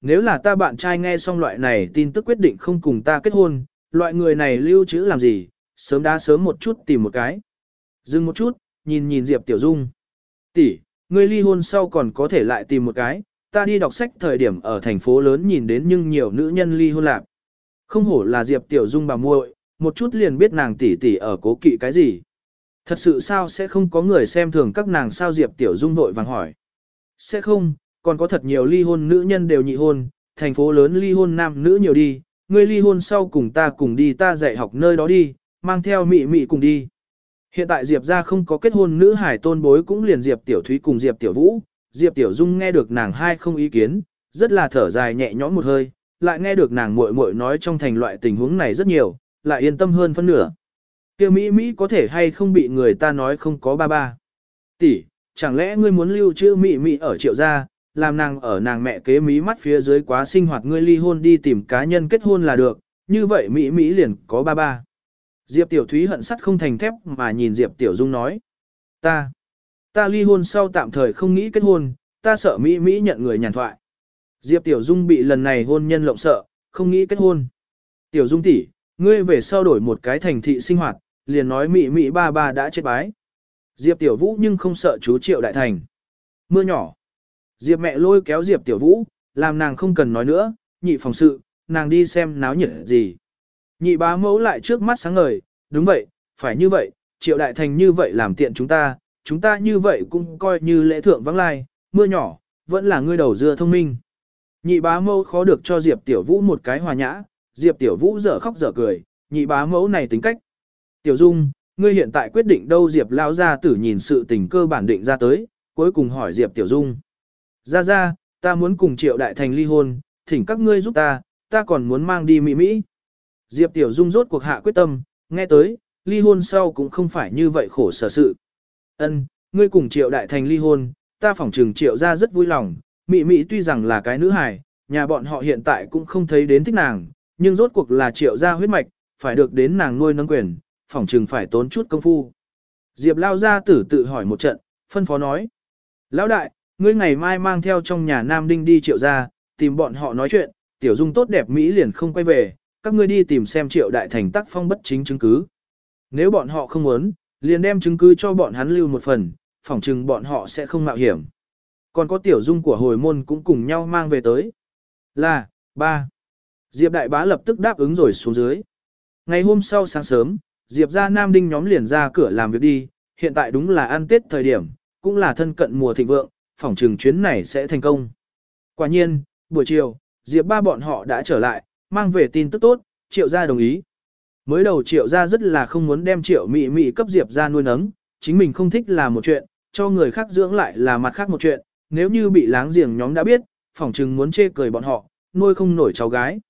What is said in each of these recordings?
nếu là ta bạn trai nghe xong loại này tin tức quyết định không cùng ta kết hôn, loại người này lưu trữ làm gì, sớm đã sớm một chút tìm một cái. Dừng một chút, nhìn nhìn Diệp Tiểu Dung. tỷ, ngươi ly hôn sau còn có thể lại tìm một cái, ta đi đọc sách thời điểm ở thành phố lớn nhìn đến nhưng nhiều nữ nhân ly hôn lạc. Không hổ là Diệp Tiểu Dung bà muội, một chút liền biết nàng tỷ tỷ ở cố kỵ cái gì. Thật sự sao sẽ không có người xem thường các nàng sao Diệp Tiểu Dung vội vàng hỏi. Sẽ không, còn có thật nhiều ly hôn nữ nhân đều nhị hôn, thành phố lớn ly hôn nam nữ nhiều đi, ngươi ly hôn sau cùng ta cùng đi ta dạy học nơi đó đi, mang theo mị mị cùng đi. Hiện tại Diệp ra không có kết hôn nữ hải tôn bối cũng liền Diệp Tiểu Thúy cùng Diệp Tiểu Vũ, Diệp Tiểu Dung nghe được nàng hai không ý kiến, rất là thở dài nhẹ nhõm một hơi, lại nghe được nàng muội muội nói trong thành loại tình huống này rất nhiều, lại yên tâm hơn phân nửa. Kia Mỹ Mỹ có thể hay không bị người ta nói không có ba ba. Tỷ, chẳng lẽ ngươi muốn lưu trữ Mỹ Mỹ ở triệu gia, làm nàng ở nàng mẹ kế mí mắt phía dưới quá sinh hoạt ngươi ly hôn đi tìm cá nhân kết hôn là được, như vậy Mỹ Mỹ liền có ba ba. Diệp Tiểu Thúy hận sắt không thành thép mà nhìn Diệp Tiểu Dung nói. Ta, ta ly hôn sau tạm thời không nghĩ kết hôn, ta sợ Mỹ Mỹ nhận người nhàn thoại. Diệp Tiểu Dung bị lần này hôn nhân lộng sợ, không nghĩ kết hôn. Tiểu Dung tỷ, ngươi về sau đổi một cái thành thị sinh hoạt, liền nói Mỹ Mỹ ba ba đã chết bái. Diệp Tiểu Vũ nhưng không sợ chú Triệu Đại Thành. Mưa nhỏ. Diệp mẹ lôi kéo Diệp Tiểu Vũ, làm nàng không cần nói nữa, nhị phòng sự, nàng đi xem náo nhiệt gì. Nhị bá mẫu lại trước mắt sáng ngời, đúng vậy, phải như vậy, triệu đại thành như vậy làm tiện chúng ta, chúng ta như vậy cũng coi như lễ thượng vắng lai, mưa nhỏ, vẫn là ngươi đầu dưa thông minh. Nhị bá mẫu khó được cho Diệp Tiểu Vũ một cái hòa nhã, Diệp Tiểu Vũ dở khóc dở cười, nhị bá mẫu này tính cách. Tiểu Dung, ngươi hiện tại quyết định đâu Diệp lao ra tử nhìn sự tình cơ bản định ra tới, cuối cùng hỏi Diệp Tiểu Dung. Ra ra, ta muốn cùng triệu đại thành ly hôn, thỉnh các ngươi giúp ta, ta còn muốn mang đi Mỹ Mỹ. Diệp Tiểu Dung rốt cuộc hạ quyết tâm, nghe tới, ly hôn sau cũng không phải như vậy khổ sở sự. Ân, ngươi cùng triệu đại thành ly hôn, ta phỏng trừng triệu ra rất vui lòng, Mỹ Mỹ tuy rằng là cái nữ hài, nhà bọn họ hiện tại cũng không thấy đến thích nàng, nhưng rốt cuộc là triệu ra huyết mạch, phải được đến nàng nuôi nâng quyền, phỏng trừng phải tốn chút công phu. Diệp lao ra tử tự hỏi một trận, phân phó nói. Lão đại, ngươi ngày mai mang theo trong nhà Nam Đinh đi triệu ra, tìm bọn họ nói chuyện, tiểu dung tốt đẹp Mỹ liền không quay về, các ngươi đi tìm xem triệu đại thành tác phong bất chính chứng cứ. Nếu bọn họ không muốn, liền đem chứng cứ cho bọn hắn lưu một phần, phỏng chừng bọn họ sẽ không mạo hiểm. Còn có tiểu dung của hồi môn cũng cùng nhau mang về tới. Là, ba. Diệp đại bá lập tức đáp ứng rồi xuống dưới. Ngày hôm sau sáng sớm, Diệp ra Nam Đinh nhóm liền ra cửa làm việc đi, hiện tại đúng là ăn Tết thời điểm, cũng là thân cận mùa thịnh vượng, phỏng trừng chuyến này sẽ thành công. Quả nhiên, buổi chiều, Diệp ba bọn họ đã trở lại, mang về tin tức tốt, triệu gia đồng ý. Mới đầu triệu gia rất là không muốn đem triệu mị mị cấp Diệp ra nuôi nấng, chính mình không thích là một chuyện, cho người khác dưỡng lại là mặt khác một chuyện, nếu như bị láng giềng nhóm đã biết, phỏng chừng muốn chê cười bọn họ, nuôi không nổi cháu gái.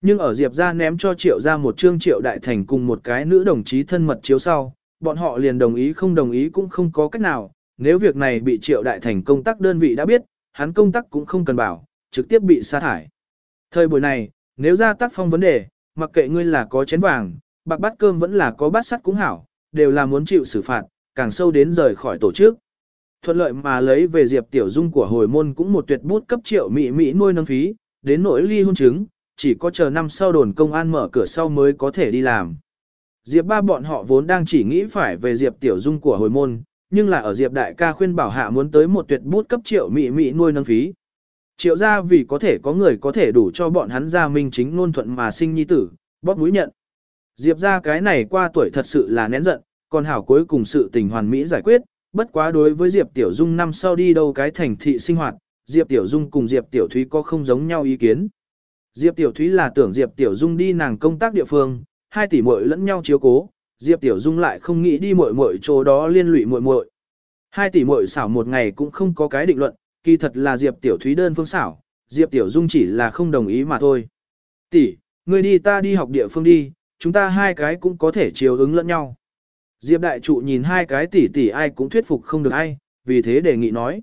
Nhưng ở Diệp ra ném cho triệu ra một trương triệu đại thành cùng một cái nữ đồng chí thân mật chiếu sau, bọn họ liền đồng ý không đồng ý cũng không có cách nào, nếu việc này bị triệu đại thành công tác đơn vị đã biết, hắn công tác cũng không cần bảo, trực tiếp bị sa thải. Thời buổi này, nếu ra tác phong vấn đề, mặc kệ ngươi là có chén vàng, bạc bát cơm vẫn là có bát sắt cũng hảo, đều là muốn chịu xử phạt, càng sâu đến rời khỏi tổ chức. Thuận lợi mà lấy về Diệp Tiểu Dung của hồi môn cũng một tuyệt bút cấp triệu mỹ mỹ nuôi nâng phí, đến nỗi ly hôn chứng, chỉ có chờ năm sau đồn công an mở cửa sau mới có thể đi làm. Diệp ba bọn họ vốn đang chỉ nghĩ phải về Diệp Tiểu Dung của hồi môn, nhưng là ở Diệp đại ca khuyên bảo hạ muốn tới một tuyệt bút cấp triệu mỹ mỹ nuôi nâng phí. Triệu gia vì có thể có người có thể đủ cho bọn hắn gia minh chính ngôn thuận mà sinh nhi tử, bóp mũi nhận. Diệp gia cái này qua tuổi thật sự là nén giận, còn hảo cuối cùng sự tình hoàn mỹ giải quyết, bất quá đối với Diệp Tiểu Dung năm sau đi đâu cái thành thị sinh hoạt, Diệp Tiểu Dung cùng Diệp Tiểu Thúy có không giống nhau ý kiến. Diệp Tiểu Thúy là tưởng Diệp Tiểu Dung đi nàng công tác địa phương, hai tỷ muội lẫn nhau chiếu cố, Diệp Tiểu Dung lại không nghĩ đi muội muội chỗ đó liên lụy muội muội. Hai tỷ muội xảo một ngày cũng không có cái định luận, kỳ thật là Diệp Tiểu Thúy đơn phương xảo, Diệp Tiểu Dung chỉ là không đồng ý mà thôi. Tỷ, người đi ta đi học địa phương đi, chúng ta hai cái cũng có thể chiều ứng lẫn nhau. Diệp Đại Trụ nhìn hai cái tỷ tỷ ai cũng thuyết phục không được ai, vì thế đề nghị nói.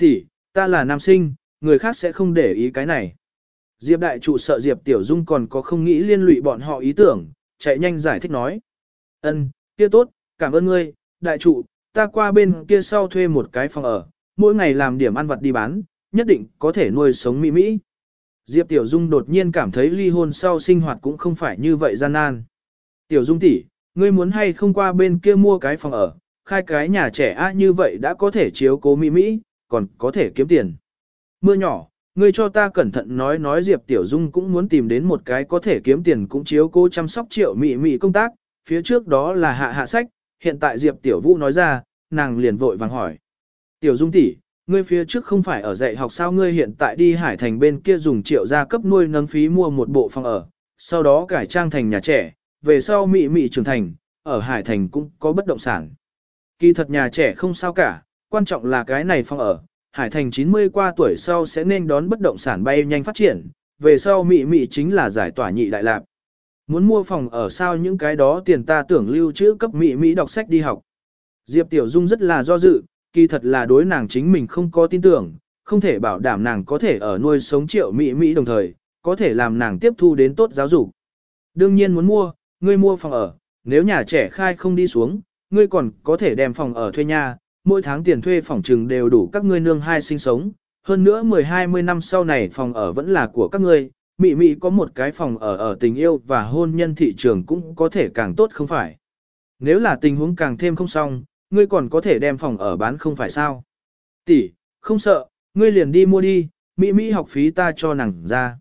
Tỷ, ta là nam sinh, người khác sẽ không để ý cái này. Diệp Đại Trụ sợ Diệp Tiểu Dung còn có không nghĩ liên lụy bọn họ ý tưởng, chạy nhanh giải thích nói. Ân, kia tốt, cảm ơn ngươi, Đại Trụ, ta qua bên kia sau thuê một cái phòng ở, mỗi ngày làm điểm ăn vặt đi bán, nhất định có thể nuôi sống mỹ mỹ. Diệp Tiểu Dung đột nhiên cảm thấy ly hôn sau sinh hoạt cũng không phải như vậy gian nan. Tiểu Dung tỷ, ngươi muốn hay không qua bên kia mua cái phòng ở, khai cái nhà trẻ a như vậy đã có thể chiếu cố mỹ mỹ, còn có thể kiếm tiền. Mưa nhỏ, ngươi cho ta cẩn thận nói nói Diệp Tiểu Dung cũng muốn tìm đến một cái có thể kiếm tiền cũng chiếu cố chăm sóc triệu mỹ mỹ công tác, phía trước đó là hạ hạ sách, hiện tại Diệp Tiểu Vũ nói ra, nàng liền vội vàng hỏi. Tiểu Dung tỷ, ngươi phía trước không phải ở dạy học sao ngươi hiện tại đi Hải Thành bên kia dùng triệu gia cấp nuôi nâng phí mua một bộ phòng ở, sau đó cải trang thành nhà trẻ, về sau mị mị trưởng thành, ở Hải Thành cũng có bất động sản. Kỳ thật nhà trẻ không sao cả, quan trọng là cái này phòng ở, Hải Thành 90 qua tuổi sau sẽ nên đón bất động sản bay nhanh phát triển, về sau mị mị chính là giải tỏa nhị đại lạp. Muốn mua phòng ở sao những cái đó tiền ta tưởng lưu trữ cấp mỹ mỹ đọc sách đi học. Diệp Tiểu Dung rất là do dự, kỳ thật là đối nàng chính mình không có tin tưởng, không thể bảo đảm nàng có thể ở nuôi sống triệu Mỹ Mỹ đồng thời, có thể làm nàng tiếp thu đến tốt giáo dục. Đương nhiên muốn mua, ngươi mua phòng ở, nếu nhà trẻ khai không đi xuống, ngươi còn có thể đem phòng ở thuê nhà, mỗi tháng tiền thuê phòng trừng đều đủ các ngươi nương hai sinh sống, hơn nữa 10-20 năm sau này phòng ở vẫn là của các ngươi, Mị Mị có một cái phòng ở ở tình yêu và hôn nhân thị trường cũng có thể càng tốt không phải. Nếu là tình huống càng thêm không xong, ngươi còn có thể đem phòng ở bán không phải sao. Tỷ, không sợ, ngươi liền đi mua đi, Mị Mị học phí ta cho nàng ra.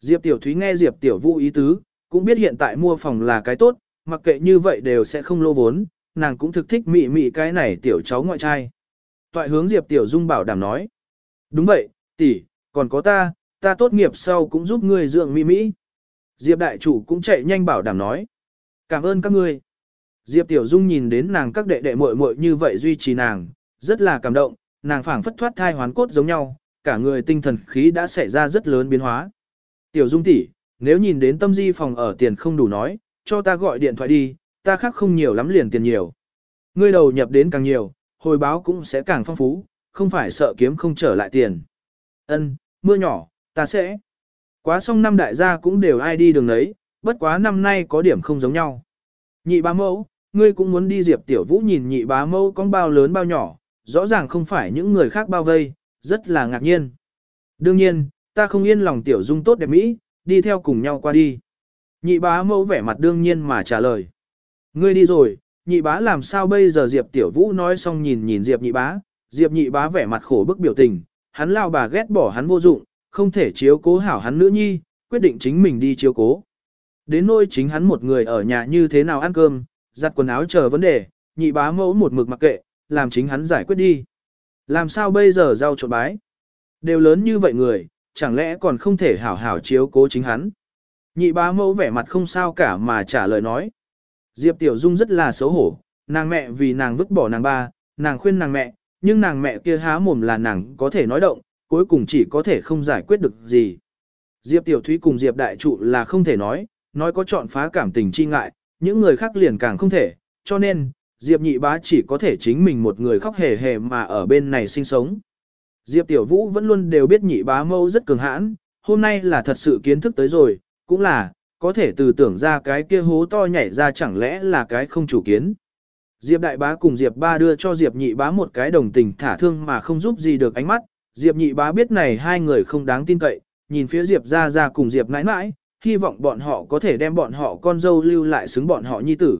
Diệp Tiểu Thúy nghe Diệp Tiểu Vũ ý tứ, cũng biết hiện tại mua phòng là cái tốt, mặc kệ như vậy đều sẽ không lô vốn, nàng cũng thực thích Mị Mị cái này tiểu cháu ngoại trai. Toại hướng Diệp Tiểu Dung bảo đảm nói. Đúng vậy, tỷ, còn có ta, ta tốt nghiệp sau cũng giúp ngươi dưỡng Mỹ Mỹ. Diệp Đại Chủ cũng chạy nhanh bảo đảm nói. Cảm ơn các ngươi. Diệp Tiểu Dung nhìn đến nàng các đệ đệ muội muội như vậy duy trì nàng, rất là cảm động, nàng phảng phất thoát thai hoán cốt giống nhau, cả người tinh thần khí đã xảy ra rất lớn biến hóa. Tiểu Dung tỷ, nếu nhìn đến tâm di phòng ở tiền không đủ nói, cho ta gọi điện thoại đi, ta khác không nhiều lắm liền tiền nhiều. Ngươi đầu nhập đến càng nhiều, hồi báo cũng sẽ càng phong phú, không phải sợ kiếm không trở lại tiền. Ân, mưa nhỏ, ta sẽ. Quá xong năm đại gia cũng đều ai đi đường đấy, bất quá năm nay có điểm không giống nhau. Nhị bá mẫu, ngươi cũng muốn đi Diệp Tiểu Vũ nhìn nhị bá mẫu con bao lớn bao nhỏ, rõ ràng không phải những người khác bao vây, rất là ngạc nhiên. Đương nhiên, ta không yên lòng Tiểu Dung tốt đẹp Mỹ, đi theo cùng nhau qua đi. Nhị bá mẫu vẻ mặt đương nhiên mà trả lời. Ngươi đi rồi, nhị bá làm sao bây giờ Diệp Tiểu Vũ nói xong nhìn nhìn Diệp nhị bá, Diệp nhị bá vẻ mặt khổ bức biểu tình, hắn lao bà ghét bỏ hắn vô dụng, không thể chiếu cố hảo hắn nữ nhi, quyết định chính mình đi chiếu cố. Đến nỗi chính hắn một người ở nhà như thế nào ăn cơm, giặt quần áo chờ vấn đề, nhị bá mẫu một mực mặc kệ, làm chính hắn giải quyết đi. Làm sao bây giờ giao trộn bái? Đều lớn như vậy người, chẳng lẽ còn không thể hảo hảo chiếu cố chính hắn? Nhị bá mẫu vẻ mặt không sao cả mà trả lời nói. Diệp Tiểu Dung rất là xấu hổ, nàng mẹ vì nàng vứt bỏ nàng ba, nàng khuyên nàng mẹ, nhưng nàng mẹ kia há mồm là nàng có thể nói động, cuối cùng chỉ có thể không giải quyết được gì. Diệp Tiểu Thúy cùng Diệp Đại Trụ là không thể nói, nói có chọn phá cảm tình chi ngại, những người khác liền càng không thể, cho nên, Diệp nhị bá chỉ có thể chính mình một người khóc hề hề mà ở bên này sinh sống. Diệp tiểu vũ vẫn luôn đều biết nhị bá mâu rất cường hãn, hôm nay là thật sự kiến thức tới rồi, cũng là, có thể từ tưởng ra cái kia hố to nhảy ra chẳng lẽ là cái không chủ kiến. Diệp đại bá cùng Diệp ba đưa cho Diệp nhị bá một cái đồng tình thả thương mà không giúp gì được ánh mắt, Diệp nhị bá biết này hai người không đáng tin cậy, nhìn phía Diệp ra ra cùng Diệp nãi nãi, hy vọng bọn họ có thể đem bọn họ con dâu lưu lại xứng bọn họ nhi tử.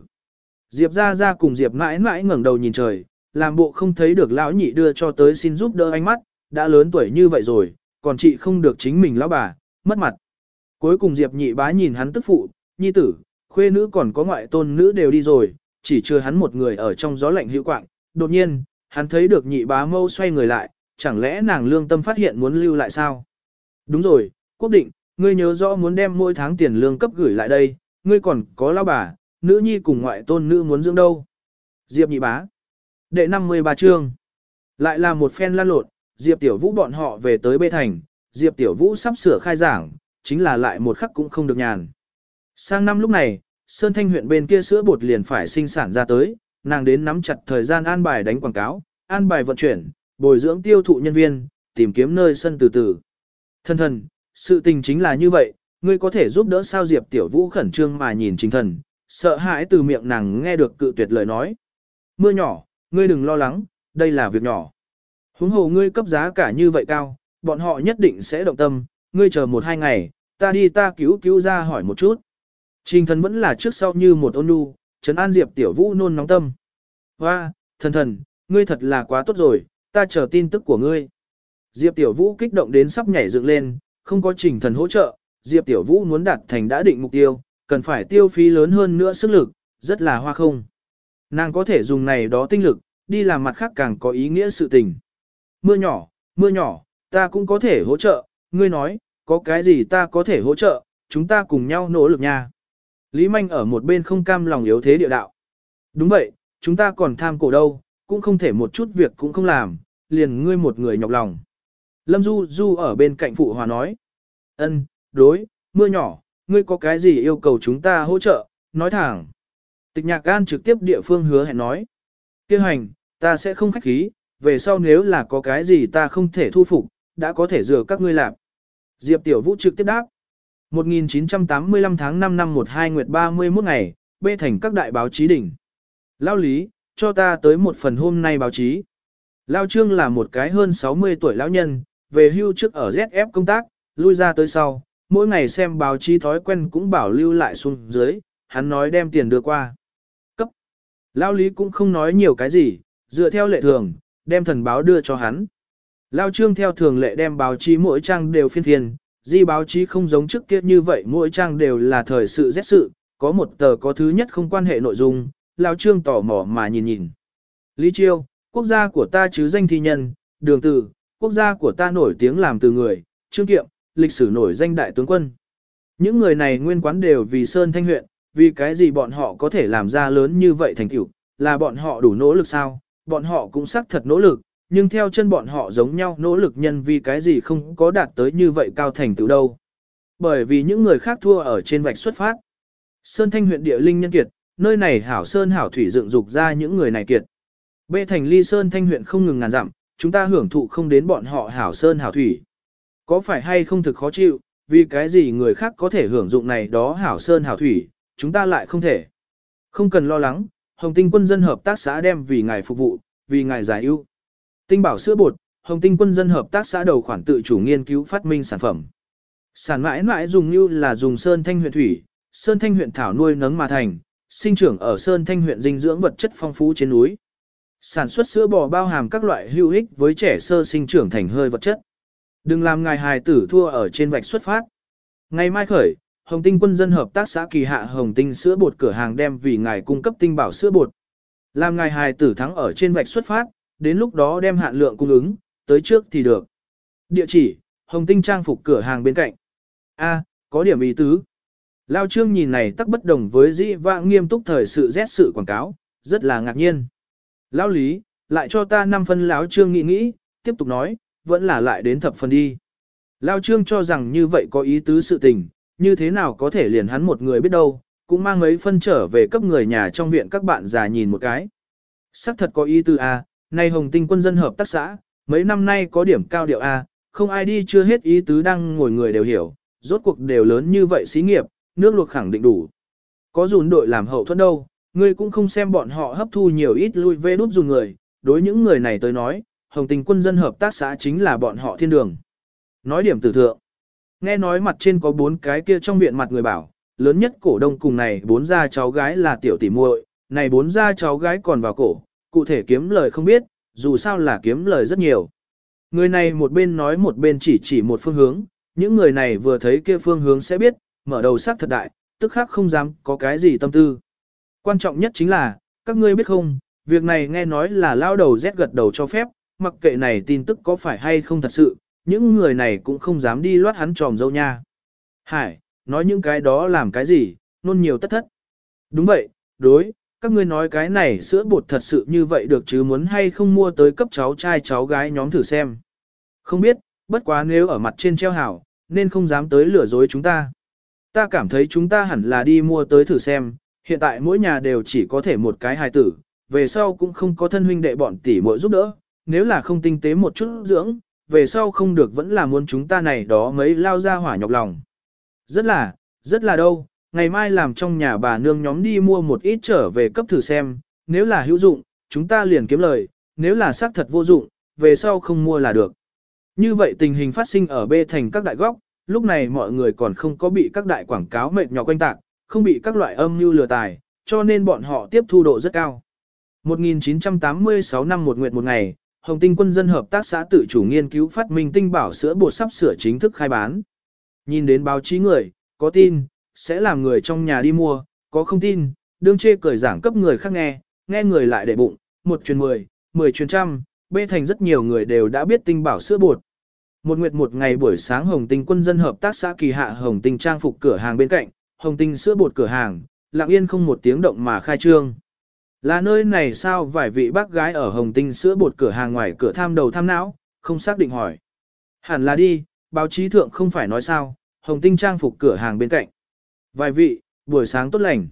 Diệp ra ra cùng Diệp nãi nãi ngẩng đầu nhìn trời, làm bộ không thấy được lão nhị đưa cho tới xin giúp đỡ ánh mắt, đã lớn tuổi như vậy rồi, còn chị không được chính mình lão bà, mất mặt. Cuối cùng Diệp nhị bá nhìn hắn tức phụ, nhi tử, khuê nữ còn có ngoại tôn nữ đều đi rồi, chỉ chưa hắn một người ở trong gió lạnh hữu quạng. Đột nhiên, hắn thấy được nhị bá mâu xoay người lại, chẳng lẽ nàng lương tâm phát hiện muốn lưu lại sao? Đúng rồi, quốc định, ngươi nhớ rõ muốn đem mỗi tháng tiền lương cấp gửi lại đây, ngươi còn có lão bà, nữ nhi cùng ngoại tôn nữ muốn dưỡng đâu. Diệp nhị bá. Đệ 53 chương. Lại là một phen lan lộn, Diệp tiểu vũ bọn họ về tới bê thành, Diệp tiểu vũ sắp sửa khai giảng, chính là lại một khắc cũng không được nhàn. Sang năm lúc này, Sơn Thanh huyện bên kia sữa bột liền phải sinh sản ra tới, nàng đến nắm chặt thời gian an bài đánh quảng cáo, an bài vận chuyển, bồi dưỡng tiêu thụ nhân viên, tìm kiếm nơi sân từ từ. Thân thần, sự tình chính là như vậy, ngươi có thể giúp đỡ sao Diệp Tiểu Vũ khẩn trương mà nhìn chính thần, sợ hãi từ miệng nàng nghe được cự tuyệt lời nói. Mưa nhỏ, ngươi đừng lo lắng, đây là việc nhỏ. Huống hồ ngươi cấp giá cả như vậy cao, bọn họ nhất định sẽ động tâm, ngươi chờ một hai ngày, ta đi ta cứu cứu ra hỏi một chút. Trình thần vẫn là trước sau như một ôn nhu, trấn an Diệp Tiểu Vũ nôn nóng tâm. Hoa, thần thần, ngươi thật là quá tốt rồi, ta chờ tin tức của ngươi. Diệp Tiểu Vũ kích động đến sắp nhảy dựng lên, không có trình thần hỗ trợ, Diệp Tiểu Vũ muốn đạt thành đã định mục tiêu, cần phải tiêu phí lớn hơn nữa sức lực, rất là hoa không. Nàng có thể dùng này đó tinh lực, đi làm mặt khác càng có ý nghĩa sự tình. Mưa nhỏ, mưa nhỏ, ta cũng có thể hỗ trợ, ngươi nói, có cái gì ta có thể hỗ trợ, chúng ta cùng nhau nỗ lực nha. Lý Manh ở một bên không cam lòng yếu thế địa đạo. Đúng vậy, chúng ta còn tham cổ đâu, cũng không thể một chút việc cũng không làm, liền ngươi một người nhọc lòng. Lâm Du Du ở bên cạnh phụ hòa nói. ân, đối, mưa nhỏ, ngươi có cái gì yêu cầu chúng ta hỗ trợ, nói thẳng. Tịch nhạc gan trực tiếp địa phương hứa hẹn nói. Kêu hành, ta sẽ không khách khí, về sau nếu là có cái gì ta không thể thu phục, đã có thể rửa các ngươi làm. Diệp Tiểu Vũ trực tiếp đáp. 1985 tháng 5 năm 12 nguyệt 31 ngày, bê thành các đại báo chí đỉnh. Lao lý, cho ta tới một phần hôm nay báo chí. Lao Trương là một cái hơn 60 tuổi lão nhân, về hưu trước ở ZF công tác, lui ra tới sau, mỗi ngày xem báo chí thói quen cũng bảo lưu lại xuống dưới, hắn nói đem tiền đưa qua. Cấp. Lao Lý cũng không nói nhiều cái gì, dựa theo lệ thường, đem thần báo đưa cho hắn. Lao Trương theo thường lệ đem báo chí mỗi trang đều phiên phiên, di báo chí không giống trước kia như vậy mỗi trang đều là thời sự rét sự, có một tờ có thứ nhất không quan hệ nội dung, Lao Trương tỏ mò mà nhìn nhìn. Lý Chiêu, quốc gia của ta chứ danh thi nhân, đường tử, quốc gia của ta nổi tiếng làm từ người, trương kiệm, lịch sử nổi danh đại tướng quân. Những người này nguyên quán đều vì Sơn Thanh huyện, vì cái gì bọn họ có thể làm ra lớn như vậy thành tựu, là bọn họ đủ nỗ lực sao, bọn họ cũng xác thật nỗ lực, nhưng theo chân bọn họ giống nhau nỗ lực nhân vì cái gì không có đạt tới như vậy cao thành tựu đâu. Bởi vì những người khác thua ở trên vạch xuất phát. Sơn Thanh huyện địa linh nhân kiệt, nơi này hảo sơn hảo thủy dựng dục ra những người này kiệt. Bê thành ly Sơn Thanh huyện không ngừng ngàn dặm, chúng ta hưởng thụ không đến bọn họ hảo sơn hảo thủy. Có phải hay không thực khó chịu, vì cái gì người khác có thể hưởng dụng này đó hảo sơn hảo thủy, chúng ta lại không thể. Không cần lo lắng, Hồng Tinh quân dân hợp tác xã đem vì ngài phục vụ, vì ngài giải ưu. Tinh bảo sữa bột, Hồng Tinh quân dân hợp tác xã đầu khoản tự chủ nghiên cứu phát minh sản phẩm. Sản mãi mãi dùng như là dùng sơn thanh huyện thủy, sơn thanh huyện thảo nuôi nấng mà thành, sinh trưởng ở sơn thanh huyện dinh dưỡng vật chất phong phú trên núi. Sản xuất sữa bò bao hàm các loại hữu ích với trẻ sơ sinh trưởng thành hơi vật chất. Đừng làm ngài hài tử thua ở trên vạch xuất phát. Ngày mai khởi, Hồng Tinh quân dân hợp tác xã kỳ hạ Hồng Tinh sữa bột cửa hàng đem vì ngài cung cấp tinh bảo sữa bột. Làm ngài hài tử thắng ở trên vạch xuất phát, đến lúc đó đem hạn lượng cung ứng, tới trước thì được. Địa chỉ, Hồng Tinh trang phục cửa hàng bên cạnh. A, có điểm ý tứ. Lao Trương nhìn này tắc bất đồng với dĩ vãng nghiêm túc thời sự rét sự quảng cáo, rất là ngạc nhiên. Lao Lý, lại cho ta 5 phân Lão Trương nghĩ nghĩ, tiếp tục nói, vẫn là lại đến thập phần đi. Lao Trương cho rằng như vậy có ý tứ sự tình, như thế nào có thể liền hắn một người biết đâu, cũng mang mấy phân trở về cấp người nhà trong viện các bạn già nhìn một cái. Sắc thật có ý tứ A, nay Hồng Tinh quân dân hợp tác xã, mấy năm nay có điểm cao điệu A, không ai đi chưa hết ý tứ đang ngồi người đều hiểu, rốt cuộc đều lớn như vậy xí nghiệp, nước luộc khẳng định đủ. Có dùn đội làm hậu thuẫn đâu, ngươi cũng không xem bọn họ hấp thu nhiều ít lui về đút dùng người, đối những người này tới nói, Hồng Tình quân dân hợp tác xã chính là bọn họ thiên đường. Nói điểm tử thượng. Nghe nói mặt trên có bốn cái kia trong viện mặt người bảo, lớn nhất cổ đông cùng này bốn gia cháu gái là tiểu tỷ muội, này bốn gia cháu gái còn vào cổ, cụ thể kiếm lời không biết, dù sao là kiếm lời rất nhiều. Người này một bên nói một bên chỉ chỉ một phương hướng, những người này vừa thấy kia phương hướng sẽ biết, mở đầu sắc thật đại, tức khác không dám có cái gì tâm tư. Quan trọng nhất chính là, các ngươi biết không, việc này nghe nói là lao đầu rét gật đầu cho phép, mặc kệ này tin tức có phải hay không thật sự, những người này cũng không dám đi loát hắn tròm dâu nha. Hải, nói những cái đó làm cái gì, nôn nhiều tất thất. Đúng vậy, đối, các ngươi nói cái này sữa bột thật sự như vậy được chứ muốn hay không mua tới cấp cháu trai cháu gái nhóm thử xem. Không biết, bất quá nếu ở mặt trên treo hảo, nên không dám tới lừa dối chúng ta. Ta cảm thấy chúng ta hẳn là đi mua tới thử xem, hiện tại mỗi nhà đều chỉ có thể một cái hài tử, về sau cũng không có thân huynh đệ bọn tỷ muội giúp đỡ, nếu là không tinh tế một chút dưỡng, về sau không được vẫn là muốn chúng ta này đó mấy lao ra hỏa nhọc lòng. Rất là, rất là đâu, ngày mai làm trong nhà bà nương nhóm đi mua một ít trở về cấp thử xem, nếu là hữu dụng, chúng ta liền kiếm lời, nếu là xác thật vô dụng, về sau không mua là được. Như vậy tình hình phát sinh ở bê thành các đại góc, lúc này mọi người còn không có bị các đại quảng cáo mệt nhỏ quanh tạc, không bị các loại âm mưu lừa tài, cho nên bọn họ tiếp thu độ rất cao. 1986 năm một nguyệt một ngày, Hồng Tinh quân dân hợp tác xã tự chủ nghiên cứu phát minh tinh bảo sữa bột sắp sửa chính thức khai bán. Nhìn đến báo chí người, có tin, sẽ làm người trong nhà đi mua, có không tin, đương chê cười giảng cấp người khác nghe, nghe người lại để bụng, một truyền mười, mười truyền trăm, bê thành rất nhiều người đều đã biết tinh bảo sữa bột. Một nguyệt một ngày buổi sáng Hồng Tinh quân dân hợp tác xã kỳ hạ Hồng Tinh trang phục cửa hàng bên cạnh, Hồng Tinh sữa bột cửa hàng, lặng yên không một tiếng động mà khai trương. Là nơi này sao vài vị bác gái ở Hồng Tinh sữa bột cửa hàng ngoài cửa tham đầu tham não, không xác định hỏi. Hẳn là đi, báo chí thượng không phải nói sao, Hồng Tinh trang phục cửa hàng bên cạnh. Vài vị, buổi sáng tốt lành.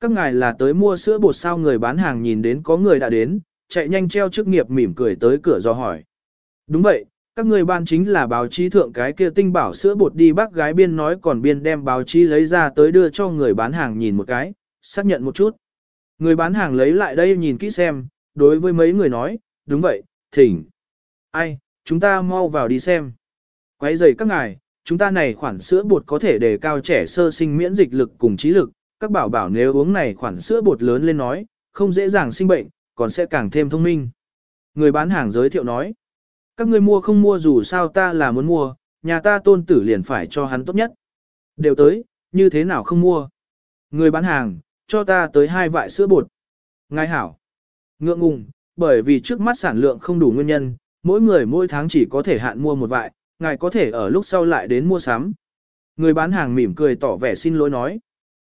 Các ngài là tới mua sữa bột sao người bán hàng nhìn đến có người đã đến, chạy nhanh treo chức nghiệp mỉm cười tới cửa do hỏi. Đúng vậy, các người ban chính là báo chí thượng cái kia tinh bảo sữa bột đi bác gái biên nói còn biên đem báo chí lấy ra tới đưa cho người bán hàng nhìn một cái, xác nhận một chút. Người bán hàng lấy lại đây nhìn kỹ xem, đối với mấy người nói, đúng vậy, thỉnh. Ai, chúng ta mau vào đi xem. Quấy rầy các ngài, chúng ta này khoản sữa bột có thể đề cao trẻ sơ sinh miễn dịch lực cùng trí lực, các bảo bảo nếu uống này khoản sữa bột lớn lên nói, không dễ dàng sinh bệnh, còn sẽ càng thêm thông minh. Người bán hàng giới thiệu nói, các ngươi mua không mua dù sao ta là muốn mua, nhà ta tôn tử liền phải cho hắn tốt nhất. Đều tới, như thế nào không mua? Người bán hàng, cho ta tới hai vại sữa bột. Ngài hảo. Ngượng ngùng, bởi vì trước mắt sản lượng không đủ nguyên nhân, mỗi người mỗi tháng chỉ có thể hạn mua một vại, ngài có thể ở lúc sau lại đến mua sắm. Người bán hàng mỉm cười tỏ vẻ xin lỗi nói.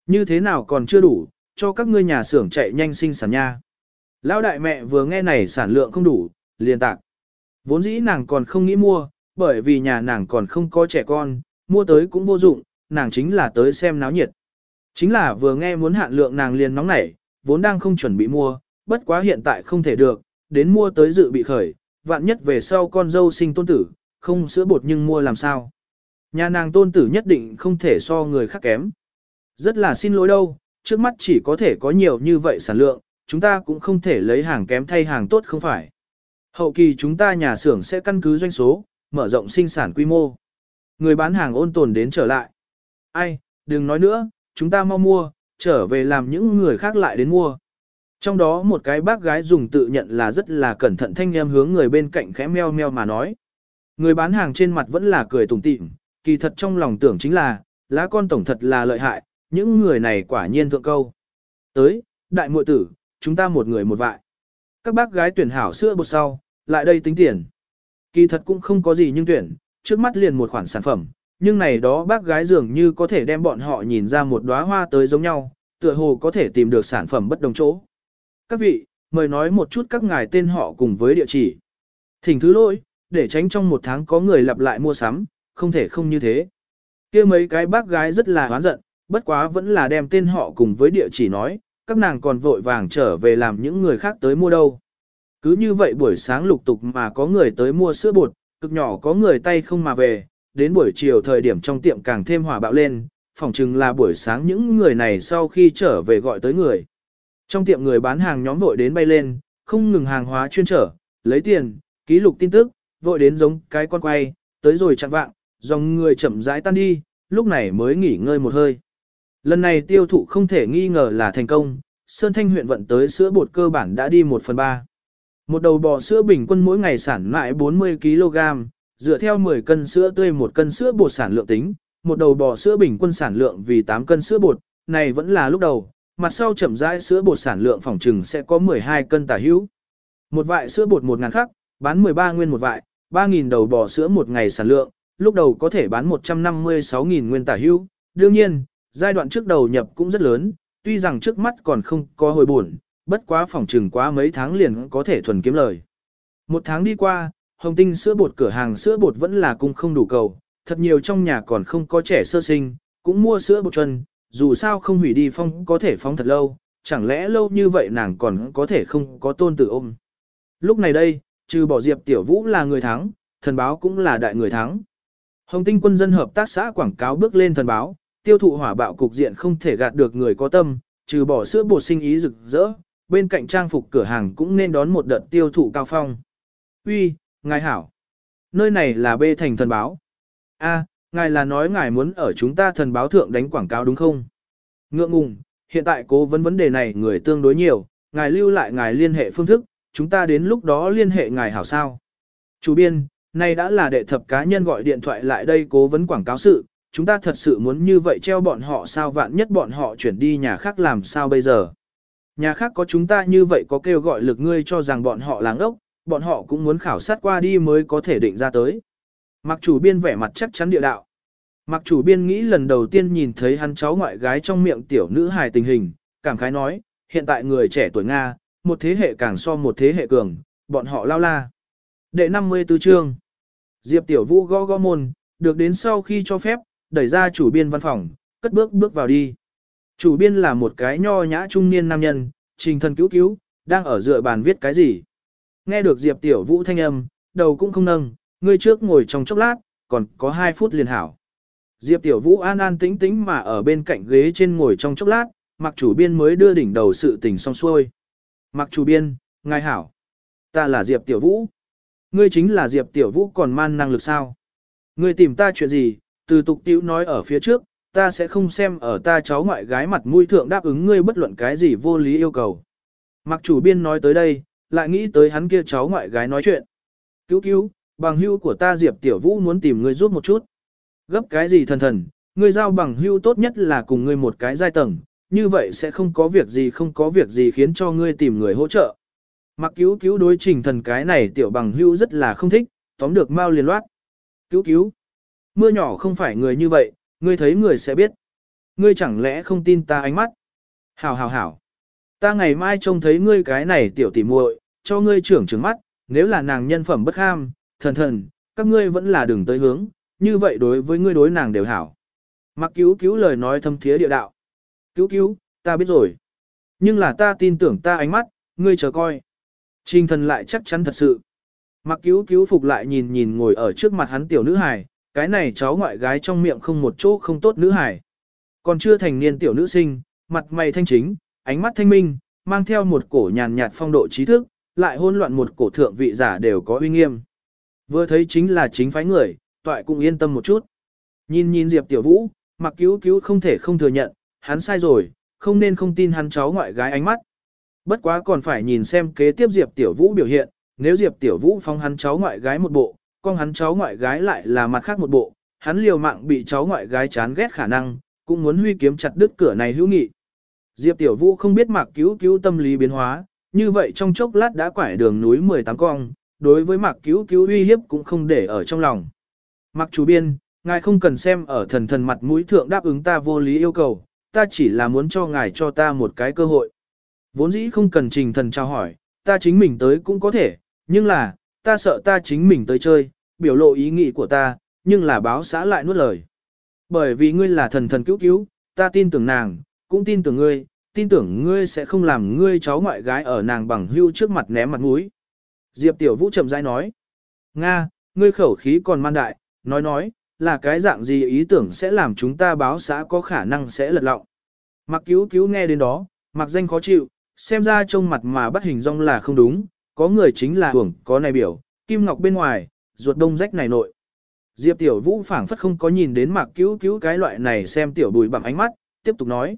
Như thế nào còn chưa đủ, cho các ngươi nhà xưởng chạy nhanh sinh sản nha. Lão đại mẹ vừa nghe này sản lượng không đủ, liền tạc. Vốn dĩ nàng còn không nghĩ mua, bởi vì nhà nàng còn không có trẻ con, mua tới cũng vô dụng, nàng chính là tới xem náo nhiệt. Chính là vừa nghe muốn hạn lượng nàng liền nóng nảy, vốn đang không chuẩn bị mua, bất quá hiện tại không thể được, đến mua tới dự bị khởi, vạn nhất về sau con dâu sinh tôn tử, không sữa bột nhưng mua làm sao. Nhà nàng tôn tử nhất định không thể so người khác kém. Rất là xin lỗi đâu, trước mắt chỉ có thể có nhiều như vậy sản lượng, chúng ta cũng không thể lấy hàng kém thay hàng tốt không phải. Hậu kỳ chúng ta nhà xưởng sẽ căn cứ doanh số, mở rộng sinh sản quy mô. Người bán hàng ôn tồn đến trở lại. Ai, đừng nói nữa, chúng ta mau mua, trở về làm những người khác lại đến mua. Trong đó một cái bác gái dùng tự nhận là rất là cẩn thận thanh em hướng người bên cạnh khẽ meo meo mà nói. Người bán hàng trên mặt vẫn là cười tủm tỉm, kỳ thật trong lòng tưởng chính là, lá con tổng thật là lợi hại, những người này quả nhiên thượng câu. Tới, đại muội tử, chúng ta một người một vại. Các bác gái tuyển hảo sữa bột sau, lại đây tính tiền. Kỳ thật cũng không có gì nhưng tuyển, trước mắt liền một khoản sản phẩm, nhưng này đó bác gái dường như có thể đem bọn họ nhìn ra một đóa hoa tới giống nhau, tựa hồ có thể tìm được sản phẩm bất đồng chỗ. Các vị, mời nói một chút các ngài tên họ cùng với địa chỉ. Thỉnh thứ lỗi, để tránh trong một tháng có người lặp lại mua sắm, không thể không như thế. kia mấy cái bác gái rất là hoán giận, bất quá vẫn là đem tên họ cùng với địa chỉ nói, các nàng còn vội vàng trở về làm những người khác tới mua đâu. Cứ như vậy buổi sáng lục tục mà có người tới mua sữa bột, cực nhỏ có người tay không mà về, đến buổi chiều thời điểm trong tiệm càng thêm hỏa bạo lên, phỏng chừng là buổi sáng những người này sau khi trở về gọi tới người. Trong tiệm người bán hàng nhóm vội đến bay lên, không ngừng hàng hóa chuyên trở, lấy tiền, ký lục tin tức, vội đến giống cái con quay, tới rồi chặn vạng, dòng người chậm rãi tan đi, lúc này mới nghỉ ngơi một hơi. Lần này tiêu thụ không thể nghi ngờ là thành công, Sơn Thanh huyện vận tới sữa bột cơ bản đã đi 1 phần 3. Một đầu bò sữa bình quân mỗi ngày sản lại 40 kg, dựa theo 10 cân sữa tươi một cân sữa bột sản lượng tính, một đầu bò sữa bình quân sản lượng vì 8 cân sữa bột, này vẫn là lúc đầu, mặt sau chậm rãi sữa bột sản lượng phòng trừng sẽ có 12 cân tả hữu. Một vại sữa bột 1 ngàn khắc, bán 13 nguyên một vại, 3.000 đầu bò sữa một ngày sản lượng, lúc đầu có thể bán 156.000 nguyên tả hữu. Đương nhiên, giai đoạn trước đầu nhập cũng rất lớn, tuy rằng trước mắt còn không có hồi buồn, bất quá phòng trừng quá mấy tháng liền có thể thuần kiếm lời. Một tháng đi qua, hồng tinh sữa bột cửa hàng sữa bột vẫn là cung không đủ cầu, thật nhiều trong nhà còn không có trẻ sơ sinh, cũng mua sữa bột chân, dù sao không hủy đi phong có thể phong thật lâu, chẳng lẽ lâu như vậy nàng còn có thể không có tôn tử ôm. Lúc này đây, trừ bỏ Diệp Tiểu Vũ là người thắng, thần báo cũng là đại người thắng. Hồng tinh quân dân hợp tác xã quảng cáo bước lên thần báo, tiêu thụ hỏa bạo cục diện không thể gạt được người có tâm, trừ bỏ sữa bột sinh ý rực rỡ, bên cạnh trang phục cửa hàng cũng nên đón một đợt tiêu thụ cao phong. Uy, ngài hảo. Nơi này là bê thành thần báo. A, ngài là nói ngài muốn ở chúng ta thần báo thượng đánh quảng cáo đúng không? Ngượng ngùng, hiện tại cố vấn vấn đề này người tương đối nhiều, ngài lưu lại ngài liên hệ phương thức, chúng ta đến lúc đó liên hệ ngài hảo sao. Chủ biên, nay đã là đệ thập cá nhân gọi điện thoại lại đây cố vấn quảng cáo sự, chúng ta thật sự muốn như vậy treo bọn họ sao vạn nhất bọn họ chuyển đi nhà khác làm sao bây giờ. Nhà khác có chúng ta như vậy có kêu gọi lực ngươi cho rằng bọn họ láng ốc, bọn họ cũng muốn khảo sát qua đi mới có thể định ra tới. Mặc chủ biên vẻ mặt chắc chắn địa đạo. Mặc chủ biên nghĩ lần đầu tiên nhìn thấy hắn cháu ngoại gái trong miệng tiểu nữ hài tình hình, cảm khái nói, hiện tại người trẻ tuổi Nga, một thế hệ càng so một thế hệ cường, bọn họ lao la. Đệ 54 chương. Diệp Tiểu Vũ gõ gõ môn, được đến sau khi cho phép, đẩy ra chủ biên văn phòng, cất bước bước vào đi. Chủ biên là một cái nho nhã trung niên nam nhân, trình thân cứu cứu, đang ở dựa bàn viết cái gì. Nghe được Diệp Tiểu Vũ thanh âm, đầu cũng không nâng, người trước ngồi trong chốc lát, còn có 2 phút liền hảo. Diệp Tiểu Vũ an an tĩnh tĩnh mà ở bên cạnh ghế trên ngồi trong chốc lát, mặc chủ biên mới đưa đỉnh đầu sự tình xong xuôi. Mặc chủ biên, ngài hảo. Ta là Diệp Tiểu Vũ. Ngươi chính là Diệp Tiểu Vũ còn man năng lực sao? Ngươi tìm ta chuyện gì, từ tục tiểu nói ở phía trước, ta sẽ không xem ở ta cháu ngoại gái mặt mũi thượng đáp ứng ngươi bất luận cái gì vô lý yêu cầu. Mặc chủ biên nói tới đây, lại nghĩ tới hắn kia cháu ngoại gái nói chuyện. Cứu cứu, bằng hưu của ta Diệp Tiểu Vũ muốn tìm ngươi giúp một chút. Gấp cái gì thần thần, ngươi giao bằng hưu tốt nhất là cùng ngươi một cái giai tầng, như vậy sẽ không có việc gì không có việc gì khiến cho ngươi tìm người hỗ trợ. Mặc cứu cứu đối trình thần cái này tiểu bằng hưu rất là không thích, tóm được mau liền loát. Cứu cứu. Mưa nhỏ không phải người như vậy, ngươi thấy người sẽ biết. Ngươi chẳng lẽ không tin ta ánh mắt? Hảo hảo hảo. Ta ngày mai trông thấy ngươi cái này tiểu tỉ muội, cho ngươi trưởng trứng mắt, nếu là nàng nhân phẩm bất ham, thần thần, các ngươi vẫn là đường tới hướng, như vậy đối với ngươi đối nàng đều hảo. Mặc cứu cứu lời nói thâm thiế địa đạo. Cứu cứu, ta biết rồi. Nhưng là ta tin tưởng ta ánh mắt, ngươi chờ coi. Trình thần lại chắc chắn thật sự. Mặc cứu cứu phục lại nhìn nhìn ngồi ở trước mặt hắn tiểu nữ hài, cái này cháu ngoại gái trong miệng không một chỗ không tốt nữ hải Còn chưa thành niên tiểu nữ sinh, mặt mày thanh chính, ánh mắt thanh minh, mang theo một cổ nhàn nhạt phong độ trí thức, lại hôn loạn một cổ thượng vị giả đều có uy nghiêm. Vừa thấy chính là chính phái người, toại cũng yên tâm một chút. Nhìn nhìn Diệp Tiểu Vũ, mặc cứu cứu không thể không thừa nhận, hắn sai rồi, không nên không tin hắn cháu ngoại gái ánh mắt. Bất quá còn phải nhìn xem kế tiếp Diệp Tiểu Vũ biểu hiện, nếu Diệp Tiểu Vũ phong hắn cháu ngoại gái một bộ, con hắn cháu ngoại gái lại là mặt khác một bộ, hắn liều mạng bị cháu ngoại gái chán ghét khả năng, cũng muốn huy kiếm chặt đứt cửa này hữu nghị. Diệp Tiểu Vũ không biết Mạc Cứu Cứu tâm lý biến hóa, như vậy trong chốc lát đã quải đường núi 18 cong, đối với Mạc Cứu Cứu uy hiếp cũng không để ở trong lòng. Mạc chủ biên, ngài không cần xem ở thần thần mặt mũi thượng đáp ứng ta vô lý yêu cầu, ta chỉ là muốn cho ngài cho ta một cái cơ hội. Vốn dĩ không cần trình thần trao hỏi, ta chính mình tới cũng có thể, nhưng là, ta sợ ta chính mình tới chơi, biểu lộ ý nghĩ của ta, nhưng là báo xã lại nuốt lời. Bởi vì ngươi là thần thần cứu cứu, ta tin tưởng nàng, cũng tin tưởng ngươi, tin tưởng ngươi sẽ không làm ngươi cháu ngoại gái ở nàng bằng hưu trước mặt ném mặt mũi. Diệp Tiểu Vũ chậm rãi nói, Nga, ngươi khẩu khí còn man đại, nói nói, là cái dạng gì ý tưởng sẽ làm chúng ta báo xã có khả năng sẽ lật lọng. Mặc cứu cứu nghe đến đó, mặc danh khó chịu, xem ra trông mặt mà bắt hình rong là không đúng, có người chính là hưởng, có này biểu, kim ngọc bên ngoài, ruột đông rách này nội. Diệp tiểu vũ phảng phất không có nhìn đến mặc cứu cứu cái loại này xem tiểu bùi bằng ánh mắt, tiếp tục nói.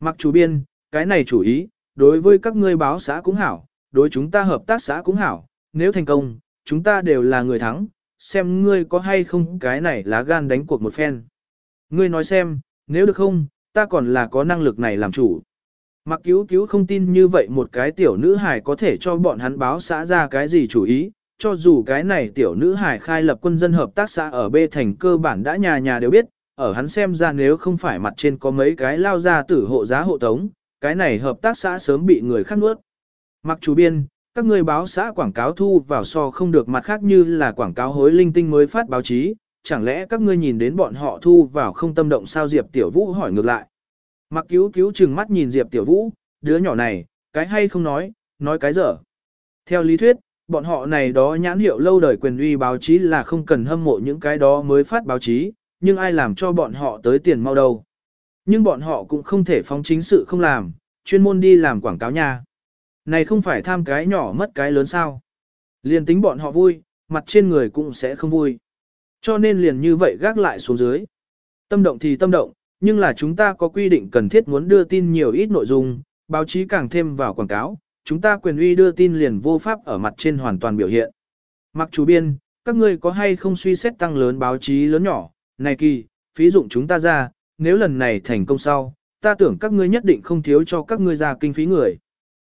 Mặc chủ biên, cái này chủ ý, đối với các ngươi báo xã cũng hảo, đối chúng ta hợp tác xã cũng hảo, nếu thành công, chúng ta đều là người thắng, xem ngươi có hay không cái này lá gan đánh cuộc một phen. Ngươi nói xem, nếu được không, ta còn là có năng lực này làm chủ. Mặc cứu cứu không tin như vậy một cái tiểu nữ hài có thể cho bọn hắn báo xã ra cái gì chủ ý, cho dù cái này tiểu nữ hài khai lập quân dân hợp tác xã ở B thành cơ bản đã nhà nhà đều biết, ở hắn xem ra nếu không phải mặt trên có mấy cái lao ra tử hộ giá hộ tống, cái này hợp tác xã sớm bị người khác nuốt. Mặc chủ biên, các người báo xã quảng cáo thu vào so không được mặt khác như là quảng cáo hối linh tinh mới phát báo chí, chẳng lẽ các ngươi nhìn đến bọn họ thu vào không tâm động sao Diệp Tiểu Vũ hỏi ngược lại. Mặc cứu cứu chừng mắt nhìn Diệp Tiểu Vũ, đứa nhỏ này, cái hay không nói, nói cái dở. Theo lý thuyết, bọn họ này đó nhãn hiệu lâu đời quyền uy báo chí là không cần hâm mộ những cái đó mới phát báo chí, nhưng ai làm cho bọn họ tới tiền mau đâu. Nhưng bọn họ cũng không thể phóng chính sự không làm, chuyên môn đi làm quảng cáo nha. Này không phải tham cái nhỏ mất cái lớn sao. Liên tính bọn họ vui, mặt trên người cũng sẽ không vui. Cho nên liền như vậy gác lại xuống dưới. Tâm động thì tâm động, nhưng là chúng ta có quy định cần thiết muốn đưa tin nhiều ít nội dung, báo chí càng thêm vào quảng cáo, chúng ta quyền uy đưa tin liền vô pháp ở mặt trên hoàn toàn biểu hiện. Mặc chủ biên, các ngươi có hay không suy xét tăng lớn báo chí lớn nhỏ, này kỳ, phí dụng chúng ta ra, nếu lần này thành công sau, ta tưởng các ngươi nhất định không thiếu cho các ngươi ra kinh phí người.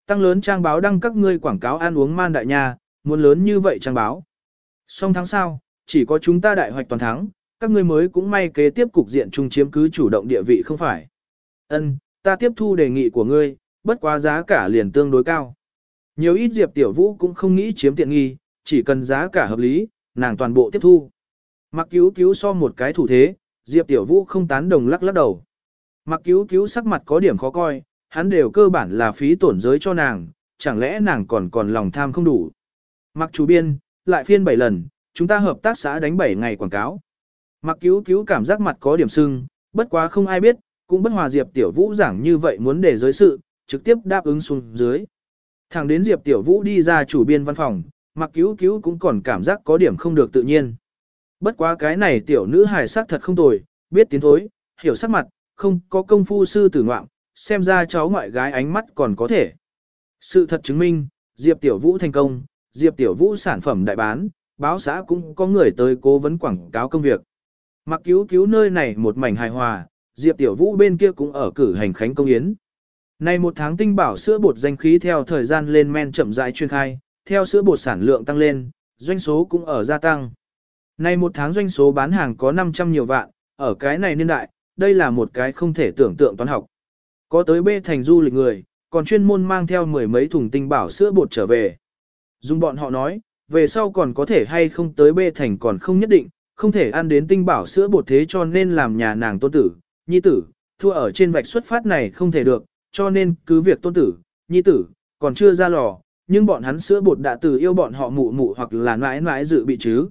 Tăng lớn trang báo đăng các ngươi quảng cáo ăn uống man đại nhà muốn lớn như vậy trang báo. Song tháng sau, chỉ có chúng ta đại hoạch toàn thắng, các ngươi mới cũng may kế tiếp cục diện trung chiếm cứ chủ động địa vị không phải. Ân, ta tiếp thu đề nghị của ngươi, bất quá giá cả liền tương đối cao. Nhiều ít Diệp Tiểu Vũ cũng không nghĩ chiếm tiện nghi, chỉ cần giá cả hợp lý, nàng toàn bộ tiếp thu. Mặc cứu cứu so một cái thủ thế, Diệp Tiểu Vũ không tán đồng lắc lắc đầu. Mặc cứu cứu sắc mặt có điểm khó coi, hắn đều cơ bản là phí tổn giới cho nàng, chẳng lẽ nàng còn còn lòng tham không đủ. Mặc chủ biên, lại phiên 7 lần, chúng ta hợp tác xã đánh 7 ngày quảng cáo. Mặc cứu cứu cảm giác mặt có điểm sưng, bất quá không ai biết, cũng bất hòa Diệp Tiểu Vũ giảng như vậy muốn để giới sự, trực tiếp đáp ứng xuống dưới. Thẳng đến Diệp Tiểu Vũ đi ra chủ biên văn phòng, mặc cứu cứu cũng còn cảm giác có điểm không được tự nhiên. Bất quá cái này tiểu nữ hài sắc thật không tồi, biết tiến thối, hiểu sắc mặt, không có công phu sư tử ngoạm, xem ra cháu ngoại gái ánh mắt còn có thể. Sự thật chứng minh, Diệp Tiểu Vũ thành công, Diệp Tiểu Vũ sản phẩm đại bán, báo xã cũng có người tới cố vấn quảng cáo công việc. Mặc cứu cứu nơi này một mảnh hài hòa, Diệp Tiểu Vũ bên kia cũng ở cử hành khánh công yến. Nay một tháng tinh bảo sữa bột danh khí theo thời gian lên men chậm rãi chuyên khai, theo sữa bột sản lượng tăng lên, doanh số cũng ở gia tăng. Nay một tháng doanh số bán hàng có 500 nhiều vạn, ở cái này niên đại, đây là một cái không thể tưởng tượng toán học. Có tới bê thành du lịch người, còn chuyên môn mang theo mười mấy thùng tinh bảo sữa bột trở về. Dùng bọn họ nói, về sau còn có thể hay không tới bê thành còn không nhất định, không thể ăn đến tinh bảo sữa bột thế cho nên làm nhà nàng tôn tử, nhi tử, thua ở trên vạch xuất phát này không thể được, cho nên cứ việc tôn tử, nhi tử, còn chưa ra lò, nhưng bọn hắn sữa bột đã từ yêu bọn họ mụ mụ hoặc là mãi mãi dự bị chứ.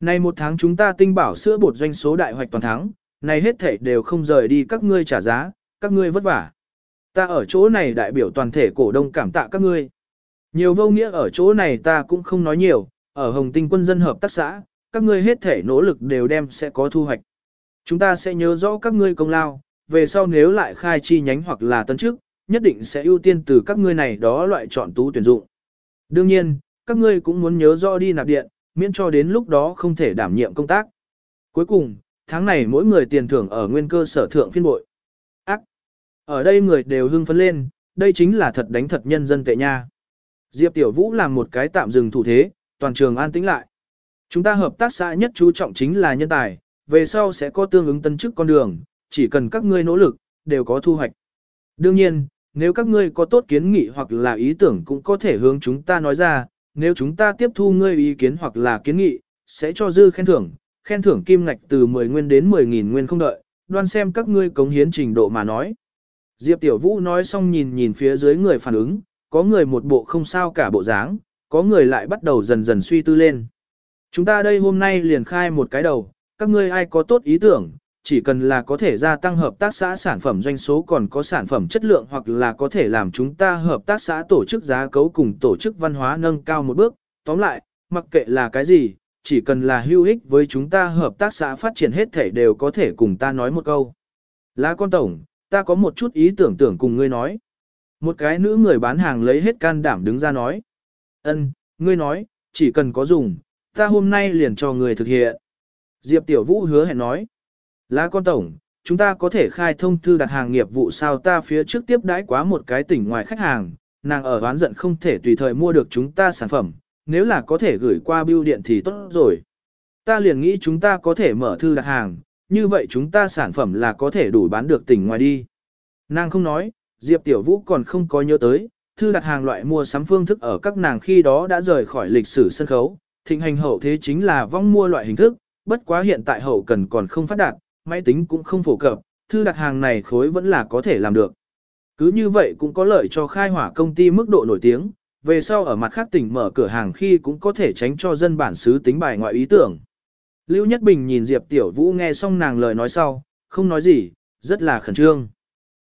Nay một tháng chúng ta tinh bảo sữa bột doanh số đại hoạch toàn thắng, này hết thể đều không rời đi các ngươi trả giá, các ngươi vất vả. Ta ở chỗ này đại biểu toàn thể cổ đông cảm tạ các ngươi. Nhiều vô nghĩa ở chỗ này ta cũng không nói nhiều, ở Hồng Tinh quân dân hợp tác xã, các ngươi hết thể nỗ lực đều đem sẽ có thu hoạch. Chúng ta sẽ nhớ rõ các ngươi công lao, về sau nếu lại khai chi nhánh hoặc là tân chức, nhất định sẽ ưu tiên từ các ngươi này đó loại chọn tú tuyển dụng. Đương nhiên, các ngươi cũng muốn nhớ rõ đi nạp điện, miễn cho đến lúc đó không thể đảm nhiệm công tác. Cuối cùng, tháng này mỗi người tiền thưởng ở nguyên cơ sở thượng phiên bội. Ác! Ở đây người đều hưng phấn lên, đây chính là thật đánh thật nhân dân tệ nha. Diệp Tiểu Vũ làm một cái tạm dừng thủ thế, toàn trường an tĩnh lại. Chúng ta hợp tác xã nhất chú trọng chính là nhân tài, về sau sẽ có tương ứng tân chức con đường, chỉ cần các ngươi nỗ lực, đều có thu hoạch. Đương nhiên, nếu các ngươi có tốt kiến nghị hoặc là ý tưởng cũng có thể hướng chúng ta nói ra, nếu chúng ta tiếp thu ngươi ý kiến hoặc là kiến nghị, sẽ cho dư khen thưởng, khen thưởng kim ngạch từ 10 nguyên đến 10.000 nguyên không đợi, đoan xem các ngươi cống hiến trình độ mà nói. Diệp Tiểu Vũ nói xong nhìn nhìn phía dưới người phản ứng, có người một bộ không sao cả bộ dáng, có người lại bắt đầu dần dần suy tư lên. Chúng ta đây hôm nay liền khai một cái đầu, các ngươi ai có tốt ý tưởng, chỉ cần là có thể gia tăng hợp tác xã sản phẩm doanh số còn có sản phẩm chất lượng hoặc là có thể làm chúng ta hợp tác xã tổ chức giá cấu cùng tổ chức văn hóa nâng cao một bước. Tóm lại, mặc kệ là cái gì, chỉ cần là hữu ích với chúng ta hợp tác xã phát triển hết thể đều có thể cùng ta nói một câu. Lá con tổng, ta có một chút ý tưởng tưởng cùng ngươi nói. Một cái nữ người bán hàng lấy hết can đảm đứng ra nói. Ân, ngươi nói, chỉ cần có dùng, ta hôm nay liền cho người thực hiện. Diệp Tiểu Vũ hứa hẹn nói. Lá con tổng, chúng ta có thể khai thông thư đặt hàng nghiệp vụ sao ta phía trước tiếp đãi quá một cái tỉnh ngoài khách hàng, nàng ở oán giận không thể tùy thời mua được chúng ta sản phẩm, nếu là có thể gửi qua bưu điện thì tốt rồi. Ta liền nghĩ chúng ta có thể mở thư đặt hàng, như vậy chúng ta sản phẩm là có thể đủ bán được tỉnh ngoài đi. Nàng không nói, Diệp Tiểu Vũ còn không có nhớ tới, thư đặt hàng loại mua sắm phương thức ở các nàng khi đó đã rời khỏi lịch sử sân khấu, thịnh hành hậu thế chính là vong mua loại hình thức, bất quá hiện tại hậu cần còn không phát đạt, máy tính cũng không phổ cập, thư đặt hàng này khối vẫn là có thể làm được. Cứ như vậy cũng có lợi cho khai hỏa công ty mức độ nổi tiếng, về sau ở mặt khác tỉnh mở cửa hàng khi cũng có thể tránh cho dân bản xứ tính bài ngoại ý tưởng. Lưu Nhất Bình nhìn Diệp Tiểu Vũ nghe xong nàng lời nói sau, không nói gì, rất là khẩn trương.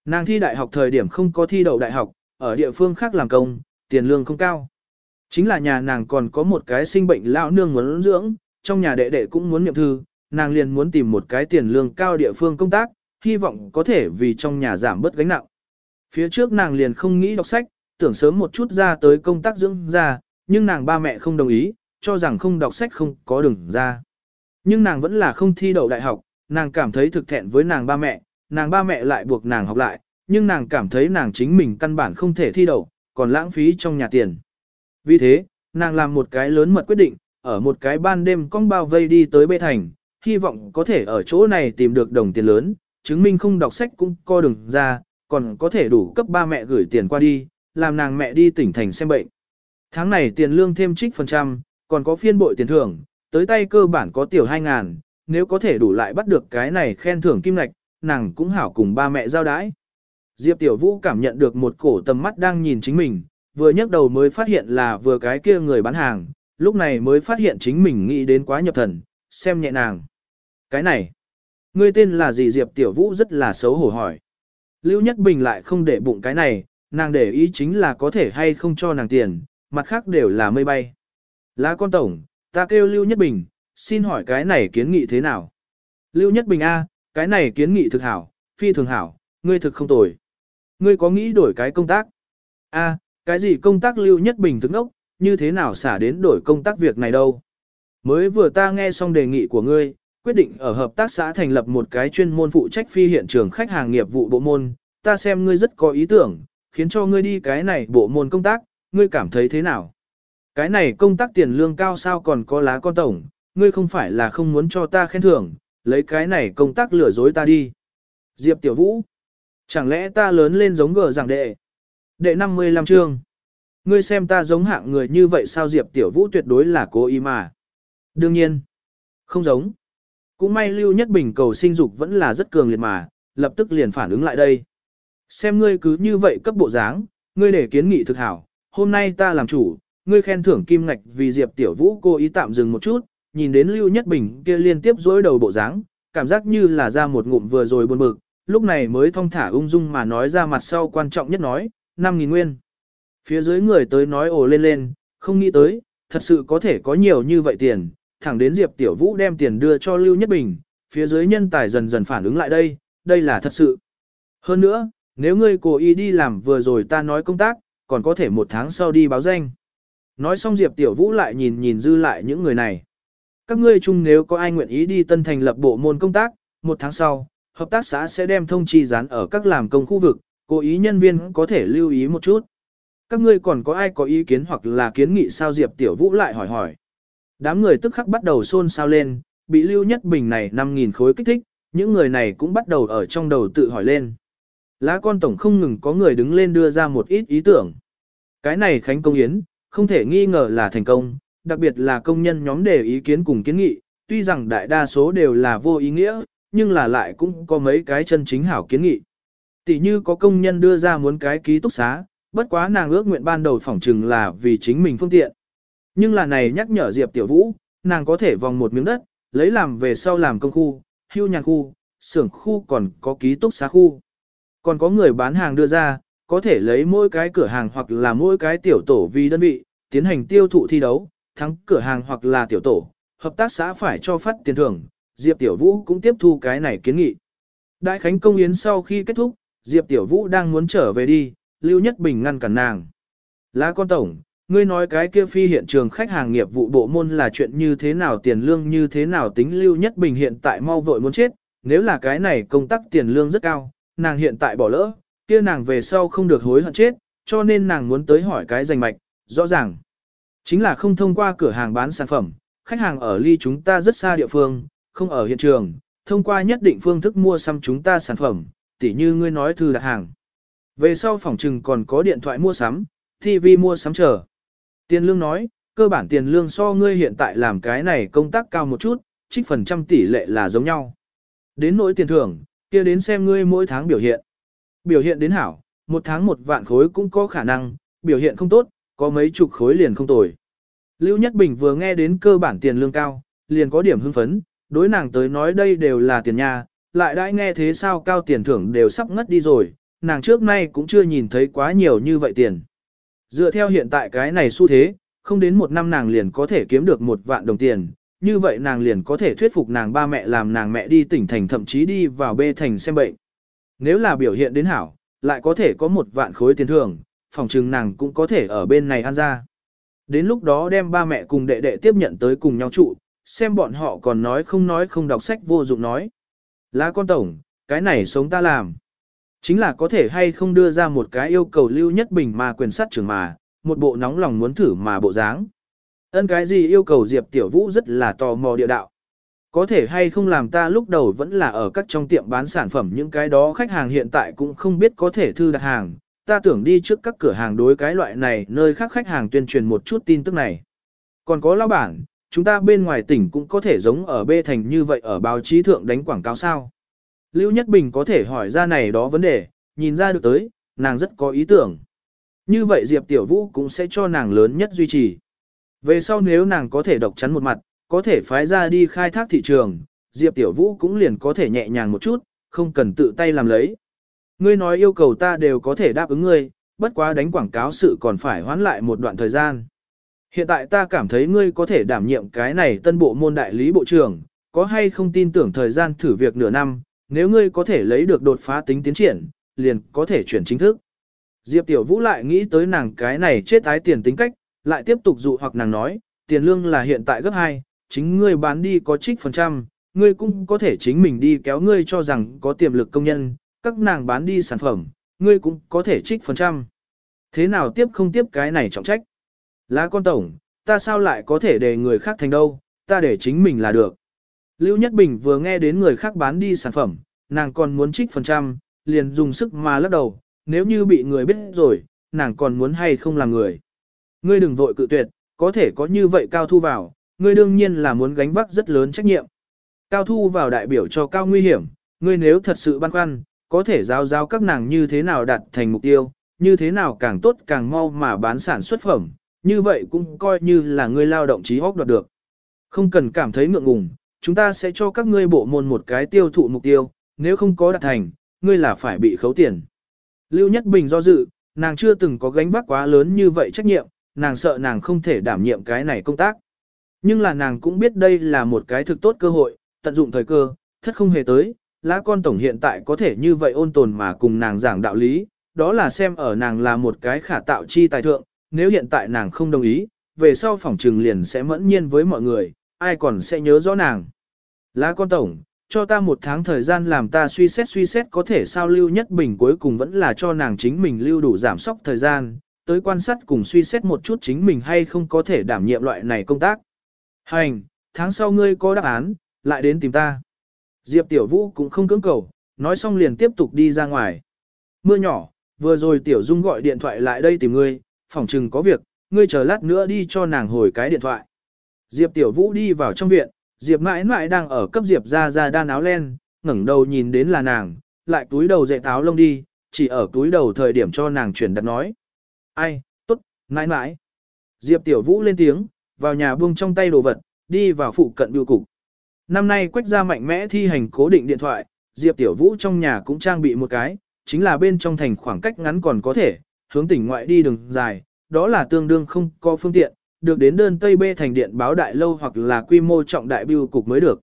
Nàng thi đại học thời điểm không có thi đậu đại học, ở địa phương khác làm công, tiền lương không cao. Chính là nhà nàng còn có một cái sinh bệnh lão nương muốn dưỡng, trong nhà đệ đệ cũng muốn niệm thư, nàng liền muốn tìm một cái tiền lương cao địa phương công tác, hy vọng có thể vì trong nhà giảm bớt gánh nặng. Phía trước nàng liền không nghĩ đọc sách, tưởng sớm một chút ra tới công tác dưỡng ra, nhưng nàng ba mẹ không đồng ý, cho rằng không đọc sách không có đường ra. Nhưng nàng vẫn là không thi đậu đại học, nàng cảm thấy thực thẹn với nàng ba mẹ, nàng ba mẹ lại buộc nàng học lại, nhưng nàng cảm thấy nàng chính mình căn bản không thể thi đậu, còn lãng phí trong nhà tiền. Vì thế, nàng làm một cái lớn mật quyết định, ở một cái ban đêm cong bao vây đi tới bê thành, hy vọng có thể ở chỗ này tìm được đồng tiền lớn, chứng minh không đọc sách cũng co đường ra, còn có thể đủ cấp ba mẹ gửi tiền qua đi, làm nàng mẹ đi tỉnh thành xem bệnh. Tháng này tiền lương thêm trích phần trăm, còn có phiên bội tiền thưởng, tới tay cơ bản có tiểu 2 ngàn, nếu có thể đủ lại bắt được cái này khen thưởng kim lạch, nàng cũng hảo cùng ba mẹ giao đái. Diệp Tiểu Vũ cảm nhận được một cổ tầm mắt đang nhìn chính mình, vừa nhấc đầu mới phát hiện là vừa cái kia người bán hàng, lúc này mới phát hiện chính mình nghĩ đến quá nhập thần, xem nhẹ nàng. Cái này, ngươi tên là gì Diệp Tiểu Vũ rất là xấu hổ hỏi. Lưu Nhất Bình lại không để bụng cái này, nàng để ý chính là có thể hay không cho nàng tiền, mặt khác đều là mây bay. Lá con tổng, ta kêu Lưu Nhất Bình, xin hỏi cái này kiến nghị thế nào? Lưu Nhất Bình A, cái này kiến nghị thực hảo, phi thường hảo, ngươi thực không tồi. Ngươi có nghĩ đổi cái công tác? A, cái gì công tác Lưu Nhất Bình thức ốc, như thế nào xả đến đổi công tác việc này đâu? Mới vừa ta nghe xong đề nghị của ngươi, quyết định ở hợp tác xã thành lập một cái chuyên môn phụ trách phi hiện trường khách hàng nghiệp vụ bộ môn, ta xem ngươi rất có ý tưởng, khiến cho ngươi đi cái này bộ môn công tác, ngươi cảm thấy thế nào? Cái này công tác tiền lương cao sao còn có lá con tổng, ngươi không phải là không muốn cho ta khen thưởng, lấy cái này công tác lừa dối ta đi. Diệp Tiểu Vũ, chẳng lẽ ta lớn lên giống gờ giảng đệ? Đệ 55 chương. Ngươi xem ta giống hạng người như vậy sao Diệp Tiểu Vũ tuyệt đối là cố ý mà. Đương nhiên, không giống. Cũng may Lưu Nhất Bình cầu sinh dục vẫn là rất cường liệt mà, lập tức liền phản ứng lại đây. Xem ngươi cứ như vậy cấp bộ dáng, ngươi để kiến nghị thực hảo, hôm nay ta làm chủ, ngươi khen thưởng kim ngạch vì Diệp Tiểu Vũ cô ý tạm dừng một chút, nhìn đến Lưu Nhất Bình kia liên tiếp dối đầu bộ dáng, cảm giác như là ra một ngụm vừa rồi buồn bực, lúc này mới thong thả ung dung mà nói ra mặt sau quan trọng nhất nói, 5.000 nguyên. Phía dưới người tới nói ồ lên lên, không nghĩ tới, thật sự có thể có nhiều như vậy tiền, thẳng đến Diệp Tiểu Vũ đem tiền đưa cho Lưu Nhất Bình, phía dưới nhân tài dần dần phản ứng lại đây, đây là thật sự. Hơn nữa, nếu ngươi cố ý đi làm vừa rồi ta nói công tác, còn có thể một tháng sau đi báo danh. Nói xong Diệp Tiểu Vũ lại nhìn nhìn dư lại những người này. Các ngươi chung nếu có ai nguyện ý đi tân thành lập bộ môn công tác, một tháng sau, hợp tác xã sẽ đem thông chi dán ở các làm công khu vực, cố ý nhân viên có thể lưu ý một chút. Các ngươi còn có ai có ý kiến hoặc là kiến nghị sao Diệp Tiểu Vũ lại hỏi hỏi. Đám người tức khắc bắt đầu xôn xao lên, bị Lưu Nhất Bình này 5.000 khối kích thích, những người này cũng bắt đầu ở trong đầu tự hỏi lên. Lá con tổng không ngừng có người đứng lên đưa ra một ít ý tưởng. Cái này Khánh Công Yến, không thể nghi ngờ là thành công, đặc biệt là công nhân nhóm đề ý kiến cùng kiến nghị, tuy rằng đại đa số đều là vô ý nghĩa, nhưng là lại cũng có mấy cái chân chính hảo kiến nghị. Tỷ như có công nhân đưa ra muốn cái ký túc xá, bất quá nàng ước nguyện ban đầu phỏng chừng là vì chính mình phương tiện. Nhưng là này nhắc nhở Diệp Tiểu Vũ, nàng có thể vòng một miếng đất, lấy làm về sau làm công khu, hưu nhàn khu, xưởng khu còn có ký túc xá khu. Còn có người bán hàng đưa ra, có thể lấy mỗi cái cửa hàng hoặc là mỗi cái tiểu tổ vì đơn vị, tiến hành tiêu thụ thi đấu, thắng cửa hàng hoặc là tiểu tổ, hợp tác xã phải cho phát tiền thưởng, Diệp Tiểu Vũ cũng tiếp thu cái này kiến nghị. Đại Khánh Công Yến sau khi kết thúc, Diệp Tiểu Vũ đang muốn trở về đi, Lưu Nhất Bình ngăn cản nàng. Lá con tổng, ngươi nói cái kia phi hiện trường khách hàng nghiệp vụ bộ môn là chuyện như thế nào tiền lương như thế nào tính Lưu Nhất Bình hiện tại mau vội muốn chết, nếu là cái này công tác tiền lương rất cao, nàng hiện tại bỏ lỡ, kia nàng về sau không được hối hận chết, cho nên nàng muốn tới hỏi cái danh mạch, rõ ràng. Chính là không thông qua cửa hàng bán sản phẩm, khách hàng ở ly chúng ta rất xa địa phương, không ở hiện trường, thông qua nhất định phương thức mua xăm chúng ta sản phẩm, tỉ như ngươi nói thư đặt hàng. Về sau phòng trừng còn có điện thoại mua sắm, TV mua sắm chờ. Tiền lương nói, cơ bản tiền lương so ngươi hiện tại làm cái này công tác cao một chút, trích phần trăm tỷ lệ là giống nhau. Đến nỗi tiền thưởng, kia đến xem ngươi mỗi tháng biểu hiện. Biểu hiện đến hảo, một tháng một vạn khối cũng có khả năng, biểu hiện không tốt, có mấy chục khối liền không tồi. Lưu Nhất Bình vừa nghe đến cơ bản tiền lương cao, liền có điểm hưng phấn, đối nàng tới nói đây đều là tiền nhà, lại đãi nghe thế sao cao tiền thưởng đều sắp ngất đi rồi, nàng trước nay cũng chưa nhìn thấy quá nhiều như vậy tiền. Dựa theo hiện tại cái này xu thế, không đến một năm nàng liền có thể kiếm được một vạn đồng tiền, như vậy nàng liền có thể thuyết phục nàng ba mẹ làm nàng mẹ đi tỉnh thành thậm chí đi vào bê thành xem bệnh. Nếu là biểu hiện đến hảo, lại có thể có một vạn khối tiền thưởng, phòng trừng nàng cũng có thể ở bên này ăn ra. Đến lúc đó đem ba mẹ cùng đệ đệ tiếp nhận tới cùng nhau trụ, xem bọn họ còn nói không nói không đọc sách vô dụng nói. Lá con tổng, cái này sống ta làm. Chính là có thể hay không đưa ra một cái yêu cầu lưu nhất bình mà quyền sát trưởng mà, một bộ nóng lòng muốn thử mà bộ dáng. Ân cái gì yêu cầu Diệp Tiểu Vũ rất là tò mò địa đạo. Có thể hay không làm ta lúc đầu vẫn là ở các trong tiệm bán sản phẩm những cái đó khách hàng hiện tại cũng không biết có thể thư đặt hàng. Ta tưởng đi trước các cửa hàng đối cái loại này nơi khác khách hàng tuyên truyền một chút tin tức này. Còn có lão bản, chúng ta bên ngoài tỉnh cũng có thể giống ở bê thành như vậy ở báo chí thượng đánh quảng cáo sao. Lưu Nhất Bình có thể hỏi ra này đó vấn đề, nhìn ra được tới, nàng rất có ý tưởng. Như vậy Diệp Tiểu Vũ cũng sẽ cho nàng lớn nhất duy trì. Về sau nếu nàng có thể độc chắn một mặt, có thể phái ra đi khai thác thị trường, Diệp Tiểu Vũ cũng liền có thể nhẹ nhàng một chút, không cần tự tay làm lấy. Ngươi nói yêu cầu ta đều có thể đáp ứng ngươi, bất quá đánh quảng cáo sự còn phải hoãn lại một đoạn thời gian. Hiện tại ta cảm thấy ngươi có thể đảm nhiệm cái này tân bộ môn đại lý bộ trưởng, có hay không tin tưởng thời gian thử việc nửa năm, nếu ngươi có thể lấy được đột phá tính tiến triển, liền có thể chuyển chính thức. Diệp Tiểu Vũ lại nghĩ tới nàng cái này chết ái tiền tính cách, lại tiếp tục dụ hoặc nàng nói, tiền lương là hiện tại gấp 2, chính ngươi bán đi có trích phần trăm, ngươi cũng có thể chính mình đi kéo ngươi cho rằng có tiềm lực công nhân, các nàng bán đi sản phẩm, ngươi cũng có thể trích phần trăm. Thế nào tiếp không tiếp cái này trọng trách? Lá con tổng, ta sao lại có thể để người khác thành đâu, ta để chính mình là được. Lưu Nhất Bình vừa nghe đến người khác bán đi sản phẩm, nàng còn muốn trích phần trăm, liền dùng sức mà lắc đầu, nếu như bị người biết rồi, nàng còn muốn hay không làm người. Ngươi đừng vội cự tuyệt, có thể có như vậy cao thu vào, ngươi đương nhiên là muốn gánh vác rất lớn trách nhiệm. Cao thu vào đại biểu cho cao nguy hiểm, ngươi nếu thật sự băn khoăn, có thể giao giao các nàng như thế nào đạt thành mục tiêu, như thế nào càng tốt càng mau mà bán sản xuất phẩm, như vậy cũng coi như là ngươi lao động trí óc đoạt được. Không cần cảm thấy ngượng ngùng, chúng ta sẽ cho các ngươi bộ môn một cái tiêu thụ mục tiêu, nếu không có đạt thành, ngươi là phải bị khấu tiền. Lưu Nhất Bình do dự, nàng chưa từng có gánh vác quá lớn như vậy trách nhiệm, nàng sợ nàng không thể đảm nhiệm cái này công tác. Nhưng là nàng cũng biết đây là một cái thực tốt cơ hội, tận dụng thời cơ, thất không hề tới, lá con tổng hiện tại có thể như vậy ôn tồn mà cùng nàng giảng đạo lý, đó là xem ở nàng là một cái khả tạo chi tài thượng, nếu hiện tại nàng không đồng ý, về sau phòng trừng liền sẽ mẫn nhiên với mọi người, ai còn sẽ nhớ rõ nàng. Lá con tổng, cho ta một tháng thời gian làm ta suy xét suy xét có thể sao lưu nhất bình cuối cùng vẫn là cho nàng chính mình lưu đủ giảm sóc thời gian, tới quan sát cùng suy xét một chút chính mình hay không có thể đảm nhiệm loại này công tác. Hành, tháng sau ngươi có đáp án, lại đến tìm ta. Diệp Tiểu Vũ cũng không cưỡng cầu, nói xong liền tiếp tục đi ra ngoài. Mưa nhỏ, vừa rồi Tiểu Dung gọi điện thoại lại đây tìm ngươi, phòng trừng có việc, ngươi chờ lát nữa đi cho nàng hồi cái điện thoại. Diệp Tiểu Vũ đi vào trong viện, Diệp mãi mãi đang ở cấp Diệp ra ra đan áo len, ngẩng đầu nhìn đến là nàng, lại túi đầu dạy táo lông đi, chỉ ở túi đầu thời điểm cho nàng chuyển đặt nói. Ai, tốt, mãi mãi. Diệp Tiểu Vũ lên tiếng, vào nhà buông trong tay đồ vật, đi vào phụ cận biểu cục. Năm nay quách ra mạnh mẽ thi hành cố định điện thoại, Diệp Tiểu Vũ trong nhà cũng trang bị một cái, chính là bên trong thành khoảng cách ngắn còn có thể, hướng tỉnh ngoại đi đường dài, đó là tương đương không có phương tiện, được đến đơn Tây Bê thành điện báo đại lâu hoặc là quy mô trọng đại biêu cục mới được.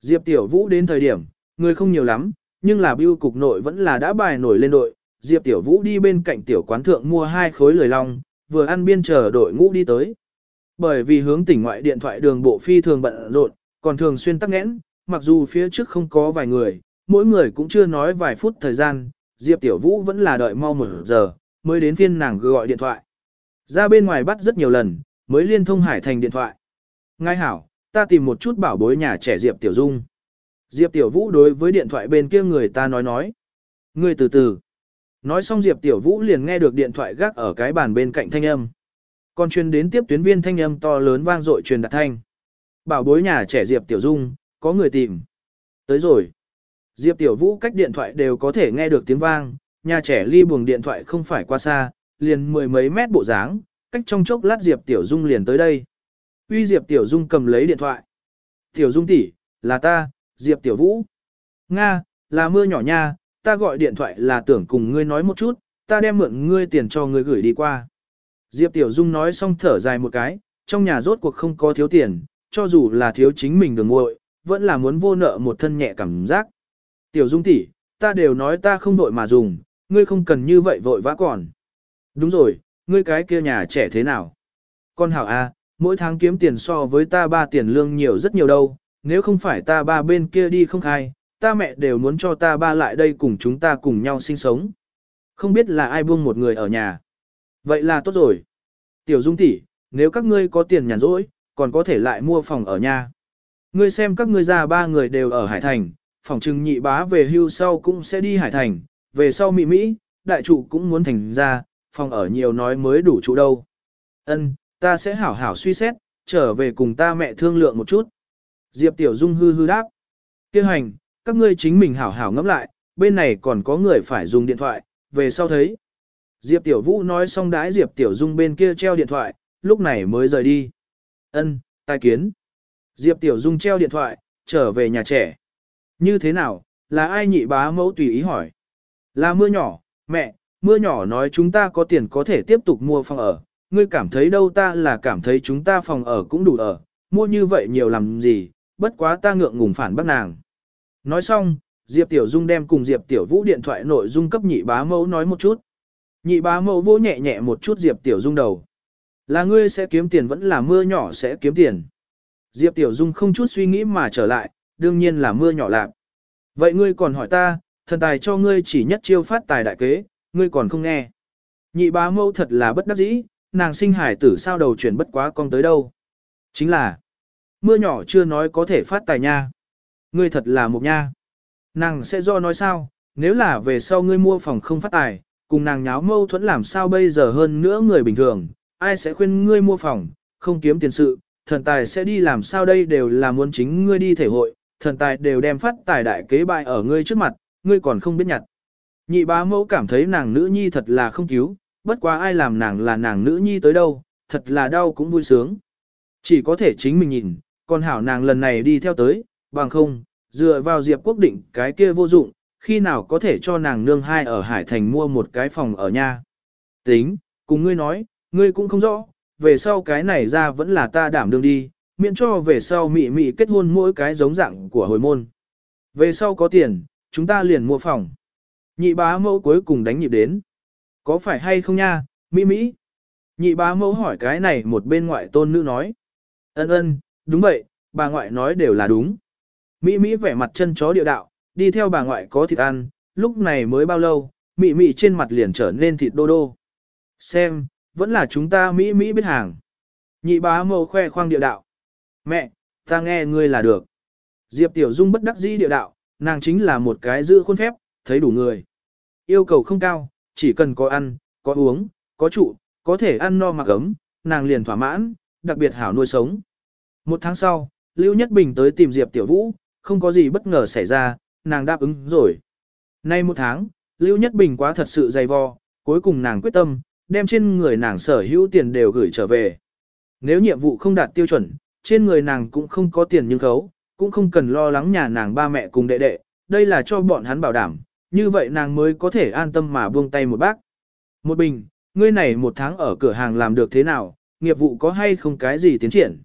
Diệp Tiểu Vũ đến thời điểm, người không nhiều lắm, nhưng là biêu cục nội vẫn là đã bài nổi lên đội. Diệp Tiểu Vũ đi bên cạnh tiểu quán thượng mua hai khối lười long, vừa ăn biên chờ đội ngũ đi tới. Bởi vì hướng tỉnh ngoại điện thoại đường bộ phi thường bận rộn, còn thường xuyên tắc nghẽn, mặc dù phía trước không có vài người, mỗi người cũng chưa nói vài phút thời gian, Diệp Tiểu Vũ vẫn là đợi mau một giờ, mới đến phiên nàng gọi điện thoại. Ra bên ngoài bắt rất nhiều lần, mới liên thông Hải Thành điện thoại. Ngài hảo, ta tìm một chút bảo bối nhà trẻ Diệp Tiểu Dung. Diệp Tiểu Vũ đối với điện thoại bên kia người ta nói nói. Người từ từ. Nói xong Diệp Tiểu Vũ liền nghe được điện thoại gác ở cái bàn bên cạnh thanh âm. Còn truyền đến tiếp tuyến viên thanh âm to lớn vang dội truyền đạt thanh. Bảo bối nhà trẻ Diệp Tiểu Dung, có người tìm. Tới rồi. Diệp Tiểu Vũ cách điện thoại đều có thể nghe được tiếng vang, nhà trẻ ly buồng điện thoại không phải qua xa, liền mười mấy mét bộ dáng, cách trong chốc lát Diệp Tiểu Dung liền tới đây. Uy Diệp Tiểu Dung cầm lấy điện thoại. Tiểu Dung tỷ, là ta, Diệp Tiểu Vũ. Nga, là mưa nhỏ nha, ta gọi điện thoại là tưởng cùng ngươi nói một chút, ta đem mượn ngươi tiền cho ngươi gửi đi qua. Diệp Tiểu Dung nói xong thở dài một cái, trong nhà rốt cuộc không có thiếu tiền, cho dù là thiếu chính mình đường ngội, vẫn là muốn vô nợ một thân nhẹ cảm giác. Tiểu Dung tỷ, ta đều nói ta không đội mà dùng, ngươi không cần như vậy vội vã còn. Đúng rồi, ngươi cái kia nhà trẻ thế nào? Con hảo a, mỗi tháng kiếm tiền so với ta ba tiền lương nhiều rất nhiều đâu, nếu không phải ta ba bên kia đi không khai, ta mẹ đều muốn cho ta ba lại đây cùng chúng ta cùng nhau sinh sống. Không biết là ai buông một người ở nhà. Vậy là tốt rồi. Tiểu Dung tỷ, nếu các ngươi có tiền nhàn rỗi, còn có thể lại mua phòng ở nhà. Ngươi xem các ngươi già ba người đều ở Hải Thành, phòng trừng nhị bá về hưu sau cũng sẽ đi Hải Thành, về sau Mỹ Mỹ, đại trụ cũng muốn thành ra, phòng ở nhiều nói mới đủ trụ đâu. Ân, ta sẽ hảo hảo suy xét, trở về cùng ta mẹ thương lượng một chút. Diệp Tiểu Dung hư hư đáp. Kêu hành, các ngươi chính mình hảo hảo ngẫm lại, bên này còn có người phải dùng điện thoại, về sau thấy. Diệp Tiểu Vũ nói xong đãi Diệp Tiểu Dung bên kia treo điện thoại, lúc này mới rời đi. Ân, tai kiến. Diệp Tiểu Dung treo điện thoại, trở về nhà trẻ. Như thế nào, là ai nhị bá mẫu tùy ý hỏi. Là mưa nhỏ, mẹ, mưa nhỏ nói chúng ta có tiền có thể tiếp tục mua phòng ở. Ngươi cảm thấy đâu ta là cảm thấy chúng ta phòng ở cũng đủ ở, mua như vậy nhiều làm gì, bất quá ta ngượng ngùng phản bác nàng. Nói xong, Diệp Tiểu Dung đem cùng Diệp Tiểu Vũ điện thoại nội dung cấp nhị bá mẫu nói một chút. Nhị bá mẫu vỗ nhẹ nhẹ một chút Diệp Tiểu Dung đầu. Là ngươi sẽ kiếm tiền vẫn là mưa nhỏ sẽ kiếm tiền. Diệp Tiểu Dung không chút suy nghĩ mà trở lại, đương nhiên là mưa nhỏ lạc. Vậy ngươi còn hỏi ta, thần tài cho ngươi chỉ nhất chiêu phát tài đại kế, ngươi còn không nghe. Nhị bá mẫu thật là bất đắc dĩ, nàng sinh hải tử sao đầu chuyển bất quá con tới đâu. Chính là, mưa nhỏ chưa nói có thể phát tài nha. Ngươi thật là một nha. Nàng sẽ do nói sao, nếu là về sau ngươi mua phòng không phát tài, cùng nàng nháo mâu thuẫn làm sao bây giờ hơn nữa người bình thường, ai sẽ khuyên ngươi mua phòng, không kiếm tiền sự, thần tài sẽ đi làm sao đây đều là muốn chính ngươi đi thể hội, thần tài đều đem phát tài đại kế bại ở ngươi trước mặt, ngươi còn không biết nhặt. Nhị bá mẫu cảm thấy nàng nữ nhi thật là không cứu, bất quá ai làm nàng là nàng nữ nhi tới đâu, thật là đau cũng vui sướng. Chỉ có thể chính mình nhìn, còn hảo nàng lần này đi theo tới, bằng không, dựa vào Diệp Quốc Định cái kia vô dụng, khi nào có thể cho nàng nương hai ở Hải Thành mua một cái phòng ở nha. Tính, cùng ngươi nói, ngươi cũng không rõ, về sau cái này ra vẫn là ta đảm đương đi, miễn cho về sau mị mị kết hôn mỗi cái giống dạng của hồi môn. Về sau có tiền, chúng ta liền mua phòng. Nhị bá mẫu cuối cùng đánh nhịp đến. Có phải hay không nha, mỹ mỹ? Nhị bá mẫu hỏi cái này một bên ngoại tôn nữ nói. Ân ân, đúng vậy, bà ngoại nói đều là đúng. Mỹ Mỹ vẻ mặt chân chó địa đạo, đi theo bà ngoại có thịt ăn, lúc này mới bao lâu, Mỹ Mỹ trên mặt liền trở nên thịt đô đô. Xem, vẫn là chúng ta Mỹ Mỹ biết hàng. Nhị bá mẫu khoe khoang địa đạo. Mẹ, ta nghe ngươi là được. Diệp Tiểu Dung bất đắc dĩ địa đạo, nàng chính là một cái giữ khuôn phép, thấy đủ người. Yêu cầu không cao, chỉ cần có ăn, có uống, có trụ, có thể ăn no mặc ấm, nàng liền thỏa mãn, đặc biệt hảo nuôi sống. Một tháng sau, Lưu Nhất Bình tới tìm Diệp Tiểu Vũ, không có gì bất ngờ xảy ra, nàng đáp ứng rồi. Nay một tháng, Lưu Nhất Bình quá thật sự dày vò, cuối cùng nàng quyết tâm, đem trên người nàng sở hữu tiền đều gửi trở về. Nếu nhiệm vụ không đạt tiêu chuẩn, trên người nàng cũng không có tiền nhưng khấu, cũng không cần lo lắng nhà nàng ba mẹ cùng đệ đệ, đây là cho bọn hắn bảo đảm, như vậy nàng mới có thể an tâm mà buông tay một bác. Một bình, ngươi này một tháng ở cửa hàng làm được thế nào, nghiệp vụ có hay không cái gì tiến triển?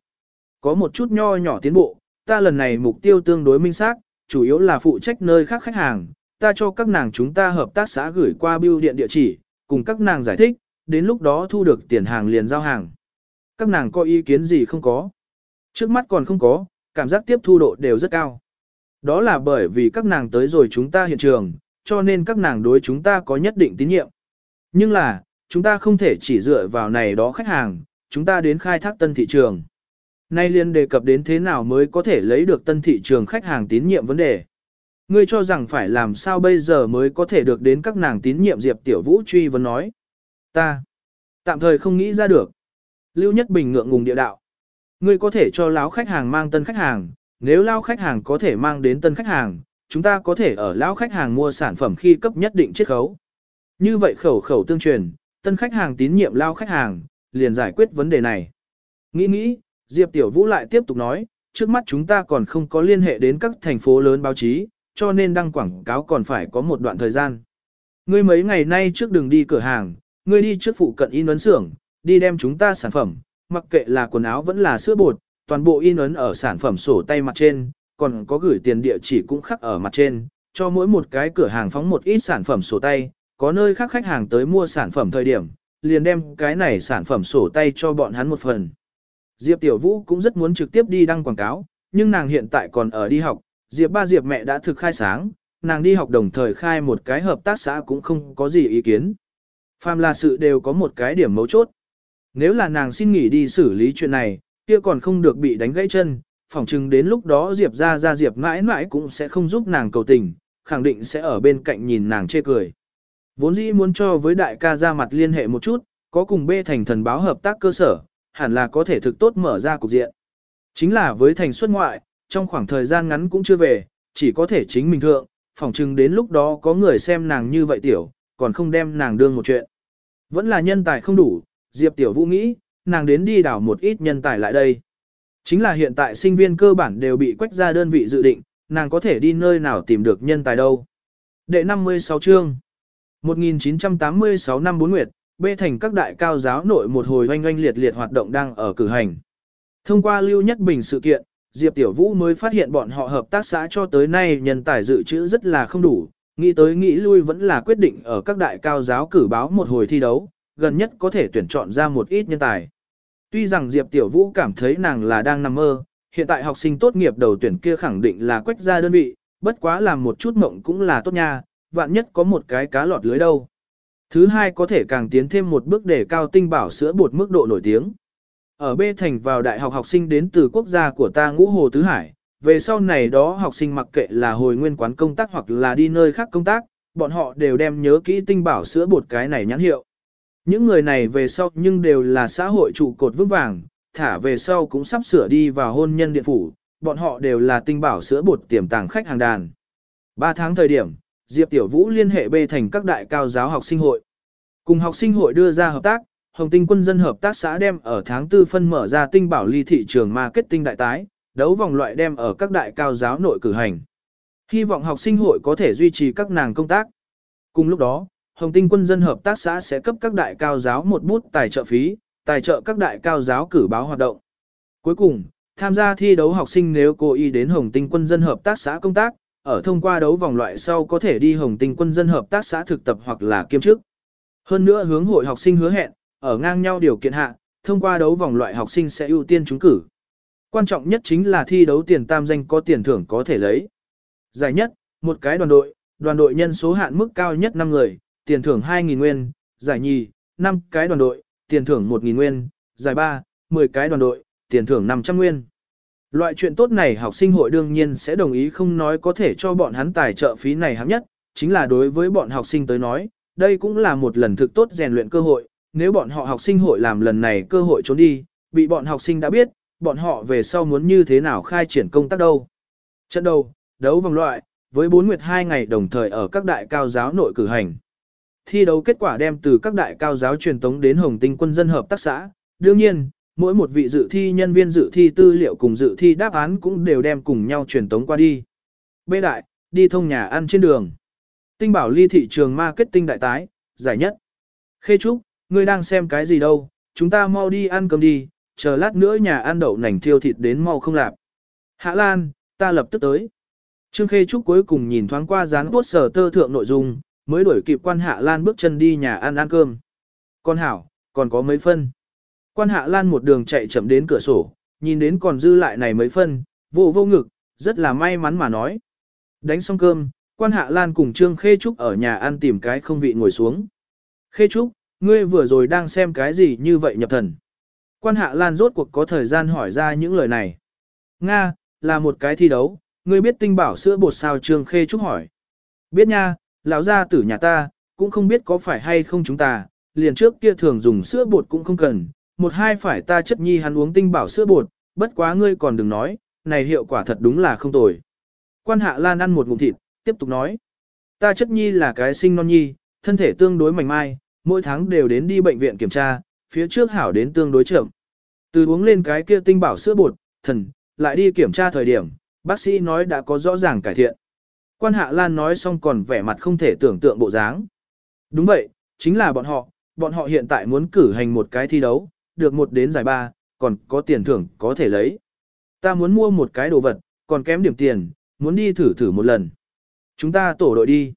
Có một chút nho nhỏ tiến bộ, ta lần này mục tiêu tương đối minh xác, chủ yếu là phụ trách nơi khác khách hàng, ta cho các nàng chúng ta hợp tác xã gửi qua bưu điện địa chỉ, cùng các nàng giải thích, đến lúc đó thu được tiền hàng liền giao hàng. Các nàng có ý kiến gì không có? Trước mắt còn không có, cảm giác tiếp thu độ đều rất cao. Đó là bởi vì các nàng tới rồi chúng ta hiện trường, cho nên các nàng đối chúng ta có nhất định tín nhiệm. Nhưng là, chúng ta không thể chỉ dựa vào này đó khách hàng, chúng ta đến khai thác tân thị trường. Nay liên đề cập đến thế nào mới có thể lấy được tân thị trường khách hàng tín nhiệm vấn đề. Ngươi cho rằng phải làm sao bây giờ mới có thể được đến các nàng tín nhiệm Diệp Tiểu Vũ truy vấn nói. Ta, tạm thời không nghĩ ra được. Lưu Nhất Bình ngượng ngùng địa đạo. Ngươi có thể cho lão khách hàng mang tân khách hàng, nếu lão khách hàng có thể mang đến tân khách hàng, chúng ta có thể ở lão khách hàng mua sản phẩm khi cấp nhất định chiết khấu. Như vậy khẩu khẩu tương truyền, tân khách hàng tín nhiệm lão khách hàng, liền giải quyết vấn đề này. Nghĩ nghĩ, Diệp Tiểu Vũ lại tiếp tục nói, trước mắt chúng ta còn không có liên hệ đến các thành phố lớn báo chí, cho nên đăng quảng cáo còn phải có một đoạn thời gian. Ngươi mấy ngày nay trước đường đi cửa hàng, ngươi đi trước phụ cận in ấn xưởng, đi đem chúng ta sản phẩm, mặc kệ là quần áo vẫn là sữa bột, toàn bộ in ấn ở sản phẩm sổ tay mặt trên, còn có gửi tiền địa chỉ cũng khắc ở mặt trên, cho mỗi một cái cửa hàng phóng một ít sản phẩm sổ tay, có nơi khác khách hàng tới mua sản phẩm thời điểm, liền đem cái này sản phẩm sổ tay cho bọn hắn một phần. Diệp Tiểu Vũ cũng rất muốn trực tiếp đi đăng quảng cáo, nhưng nàng hiện tại còn ở đi học, Diệp ba Diệp mẹ đã thực khai sáng, nàng đi học đồng thời khai một cái hợp tác xã cũng không có gì ý kiến. Phàm là sự đều có một cái điểm mấu chốt. Nếu là nàng xin nghỉ đi xử lý chuyện này, kia còn không được bị đánh gãy chân, phỏng chừng đến lúc đó Diệp ra ra Diệp mãi mãi cũng sẽ không giúp nàng cầu tình, khẳng định sẽ ở bên cạnh nhìn nàng chê cười. Vốn dĩ muốn cho với đại ca ra mặt liên hệ một chút, có cùng bê thành thần báo hợp tác cơ sở, hẳn là có thể thực tốt mở ra cục diện. Chính là với thành xuất ngoại, trong khoảng thời gian ngắn cũng chưa về, chỉ có thể chính mình thượng, phỏng chừng đến lúc đó có người xem nàng như vậy tiểu, còn không đem nàng đương một chuyện. Vẫn là nhân tài không đủ, Diệp Tiểu Vũ nghĩ, nàng đến đi đảo một ít nhân tài lại đây. Chính là hiện tại sinh viên cơ bản đều bị quách ra đơn vị dự định, nàng có thể đi nơi nào tìm được nhân tài đâu. Đệ 56 chương 1986 năm 4 nguyệt, bê thành các đại cao giáo nội một hồi oanh oanh liệt liệt hoạt động đang ở cử hành. Thông qua Lưu Nhất Bình sự kiện, Diệp Tiểu Vũ mới phát hiện bọn họ hợp tác xã cho tới nay nhân tài dự trữ rất là không đủ, nghĩ tới nghĩ lui vẫn là quyết định ở các đại cao giáo cử báo một hồi thi đấu, gần nhất có thể tuyển chọn ra một ít nhân tài. Tuy rằng Diệp Tiểu Vũ cảm thấy nàng là đang nằm mơ, hiện tại học sinh tốt nghiệp đầu tuyển kia khẳng định là quách ra đơn vị, bất quá làm một chút mộng cũng là tốt nha, vạn nhất có một cái cá lọt lưới đâu. Thứ hai có thể càng tiến thêm một bước để cao tinh bảo sữa bột mức độ nổi tiếng. Ở B thành vào đại học học sinh đến từ quốc gia của ta ngũ hồ tứ hải, về sau này đó học sinh mặc kệ là hồi nguyên quán công tác hoặc là đi nơi khác công tác, bọn họ đều đem nhớ kỹ tinh bảo sữa bột cái này nhãn hiệu. Những người này về sau nhưng đều là xã hội trụ cột vững vàng, thả về sau cũng sắp sửa đi vào hôn nhân điện phủ, bọn họ đều là tinh bảo sữa bột tiềm tàng khách hàng đàn. Ba tháng thời điểm, Diệp Tiểu Vũ liên hệ bê thành các đại cao giáo học sinh hội. Cùng học sinh hội đưa ra hợp tác, Hồng Tinh quân dân hợp tác xã đem ở tháng 4 phân mở ra tinh bảo ly thị trường marketing đại tái, đấu vòng loại đem ở các đại cao giáo nội cử hành. Hy vọng học sinh hội có thể duy trì các nàng công tác. Cùng lúc đó, Hồng Tinh quân dân hợp tác xã sẽ cấp các đại cao giáo một bút tài trợ phí, tài trợ các đại cao giáo cử báo hoạt động. Cuối cùng, tham gia thi đấu học sinh nếu cố ý đến Hồng Tinh quân dân hợp tác xã công tác, ở thông qua đấu vòng loại sau có thể đi Hồng Tinh quân dân hợp tác xã thực tập hoặc là kiêm chức. Hơn nữa hướng hội học sinh hứa hẹn, ở ngang nhau điều kiện hạ, thông qua đấu vòng loại học sinh sẽ ưu tiên trúng cử. Quan trọng nhất chính là thi đấu tiền tam danh có tiền thưởng có thể lấy. Giải nhất, một cái đoàn đội, đoàn đội nhân số hạn mức cao nhất 5 người, tiền thưởng 2.000 nguyên, giải nhì, 5 cái đoàn đội, tiền thưởng 1.000 nguyên, giải ba, 10 cái đoàn đội, tiền thưởng 500 nguyên. Loại chuyện tốt này học sinh hội đương nhiên sẽ đồng ý không nói có thể cho bọn hắn tài trợ phí này hấp nhất, chính là đối với bọn học sinh tới nói, đây cũng là một lần thực tốt rèn luyện cơ hội, nếu bọn họ học sinh hội làm lần này cơ hội trốn đi, bị bọn học sinh đã biết, bọn họ về sau muốn như thế nào khai triển công tác đâu. Trận đầu, đấu vòng loại, với 4 nguyệt 2 ngày đồng thời ở các đại cao giáo nội cử hành. Thi đấu kết quả đem từ các đại cao giáo truyền tống đến Hồng Tinh quân dân hợp tác xã. Đương nhiên, mỗi một vị dự thi nhân viên dự thi tư liệu cùng dự thi đáp án cũng đều đem cùng nhau truyền tống qua đi. B đại, đi thông nhà ăn trên đường. Tinh bảo ly thị trường marketing đại tái, giải nhất. Khê Trúc, ngươi đang xem cái gì đâu, chúng ta mau đi ăn cơm đi, chờ lát nữa nhà ăn đậu nành thiêu thịt đến mau không lạp. Hạ Lan, ta lập tức tới. Trương Khê Trúc cuối cùng nhìn thoáng qua dán bốt sở tơ thượng nội dung, mới đuổi kịp quan Hạ Lan bước chân đi nhà ăn ăn cơm. Con hảo, còn có mấy phân. Quan Hạ Lan một đường chạy chậm đến cửa sổ, nhìn đến còn dư lại này mấy phân, vô vô ngực, rất là may mắn mà nói. Đánh xong cơm, quan Hạ Lan cùng Trương Khê Trúc ở nhà ăn tìm cái không vị ngồi xuống. Khê Trúc, ngươi vừa rồi đang xem cái gì như vậy nhập thần. Quan Hạ Lan rốt cuộc có thời gian hỏi ra những lời này. Nga, là một cái thi đấu, ngươi biết tinh bảo sữa bột sao Trương Khê Trúc hỏi. Biết nha, lão gia tử nhà ta, cũng không biết có phải hay không chúng ta, liền trước kia thường dùng sữa bột cũng không cần, một hai phải ta chất nhi hắn uống tinh bảo sữa bột, bất quá ngươi còn đừng nói, này hiệu quả thật đúng là không tồi. Quan Hạ Lan ăn một ngụm thịt, tiếp tục nói. Ta chất nhi là cái sinh non nhi, thân thể tương đối mảnh mai, mỗi tháng đều đến đi bệnh viện kiểm tra, phía trước hảo đến tương đối chậm. Từ uống lên cái kia tinh bảo sữa bột, thần, lại đi kiểm tra thời điểm, bác sĩ nói đã có rõ ràng cải thiện. Quan Hạ Lan nói xong còn vẻ mặt không thể tưởng tượng bộ dáng. Đúng vậy, chính là bọn họ, bọn họ hiện tại muốn cử hành một cái thi đấu, được một đến giải ba, còn có tiền thưởng có thể lấy. ta muốn mua một cái đồ vật, còn kém điểm tiền, muốn đi thử thử một lần. Chúng ta tổ đội đi.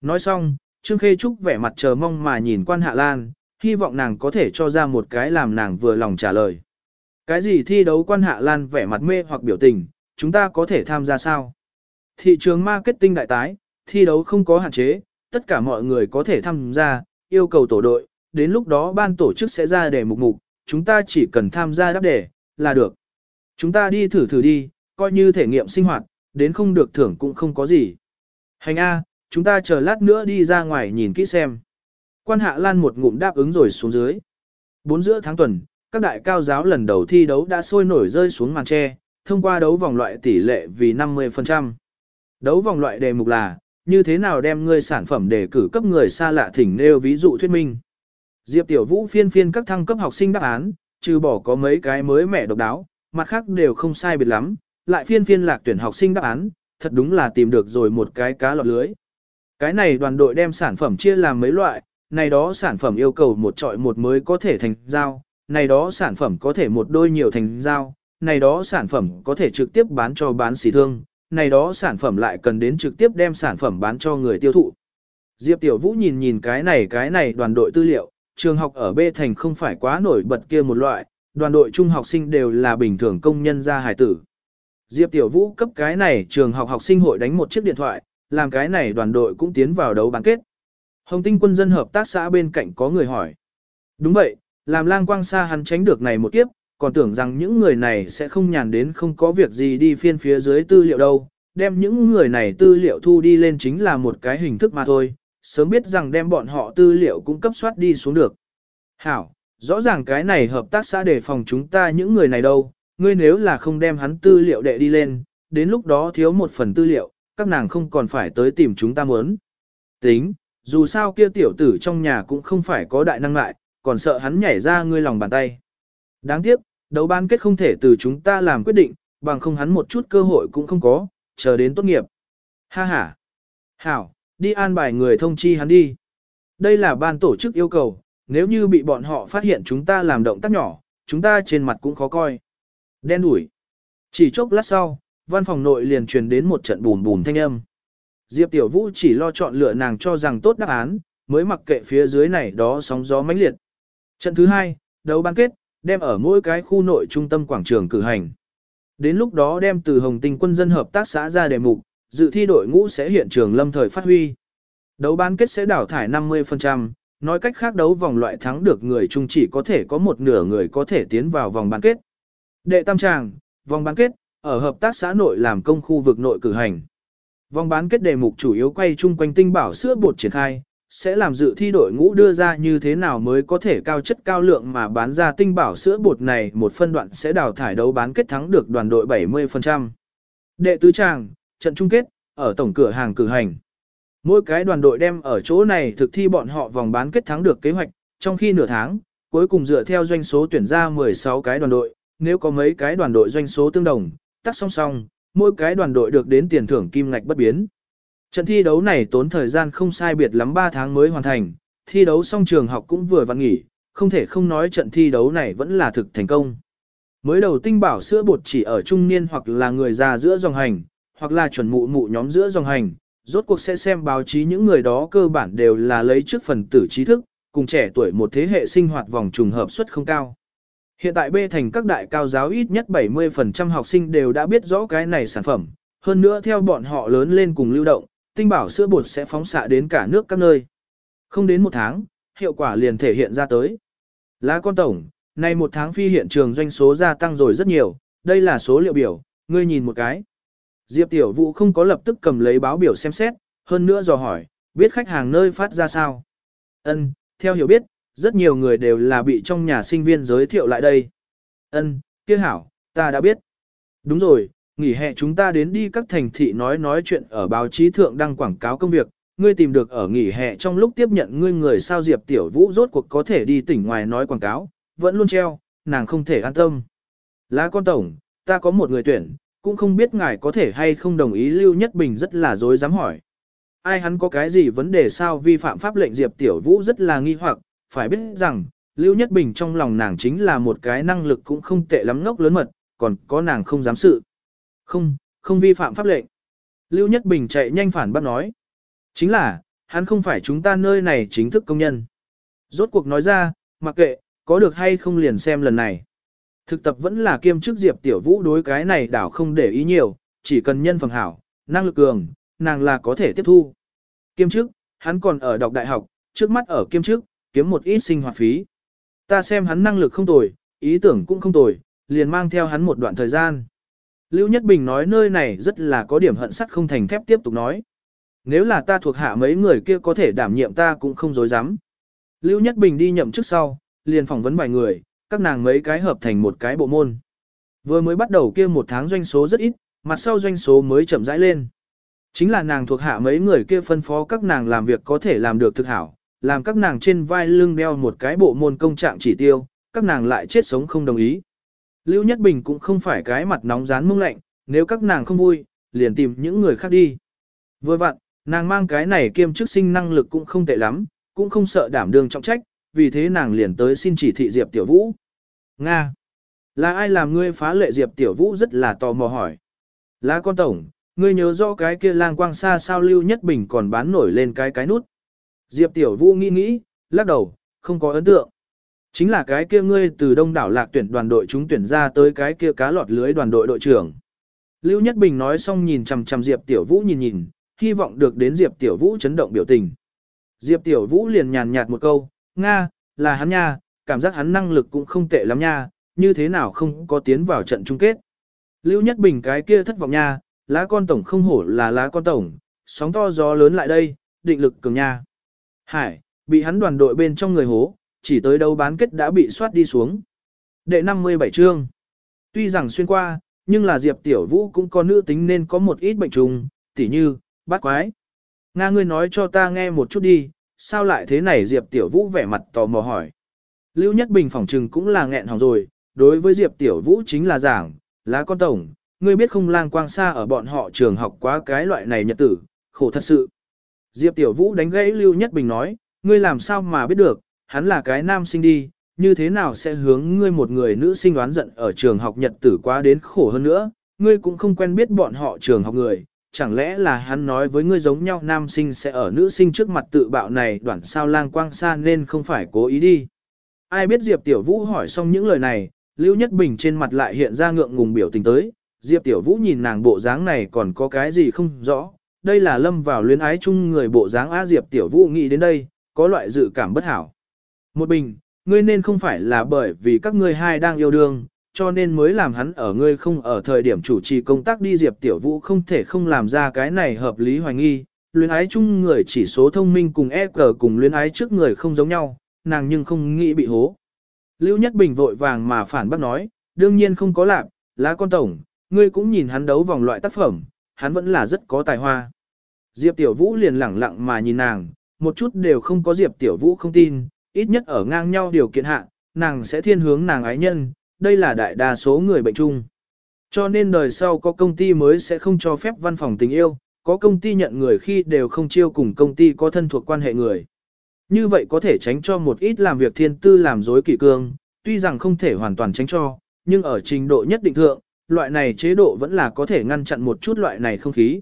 Nói xong, Trương Khê Trúc vẻ mặt chờ mong mà nhìn quan hạ lan, hy vọng nàng có thể cho ra một cái làm nàng vừa lòng trả lời. Cái gì thi đấu quan hạ lan vẻ mặt mê hoặc biểu tình, chúng ta có thể tham gia sao? Thị trường marketing đại tái, thi đấu không có hạn chế, tất cả mọi người có thể tham gia, yêu cầu tổ đội, đến lúc đó ban tổ chức sẽ ra đề mục mục, chúng ta chỉ cần tham gia đáp đề, là được. Chúng ta đi thử thử đi, coi như thể nghiệm sinh hoạt, đến không được thưởng cũng không có gì. Hành A, chúng ta chờ lát nữa đi ra ngoài nhìn kỹ xem. Quan hạ lan một ngụm đáp ứng rồi xuống dưới. Bốn giữa tháng tuần, các đại cao giáo lần đầu thi đấu đã sôi nổi rơi xuống màn tre, thông qua đấu vòng loại tỷ lệ vì 50%. Đấu vòng loại đề mục là, như thế nào đem ngươi sản phẩm để cử cấp người xa lạ thỉnh nêu ví dụ thuyết minh. Diệp Tiểu Vũ phiên phiên các thăng cấp học sinh đáp án, trừ bỏ có mấy cái mới mẻ độc đáo, mặt khác đều không sai biệt lắm, lại phiên phiên lạc tuyển học sinh đáp án, thật đúng là tìm được rồi một cái cá lọt lưới. Cái này đoàn đội đem sản phẩm chia làm mấy loại, này đó sản phẩm yêu cầu một trọi một mới có thể thành giao, này đó sản phẩm có thể một đôi nhiều thành giao, này đó sản phẩm có thể trực tiếp bán cho bán xỉ thương, này đó sản phẩm lại cần đến trực tiếp đem sản phẩm bán cho người tiêu thụ. Diệp Tiểu Vũ nhìn nhìn cái này cái này đoàn đội tư liệu, trường học ở B thành không phải quá nổi bật kia một loại, đoàn đội trung học sinh đều là bình thường công nhân gia hải tử. Diệp Tiểu Vũ cấp cái này trường học học sinh hội đánh một chiếc điện thoại, làm cái này đoàn đội cũng tiến vào đấu bán kết. Hồng Tinh quân dân hợp tác xã bên cạnh có người hỏi. Đúng vậy, làm lang quang xa hắn tránh được này một kiếp, còn tưởng rằng những người này sẽ không nhàn đến không có việc gì đi phiên phía dưới tư liệu đâu, đem những người này tư liệu thu đi lên chính là một cái hình thức mà thôi, sớm biết rằng đem bọn họ tư liệu cũng cấp soát đi xuống được. Hảo, rõ ràng cái này hợp tác xã đề phòng chúng ta những người này đâu, ngươi nếu là không đem hắn tư liệu đệ đi lên, đến lúc đó thiếu một phần tư liệu, các nàng không còn phải tới tìm chúng ta muốn. Tính, dù sao kia tiểu tử trong nhà cũng không phải có đại năng lại, còn sợ hắn nhảy ra ngươi lòng bàn tay. Đáng tiếc, đấu bán kết không thể từ chúng ta làm quyết định, bằng không hắn một chút cơ hội cũng không có, chờ đến tốt nghiệp. Ha ha. Hảo, đi an bài người thông chi hắn đi. Đây là ban tổ chức yêu cầu, nếu như bị bọn họ phát hiện chúng ta làm động tác nhỏ, chúng ta trên mặt cũng khó coi. Đen đủi. Chỉ chốc lát sau, văn phòng nội liền truyền đến một trận bùn bùn thanh âm. Diệp Tiểu Vũ chỉ lo chọn lựa nàng cho rằng tốt đáp án, mới mặc kệ phía dưới này đó sóng gió mãnh liệt. Trận thứ hai, đấu bán kết, đem ở mỗi cái khu nội trung tâm quảng trường cử hành. Đến lúc đó đem từ Hồng Tinh quân dân hợp tác xã ra đề mục, dự thi đội ngũ sẽ hiện trường lâm thời phát huy. Đấu bán kết sẽ đảo thải 50%, nói cách khác đấu vòng loại thắng được người chung chỉ có thể có một nửa người có thể tiến vào vòng bán kết. Đệ tam tràng, vòng bán kết, ở hợp tác xã nội làm công khu vực nội cử hành. Vòng bán kết đề mục chủ yếu quay chung quanh tinh bảo sữa bột triển khai, sẽ làm dự thi đội ngũ đưa ra như thế nào mới có thể cao chất cao lượng mà bán ra tinh bảo sữa bột này một phân đoạn sẽ đào thải đấu bán kết thắng được đoàn đội 70%. Đệ tứ tràng, trận chung kết, ở tổng cửa hàng cử hành. Mỗi cái đoàn đội đem ở chỗ này thực thi bọn họ vòng bán kết thắng được kế hoạch, trong khi nửa tháng, cuối cùng dựa theo doanh số tuyển ra 16 cái đoàn đội, nếu có mấy cái đoàn đội doanh số tương đồng, tắt song song, mỗi cái đoàn đội được đến tiền thưởng kim ngạch bất biến. Trận thi đấu này tốn thời gian không sai biệt lắm 3 tháng mới hoàn thành, thi đấu xong trường học cũng vừa vặn nghỉ, không thể không nói trận thi đấu này vẫn là thực thành công. Mới đầu tinh bảo sữa bột chỉ ở trung niên hoặc là người già giữa dòng hành, hoặc là chuẩn mụ mụ nhóm giữa dòng hành, rốt cuộc sẽ xem báo chí những người đó cơ bản đều là lấy trước phần tử trí thức, cùng trẻ tuổi một thế hệ sinh hoạt vòng trùng hợp suất không cao. Hiện tại B thành các đại cao giáo ít nhất 70% học sinh đều đã biết rõ cái này sản phẩm, hơn nữa theo bọn họ lớn lên cùng lưu động, tinh bảo sữa bột sẽ phóng xạ đến cả nước các nơi. Không đến một tháng, hiệu quả liền thể hiện ra tới. Lá con tổng, nay một tháng phi hiện trường doanh số gia tăng rồi rất nhiều, đây là số liệu biểu, ngươi nhìn một cái. Diệp Tiểu Vũ không có lập tức cầm lấy báo biểu xem xét, hơn nữa dò hỏi, biết khách hàng nơi phát ra sao. Ân, theo hiểu biết, rất nhiều người đều là bị trong nhà sinh viên giới thiệu lại đây. Ân, kia hảo, ta đã biết. Đúng rồi, nghỉ hè chúng ta đến đi các thành thị nói nói chuyện ở báo chí thượng đăng quảng cáo công việc, ngươi tìm được ở nghỉ hè trong lúc tiếp nhận ngươi người sao Diệp Tiểu Vũ rốt cuộc có thể đi tỉnh ngoài nói quảng cáo, vẫn luôn treo, nàng không thể an tâm. Lá con tổng, ta có một người tuyển, cũng không biết ngài có thể hay không đồng ý Lưu Nhất Bình rất là dối dám hỏi. Ai hắn có cái gì vấn đề sao vi phạm pháp lệnh Diệp Tiểu Vũ rất là nghi hoặc, phải biết rằng, Lưu Nhất Bình trong lòng nàng chính là một cái năng lực cũng không tệ lắm ngốc lớn mật, còn có nàng không dám sự. Không, không vi phạm pháp lệnh. Lưu Nhất Bình chạy nhanh phản bác nói. Chính là, hắn không phải chúng ta nơi này chính thức công nhân. Rốt cuộc nói ra, mặc kệ, có được hay không liền xem lần này. Thực tập vẫn là kiêm chức Diệp Tiểu Vũ đối cái này đảo không để ý nhiều, chỉ cần nhân phẩm hảo, năng lực cường, nàng là có thể tiếp thu. Kiêm chức, hắn còn ở đọc đại học, trước mắt ở kiêm chức, kiếm một ít sinh hoạt phí. Ta xem hắn năng lực không tồi, ý tưởng cũng không tồi, liền mang theo hắn một đoạn thời gian. Lưu Nhất Bình nói nơi này rất là có điểm hận sắt không thành thép tiếp tục nói. Nếu là ta thuộc hạ mấy người kia có thể đảm nhiệm ta cũng không dối dám. Lưu Nhất Bình đi nhậm trước sau, liền phỏng vấn vài người, các nàng mấy cái hợp thành một cái bộ môn. Vừa mới bắt đầu kia một tháng doanh số rất ít, mặt sau doanh số mới chậm rãi lên. Chính là nàng thuộc hạ mấy người kia phân phó các nàng làm việc có thể làm được thực hảo, làm các nàng trên vai lưng đeo một cái bộ môn công trạng chỉ tiêu, các nàng lại chết sống không đồng ý. Lưu Nhất Bình cũng không phải cái mặt nóng rán mông lạnh, nếu các nàng không vui, liền tìm những người khác đi. Vừa vặn, nàng mang cái này kiêm chức sinh năng lực cũng không tệ lắm, cũng không sợ đảm đương trọng trách, vì thế nàng liền tới xin chỉ thị Diệp Tiểu Vũ. Nga! Là ai làm ngươi phá lệ Diệp Tiểu Vũ rất là tò mò hỏi. Lá con tổng, ngươi nhớ rõ cái kia lang quang xa sao Lưu Nhất Bình còn bán nổi lên cái cái nút. Diệp Tiểu Vũ nghĩ nghĩ, lắc đầu, không có ấn tượng. Chính là cái kia ngươi từ đông đảo lạc tuyển đoàn đội chúng tuyển ra tới cái kia cá lọt lưới đoàn đội đội trưởng. Lưu Nhất Bình nói xong nhìn chằm chằm Diệp Tiểu Vũ nhìn nhìn, hy vọng được đến Diệp Tiểu Vũ chấn động biểu tình. Diệp Tiểu Vũ liền nhàn nhạt một câu, Nga, là hắn nha, cảm giác hắn năng lực cũng không tệ lắm nha, như thế nào không có tiến vào trận chung kết. Lưu Nhất Bình cái kia thất vọng nha, lá con tổng không hổ là lá con tổng, sóng to gió lớn lại đây, định lực cường nha. Hải, bị hắn đoàn đội bên trong người hố, chỉ tới đấu bán kết đã bị soát đi xuống. Đệ 57 chương. Tuy rằng xuyên qua, nhưng là Diệp Tiểu Vũ cũng có nữ tính nên có một ít bệnh trùng, tỉ như, bát quái. Nga ngươi nói cho ta nghe một chút đi, sao lại thế này Diệp Tiểu Vũ vẻ mặt tò mò hỏi. Lưu Nhất Bình phỏng trừng cũng là nghẹn hỏng rồi, đối với Diệp Tiểu Vũ chính là giảng, lá con tổng, ngươi biết không lang quang xa ở bọn họ trường học quá cái loại này nhật tử, khổ thật sự. Diệp Tiểu Vũ đánh gãy Lưu Nhất Bình nói, ngươi làm sao mà biết được, hắn là cái nam sinh đi, như thế nào sẽ hướng ngươi một người nữ sinh đoán giận ở trường học nhật tử quá đến khổ hơn nữa, ngươi cũng không quen biết bọn họ trường học người, chẳng lẽ là hắn nói với ngươi giống nhau nam sinh sẽ ở nữ sinh trước mặt tự bạo này đoạn sao lang quang xa nên không phải cố ý đi. Ai biết Diệp Tiểu Vũ hỏi xong những lời này, Lưu Nhất Bình trên mặt lại hiện ra ngượng ngùng biểu tình tới, Diệp Tiểu Vũ nhìn nàng bộ dáng này còn có cái gì không rõ, đây là lâm vào luyến ái chung người bộ dáng A Diệp Tiểu Vũ nghĩ đến đây, có loại dự cảm bất hảo. Một bình, ngươi nên không phải là bởi vì các ngươi hai đang yêu đương, cho nên mới làm hắn ở ngươi không ở thời điểm chủ trì công tác đi Diệp Tiểu Vũ không thể không làm ra cái này hợp lý hoài nghi. Luyến ái chung người chỉ số thông minh cùng e cờ cùng luyến ái trước người không giống nhau, nàng nhưng không nghĩ bị hố. Lưu Nhất Bình vội vàng mà phản bác nói, đương nhiên không có lạc, lá con tổng, ngươi cũng nhìn hắn đấu vòng loại tác phẩm, hắn vẫn là rất có tài hoa. Diệp Tiểu Vũ liền lẳng lặng mà nhìn nàng, một chút đều không có Diệp Tiểu Vũ không tin, ít nhất ở ngang nhau điều kiện hạ, nàng sẽ thiên hướng nàng ái nhân, đây là đại đa số người bệnh chung. Cho nên đời sau có công ty mới sẽ không cho phép văn phòng tình yêu, có công ty nhận người khi đều không chiêu cùng công ty có thân thuộc quan hệ người. Như vậy có thể tránh cho một ít làm việc thiên tư làm dối kỷ cương, tuy rằng không thể hoàn toàn tránh cho, nhưng ở trình độ nhất định thượng, loại này chế độ vẫn là có thể ngăn chặn một chút loại này không khí.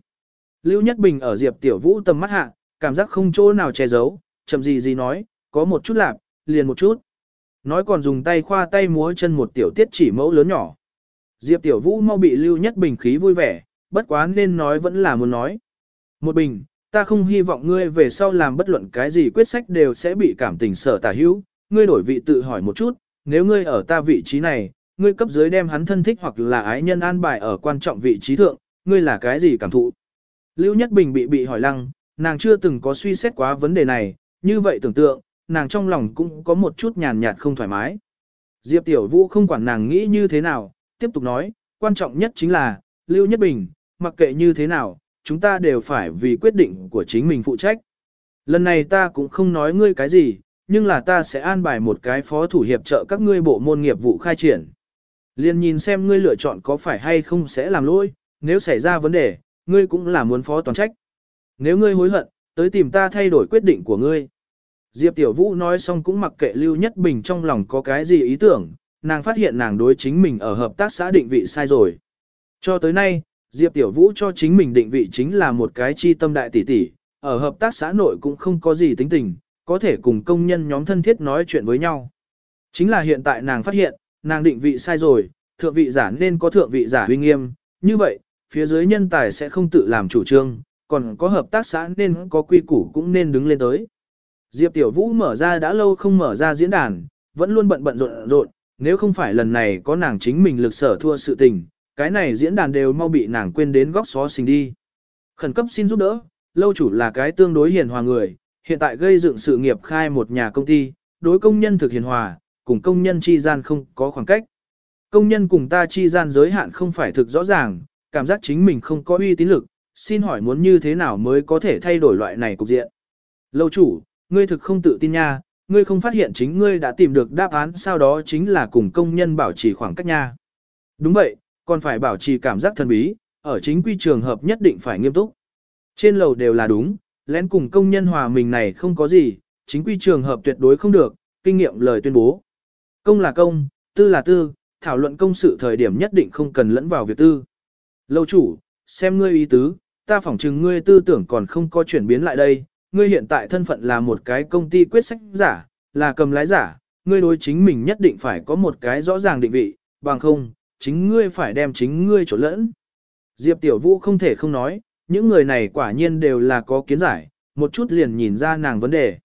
Lưu Nhất Bình ở Diệp Tiểu Vũ tầm mắt hạ, cảm giác không chỗ nào che giấu, chậm gì gì nói, có một chút lạp, liền một chút. Nói còn dùng tay khoa tay múa chân một tiểu tiết chỉ mẫu lớn nhỏ. Diệp Tiểu Vũ mau bị Lưu Nhất Bình khí vui vẻ, bất quá nên nói vẫn là muốn nói. Một bình, ta không hy vọng ngươi về sau làm bất luận cái gì quyết sách đều sẽ bị cảm tình sở tả hữu, ngươi đổi vị tự hỏi một chút, nếu ngươi ở ta vị trí này, ngươi cấp dưới đem hắn thân thích hoặc là ái nhân an bài ở quan trọng vị trí thượng, ngươi là cái gì cảm thụ? Lưu Nhất Bình bị bị hỏi lăng, nàng chưa từng có suy xét quá vấn đề này, như vậy tưởng tượng, nàng trong lòng cũng có một chút nhàn nhạt không thoải mái. Diệp Tiểu Vũ không quản nàng nghĩ như thế nào, tiếp tục nói, quan trọng nhất chính là, Lưu Nhất Bình, mặc kệ như thế nào, chúng ta đều phải vì quyết định của chính mình phụ trách. Lần này ta cũng không nói ngươi cái gì, nhưng là ta sẽ an bài một cái phó thủ hiệp trợ các ngươi bộ môn nghiệp vụ khai triển. Liên nhìn xem ngươi lựa chọn có phải hay không sẽ làm lỗi, nếu xảy ra vấn đề, ngươi cũng là muốn phó toàn trách. Nếu ngươi hối hận, tới tìm ta thay đổi quyết định của ngươi. Diệp Tiểu Vũ nói xong cũng mặc kệ Lưu Nhất Bình trong lòng có cái gì ý tưởng, nàng phát hiện nàng đối chính mình ở hợp tác xã định vị sai rồi. Cho tới nay, Diệp Tiểu Vũ cho chính mình định vị chính là một cái chi tâm đại tỷ tỷ, ở hợp tác xã nội cũng không có gì tính tình, có thể cùng công nhân nhóm thân thiết nói chuyện với nhau. Chính là hiện tại nàng phát hiện, nàng định vị sai rồi, thượng vị giả nên có thượng vị giả uy nghiêm, như vậy, phía dưới nhân tài sẽ không tự làm chủ trương, còn có hợp tác xã nên có quy củ cũng nên đứng lên tới. Diệp Tiểu Vũ mở ra đã lâu không mở ra diễn đàn, vẫn luôn bận bận rộn rộn, nếu không phải lần này có nàng chính mình lực sở thua sự tình, cái này diễn đàn đều mau bị nàng quên đến góc xó xình đi. Khẩn cấp xin giúp đỡ, lâu chủ là cái tương đối hiền hòa người, hiện tại gây dựng sự nghiệp khai một nhà công ty, đối công nhân thực hiền hòa, cùng công nhân chi gian không có khoảng cách. Công nhân cùng ta chi gian giới hạn không phải thực rõ ràng, cảm giác chính mình không có uy tín lực, xin hỏi muốn như thế nào mới có thể thay đổi loại này cục diện. Lâu chủ, ngươi thực không tự tin nha, ngươi không phát hiện chính ngươi đã tìm được đáp án sau đó chính là cùng công nhân bảo trì khoảng cách nha. Đúng vậy, còn phải bảo trì cảm giác thần bí, ở chính quy trường hợp nhất định phải nghiêm túc. Trên lầu đều là đúng, lén cùng công nhân hòa mình này không có gì, chính quy trường hợp tuyệt đối không được, kinh nghiệm lời tuyên bố. Công là công, tư là tư, thảo luận công sự thời điểm nhất định không cần lẫn vào việc tư. Lâu chủ, xem ngươi ý tứ, ta phỏng chừng ngươi tư tưởng còn không có chuyển biến lại đây, ngươi hiện tại thân phận là một cái công ty quyết sách giả, là cầm lái giả, ngươi đối chính mình nhất định phải có một cái rõ ràng định vị, bằng không, chính ngươi phải đem chính ngươi trộn lẫn. Diệp Tiểu Vũ không thể không nói, những người này quả nhiên đều là có kiến giải, một chút liền nhìn ra nàng vấn đề.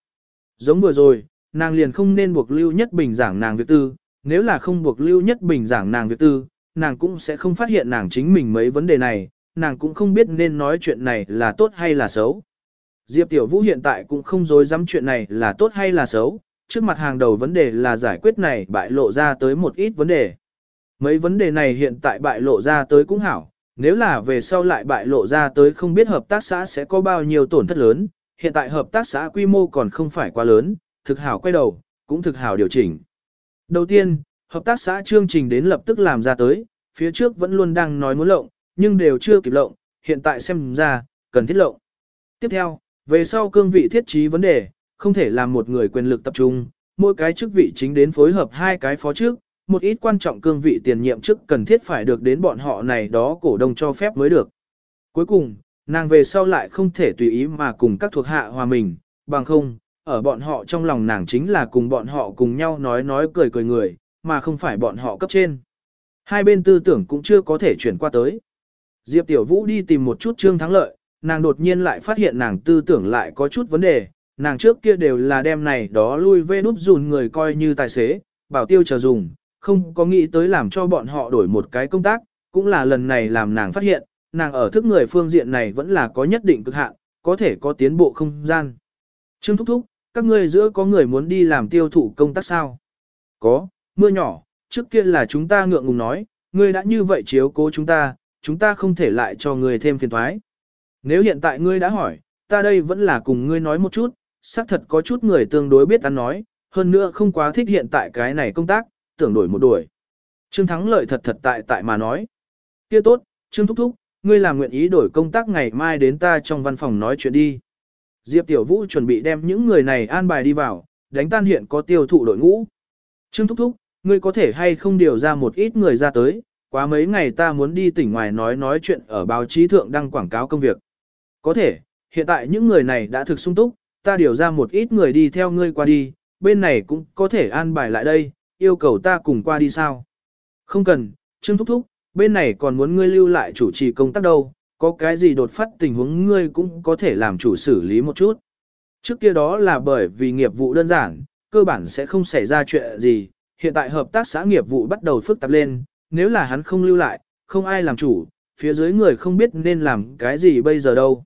Giống vừa rồi, nàng liền không nên buộc Lưu Nhất Bình giảng nàng việc tư, nếu là không buộc Lưu Nhất Bình giảng nàng việc tư, nàng cũng sẽ không phát hiện nàng chính mình mấy vấn đề này, nàng cũng không biết nên nói chuyện này là tốt hay là xấu. Diệp Tiểu Vũ hiện tại cũng không dối dám chuyện này là tốt hay là xấu, trước mặt hàng đầu vấn đề là giải quyết này bại lộ ra tới một ít vấn đề. Mấy vấn đề này hiện tại bại lộ ra tới cũng hảo, nếu là về sau lại bại lộ ra tới không biết hợp tác xã sẽ có bao nhiêu tổn thất lớn, hiện tại hợp tác xã quy mô còn không phải quá lớn, thực hảo quay đầu, cũng thực hảo điều chỉnh. Đầu tiên, hợp tác xã chương trình đến lập tức làm ra tới, phía trước vẫn luôn đang nói muốn lộng, nhưng đều chưa kịp lộng, hiện tại xem ra, cần thiết lộng. Tiếp theo, về sau cương vị thiết trí vấn đề, không thể làm một người quyền lực tập trung, mỗi cái chức vị chính đến phối hợp hai cái phó trước, một ít quan trọng cương vị tiền nhiệm chức cần thiết phải được đến bọn họ này đó cổ đông cho phép mới được. Cuối cùng, nàng về sau lại không thể tùy ý mà cùng các thuộc hạ hòa mình, bằng không, ở bọn họ trong lòng nàng chính là cùng bọn họ cùng nhau nói nói cười cười người, mà không phải bọn họ cấp trên. Hai bên tư tưởng cũng chưa có thể chuyển qua tới. Diệp Tiểu Vũ đi tìm một chút trương thắng lợi, nàng đột nhiên lại phát hiện nàng tư tưởng lại có chút vấn đề, nàng trước kia đều là đem này đó lui về núp dùn người coi như tài xế, bảo tiêu chờ dùng, không có nghĩ tới làm cho bọn họ đổi một cái công tác, cũng là lần này làm nàng phát hiện, nàng ở thức người phương diện này vẫn là có nhất định cực hạn, có thể có tiến bộ không gian. Trương Thúc Thúc, các ngươi giữa có người muốn đi làm tiêu thụ công tác sao? Có, mưa nhỏ, trước kia là chúng ta ngượng ngùng nói, ngươi đã như vậy chiếu cố chúng ta, chúng ta không thể lại cho ngươi thêm phiền thoái. Nếu hiện tại ngươi đã hỏi, ta đây vẫn là cùng ngươi nói một chút, xác thật có chút người tương đối biết ăn nói, hơn nữa không quá thích hiện tại cái này công tác, tưởng đổi một đuổi. Trương Thắng lợi thật thật tại tại mà nói. kia tốt, Trương Thúc Thúc, ngươi làm nguyện ý đổi công tác ngày mai đến ta trong văn phòng nói chuyện đi. Diệp Tiểu Vũ chuẩn bị đem những người này an bài đi vào, đánh tan hiện có tiêu thụ đội ngũ. Trương Thúc Thúc, ngươi có thể hay không điều ra một ít người ra tới, quá mấy ngày ta muốn đi tỉnh ngoài nói nói chuyện ở báo chí thượng đăng quảng cáo công việc. Có thể, hiện tại những người này đã thực sung túc, ta điều ra một ít người đi theo ngươi qua đi, bên này cũng có thể an bài lại đây, yêu cầu ta cùng qua đi sao? Không cần, Trương Thúc Thúc, bên này còn muốn ngươi lưu lại chủ trì công tác đâu, có cái gì đột phát tình huống ngươi cũng có thể làm chủ xử lý một chút. Trước kia đó là bởi vì nghiệp vụ đơn giản, cơ bản sẽ không xảy ra chuyện gì, hiện tại hợp tác xã nghiệp vụ bắt đầu phức tạp lên, nếu là hắn không lưu lại, không ai làm chủ, phía dưới người không biết nên làm cái gì bây giờ đâu.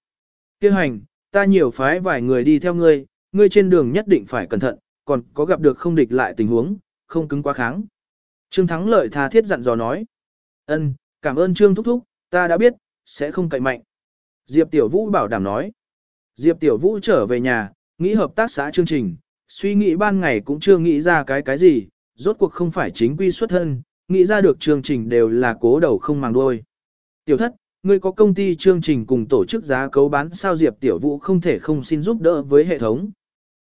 Kêu hành, ta nhiều phái vài người đi theo ngươi, ngươi trên đường nhất định phải cẩn thận, còn có gặp được không địch lại tình huống, không cứng quá kháng. Trương Thắng lợi tha thiết dặn dò nói. Ân, cảm ơn Trương Thúc Thúc, ta đã biết, sẽ không cậy mạnh. Diệp Tiểu Vũ bảo đảm nói. Diệp Tiểu Vũ trở về nhà, nghĩ hợp tác xã chương trình, suy nghĩ ban ngày cũng chưa nghĩ ra cái cái gì, rốt cuộc không phải chính quy xuất thân, nghĩ ra được chương trình đều là cố đầu không màng đuôi. Tiểu thất, ngươi có công ty chương trình cùng tổ chức giá cấu bán sao Diệp Tiểu Vũ không thể không xin giúp đỡ với hệ thống.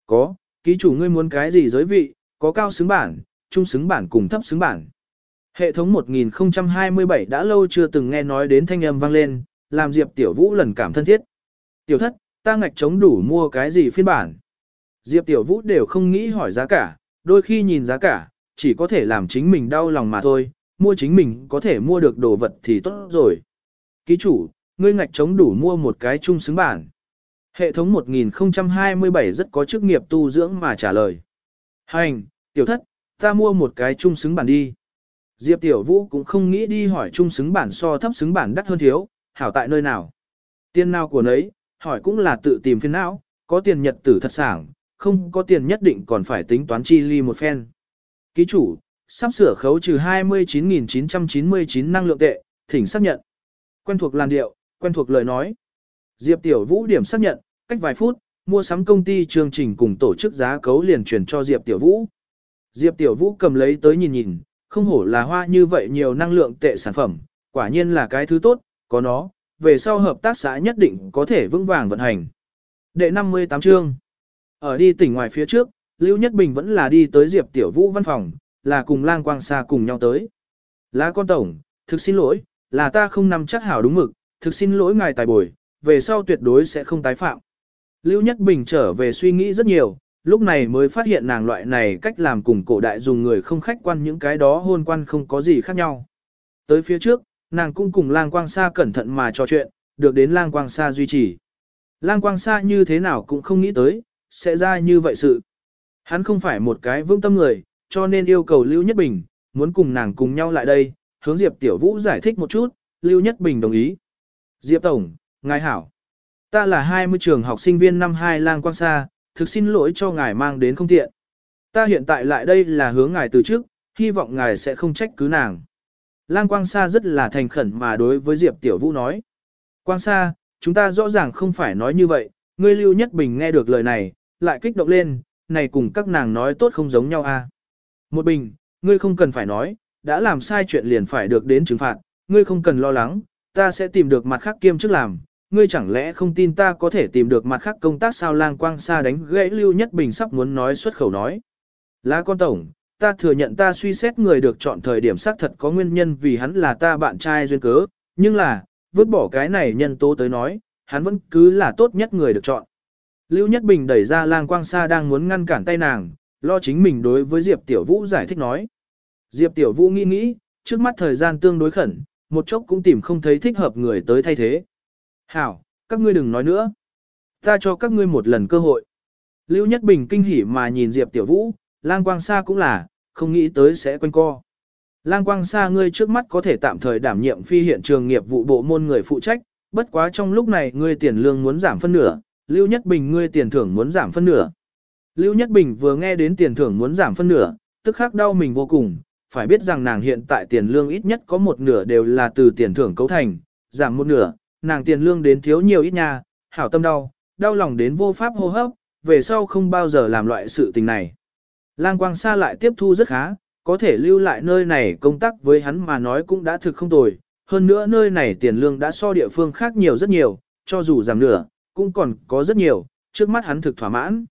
Có, ký chủ ngươi muốn cái gì giới vị, có cao xứng bản, trung xứng bản cùng thấp xứng bản. Hệ thống 1027 đã lâu chưa từng nghe nói đến thanh âm vang lên, làm Diệp Tiểu Vũ lần cảm thân thiết. Tiểu thất, ta ngạch chống đủ mua cái gì phiên bản. Diệp Tiểu Vũ đều không nghĩ hỏi giá cả, đôi khi nhìn giá cả, chỉ có thể làm chính mình đau lòng mà thôi, mua chính mình có thể mua được đồ vật thì tốt rồi. Ký chủ, ngươi ngạch chống đủ mua một cái chung xứng bản. Hệ thống 1027 rất có chức nghiệp tu dưỡng mà trả lời. Hành, tiểu thất, ta mua một cái chung xứng bản đi. Diệp Tiểu Vũ cũng không nghĩ đi hỏi chung xứng bản so thấp xứng bản đắt hơn thiếu, hảo tại nơi nào. Tiền nào của nấy, hỏi cũng là tự tìm phiên não, có tiền nhật tử thật sảng, không có tiền nhất định còn phải tính toán chi ly một phen. Ký chủ, sắp sửa khấu trừ 29.999 năng lượng tệ, thỉnh xác nhận. Quen thuộc làn điệu, quen thuộc lời nói. Diệp Tiểu Vũ điểm xác nhận, cách vài phút, mua sắm công ty chương trình cùng tổ chức giá cấu liền chuyển cho Diệp Tiểu Vũ. Diệp Tiểu Vũ cầm lấy tới nhìn nhìn, không hổ là hoa như vậy nhiều năng lượng tệ sản phẩm, quả nhiên là cái thứ tốt, có nó, về sau hợp tác xã nhất định có thể vững vàng vận hành. Đệ 58 chương Ở đi tỉnh ngoài phía trước, Lưu Nhất Bình vẫn là đi tới Diệp Tiểu Vũ văn phòng, là cùng lang quang xa cùng nhau tới. Lá con tổng, thực xin lỗi, là ta không nắm chắc hảo đúng mực, thực xin lỗi ngài tài bồi, về sau tuyệt đối sẽ không tái phạm. Lưu Nhất Bình trở về suy nghĩ rất nhiều, lúc này mới phát hiện nàng loại này cách làm cùng cổ đại dùng người không khách quan những cái đó hôn quan không có gì khác nhau. Tới phía trước, nàng cũng cùng lang quang sa cẩn thận mà trò chuyện, được đến lang quang sa duy trì. Lang quang sa như thế nào cũng không nghĩ tới, sẽ ra như vậy sự. Hắn không phải một cái vương tâm người, cho nên yêu cầu Lưu Nhất Bình, muốn cùng nàng cùng nhau lại đây, hướng Diệp Tiểu Vũ giải thích một chút, Lưu Nhất Bình đồng ý. Diệp Tổng, ngài hảo. Ta là 20 trường học sinh viên năm 2 lang quang sa, thực xin lỗi cho ngài mang đến không tiện. Ta hiện tại lại đây là hướng ngài từ trước, hy vọng ngài sẽ không trách cứ nàng. Lang Quang Sa rất là thành khẩn mà đối với Diệp Tiểu Vũ nói. Quang Sa, chúng ta rõ ràng không phải nói như vậy, ngươi Lưu Nhất Bình nghe được lời này, lại kích động lên, này cùng các nàng nói tốt không giống nhau. À? Một bình, ngươi không cần phải nói, đã làm sai chuyện liền phải được đến trừng phạt, ngươi không cần lo lắng, ta sẽ tìm được mặt khác kiêm chức làm, ngươi chẳng lẽ không tin ta có thể tìm được mặt khác công tác sao lang quang xa đánh gãy Lưu Nhất Bình sắp muốn nói xuất khẩu nói. Lá con tổng, ta thừa nhận ta suy xét người được chọn thời điểm xác thật có nguyên nhân vì hắn là ta bạn trai duyên cớ, nhưng là, vứt bỏ cái này nhân tố tới nói, hắn vẫn cứ là tốt nhất người được chọn. Lưu Nhất Bình đẩy ra lang quang xa đang muốn ngăn cản tay nàng, lo chính mình đối với Diệp Tiểu Vũ giải thích nói. Diệp Tiểu Vũ nghĩ nghĩ, trước mắt thời gian tương đối khẩn, một chốc cũng tìm không thấy thích hợp người tới thay thế. Hảo, các ngươi đừng nói nữa. Ta cho các ngươi một lần cơ hội. Lưu Nhất Bình kinh hỉ mà nhìn Diệp Tiểu Vũ, lang quang xa cũng là, không nghĩ tới sẽ quanh co. Lang quang xa ngươi trước mắt có thể tạm thời đảm nhiệm phi hiện trường nghiệp vụ bộ môn người phụ trách, bất quá trong lúc này ngươi tiền lương muốn giảm phân nửa, Lưu Nhất Bình ngươi tiền thưởng muốn giảm phân nửa. Lưu Nhất Bình vừa nghe đến tiền thưởng muốn giảm phân nửa, tức khắc đau mình vô cùng, phải biết rằng nàng hiện tại tiền lương ít nhất có một nửa đều là từ tiền thưởng cấu thành, giảm một nửa, nàng tiền lương đến thiếu nhiều ít nha, hảo tâm đau, đau lòng đến vô pháp hô hấp, về sau không bao giờ làm loại sự tình này. Lang Quang Sa lại tiếp thu rất khá, có thể lưu lại nơi này công tác với hắn mà nói cũng đã thực không tồi, hơn nữa nơi này tiền lương đã so địa phương khác nhiều rất nhiều, cho dù giảm nửa, cũng còn có rất nhiều, trước mắt hắn thực thỏa mãn.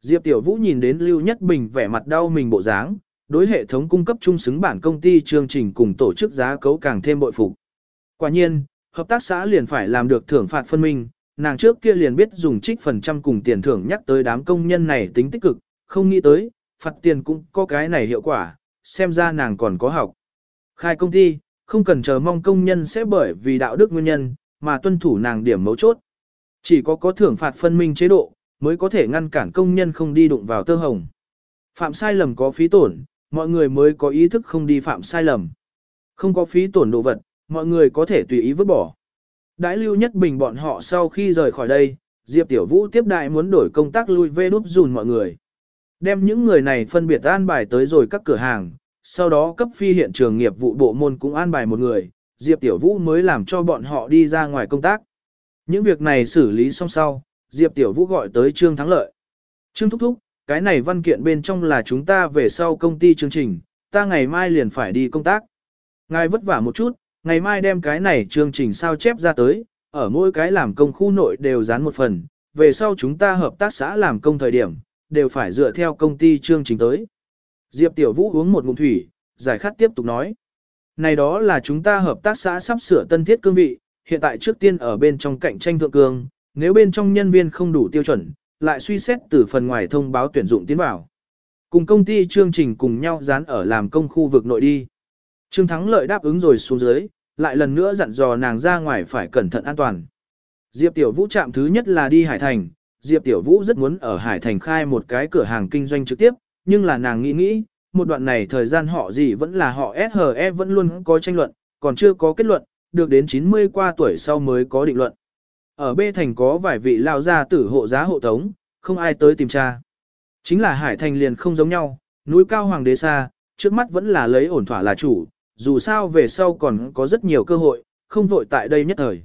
Diệp Tiểu Vũ nhìn đến Lưu Nhất Bình vẻ mặt đau mình bộ dáng, đối hệ thống cung cấp chung xứng bản công ty chương trình cùng tổ chức giá cấu càng thêm bội phục. Quả nhiên, hợp tác xã liền phải làm được thưởng phạt phân minh, nàng trước kia liền biết dùng trích phần trăm cùng tiền thưởng nhắc tới đám công nhân này tính tích cực, không nghĩ tới, phạt tiền cũng có cái này hiệu quả, xem ra nàng còn có học. Khai công ty, không cần chờ mong công nhân sẽ bởi vì đạo đức nguyên nhân, mà tuân thủ nàng điểm mấu chốt. Chỉ có có thưởng phạt phân minh chế độ, mới có thể ngăn cản công nhân không đi đụng vào tơ hồng. Phạm sai lầm có phí tổn, mọi người mới có ý thức không đi phạm sai lầm. Không có phí tổn đồ vật, mọi người có thể tùy ý vứt bỏ. Đãi lưu nhất bình bọn họ sau khi rời khỏi đây, Diệp Tiểu Vũ tiếp đại muốn đổi công tác lui về đúp dùn mọi người. Đem những người này phân biệt an bài tới rồi các cửa hàng, sau đó cấp phi hiện trường nghiệp vụ bộ môn cũng an bài một người, Diệp Tiểu Vũ mới làm cho bọn họ đi ra ngoài công tác. Những việc này xử lý xong sau, Diệp Tiểu Vũ gọi tới Trương Thắng Lợi. Trương Thúc Thúc, cái này văn kiện bên trong là chúng ta về sau công ty chương trình, ta ngày mai liền phải đi công tác. Ngài vất vả một chút, ngày mai đem cái này chương trình sao chép ra tới, ở mỗi cái làm công khu nội đều dán một phần, về sau chúng ta hợp tác xã làm công thời điểm, đều phải dựa theo công ty chương trình tới. Diệp Tiểu Vũ uống một ngụm thủy, giải khát tiếp tục nói. Này đó là chúng ta hợp tác xã sắp sửa tân thiết cương vị, hiện tại trước tiên ở bên trong cạnh tranh thượng cương, nếu bên trong nhân viên không đủ tiêu chuẩn, lại suy xét từ phần ngoài thông báo tuyển dụng tiến vào. Cùng công ty chương trình cùng nhau dán ở làm công khu vực nội đi. Trương Thắng lợi đáp ứng rồi xuống dưới, lại lần nữa dặn dò nàng ra ngoài phải cẩn thận an toàn. Diệp Tiểu Vũ chạm thứ nhất là đi Hải Thành, Diệp Tiểu Vũ rất muốn ở Hải Thành khai một cái cửa hàng kinh doanh trực tiếp, nhưng là nàng nghĩ nghĩ, một đoạn này thời gian họ gì vẫn là họ SHE vẫn luôn có tranh luận, còn chưa có kết luận, được đến 90 qua tuổi sau mới có định luận. Ở B thành có vài vị lao gia tử hộ giá hộ tống, không ai tới tìm cha. Chính là Hải Thành liền không giống nhau, núi cao hoàng đế xa, trước mắt vẫn là lấy ổn thỏa là chủ, dù sao về sau còn có rất nhiều cơ hội, không vội tại đây nhất thời.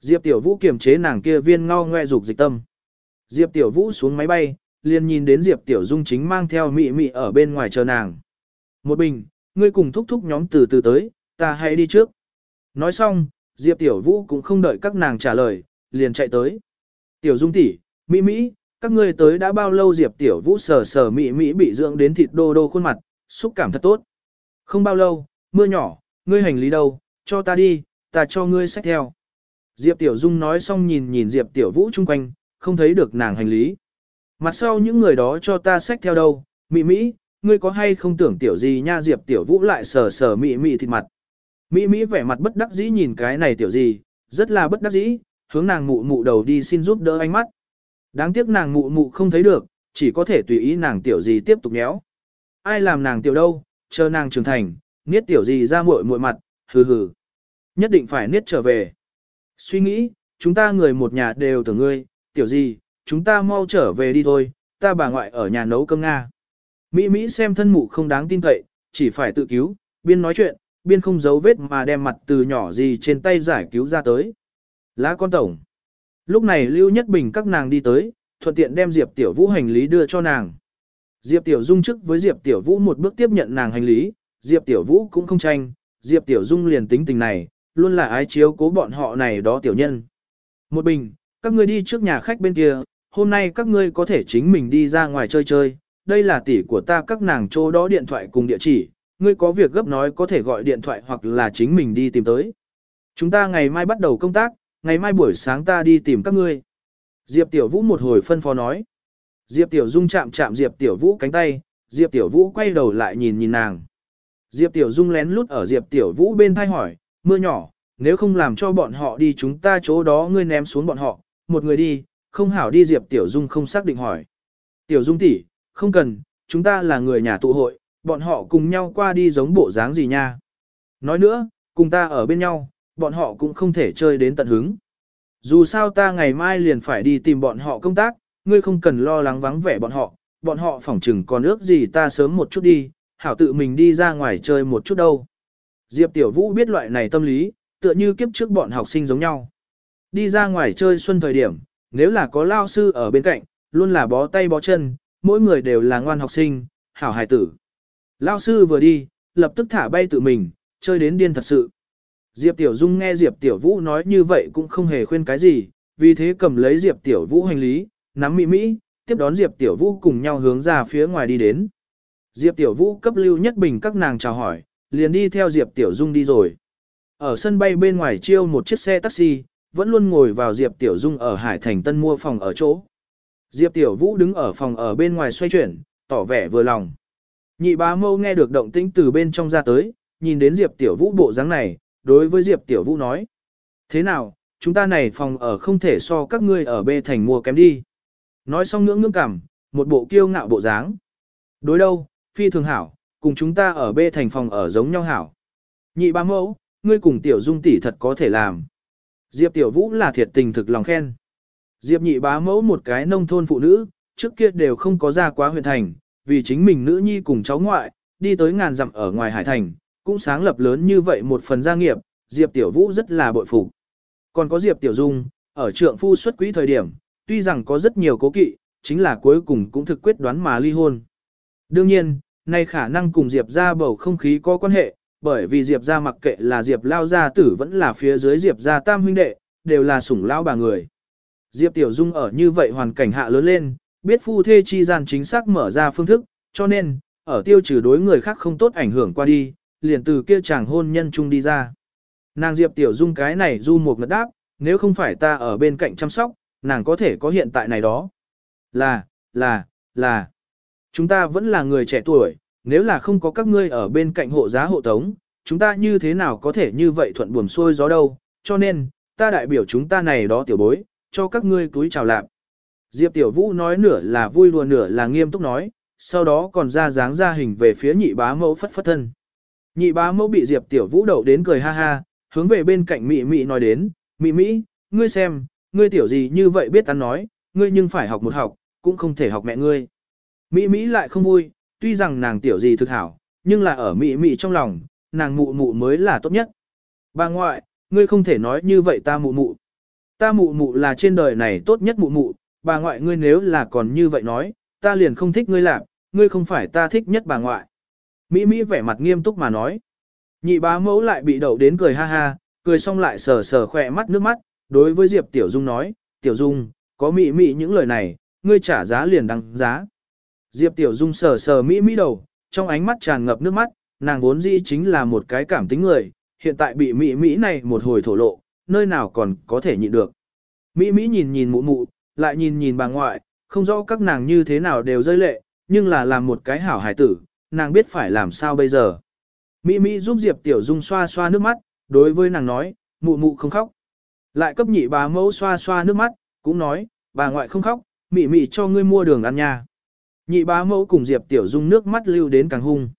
Diệp Tiểu Vũ kiềm chế nàng kia viên ngao ngoe dục dịch tâm. Diệp Tiểu Vũ xuống máy bay, liền nhìn đến Diệp Tiểu Dung chính mang theo mị mị ở bên ngoài chờ nàng. Một bình, ngươi cùng thúc thúc nhóm từ từ tới, ta hãy đi trước. Nói xong, Diệp Tiểu Vũ cũng không đợi các nàng trả lời, liền chạy tới. Tiểu Dung tỷ, Mỹ Mỹ, các ngươi tới đã bao lâu Diệp Tiểu Vũ sờ sờ Mỹ Mỹ bị dưỡng đến thịt đô đô khuôn mặt, xúc cảm thật tốt. Không bao lâu, mưa nhỏ, ngươi hành lý đâu, cho ta đi, ta cho ngươi xách theo. Diệp Tiểu Dung nói xong nhìn nhìn Diệp Tiểu Vũ chung quanh, không thấy được nàng hành lý. Mặt sau những người đó cho ta xách theo đâu, Mỹ Mỹ, ngươi có hay không tưởng Tiểu gì nha Diệp Tiểu Vũ lại sờ sờ Mỹ Mỹ thịt mặt. Mỹ Mỹ vẻ mặt bất đắc dĩ nhìn cái này Tiểu gì, rất là bất đắc dĩ, hướng nàng mụ mụ đầu đi xin giúp đỡ ánh mắt. Đáng tiếc nàng mụ mụ không thấy được, chỉ có thể tùy ý nàng Tiểu gì tiếp tục nhéo. Ai làm nàng Tiểu đâu, chờ nàng trưởng thành, niết Tiểu gì ra muội muội mặt, hừ hừ. Nhất định phải niết trở về. Suy nghĩ, chúng ta người một nhà đều tưởng ngươi, tiểu gì, chúng ta mau trở về đi thôi, ta bà ngoại ở nhà nấu cơm Nga. Mỹ Mỹ xem thân mụ không đáng tin cậy, chỉ phải tự cứu, biên nói chuyện, biên không giấu vết mà đem mặt từ nhỏ gì trên tay giải cứu ra tới. Lá con tổng. Lúc này Lưu Nhất Bình các nàng đi tới, thuận tiện đem Diệp Tiểu Vũ hành lý đưa cho nàng. Diệp Tiểu Dung trước với Diệp Tiểu Vũ một bước tiếp nhận nàng hành lý, Diệp Tiểu Vũ cũng không tranh, Diệp Tiểu Dung liền tính tình này, luôn là ái chiếu cố bọn họ này đó tiểu nhân. Một bình, các ngươi đi trước nhà khách bên kia, hôm nay các ngươi có thể chính mình đi ra ngoài chơi chơi, đây là tỷ của ta các nàng chỗ đó điện thoại cùng địa chỉ, ngươi có việc gấp nói có thể gọi điện thoại hoặc là chính mình đi tìm tới. Chúng ta ngày mai bắt đầu công tác, ngày mai buổi sáng ta đi tìm các ngươi. Diệp Tiểu Vũ một hồi phân phó nói. Diệp Tiểu Dung chạm chạm Diệp Tiểu Vũ cánh tay, Diệp Tiểu Vũ quay đầu lại nhìn nhìn nàng. Diệp Tiểu Dung lén lút ở Diệp Tiểu Vũ bên thay hỏi, mưa nhỏ, nếu không làm cho bọn họ đi chúng ta chỗ đó ngươi ném xuống bọn họ, một người đi, không hảo đi Diệp Tiểu Dung không xác định hỏi. Tiểu Dung tỷ, không cần, chúng ta là người nhà tụ hội, bọn họ cùng nhau qua đi giống bộ dáng gì nha. Nói nữa, cùng ta ở bên nhau, bọn họ cũng không thể chơi đến tận hứng. Dù sao ta ngày mai liền phải đi tìm bọn họ công tác, ngươi không cần lo lắng vắng vẻ bọn họ, bọn họ phỏng chừng còn ước gì ta sớm một chút đi, hảo tự mình đi ra ngoài chơi một chút đâu. Diệp Tiểu Vũ biết loại này tâm lý, tựa như kiếp trước bọn học sinh giống nhau. Đi ra ngoài chơi xuân thời điểm, nếu là có lao sư ở bên cạnh, luôn là bó tay bó chân, mỗi người đều là ngoan học sinh, hảo hài tử. Lao sư vừa đi, lập tức thả bay tự mình, chơi đến điên thật sự. Diệp Tiểu Dung nghe Diệp Tiểu Vũ nói như vậy cũng không hề khuyên cái gì, vì thế cầm lấy Diệp Tiểu Vũ hành lý, nắm mỹ mỹ, tiếp đón Diệp Tiểu Vũ cùng nhau hướng ra phía ngoài đi đến. Diệp Tiểu Vũ cấp lưu nhất bình các nàng chào hỏi, liền đi theo Diệp Tiểu Dung đi rồi. Ở sân bay bên ngoài chiêu một chiếc xe taxi, vẫn luôn ngồi vào Diệp Tiểu Dung ở Hải Thành Tân mua phòng ở chỗ. Diệp Tiểu Vũ đứng ở phòng ở bên ngoài xoay chuyển, tỏ vẻ vừa lòng. Nhị bá mâu nghe được động tĩnh từ bên trong ra tới, nhìn đến Diệp Tiểu Vũ bộ dáng này, đối với Diệp Tiểu Vũ nói. Thế nào, chúng ta này phòng ở không thể so các ngươi ở bê thành mua kém đi. Nói xong ngưỡng ngưỡng cảm, một bộ kiêu ngạo bộ dáng. Đối đâu, phi thường hảo, cùng chúng ta ở bê thành phòng ở giống nhau hảo. Nhị bá mẫu, ngươi cùng Tiểu Dung tỷ thật có thể làm. Diệp Tiểu Vũ là thiệt tình thực lòng khen. Diệp nhị bá mẫu một cái nông thôn phụ nữ, trước kia đều không có ra quá huyện thành, vì chính mình nữ nhi cùng cháu ngoại, đi tới ngàn dặm ở ngoài hải thành, cũng sáng lập lớn như vậy một phần gia nghiệp, Diệp Tiểu Vũ rất là bội phục. Còn có Diệp Tiểu Dung, ở trượng phu xuất quỹ thời điểm, tuy rằng có rất nhiều cố kỵ, chính là cuối cùng cũng thực quyết đoán mà ly hôn. Đương nhiên, nay khả năng cùng Diệp ra bầu không khí có quan hệ, bởi vì Diệp ra mặc kệ là Diệp lao gia tử vẫn là phía dưới Diệp ra tam huynh đệ, đều là sủng lao bà người. Diệp Tiểu Dung ở như vậy hoàn cảnh hạ lớn lên, biết phu thê chi gian chính xác mở ra phương thức, cho nên, ở tiêu trừ đối người khác không tốt ảnh hưởng qua đi, liền từ kia chàng hôn nhân chung đi ra. Nàng Diệp Tiểu Dung cái này du một ngật đáp, nếu không phải ta ở bên cạnh chăm sóc, nàng có thể có hiện tại này đó. Là, là, là. Chúng ta vẫn là người trẻ tuổi, nếu là không có các ngươi ở bên cạnh hộ giá hộ tống, chúng ta như thế nào có thể như vậy thuận buồm xuôi gió đâu, cho nên, ta đại biểu chúng ta này đó tiểu bối, cho các ngươi túi chào lạp. Diệp Tiểu Vũ nói nửa là vui đùa nửa là nghiêm túc nói, sau đó còn ra dáng ra hình về phía nhị bá mẫu phất phất thân. Nhị bá mẫu bị Diệp Tiểu Vũ đậu đến cười ha ha, hướng về bên cạnh Mị Mị nói đến, Mị Mị, ngươi xem, ngươi tiểu gì như vậy biết ăn nói, ngươi nhưng phải học một học, cũng không thể học mẹ ngươi. Mị Mị lại không vui, tuy rằng nàng tiểu gì thực hảo, nhưng là ở Mị Mị trong lòng, nàng mụ mụ mới là tốt nhất. Bà ngoại, ngươi không thể nói như vậy ta mụ mụ. Ta mụ mụ là trên đời này tốt nhất mụ mụ, bà ngoại ngươi nếu là còn như vậy nói, ta liền không thích ngươi làm, ngươi không phải ta thích nhất bà ngoại. Mỹ Mỹ vẻ mặt nghiêm túc mà nói. Nhị bá mẫu lại bị đậu đến cười ha ha, cười xong lại sờ sờ khỏe mắt nước mắt, đối với Diệp Tiểu Dung nói, Tiểu Dung, có Mỹ Mỹ những lời này, ngươi trả giá liền đăng giá. Diệp Tiểu Dung sờ sờ Mỹ Mỹ đầu, trong ánh mắt tràn ngập nước mắt, nàng vốn dĩ chính là một cái cảm tính người, hiện tại bị Mỹ Mỹ này một hồi thổ lộ, nơi nào còn có thể nhịn được. Mỹ Mỹ nhìn nhìn mụ mụ, lại nhìn nhìn bà ngoại, không rõ các nàng như thế nào đều rơi lệ, nhưng là làm một cái hảo hải tử, nàng biết phải làm sao bây giờ. Mỹ Mỹ giúp Diệp Tiểu Dung xoa xoa nước mắt, đối với nàng nói, mụ mụ không khóc. Lại cấp nhị bà mẫu xoa xoa nước mắt, cũng nói, bà ngoại không khóc, Mỹ Mỹ cho ngươi mua đường ăn nha. Nhị bá mẫu cùng Diệp Tiểu Dung nước mắt lưu đến càng hung.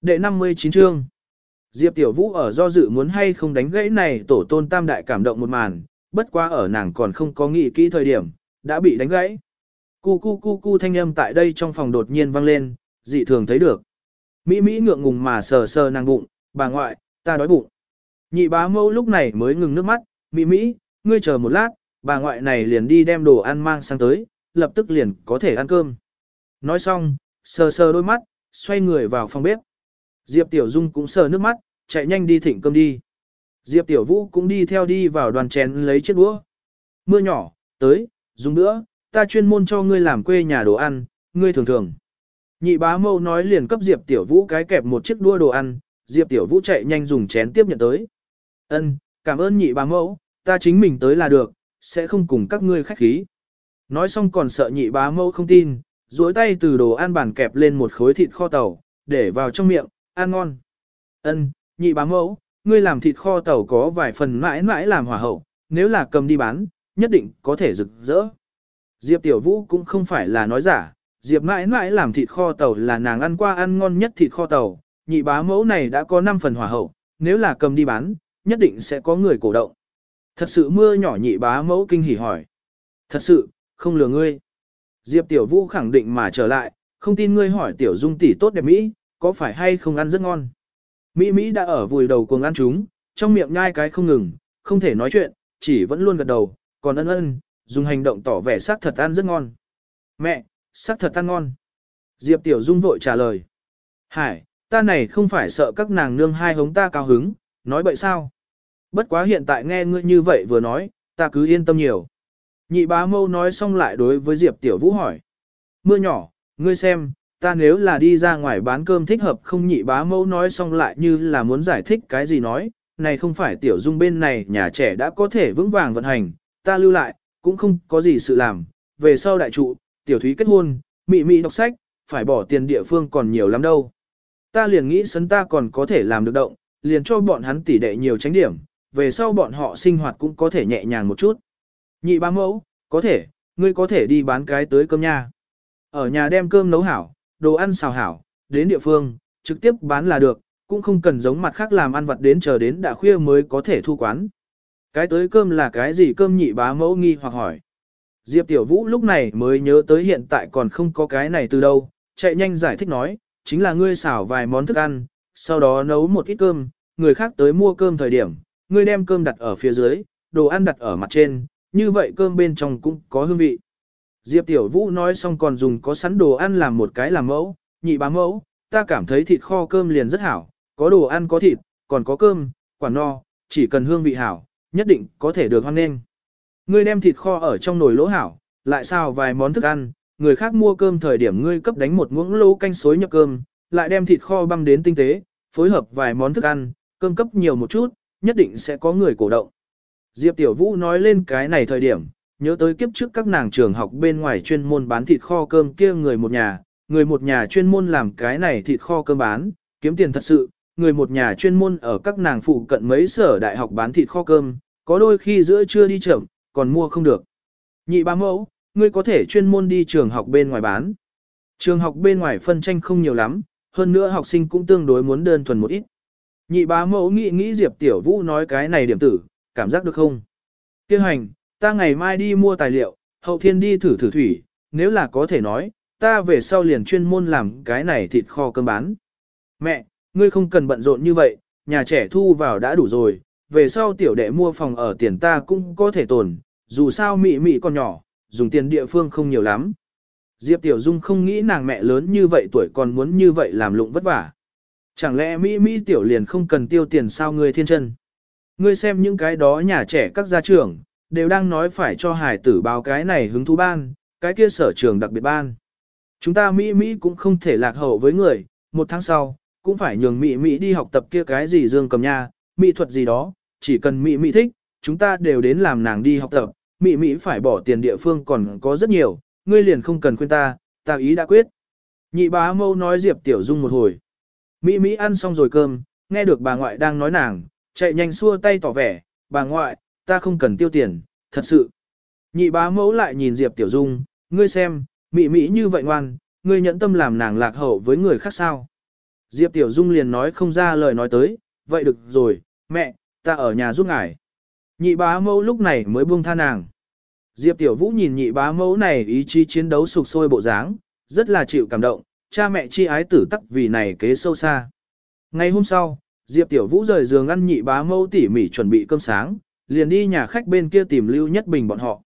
Đệ 59 chương. Diệp Tiểu Vũ ở do dự muốn hay không đánh gãy này tổ tôn tam đại cảm động một màn, bất quá ở nàng còn không có nghĩ kỹ thời điểm, đã bị đánh gãy. Cu cu cu cu thanh âm tại đây trong phòng đột nhiên vang lên, dị thường thấy được. Mỹ Mỹ ngượng ngùng mà sờ sờ nàng bụng, bà ngoại, ta đói bụng. Nhị bá mâu lúc này mới ngừng nước mắt, Mỹ Mỹ, ngươi chờ một lát, bà ngoại này liền đi đem đồ ăn mang sang tới, lập tức liền có thể ăn cơm. Nói xong, sờ sờ đôi mắt, xoay người vào phòng bếp. Diệp Tiểu Dung cũng sờ nước mắt, chạy nhanh đi thỉnh cơm đi. Diệp Tiểu Vũ cũng đi theo đi vào đoàn chén lấy chiếc đũa. Mưa nhỏ, tới, dùng nữa, ta chuyên môn cho ngươi làm quê nhà đồ ăn, ngươi thường thường. Nhị bá mâu nói liền cấp Diệp Tiểu Vũ cái kẹp một chiếc đua đồ ăn, Diệp Tiểu Vũ chạy nhanh dùng chén tiếp nhận tới. Ân, cảm ơn nhị bá mẫu, ta chính mình tới là được, sẽ không cùng các ngươi khách khí. Nói xong còn sợ nhị bá mẫu không tin, duỗi tay từ đồ ăn bàn kẹp lên một khối thịt kho tàu, để vào trong miệng, ăn ngon. Ân, nhị bá mẫu, ngươi làm thịt kho tàu có vài phần mãi mãi làm hỏa hậu, nếu là cầm đi bán, nhất định có thể rực rỡ. Diệp Tiểu Vũ cũng không phải là nói giả, Diệp mãi mãi làm thịt kho tàu là nàng ăn qua ăn ngon nhất thịt kho tàu, nhị bá mẫu này đã có 5 phần hỏa hậu, nếu là cầm đi bán, nhất định sẽ có người cổ động. Thật sự mưa nhỏ nhị bá mẫu kinh hỉ hỏi. Thật sự, không lừa ngươi. Diệp Tiểu Vũ khẳng định mà trở lại, không tin ngươi hỏi Tiểu Dung tỷ tốt đẹp Mỹ, có phải hay không ăn rất ngon. Mỹ Mỹ đã ở vùi đầu cuồng ăn chúng, trong miệng nhai cái không ngừng, không thể nói chuyện, chỉ vẫn luôn gật đầu, còn ân ân, dùng hành động tỏ vẻ sắc thật ăn rất ngon. Mẹ, sắc thật ăn ngon. Diệp Tiểu Dung vội trả lời. Hải, ta này không phải sợ các nàng nương hai hống ta cao hứng, nói bậy sao? Bất quá hiện tại nghe ngươi như vậy vừa nói, ta cứ yên tâm nhiều. Nhị bá mâu nói xong lại đối với Diệp Tiểu Vũ hỏi. Mưa nhỏ, ngươi xem, ta nếu là đi ra ngoài bán cơm thích hợp không nhị bá mâu nói xong lại như là muốn giải thích cái gì nói, này không phải Tiểu Dung bên này nhà trẻ đã có thể vững vàng vận hành, ta lưu lại, cũng không có gì sự làm, về sau đại trụ, tiểu thúy kết hôn, mị mị đọc sách, phải bỏ tiền địa phương còn nhiều lắm đâu. Ta liền nghĩ sấn ta còn có thể làm được động, liền cho bọn hắn tỉ đệ nhiều tránh điểm, về sau bọn họ sinh hoạt cũng có thể nhẹ nhàng một chút. Nhị ba mẫu, có thể, ngươi có thể đi bán cái tới cơm nha. Ở nhà đem cơm nấu hảo, đồ ăn xào hảo, đến địa phương, trực tiếp bán là được, cũng không cần giống mặt khác làm ăn vật đến chờ đến đã khuya mới có thể thu quán. Cái tới cơm là cái gì cơm nhị bá mẫu nghi hoặc hỏi. Diệp Tiểu Vũ lúc này mới nhớ tới hiện tại còn không có cái này từ đâu, chạy nhanh giải thích nói, chính là ngươi xảo vài món thức ăn, sau đó nấu một ít cơm, người khác tới mua cơm thời điểm, ngươi đem cơm đặt ở phía dưới, đồ ăn đặt ở mặt trên, như vậy cơm bên trong cũng có hương vị. Diệp Tiểu Vũ nói xong còn dùng có sẵn đồ ăn làm một cái làm mẫu, nhị bá mẫu, ta cảm thấy thịt kho cơm liền rất hảo, có đồ ăn có thịt, còn có cơm, quả no, chỉ cần hương vị hảo, nhất định có thể được hoan nghênh. Ngươi đem thịt kho ở trong nồi lỗ hảo, lại xào vài món thức ăn, người khác mua cơm thời điểm ngươi cấp đánh một muỗng lỗ canh xối nhập cơm, lại đem thịt kho băm đến tinh tế, phối hợp vài món thức ăn, cơm cấp nhiều một chút, nhất định sẽ có người cổ động. Diệp Tiểu Vũ nói lên cái này thời điểm, nhớ tới kiếp trước các nàng trường học bên ngoài chuyên môn bán thịt kho cơm kia người một nhà, người một nhà chuyên môn làm cái này thịt kho cơm bán, kiếm tiền thật sự, người một nhà chuyên môn ở các nàng phụ cận mấy sở đại học bán thịt kho cơm, có đôi khi giữa trưa đi chậm, còn mua không được. Nhị ba mẫu, ngươi có thể chuyên môn đi trường học bên ngoài bán. Trường học bên ngoài phân tranh không nhiều lắm, hơn nữa học sinh cũng tương đối muốn đơn thuần một ít. Nhị bá mẫu nghĩ nghĩ Diệp Tiểu Vũ nói cái này điểm tử, cảm giác được không? Kêu hành, ta ngày mai đi mua tài liệu, hậu thiên đi thử thử thủy, nếu là có thể nói, ta về sau liền chuyên môn làm cái này thịt kho cơm bán. Mẹ, ngươi không cần bận rộn như vậy, nhà trẻ thu vào đã đủ rồi, về sau tiểu đệ mua phòng ở tiền ta cũng có thể tồn, dù sao mị mị còn nhỏ, dùng tiền địa phương không nhiều lắm. Diệp Tiểu Dung không nghĩ nàng mẹ lớn như vậy tuổi còn muốn như vậy làm lụng vất vả. Chẳng lẽ Mỹ Mỹ Tiểu liền không cần tiêu tiền sao ngươi thiên chân? Ngươi xem những cái đó nhà trẻ các gia trưởng, đều đang nói phải cho hải tử báo cái này hứng thú ban, cái kia sở trường đặc biệt ban. Chúng ta Mỹ Mỹ cũng không thể lạc hậu với người, một tháng sau, cũng phải nhường Mỹ Mỹ đi học tập kia cái gì dương cầm nha, mỹ thuật gì đó, chỉ cần Mỹ Mỹ thích, chúng ta đều đến làm nàng đi học tập, Mỹ Mỹ phải bỏ tiền địa phương còn có rất nhiều, ngươi liền không cần khuyên ta, ta ý đã quyết. Nhị bá mâu nói Diệp Tiểu Dung một hồi. Mỹ Mỹ ăn xong rồi cơm, nghe được bà ngoại đang nói nàng, chạy nhanh xua tay tỏ vẻ, bà ngoại, ta không cần tiêu tiền, thật sự. Nhị bá mẫu lại nhìn Diệp Tiểu Dung, ngươi xem, Mỹ Mỹ như vậy ngoan, ngươi nhẫn tâm làm nàng lạc hậu với người khác sao. Diệp Tiểu Dung liền nói không ra lời nói tới, vậy được rồi, mẹ, ta ở nhà giúp ngài. Nhị bá mẫu lúc này mới buông tha nàng. Diệp Tiểu Vũ nhìn nhị bá mẫu này ý chí chiến đấu sục sôi bộ dáng, rất là chịu cảm động, cha mẹ chi ái tử tắc vì này kế sâu xa. Ngày hôm sau, Diệp Tiểu Vũ rời giường ăn nhị bá mẫu tỉ mỉ chuẩn bị cơm sáng, liền đi nhà khách bên kia tìm Lưu Nhất Bình bọn họ.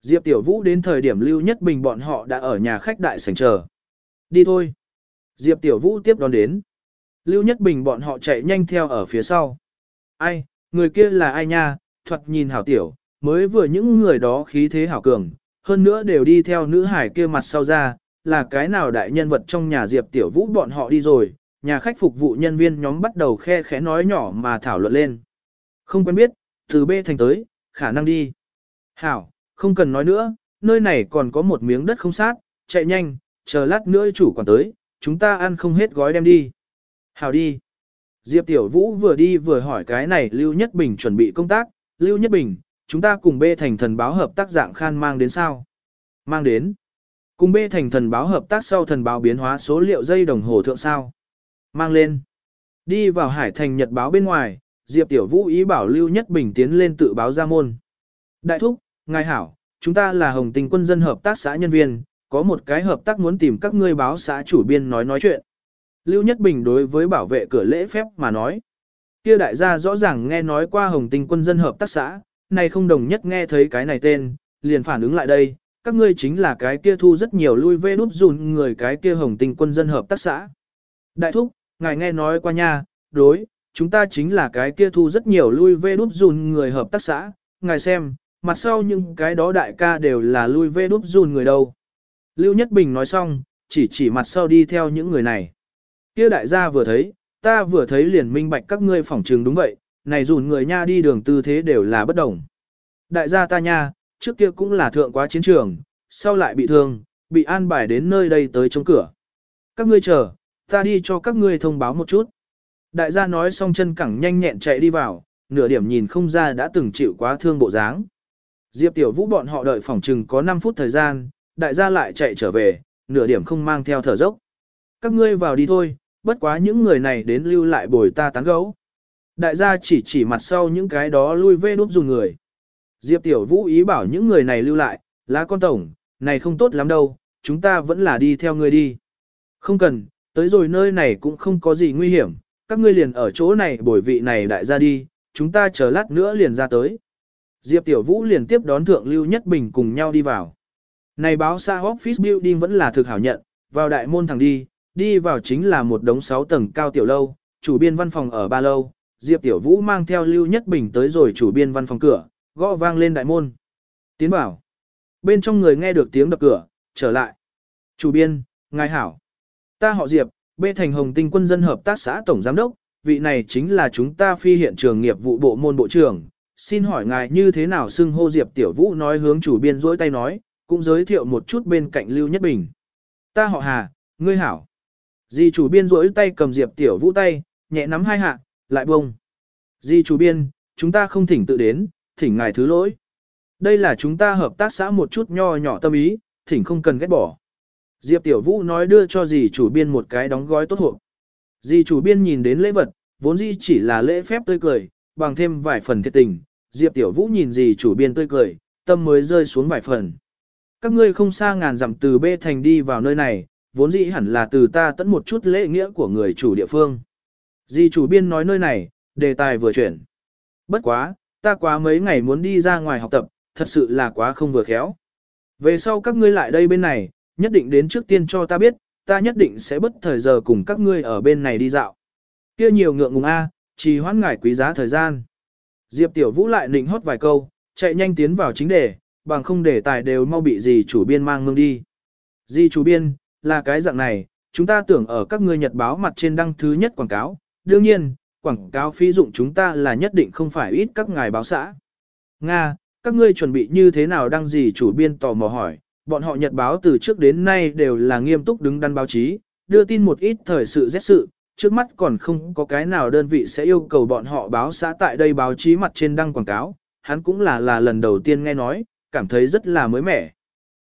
Diệp Tiểu Vũ đến thời điểm Lưu Nhất Bình bọn họ đã ở nhà khách đại sảnh chờ. Đi thôi. Diệp Tiểu Vũ tiếp đón đến. Lưu Nhất Bình bọn họ chạy nhanh theo ở phía sau. Ai, người kia là ai nha, thuật nhìn hảo tiểu, mới vừa những người đó khí thế hảo cường, hơn nữa đều đi theo nữ hải kia mặt sau ra, là cái nào đại nhân vật trong nhà Diệp Tiểu Vũ bọn họ đi rồi, nhà khách phục vụ nhân viên nhóm bắt đầu khe khẽ nói nhỏ mà thảo luận lên. Không quen biết, từ B thành tới, khả năng đi. Hảo, không cần nói nữa, nơi này còn có một miếng đất không sát, chạy nhanh, chờ lát nữa chủ quản tới, chúng ta ăn không hết gói đem đi. Hảo đi. Diệp Tiểu Vũ vừa đi vừa hỏi cái này Lưu Nhất Bình chuẩn bị công tác, Lưu Nhất Bình, chúng ta cùng B thành thần báo hợp tác dạng khan mang đến sao? Mang đến. Cùng B thành thần báo hợp tác sau thần báo biến hóa số liệu dây đồng hồ thượng sao? Mang lên. Đi vào hải thành nhật báo bên ngoài, Diệp Tiểu Vũ ý bảo Lưu Nhất Bình tiến lên tự báo ra môn. Đại thúc, ngài hảo, chúng ta là Hồng Tình quân dân hợp tác xã nhân viên, có một cái hợp tác muốn tìm các ngươi báo xã chủ biên nói nói chuyện. Lưu Nhất Bình đối với bảo vệ cửa lễ phép mà nói. Kia đại gia rõ ràng nghe nói qua Hồng Tinh quân dân hợp tác xã, này không đồng nhất nghe thấy cái này tên, liền phản ứng lại đây, các ngươi chính là cái kia thu rất nhiều lui vê đút dùn người cái kia Hồng Tinh quân dân hợp tác xã. Đại thúc, ngài nghe nói qua nha, đối, chúng ta chính là cái kia thu rất nhiều lui vê đút dùn người hợp tác xã, ngài xem, mặt sau những cái đó đại ca đều là lui vê đút dùn người đâu. Lưu Nhất Bình nói xong, chỉ chỉ mặt sau đi theo những người này. Kia đại gia vừa thấy, ta vừa thấy liền minh bạch các ngươi phỏng trường đúng vậy, này dùn người nha đi đường tư thế đều là bất đồng. Đại gia ta nha, trước kia cũng là thượng quá chiến trường, sau lại bị thương, bị an bài đến nơi đây tới chống cửa. Các ngươi chờ, ta đi cho các ngươi thông báo một chút. Đại gia nói xong chân cẳng nhanh nhẹn chạy đi vào, nửa điểm nhìn không ra đã từng chịu quá thương bộ dáng. Diệp Tiểu Vũ bọn họ đợi phòng trừng có 5 phút thời gian, đại gia lại chạy trở về, nửa điểm không mang theo thở dốc. Các ngươi vào đi thôi, bất quá những người này đến lưu lại bồi ta tán gấu. Đại gia chỉ chỉ mặt sau những cái đó lui vê đốt dùng người. Diệp Tiểu Vũ ý bảo những người này lưu lại, lá con tổng, này không tốt lắm đâu, chúng ta vẫn là đi theo ngươi đi. Không cần, tới rồi nơi này cũng không có gì nguy hiểm, các ngươi liền ở chỗ này bồi vị này đại gia đi, chúng ta chờ lát nữa liền ra tới. Diệp Tiểu Vũ liền tiếp đón thượng Lưu Nhất Bình cùng nhau đi vào. Này báo xa office building vẫn là thực hảo nhận, vào đại môn thẳng đi, đi vào chính là một đống 6 tầng cao tiểu lâu, chủ biên văn phòng ở ba lâu, Diệp Tiểu Vũ mang theo Lưu Nhất Bình tới rồi chủ biên văn phòng cửa, gõ vang lên đại môn. Tiến bảo. Bên trong người nghe được tiếng đập cửa, trở lại. Chủ biên, ngài hảo. Ta họ Diệp, bê thành Hồng Tinh quân dân hợp tác xã tổng giám đốc, vị này chính là chúng ta phi hiện trường nghiệp vụ bộ môn bộ trưởng. Xin hỏi ngài như thế nào xưng hô Diệp Tiểu Vũ nói hướng chủ biên rỗi tay nói, cũng giới thiệu một chút bên cạnh Lưu Nhất Bình. Ta họ Hà, ngươi hảo. Di chủ biên rỗi tay cầm Diệp Tiểu Vũ tay, nhẹ nắm hai hạ, lại bông. Di chủ biên, chúng ta không thỉnh tự đến, thỉnh ngài thứ lỗi. Đây là chúng ta hợp tác xã một chút nho nhỏ tâm ý, thỉnh không cần ghét bỏ. Diệp Tiểu Vũ nói đưa cho dì chủ biên một cái đóng gói tốt hộp. Dì chủ biên nhìn đến lễ vật, vốn dĩ chỉ là lễ phép tươi cười, bằng thêm vài phần thiệt tình. Diệp Tiểu Vũ nhìn dì chủ biên tươi cười, tâm mới rơi xuống vài phần. Các ngươi không xa ngàn dặm từ bê thành đi vào nơi này, vốn dĩ hẳn là từ ta tẫn một chút lễ nghĩa của người chủ địa phương. Di chủ biên nói nơi này, đề tài vừa chuyển. Bất quá, ta quá mấy ngày muốn đi ra ngoài học tập, thật sự là quá không vừa khéo. Về sau các ngươi lại đây bên này, nhất định đến trước tiên cho ta biết, ta nhất định sẽ bất thời giờ cùng các ngươi ở bên này đi dạo. Kia nhiều ngượng ngùng a, trì hoãn ngải quý giá thời gian. Diệp Tiểu Vũ lại nịnh hót vài câu, chạy nhanh tiến vào chính đề, bằng không để tài đều mau bị gì chủ biên mang ngưng đi. Di chủ biên, là cái dạng này, chúng ta tưởng ở các ngươi nhật báo mặt trên đăng thứ nhất quảng cáo. Đương nhiên, quảng cáo phí dụng chúng ta là nhất định không phải ít các ngài báo xã. Nga, các ngươi chuẩn bị như thế nào đăng gì chủ biên tò mò hỏi, bọn họ nhật báo từ trước đến nay đều là nghiêm túc đứng đắn báo chí, đưa tin một ít thời sự rét sự, trước mắt còn không có cái nào đơn vị sẽ yêu cầu bọn họ báo xã tại đây báo chí mặt trên đăng quảng cáo, hắn cũng là là lần đầu tiên nghe nói, cảm thấy rất là mới mẻ.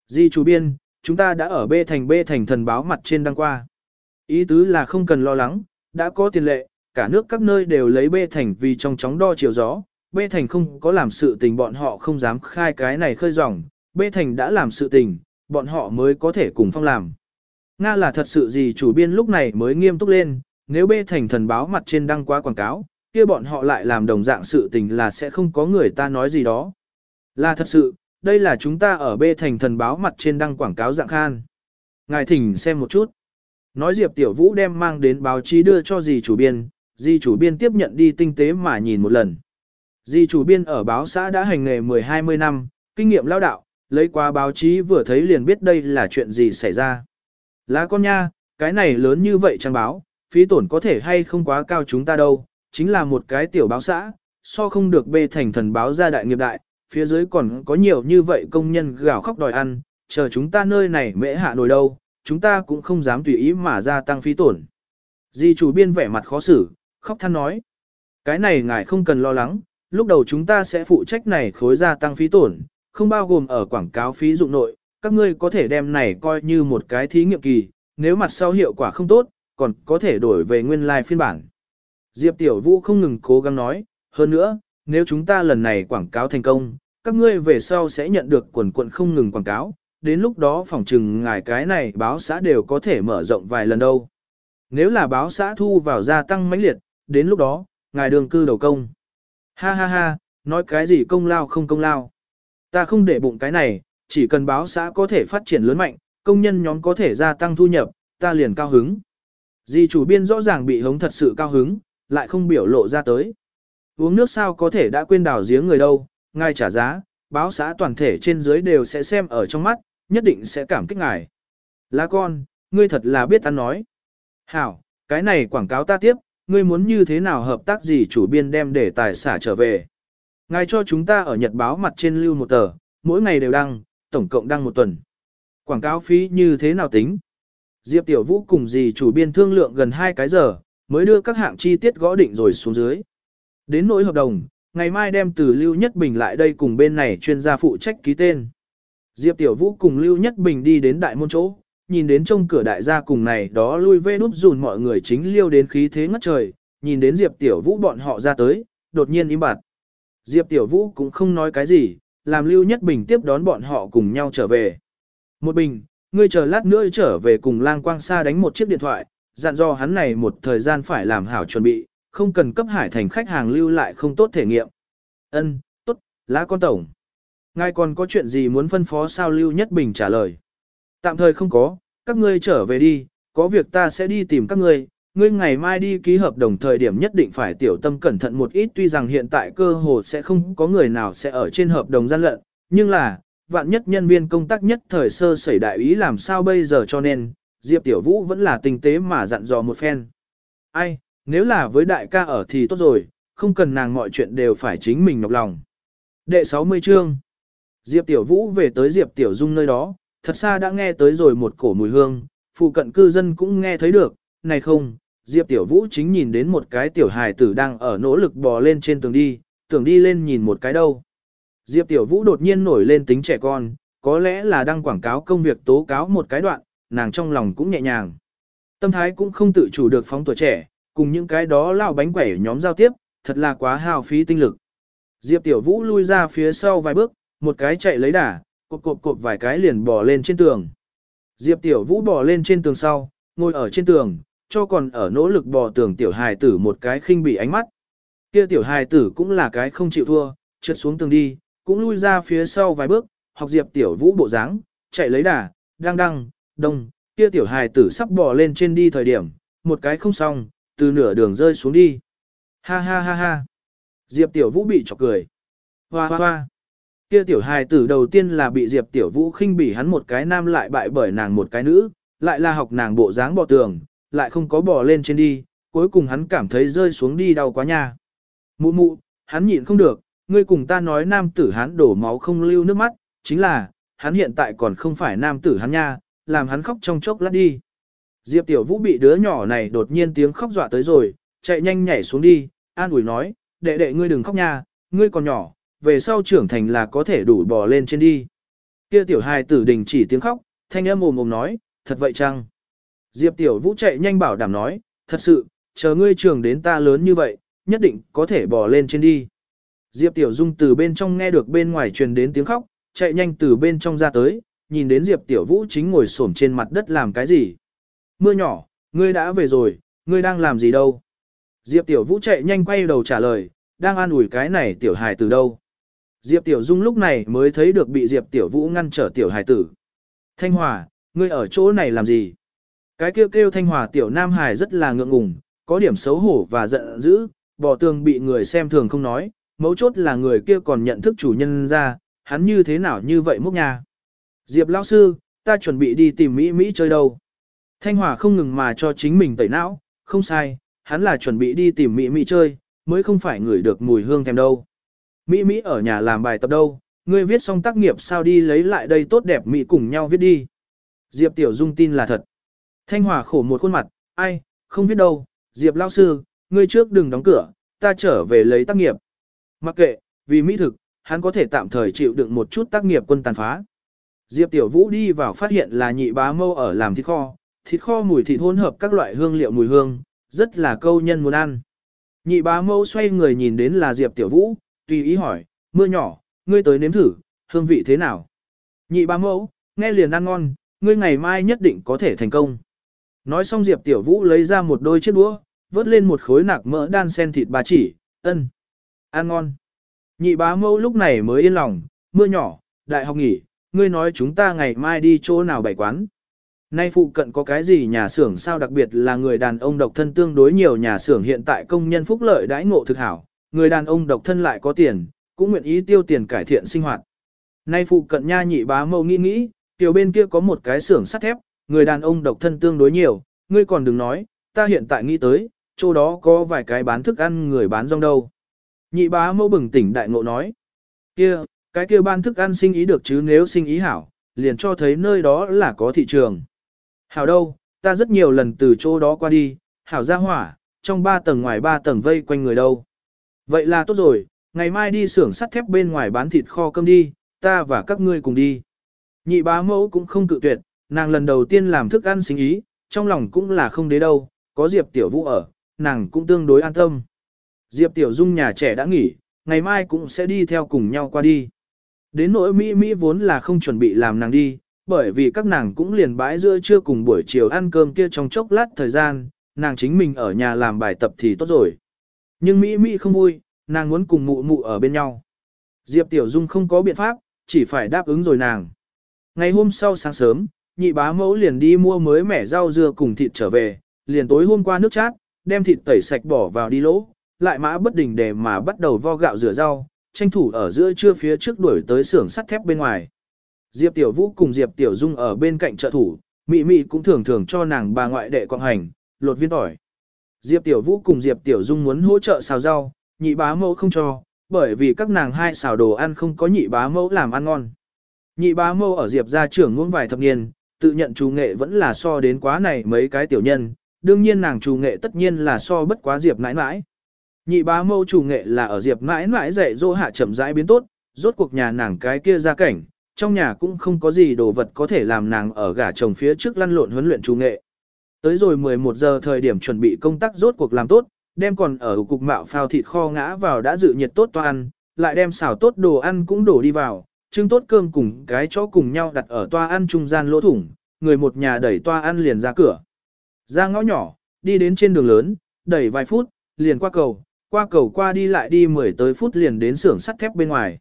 Di chủ biên, chúng ta đã ở B thành B thành thần báo mặt trên đăng qua. Ý tứ là không cần lo lắng, đã có tiền lệ, cả nước các nơi đều lấy B thành vì trong chóng đo chiều gió, B thành không có làm sự tình bọn họ không dám khai cái này khơi ròng, B thành đã làm sự tình, bọn họ mới có thể cùng phong làm. Nga là thật sự gì chủ biên lúc này mới nghiêm túc lên, nếu B thành thần báo mặt trên đăng quá quảng cáo, kia bọn họ lại làm đồng dạng sự tình là sẽ không có người ta nói gì đó. Là thật sự, đây là chúng ta ở B thành thần báo mặt trên đăng quảng cáo dạng khan. Ngài thỉnh xem một chút. Nói Diệp Tiểu Vũ đem mang đến báo chí đưa cho dì chủ biên, dì chủ biên tiếp nhận đi tinh tế mà nhìn một lần. Dì chủ biên ở báo xã đã hành nghề 10-20 năm, kinh nghiệm lao đạo, lấy qua báo chí vừa thấy liền biết đây là chuyện gì xảy ra. Lá con nha, cái này lớn như vậy trang báo, phí tổn có thể hay không quá cao chúng ta đâu, chính là một cái tiểu báo xã, so không được bê thành thần báo gia đại nghiệp đại, phía dưới còn có nhiều như vậy công nhân gào khóc đòi ăn, chờ chúng ta nơi này mễ hạ nổi đâu, chúng ta cũng không dám tùy ý mà gia tăng phí tổn. Di chủ biên vẻ mặt khó xử, khóc than nói. Cái này ngài không cần lo lắng, lúc đầu chúng ta sẽ phụ trách này khối gia tăng phí tổn, không bao gồm ở quảng cáo phí dụng nội, các ngươi có thể đem này coi như một cái thí nghiệm kỳ, nếu mặt sau hiệu quả không tốt, còn có thể đổi về nguyên lai like phiên bản. Diệp Tiểu Vũ không ngừng cố gắng nói, hơn nữa, nếu chúng ta lần này quảng cáo thành công, các ngươi về sau sẽ nhận được quần quận không ngừng quảng cáo, đến lúc đó phòng trừng ngài cái này báo xã đều có thể mở rộng vài lần đâu. Nếu là báo xã thu vào gia tăng mãnh liệt, đến lúc đó, ngài đường cư đầu công. Ha ha ha, nói cái gì công lao không công lao. Ta không để bụng cái này, chỉ cần báo xã có thể phát triển lớn mạnh, công nhân nhóm có thể gia tăng thu nhập, ta liền cao hứng. Di chủ biên rõ ràng bị hống thật sự cao hứng, lại không biểu lộ ra tới. Uống nước sao có thể đã quên đảo giếng người đâu, ngài trả giá, báo xã toàn thể trên dưới đều sẽ xem ở trong mắt, nhất định sẽ cảm kích ngài. Lá con, ngươi thật là biết ăn nói. Hảo, cái này quảng cáo ta tiếp, ngươi muốn như thế nào hợp tác gì chủ biên đem để tài xả trở về. Ngài cho chúng ta ở nhật báo mặt trên lưu một tờ, mỗi ngày đều đăng, tổng cộng đăng một tuần. Quảng cáo phí như thế nào tính? Diệp Tiểu Vũ cùng dì chủ biên thương lượng gần 2 cái giờ, mới đưa các hạng chi tiết gõ định rồi xuống dưới. Đến nỗi hợp đồng, ngày mai đem từ Lưu Nhất Bình lại đây cùng bên này chuyên gia phụ trách ký tên. Diệp Tiểu Vũ cùng Lưu Nhất Bình đi đến đại môn chỗ, nhìn đến trong cửa đại gia cùng này đó lui vê núp dùn mọi người chính liêu đến khí thế ngất trời, nhìn đến Diệp Tiểu Vũ bọn họ ra tới, đột nhiên im bặt. Diệp Tiểu Vũ cũng không nói cái gì, làm Lưu Nhất Bình tiếp đón bọn họ cùng nhau trở về. Một bình, ngươi chờ lát nữa trở về cùng lang quang xa đánh một chiếc điện thoại, dặn dò hắn này một thời gian phải làm hảo chuẩn bị, không cần cấp hải thành khách hàng lưu lại không tốt thể nghiệm. Ân, tốt, lá con tổng. Ngài còn có chuyện gì muốn phân phó sao Lưu Nhất Bình trả lời. Tạm thời không có, các ngươi trở về đi, có việc ta sẽ đi tìm các ngươi. Ngươi ngày mai đi ký hợp đồng thời điểm nhất định phải tiểu tâm cẩn thận một ít tuy rằng hiện tại cơ hồ sẽ không có người nào sẽ ở trên hợp đồng gian lận, nhưng là, vạn nhất nhân viên công tác nhất thời sơ xảy đại ý làm sao bây giờ cho nên, Diệp Tiểu Vũ vẫn là tinh tế mà dặn dò một phen. Ai, nếu là với đại ca ở thì tốt rồi, không cần nàng mọi chuyện đều phải chính mình nhọc lòng. Đệ 60 chương Diệp Tiểu Vũ về tới Diệp Tiểu Dung nơi đó, thật xa đã nghe tới rồi một cổ mùi hương, phụ cận cư dân cũng nghe thấy được, này không, Diệp Tiểu Vũ chính nhìn đến một cái tiểu hài tử đang ở nỗ lực bò lên trên tường đi, tưởng đi lên nhìn một cái đâu. Diệp Tiểu Vũ đột nhiên nổi lên tính trẻ con, có lẽ là đang quảng cáo công việc tố cáo một cái đoạn, nàng trong lòng cũng nhẹ nhàng. Tâm thái cũng không tự chủ được phóng tuổi trẻ, cùng những cái đó lao bánh quẩy nhóm giao tiếp, thật là quá hao phí tinh lực. Diệp Tiểu Vũ lui ra phía sau vài bước, một cái chạy lấy đà, cộp cộp cộp vài cái liền bò lên trên tường. Diệp Tiểu Vũ bò lên trên tường sau, ngồi ở trên tường, cho còn ở nỗ lực bò tường tiểu hài tử một cái khinh bị ánh mắt. Kia tiểu hài tử cũng là cái không chịu thua, trượt xuống tường đi, cũng lui ra phía sau vài bước, học Diệp Tiểu Vũ bộ dáng, chạy lấy đà, đang đăng, đông, kia tiểu hài tử sắp bò lên trên đi thời điểm, một cái không xong, từ nửa đường rơi xuống đi. Ha ha ha ha. Diệp Tiểu Vũ bị chọc cười. Hoa hoa hoa. Kia tiểu hài tử đầu tiên là bị Diệp Tiểu Vũ khinh bỉ hắn một cái nam lại bại bởi nàng một cái nữ, lại là học nàng bộ dáng bò tường, lại không có bò lên trên đi, cuối cùng hắn cảm thấy rơi xuống đi đau quá nha. Mụ mụ, hắn nhịn không được, ngươi cùng ta nói nam tử hắn đổ máu không lưu nước mắt, chính là, hắn hiện tại còn không phải nam tử hắn nha, làm hắn khóc trong chốc lát đi. Diệp Tiểu Vũ bị đứa nhỏ này đột nhiên tiếng khóc dọa tới rồi, chạy nhanh nhảy xuống đi, an ủi nói, đệ đệ ngươi đừng khóc nha, ngươi còn nhỏ, về sau trưởng thành là có thể đủ bò lên trên đi. Kia tiểu hài tử đình chỉ tiếng khóc, thanh âm ồm ồm nói, thật vậy chăng? Diệp Tiểu Vũ chạy nhanh bảo đảm nói, thật sự, chờ ngươi trưởng đến ta lớn như vậy, nhất định có thể bò lên trên đi. Diệp Tiểu Dung từ bên trong nghe được bên ngoài truyền đến tiếng khóc, chạy nhanh từ bên trong ra tới, nhìn đến Diệp Tiểu Vũ chính ngồi xổm trên mặt đất làm cái gì. Mưa nhỏ, ngươi đã về rồi, ngươi đang làm gì đâu? Diệp Tiểu Vũ chạy nhanh quay đầu trả lời, đang an ủi cái này tiểu hài từ đâu? Diệp Tiểu Dung lúc này mới thấy được bị Diệp Tiểu Vũ ngăn trở tiểu hài tử. Thanh Hòa, ngươi ở chỗ này làm gì? Cái kêu kêu Thanh Hòa tiểu nam hài rất là ngượng ngùng, có điểm xấu hổ và giận dữ, bỏ tường bị người xem thường không nói, mấu chốt là người kia còn nhận thức chủ nhân ra, hắn như thế nào như vậy múc nhà. Diệp lão sư, ta chuẩn bị đi tìm Mỹ Mỹ chơi đâu. Thanh Hòa không ngừng mà cho chính mình tẩy não, không sai, hắn là chuẩn bị đi tìm Mỹ Mỹ chơi, mới không phải ngửi được mùi hương thèm đâu. Mỹ Mỹ ở nhà làm bài tập đâu, ngươi viết xong tác nghiệp sao đi lấy lại đây tốt đẹp Mỹ cùng nhau viết đi. Diệp Tiểu Dung tin là thật. Thanh Hòa khổ một khuôn mặt, ai, không viết đâu, Diệp lão sư, ngươi trước đừng đóng cửa, ta trở về lấy tác nghiệp. Mặc kệ, vì Mỹ thực, hắn có thể tạm thời chịu đựng một chút tác nghiệp quân tàn phá. Diệp Tiểu Vũ đi vào phát hiện là nhị bá mâu ở làm thịt kho, thịt kho mùi thịt hỗn hợp các loại hương liệu mùi hương, rất là câu nhân muốn ăn. Nhị bá mâu xoay người nhìn đến là Diệp Tiểu Vũ, tùy ý hỏi, mưa nhỏ, ngươi tới nếm thử, hương vị thế nào? Nhị bá mâu, nghe liền ăn ngon, ngươi ngày mai nhất định có thể thành công. Nói xong Diệp Tiểu Vũ lấy ra một đôi chiếc đũa, vớt lên một khối nạc mỡ đan sen thịt bà chỉ, ân, ăn ngon. Nhị bá mâu lúc này mới yên lòng, mưa nhỏ, đại học nghỉ, ngươi nói chúng ta ngày mai đi chỗ nào bày quán. Nay phụ cận có cái gì nhà xưởng sao đặc biệt là người đàn ông độc thân tương đối nhiều nhà xưởng hiện tại công nhân phúc lợi đãi ngộ thực hảo, người đàn ông độc thân lại có tiền, cũng nguyện ý tiêu tiền cải thiện sinh hoạt. Nay phụ cận nha nhị bá mâu nghĩ nghĩ, tiểu bên kia có một cái xưởng sắt thép, người đàn ông độc thân tương đối nhiều, ngươi còn đừng nói, ta hiện tại nghĩ tới, chỗ đó có vài cái bán thức ăn người bán rong đâu. Nhị bá mâu bừng tỉnh đại ngộ nói, kia, cái kia ban thức ăn sinh ý được chứ nếu sinh ý hảo, liền cho thấy nơi đó là có thị trường. Hảo đâu, ta rất nhiều lần từ chỗ đó qua đi, hảo ra hỏa, trong ba tầng ngoài ba tầng vây quanh người đâu. Vậy là tốt rồi, ngày mai đi xưởng sắt thép bên ngoài bán thịt kho cơm đi, ta và các ngươi cùng đi. Nhị bá mẫu cũng không cự tuyệt, nàng lần đầu tiên làm thức ăn xính ý, trong lòng cũng là không đế đâu, có Diệp Tiểu Vũ ở, nàng cũng tương đối an tâm. Diệp Tiểu Dung nhà trẻ đã nghỉ, ngày mai cũng sẽ đi theo cùng nhau qua đi. Đến nỗi Mỹ Mỹ vốn là không chuẩn bị làm nàng đi, bởi vì các nàng cũng liền bãi giữa trưa cùng buổi chiều ăn cơm kia trong chốc lát thời gian, nàng chính mình ở nhà làm bài tập thì tốt rồi. Nhưng Mỹ Mỹ không vui, nàng muốn cùng mụ mụ ở bên nhau. Diệp Tiểu Dung không có biện pháp, chỉ phải đáp ứng rồi nàng. Ngày hôm sau sáng sớm, nhị bá mẫu liền đi mua mới mẻ rau dưa cùng thịt trở về, liền tối hôm qua nước chát, đem thịt tẩy sạch bỏ vào đi lỗ, lại mã bất đình để mà bắt đầu vo gạo rửa rau, tranh thủ ở giữa trưa phía trước đuổi tới xưởng sắt thép bên ngoài. Diệp Tiểu Vũ cùng Diệp Tiểu Dung ở bên cạnh trợ thủ, Mị mị cũng thường thường cho nàng bà ngoại đệ quang hành, lột viên tỏi. Diệp Tiểu Vũ cùng Diệp Tiểu Dung muốn hỗ trợ xào rau, nhị bá mẫu không cho, bởi vì các nàng hai xào đồ ăn không có nhị bá mẫu làm ăn ngon. Nhị bá mẫu ở Diệp gia trưởng ngưỡng vài thập niên, tự nhận chủ nghệ vẫn là so đến quá này mấy cái tiểu nhân, đương nhiên nàng chủ nghệ tất nhiên là so bất quá Diệp nãi nãi. Nhị bá mẫu chủ nghệ là ở Diệp nãi nãi dạy dỗ hạ chậm rãi biến tốt, rốt cuộc nhà nàng cái kia ra cảnh, trong nhà cũng không có gì đồ vật có thể làm nàng ở gả chồng phía trước lăn lộn huấn luyện chủ nghệ. Tới rồi 11 giờ thời điểm chuẩn bị công tác rốt cuộc làm tốt, đem còn ở cục mạo phao thịt kho ngã vào đã dự nhiệt tốt toa ăn, lại đem xào tốt đồ ăn cũng đổ đi vào, trưng tốt cơm cùng cái chó cùng nhau đặt ở toa ăn trung gian lỗ thủng, người một nhà đẩy toa ăn liền ra cửa. Ra ngõ nhỏ, đi đến trên đường lớn, đẩy vài phút, liền qua cầu, qua cầu qua đi lại đi 10 tới phút liền đến xưởng sắt thép bên ngoài.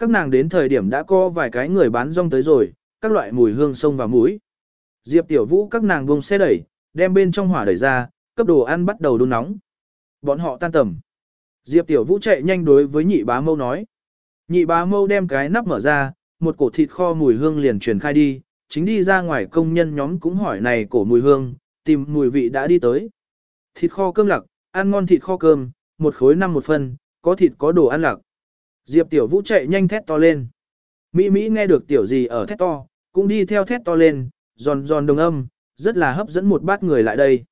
Các nàng đến thời điểm đã có vài cái người bán rong tới rồi, các loại mùi hương sông và mũi. Diệp Tiểu Vũ các nàng buông xe đẩy, đem bên trong hỏa đẩy ra, cấp đồ ăn bắt đầu đun nóng. Bọn họ tan tầm. Diệp Tiểu Vũ chạy nhanh đối với nhị bá mâu nói. Nhị bá mâu đem cái nắp mở ra, một cổ thịt kho mùi hương liền truyền khai đi, chính đi ra ngoài công nhân nhóm cũng hỏi này cổ mùi hương, tìm mùi vị đã đi tới. Thịt kho cơm lặc, ăn ngon thịt kho cơm, một khối năm một phân, có thịt có đồ ăn lặc. Diệp Tiểu Vũ chạy nhanh thét to lên. Mỹ Mỹ nghe được tiểu gì ở thét to, cũng đi theo thét to lên, giòn giòn đồng âm, rất là hấp dẫn một bát người lại đây.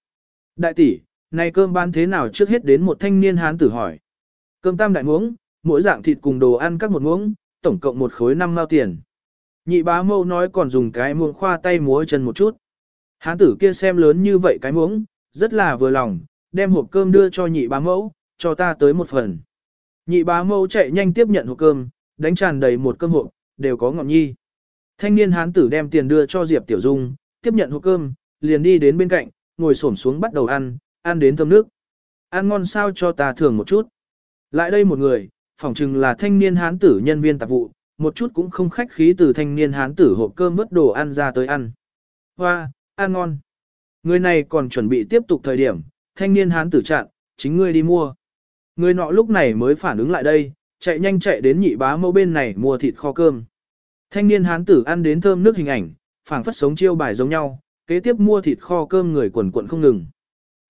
Đại tỷ, này cơm bán thế nào trước hết đến một thanh niên hán tử hỏi. Cơm tam đại muỗng, mỗi dạng thịt cùng đồ ăn các một muỗng, tổng cộng một khối năm mao tiền. Nhị bá mâu nói còn dùng cái muỗng khoa tay múa chân một chút. Hán tử kia xem lớn như vậy cái muỗng, rất là vừa lòng, đem hộp cơm đưa cho nhị bá mẫu, cho ta tới một phần. Nhị bá mẫu chạy nhanh tiếp nhận hộp cơm, đánh tràn đầy một cơm hộp, đều có ngọn nhi. Thanh niên hán tử đem tiền đưa cho Diệp Tiểu Dung, tiếp nhận hộp cơm, liền đi đến bên cạnh, ngồi xổm xuống bắt đầu ăn, ăn đến thơm nước. Ăn ngon sao cho ta thưởng một chút. Lại đây một người, phỏng chừng là thanh niên hán tử nhân viên tạp vụ, một chút cũng không khách khí từ thanh niên hán tử hộp cơm vớt đồ ăn ra tới ăn. Hoa, ăn ngon. Người này còn chuẩn bị tiếp tục thời điểm, thanh niên hán tử chặn, chính ngươi đi mua. Người nọ lúc này mới phản ứng lại đây, chạy nhanh chạy đến nhị bá mẫu bên này mua thịt kho cơm. Thanh niên hán tử ăn đến thơm nước hình ảnh, phảng phất sống chiêu bài giống nhau, kế tiếp mua thịt kho cơm người quần quận không ngừng.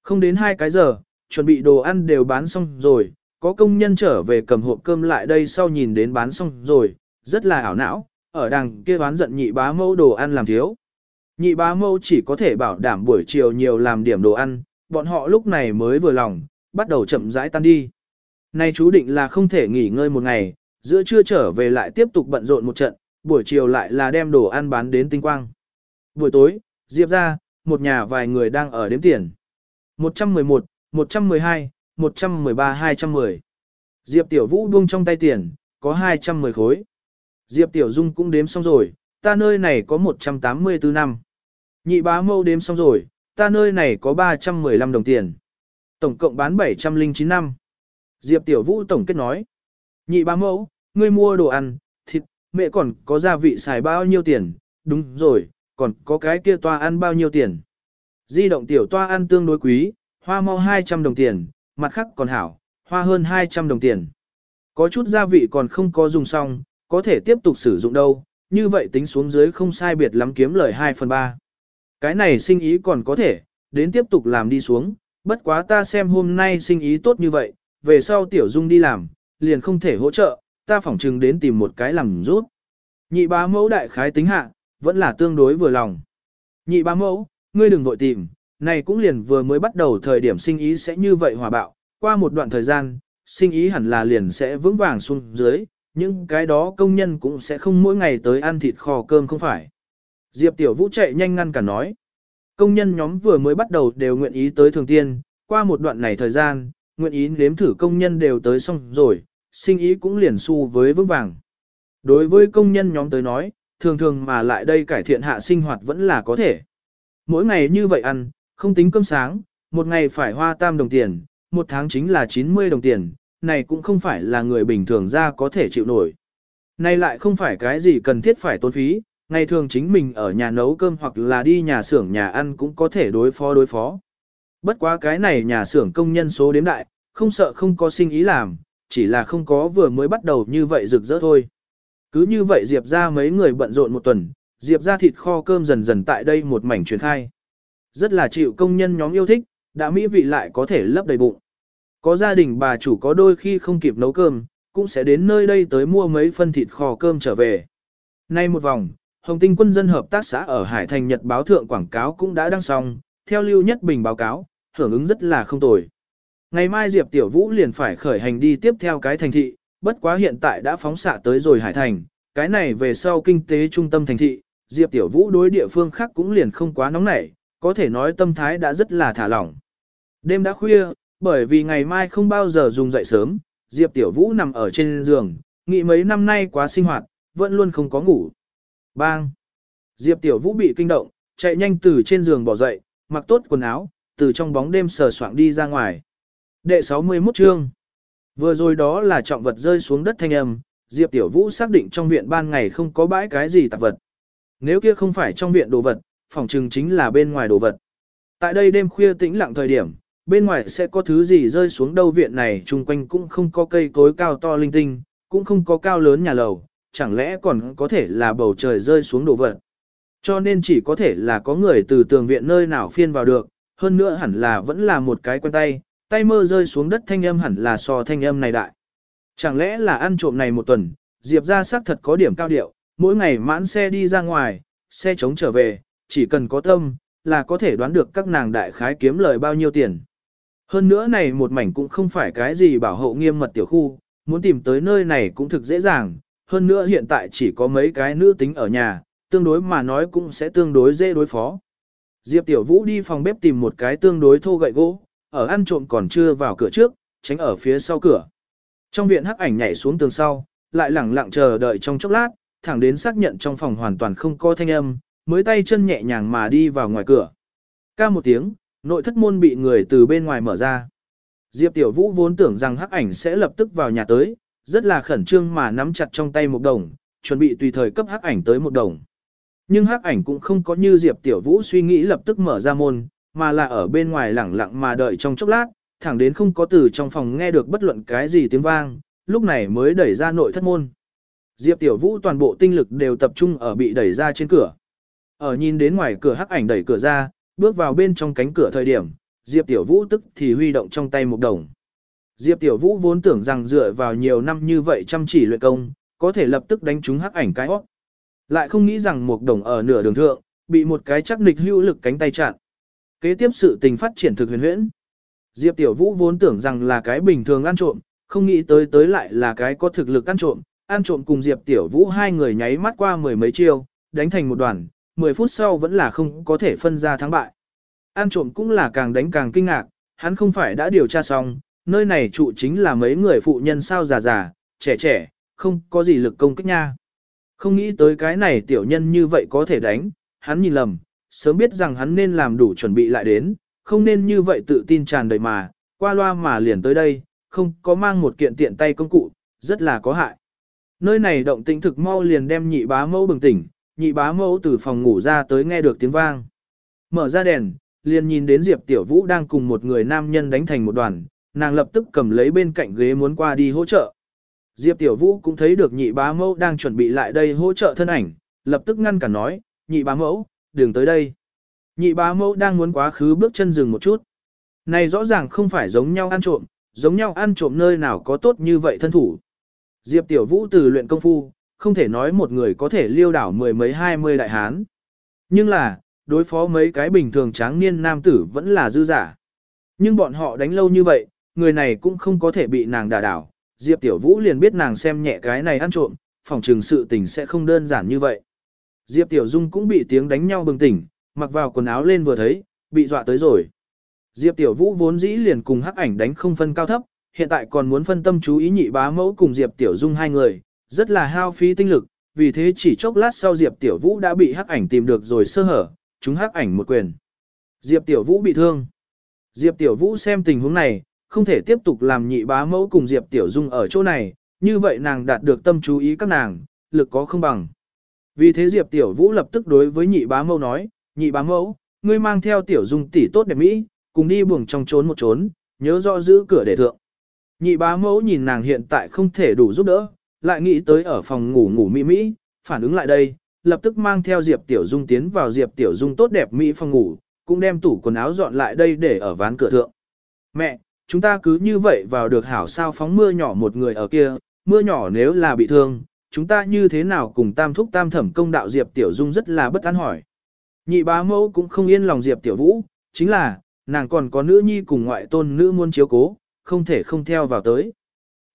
Không đến hai cái giờ, chuẩn bị đồ ăn đều bán xong rồi, có công nhân trở về cầm hộp cơm lại đây sau nhìn đến bán xong rồi, rất là ảo não, ở đằng kia bán giận nhị bá mẫu đồ ăn làm thiếu. Nhị bá mẫu chỉ có thể bảo đảm buổi chiều nhiều làm điểm đồ ăn, bọn họ lúc này mới vừa lòng, bắt đầu chậm rãi tan đi. Nay chú định là không thể nghỉ ngơi một ngày, giữa trưa trở về lại tiếp tục bận rộn một trận, buổi chiều lại là đem đồ ăn bán đến tinh quang. Buổi tối, Diệp ra, một nhà vài người đang ở đếm tiền. 111, 112, 113 210. Diệp Tiểu Vũ buông trong tay tiền, có 210 khối. Diệp Tiểu Dung cũng đếm xong rồi, ta nơi này có 184 năm. Nhị bá mâu đếm xong rồi, ta nơi này có 315 đồng tiền. Tổng cộng bán 709 năm. Diệp Tiểu Vũ tổng kết nói. Nhị ba mẫu, ngươi mua đồ ăn, thịt, mẹ còn có gia vị xài bao nhiêu tiền, đúng rồi, còn có cái kia toa ăn bao nhiêu tiền. Di động tiểu toa ăn tương đối quý, hoa mau 200 đồng tiền, mặt khác còn hảo, hoa hơn 200 đồng tiền. Có chút gia vị còn không có dùng xong, có thể tiếp tục sử dụng đâu, như vậy tính xuống dưới không sai biệt lắm kiếm lời 2 phần 3. Cái này sinh ý còn có thể, đến tiếp tục làm đi xuống, bất quá ta xem hôm nay sinh ý tốt như vậy, về sau tiểu dung đi làm, liền không thể hỗ trợ, ta phỏng chừng đến tìm một cái làm rút. Nhị bá mẫu đại khái tính hạ, vẫn là tương đối vừa lòng. Nhị bá mẫu, ngươi đừng vội tìm, này cũng liền vừa mới bắt đầu thời điểm sinh ý sẽ như vậy hòa bạo, qua một đoạn thời gian, sinh ý hẳn là liền sẽ vững vàng xuống dưới, nhưng cái đó công nhân cũng sẽ không mỗi ngày tới ăn thịt kho cơm không phải. Diệp Tiểu Vũ chạy nhanh ngăn cả nói. Công nhân nhóm vừa mới bắt đầu đều nguyện ý tới thường tiên, qua một đoạn này thời gian, nguyện ý nếm thử công nhân đều tới xong rồi, sinh ý cũng liền xu với vững vàng. Đối với công nhân nhóm tới nói, thường thường mà lại đây cải thiện hạ sinh hoạt vẫn là có thể. Mỗi ngày như vậy ăn, không tính cơm sáng, một ngày phải hoa tam đồng tiền, một tháng chính là 90 đồng tiền, này cũng không phải là người bình thường ra có thể chịu nổi. Này lại không phải cái gì cần thiết phải tốn phí, ngày thường chính mình ở nhà nấu cơm hoặc là đi nhà xưởng nhà ăn cũng có thể đối phó đối phó. Bất quá cái này nhà xưởng công nhân số đếm đại, không sợ không có sinh ý làm, chỉ là không có vừa mới bắt đầu như vậy rực rỡ thôi. Cứ như vậy Diệp ra mấy người bận rộn một tuần, Diệp ra thịt kho cơm dần dần tại đây một mảnh truyền khai. Rất là chịu công nhân nhóm yêu thích, đã mỹ vị lại có thể lấp đầy bụng. Có gia đình bà chủ có đôi khi không kịp nấu cơm, cũng sẽ đến nơi đây tới mua mấy phân thịt kho cơm trở về. Nay một vòng, Hồng Tinh quân dân hợp tác xã ở Hải Thành Nhật báo thượng quảng cáo cũng đã đăng xong, theo Lưu Nhất Bình báo cáo, hưởng ứng rất là không tồi. Ngày mai Diệp Tiểu Vũ liền phải khởi hành đi tiếp theo cái thành thị, bất quá hiện tại đã phóng xạ tới rồi Hải Thành, cái này về sau kinh tế trung tâm thành thị, Diệp Tiểu Vũ đối địa phương khác cũng liền không quá nóng nảy, có thể nói tâm thái đã rất là thả lỏng. Đêm đã khuya, bởi vì ngày mai không bao giờ dùng dậy sớm, Diệp Tiểu Vũ nằm ở trên giường, nghĩ mấy năm nay quá sinh hoạt, vẫn luôn không có ngủ. Bang! Diệp Tiểu Vũ bị kinh động, chạy nhanh từ trên giường bỏ dậy, mặc tốt quần áo, từ trong bóng đêm sờ soạng đi ra ngoài. Đệ 61 chương Vừa rồi đó là trọng vật rơi xuống đất thanh âm, Diệp Tiểu Vũ xác định trong viện ban ngày không có bãi cái gì tạp vật. Nếu kia không phải trong viện đồ vật, phòng trừng chính là bên ngoài đồ vật. Tại đây đêm khuya tĩnh lặng thời điểm, bên ngoài sẽ có thứ gì rơi xuống đâu viện này chung quanh cũng không có cây cối cao to linh tinh, cũng không có cao lớn nhà lầu, chẳng lẽ còn có thể là bầu trời rơi xuống đồ vật. Cho nên chỉ có thể là có người từ tường viện nơi nào phiên vào được, hơn nữa hẳn là vẫn là một cái quen tay, tay mơ rơi xuống đất thanh âm hẳn là so thanh âm này đại. Chẳng lẽ là ăn trộm này một tuần, Diệp ra xác thật có điểm cao điệu, mỗi ngày mãn xe đi ra ngoài, xe chống trở về, chỉ cần có tâm, là có thể đoán được các nàng đại khái kiếm lời bao nhiêu tiền. Hơn nữa này một mảnh cũng không phải cái gì bảo hộ nghiêm mật tiểu khu, muốn tìm tới nơi này cũng thực dễ dàng, hơn nữa hiện tại chỉ có mấy cái nữ tính ở nhà, tương đối mà nói cũng sẽ tương đối dễ đối phó. Diệp Tiểu Vũ đi phòng bếp tìm một cái tương đối thô gậy gỗ, ở ăn trộm còn chưa vào cửa trước, tránh ở phía sau cửa. Trong viện hắc ảnh nhảy xuống tường sau, lại lẳng lặng chờ đợi trong chốc lát, thẳng đến xác nhận trong phòng hoàn toàn không có thanh âm, mới tay chân nhẹ nhàng mà đi vào ngoài cửa. Ca một tiếng, nội thất môn bị người từ bên ngoài mở ra. Diệp Tiểu Vũ vốn tưởng rằng hắc ảnh sẽ lập tức vào nhà tới, rất là khẩn trương mà nắm chặt trong tay một đồng, chuẩn bị tùy thời cấp hắc ảnh tới một đồng. Nhưng hắc ảnh cũng không có như Diệp Tiểu Vũ suy nghĩ lập tức mở ra môn, mà là ở bên ngoài lẳng lặng mà đợi trong chốc lát, thẳng đến không có từ trong phòng nghe được bất luận cái gì tiếng vang, lúc này mới đẩy ra nội thất môn. Diệp Tiểu Vũ toàn bộ tinh lực đều tập trung ở bị đẩy ra trên cửa. Ở nhìn đến ngoài cửa hắc ảnh đẩy cửa ra, bước vào bên trong cánh cửa thời điểm, Diệp Tiểu Vũ tức thì huy động trong tay một đồng. Diệp Tiểu Vũ vốn tưởng rằng dựa vào nhiều năm như vậy chăm chỉ luyện công, có thể lập tức đánh trúng hắc ảnh cái óc. Lại không nghĩ rằng một đồng ở nửa đường thượng, bị một cái chắc nịch hữu lực cánh tay chặn. Kế tiếp sự tình phát triển thực huyền huyễn. Diệp Tiểu Vũ vốn tưởng rằng là cái bình thường ăn trộm, không nghĩ tới tới lại là cái có thực lực ăn trộm. Ăn trộm cùng Diệp Tiểu Vũ hai người nháy mắt qua mười mấy chiêu, đánh thành một đoàn, 10 phút sau vẫn là không có thể phân ra thắng bại. Ăn trộm cũng là càng đánh càng kinh ngạc, hắn không phải đã điều tra xong, nơi này trụ chính là mấy người phụ nhân sao già già, trẻ trẻ, không có gì lực công kích nha. Không nghĩ tới cái này tiểu nhân như vậy có thể đánh, hắn nhìn lầm, sớm biết rằng hắn nên làm đủ chuẩn bị lại đến, không nên như vậy tự tin tràn đầy mà, qua loa mà liền tới đây, không có mang một kiện tiện tay công cụ, rất là có hại. Nơi này động tĩnh thực mau liền đem nhị bá mẫu bừng tỉnh, nhị bá mẫu từ phòng ngủ ra tới nghe được tiếng vang. Mở ra đèn, liền nhìn đến Diệp Tiểu Vũ đang cùng một người nam nhân đánh thành một đoàn, nàng lập tức cầm lấy bên cạnh ghế muốn qua đi hỗ trợ. Diệp Tiểu Vũ cũng thấy được nhị bá mẫu đang chuẩn bị lại đây hỗ trợ thân ảnh, lập tức ngăn cản nói, nhị bá mẫu, đừng tới đây. Nhị bá mẫu đang muốn quá khứ bước chân dừng một chút. Này rõ ràng không phải giống nhau ăn trộm, giống nhau ăn trộm nơi nào có tốt như vậy thân thủ. Diệp Tiểu Vũ từ luyện công phu, không thể nói một người có thể liêu đảo mười mấy hai mươi đại hán. Nhưng là, đối phó mấy cái bình thường tráng niên nam tử vẫn là dư giả. Nhưng bọn họ đánh lâu như vậy, người này cũng không có thể bị nàng đả đảo. Diệp Tiểu Vũ liền biết nàng xem nhẹ cái này ăn trộm, phòng trường sự tình sẽ không đơn giản như vậy. Diệp Tiểu Dung cũng bị tiếng đánh nhau bừng tỉnh, mặc vào quần áo lên vừa thấy, bị dọa tới rồi. Diệp Tiểu Vũ vốn dĩ liền cùng hắc ảnh đánh không phân cao thấp, hiện tại còn muốn phân tâm chú ý nhị bá mẫu cùng Diệp Tiểu Dung hai người, rất là hao phí tinh lực, vì thế chỉ chốc lát sau Diệp Tiểu Vũ đã bị hắc ảnh tìm được rồi sơ hở, chúng hắc ảnh một quyền. Diệp Tiểu Vũ bị thương. Diệp Tiểu Vũ xem tình huống này, không thể tiếp tục làm nhị bá mẫu cùng Diệp Tiểu Dung ở chỗ này, như vậy nàng đạt được tâm chú ý các nàng, lực có không bằng. Vì thế Diệp Tiểu Vũ lập tức đối với nhị bá mẫu nói, nhị bá mẫu, ngươi mang theo Tiểu Dung tỷ tốt đẹp Mỹ, cùng đi buồng trong trốn một trốn, nhớ rõ giữ cửa để thượng. Nhị bá mẫu nhìn nàng hiện tại không thể đủ giúp đỡ, lại nghĩ tới ở phòng ngủ ngủ mỹ mỹ, phản ứng lại đây, lập tức mang theo Diệp Tiểu Dung tiến vào Diệp Tiểu Dung tốt đẹp mỹ phòng ngủ, cũng đem tủ quần áo dọn lại đây để ở ván cửa thượng. Mẹ, chúng ta cứ như vậy vào được hảo sao phóng mưa nhỏ một người ở kia, mưa nhỏ nếu là bị thương, chúng ta như thế nào cùng tam thúc tam thẩm công đạo Diệp Tiểu Dung rất là bất an hỏi. Nhị bá mẫu cũng không yên lòng Diệp Tiểu Vũ, chính là, nàng còn có nữ nhi cùng ngoại tôn nữ muôn chiếu cố, không thể không theo vào tới.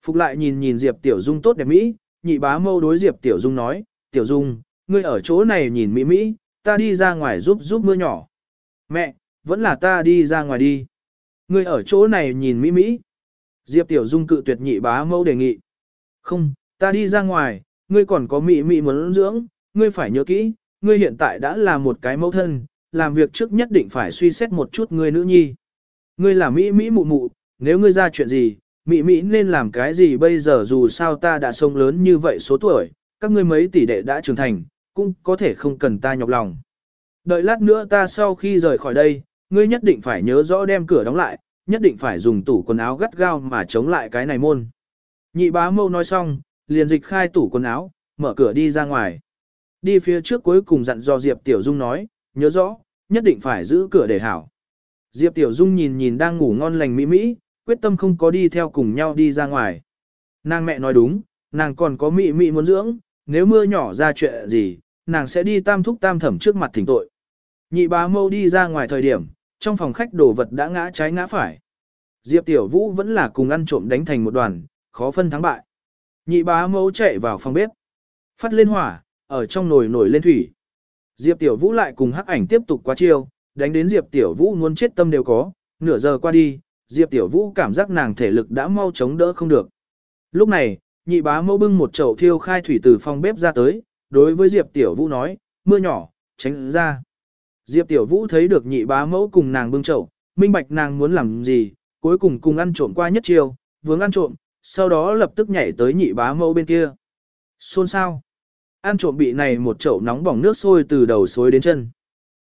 Phục lại nhìn nhìn Diệp Tiểu Dung tốt đẹp Mỹ, nhị bá mâu đối Diệp Tiểu Dung nói, Tiểu Dung, ngươi ở chỗ này nhìn Mỹ Mỹ, ta đi ra ngoài giúp giúp mưa nhỏ. Mẹ, vẫn là ta đi ra ngoài đi. Ngươi ở chỗ này nhìn Mỹ Mỹ. Diệp Tiểu Dung cự tuyệt nhị bá mẫu đề nghị. Không, ta đi ra ngoài, ngươi còn có Mỹ Mỹ muốn dưỡng, ngươi phải nhớ kỹ, ngươi hiện tại đã là một cái mẫu thân, làm việc trước nhất định phải suy xét một chút ngươi nữ nhi. Ngươi là Mỹ Mỹ mụ mụ, nếu ngươi ra chuyện gì, Mỹ Mỹ nên làm cái gì bây giờ dù sao ta đã sống lớn như vậy số tuổi, các ngươi mấy tỷ đệ đã trưởng thành, cũng có thể không cần ta nhọc lòng. Đợi lát nữa ta sau khi rời khỏi đây, ngươi nhất định phải nhớ rõ đem cửa đóng lại, nhất định phải dùng tủ quần áo gắt gao mà chống lại cái này môn. Nhị bá mâu nói xong, liền dịch khai tủ quần áo, mở cửa đi ra ngoài. Đi phía trước cuối cùng dặn dò Diệp Tiểu Dung nói, nhớ rõ, nhất định phải giữ cửa để hảo. Diệp Tiểu Dung nhìn nhìn đang ngủ ngon lành mỹ mỹ, quyết tâm không có đi theo cùng nhau đi ra ngoài. Nàng mẹ nói đúng, nàng còn có mỹ mỹ muốn dưỡng, nếu mưa nhỏ ra chuyện gì, nàng sẽ đi tam thúc tam thẩm trước mặt thỉnh tội. Nhị bá mâu đi ra ngoài thời điểm, trong phòng khách đồ vật đã ngã trái ngã phải. Diệp Tiểu Vũ vẫn là cùng ăn trộm đánh thành một đoàn, khó phân thắng bại. Nhị bá mẫu chạy vào phòng bếp. Phát lên hỏa, ở trong nồi nổi lên thủy. Diệp Tiểu Vũ lại cùng hắc ảnh tiếp tục quá chiêu, đánh đến Diệp Tiểu Vũ muốn chết tâm đều có, nửa giờ qua đi, Diệp Tiểu Vũ cảm giác nàng thể lực đã mau chống đỡ không được. Lúc này, nhị bá mẫu bưng một chậu thiêu khai thủy từ phòng bếp ra tới, đối với Diệp Tiểu Vũ nói, mưa nhỏ, tránh ra. Diệp Tiểu Vũ thấy được nhị bá mẫu cùng nàng bưng chậu, minh bạch nàng muốn làm gì, cuối cùng cùng ăn trộm qua nhất chiều, vướng ăn trộm, sau đó lập tức nhảy tới nhị bá mẫu bên kia. Xôn sao? Ăn trộm bị này một chậu nóng bỏng nước sôi từ đầu xối đến chân.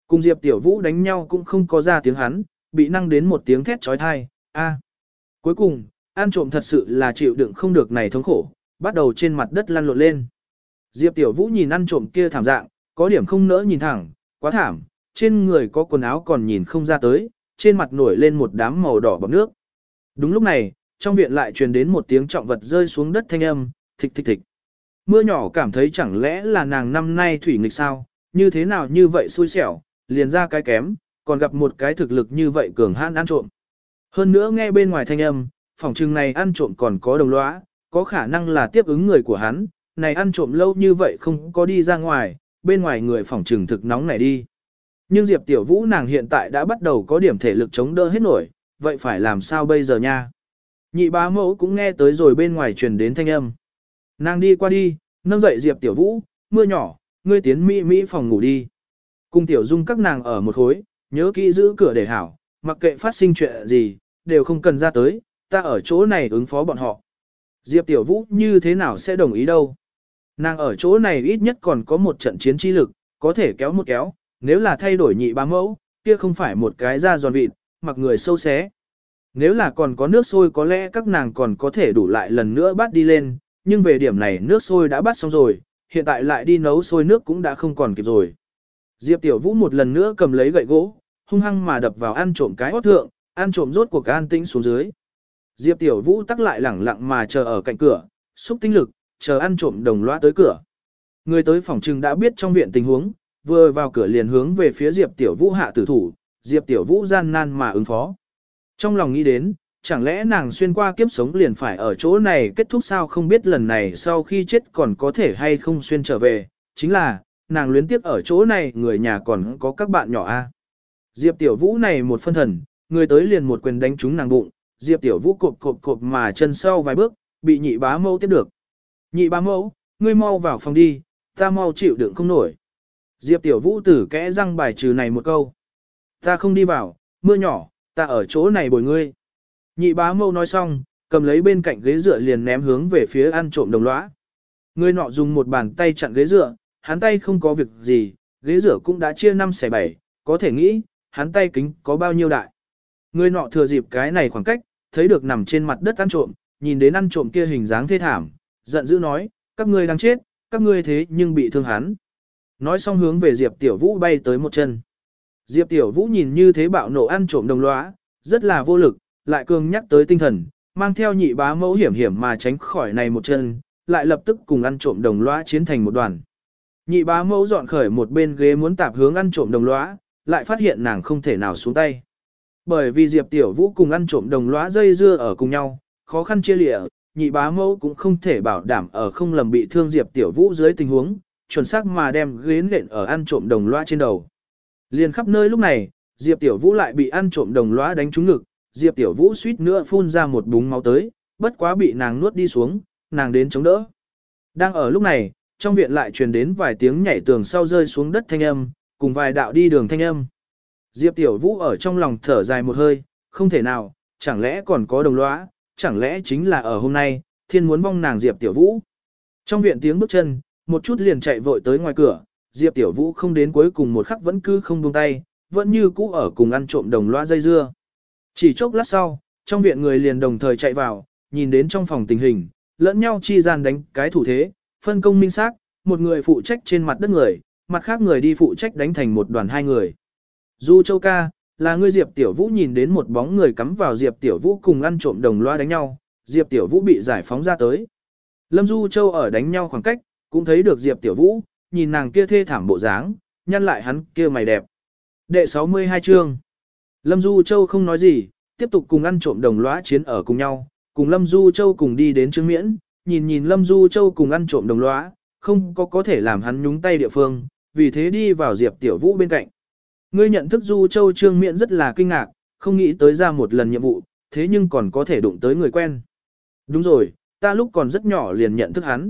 Cùng Diệp Tiểu Vũ đánh nhau cũng không có ra tiếng hắn, bị năng đến một tiếng thét trói thai, a. Cuối cùng, ăn trộm thật sự là chịu đựng không được này thống khổ, bắt đầu trên mặt đất lăn lộn lên. Diệp Tiểu Vũ nhìn ăn trộm kia thảm dạng, có điểm không nỡ nhìn thẳng, quá thảm, trên người có quần áo còn nhìn không ra tới, trên mặt nổi lên một đám màu đỏ bọc nước. Đúng lúc này, trong viện lại truyền đến một tiếng trọng vật rơi xuống đất thanh âm, thịch thịch thịch. Mưa nhỏ cảm thấy chẳng lẽ là nàng năm nay thủy nghịch sao, như thế nào như vậy xui xẻo, liền ra cái kém, còn gặp một cái thực lực như vậy cường hãn ăn trộm. Hơn nữa nghe bên ngoài thanh âm, phòng trừng này ăn trộm còn có đồng lõa, có khả năng là tiếp ứng người của hắn, này ăn trộm lâu như vậy không có đi ra ngoài, bên ngoài người phòng trừng thực nóng này đi. Nhưng Diệp Tiểu Vũ nàng hiện tại đã bắt đầu có điểm thể lực chống đỡ hết nổi, vậy phải làm sao bây giờ nha? Nhị bá mẫu cũng nghe tới rồi bên ngoài truyền đến thanh âm. Nàng đi qua đi, nâng dậy Diệp Tiểu Vũ, mưa nhỏ, ngươi tiến Mỹ Mỹ phòng ngủ đi. Cùng Tiểu Dung các nàng ở một khối, nhớ kỹ giữ cửa để hảo, mặc kệ phát sinh chuyện gì, đều không cần ra tới, ta ở chỗ này ứng phó bọn họ. Diệp Tiểu Vũ như thế nào sẽ đồng ý đâu? Nàng ở chỗ này ít nhất còn có một trận chiến chi lực, có thể kéo một kéo, nếu là thay đổi nhị bá mẫu, kia không phải một cái da giòn vịt, mặc người sâu xé. Nếu là còn có nước sôi có lẽ các nàng còn có thể đủ lại lần nữa bắt đi lên, nhưng về điểm này nước sôi đã bắt xong rồi, hiện tại lại đi nấu sôi nước cũng đã không còn kịp rồi. Diệp Tiểu Vũ một lần nữa cầm lấy gậy gỗ, hung hăng mà đập vào ăn trộm cái hót thượng, ăn trộm rốt cuộc an tĩnh xuống dưới. Diệp Tiểu Vũ tắc lại lẳng lặng mà chờ ở cạnh cửa, xúc tinh lực, chờ ăn trộm đồng loa tới cửa. Người tới phòng trừng đã biết trong viện tình huống, vừa vào cửa liền hướng về phía Diệp Tiểu Vũ hạ tử thủ, Diệp Tiểu Vũ gian nan mà ứng phó. Trong lòng nghĩ đến, chẳng lẽ nàng xuyên qua kiếp sống liền phải ở chỗ này kết thúc sao không biết lần này sau khi chết còn có thể hay không xuyên trở về, chính là, nàng luyến tiếc ở chỗ này người nhà còn có các bạn nhỏ a. Diệp Tiểu Vũ này một phân thần, người tới liền một quyền đánh trúng nàng bụng, Diệp Tiểu Vũ cộp cộp cộp mà chân sau vài bước, bị nhị bá mâu tiếp được. Nhị bá mâu, ngươi mau vào phòng đi, ta mau chịu đựng không nổi. Diệp Tiểu Vũ tử kẽ răng bài trừ này một câu. Ta không đi vào, mưa nhỏ, ta ở chỗ này bồi ngươi. Nhị bá mâu nói xong, cầm lấy bên cạnh ghế dựa liền ném hướng về phía ăn trộm đồng lõa. Người nọ dùng một bàn tay chặn ghế dựa, hắn tay không có việc gì, ghế dựa cũng đã chia năm xẻ bảy, có thể nghĩ, hắn tay kính có bao nhiêu đại. Người nọ thừa dịp cái này khoảng cách, thấy được nằm trên mặt đất ăn trộm, nhìn đến ăn trộm kia hình dáng thê thảm, giận dữ nói, các ngươi đang chết, các ngươi thế nhưng bị thương hắn. Nói xong hướng về Diệp Tiểu Vũ bay tới một chân. Diệp Tiểu Vũ nhìn như thế bạo nộ ăn trộm đồng lõa, rất là vô lực, lại cường nhắc tới tinh thần, mang theo nhị bá mẫu hiểm hiểm mà tránh khỏi này một chân, lại lập tức cùng ăn trộm đồng lõa chiến thành một đoàn. Nhị bá mẫu dọn khởi một bên ghế muốn tạp hướng ăn trộm đồng lõa, lại phát hiện nàng không thể nào xuống tay. Bởi vì Diệp Tiểu Vũ cùng ăn trộm đồng lõa dây dưa ở cùng nhau, khó khăn chia lịa, nhị bá mẫu cũng không thể bảo đảm ở không lầm bị thương Diệp Tiểu Vũ dưới tình huống, chuẩn xác mà đem ghế nện ở ăn trộm đồng lõa trên đầu. Liền khắp nơi lúc này, Diệp Tiểu Vũ lại bị ăn trộm đồng lõa đánh trúng ngực, Diệp Tiểu Vũ suýt nữa phun ra một búng máu tới, bất quá bị nàng nuốt đi xuống, nàng đến chống đỡ. Đang ở lúc này, trong viện lại truyền đến vài tiếng nhảy tường sau rơi xuống đất thanh âm, cùng vài đạo đi đường thanh âm. Diệp Tiểu Vũ ở trong lòng thở dài một hơi, không thể nào, chẳng lẽ còn có đồng lõa, chẳng lẽ chính là ở hôm nay, thiên muốn vong nàng Diệp Tiểu Vũ. Trong viện tiếng bước chân, một chút liền chạy vội tới ngoài cửa, Diệp Tiểu Vũ không đến cuối cùng một khắc vẫn cứ không buông tay, vẫn như cũ ở cùng ăn trộm đồng loa dây dưa. Chỉ chốc lát sau, trong viện người liền đồng thời chạy vào, nhìn đến trong phòng tình hình, lẫn nhau chi gian đánh cái thủ thế, phân công minh xác, một người phụ trách trên mặt đất người, mặt khác người đi phụ trách đánh thành một đoàn hai người. Du Châu ca, là ngươi Diệp Tiểu Vũ nhìn đến một bóng người cắm vào Diệp Tiểu Vũ cùng ăn trộm đồng loa đánh nhau, Diệp Tiểu Vũ bị giải phóng ra tới. Lâm Du Châu ở đánh nhau khoảng cách, cũng thấy được Diệp Tiểu Vũ, nhìn nàng kia thê thảm bộ dáng, nhăn lại hắn kia mày đẹp. Đệ 62 chương. Lâm Du Châu không nói gì, tiếp tục cùng ăn trộm đồng lõa chiến ở cùng nhau, cùng Lâm Du Châu cùng đi đến Trương Miễn, nhìn nhìn Lâm Du Châu cùng ăn trộm đồng lõa, không có có thể làm hắn nhúng tay địa phương, vì thế đi vào Diệp Tiểu Vũ bên cạnh. Ngươi nhận thức Du Châu Trương Miễn rất là kinh ngạc, không nghĩ tới ra một lần nhiệm vụ, thế nhưng còn có thể đụng tới người quen. Đúng rồi, ta lúc còn rất nhỏ liền nhận thức hắn.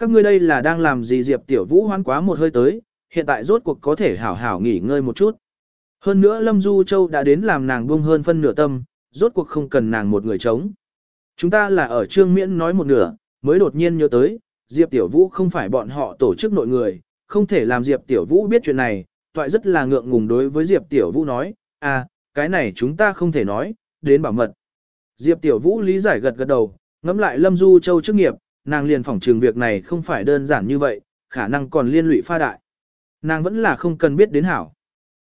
Các ngươi đây là đang làm gì Diệp Tiểu Vũ hoán quá một hơi tới, hiện tại rốt cuộc có thể hảo hảo nghỉ ngơi một chút. Hơn nữa Lâm Du Châu đã đến làm nàng buông hơn phân nửa tâm, rốt cuộc không cần nàng một người chống. Chúng ta là ở Trương Miễn nói một nửa, mới đột nhiên nhớ tới, Diệp Tiểu Vũ không phải bọn họ tổ chức nội người, không thể làm Diệp Tiểu Vũ biết chuyện này, toại rất là ngượng ngùng đối với Diệp Tiểu Vũ nói, à, cái này chúng ta không thể nói, đến bảo mật. Diệp Tiểu Vũ lý giải gật gật đầu, ngẫm lại Lâm Du Châu chức nghiệp, nàng liền phỏng trường việc này không phải đơn giản như vậy, khả năng còn liên lụy pha đại. Nàng vẫn là không cần biết đến hảo.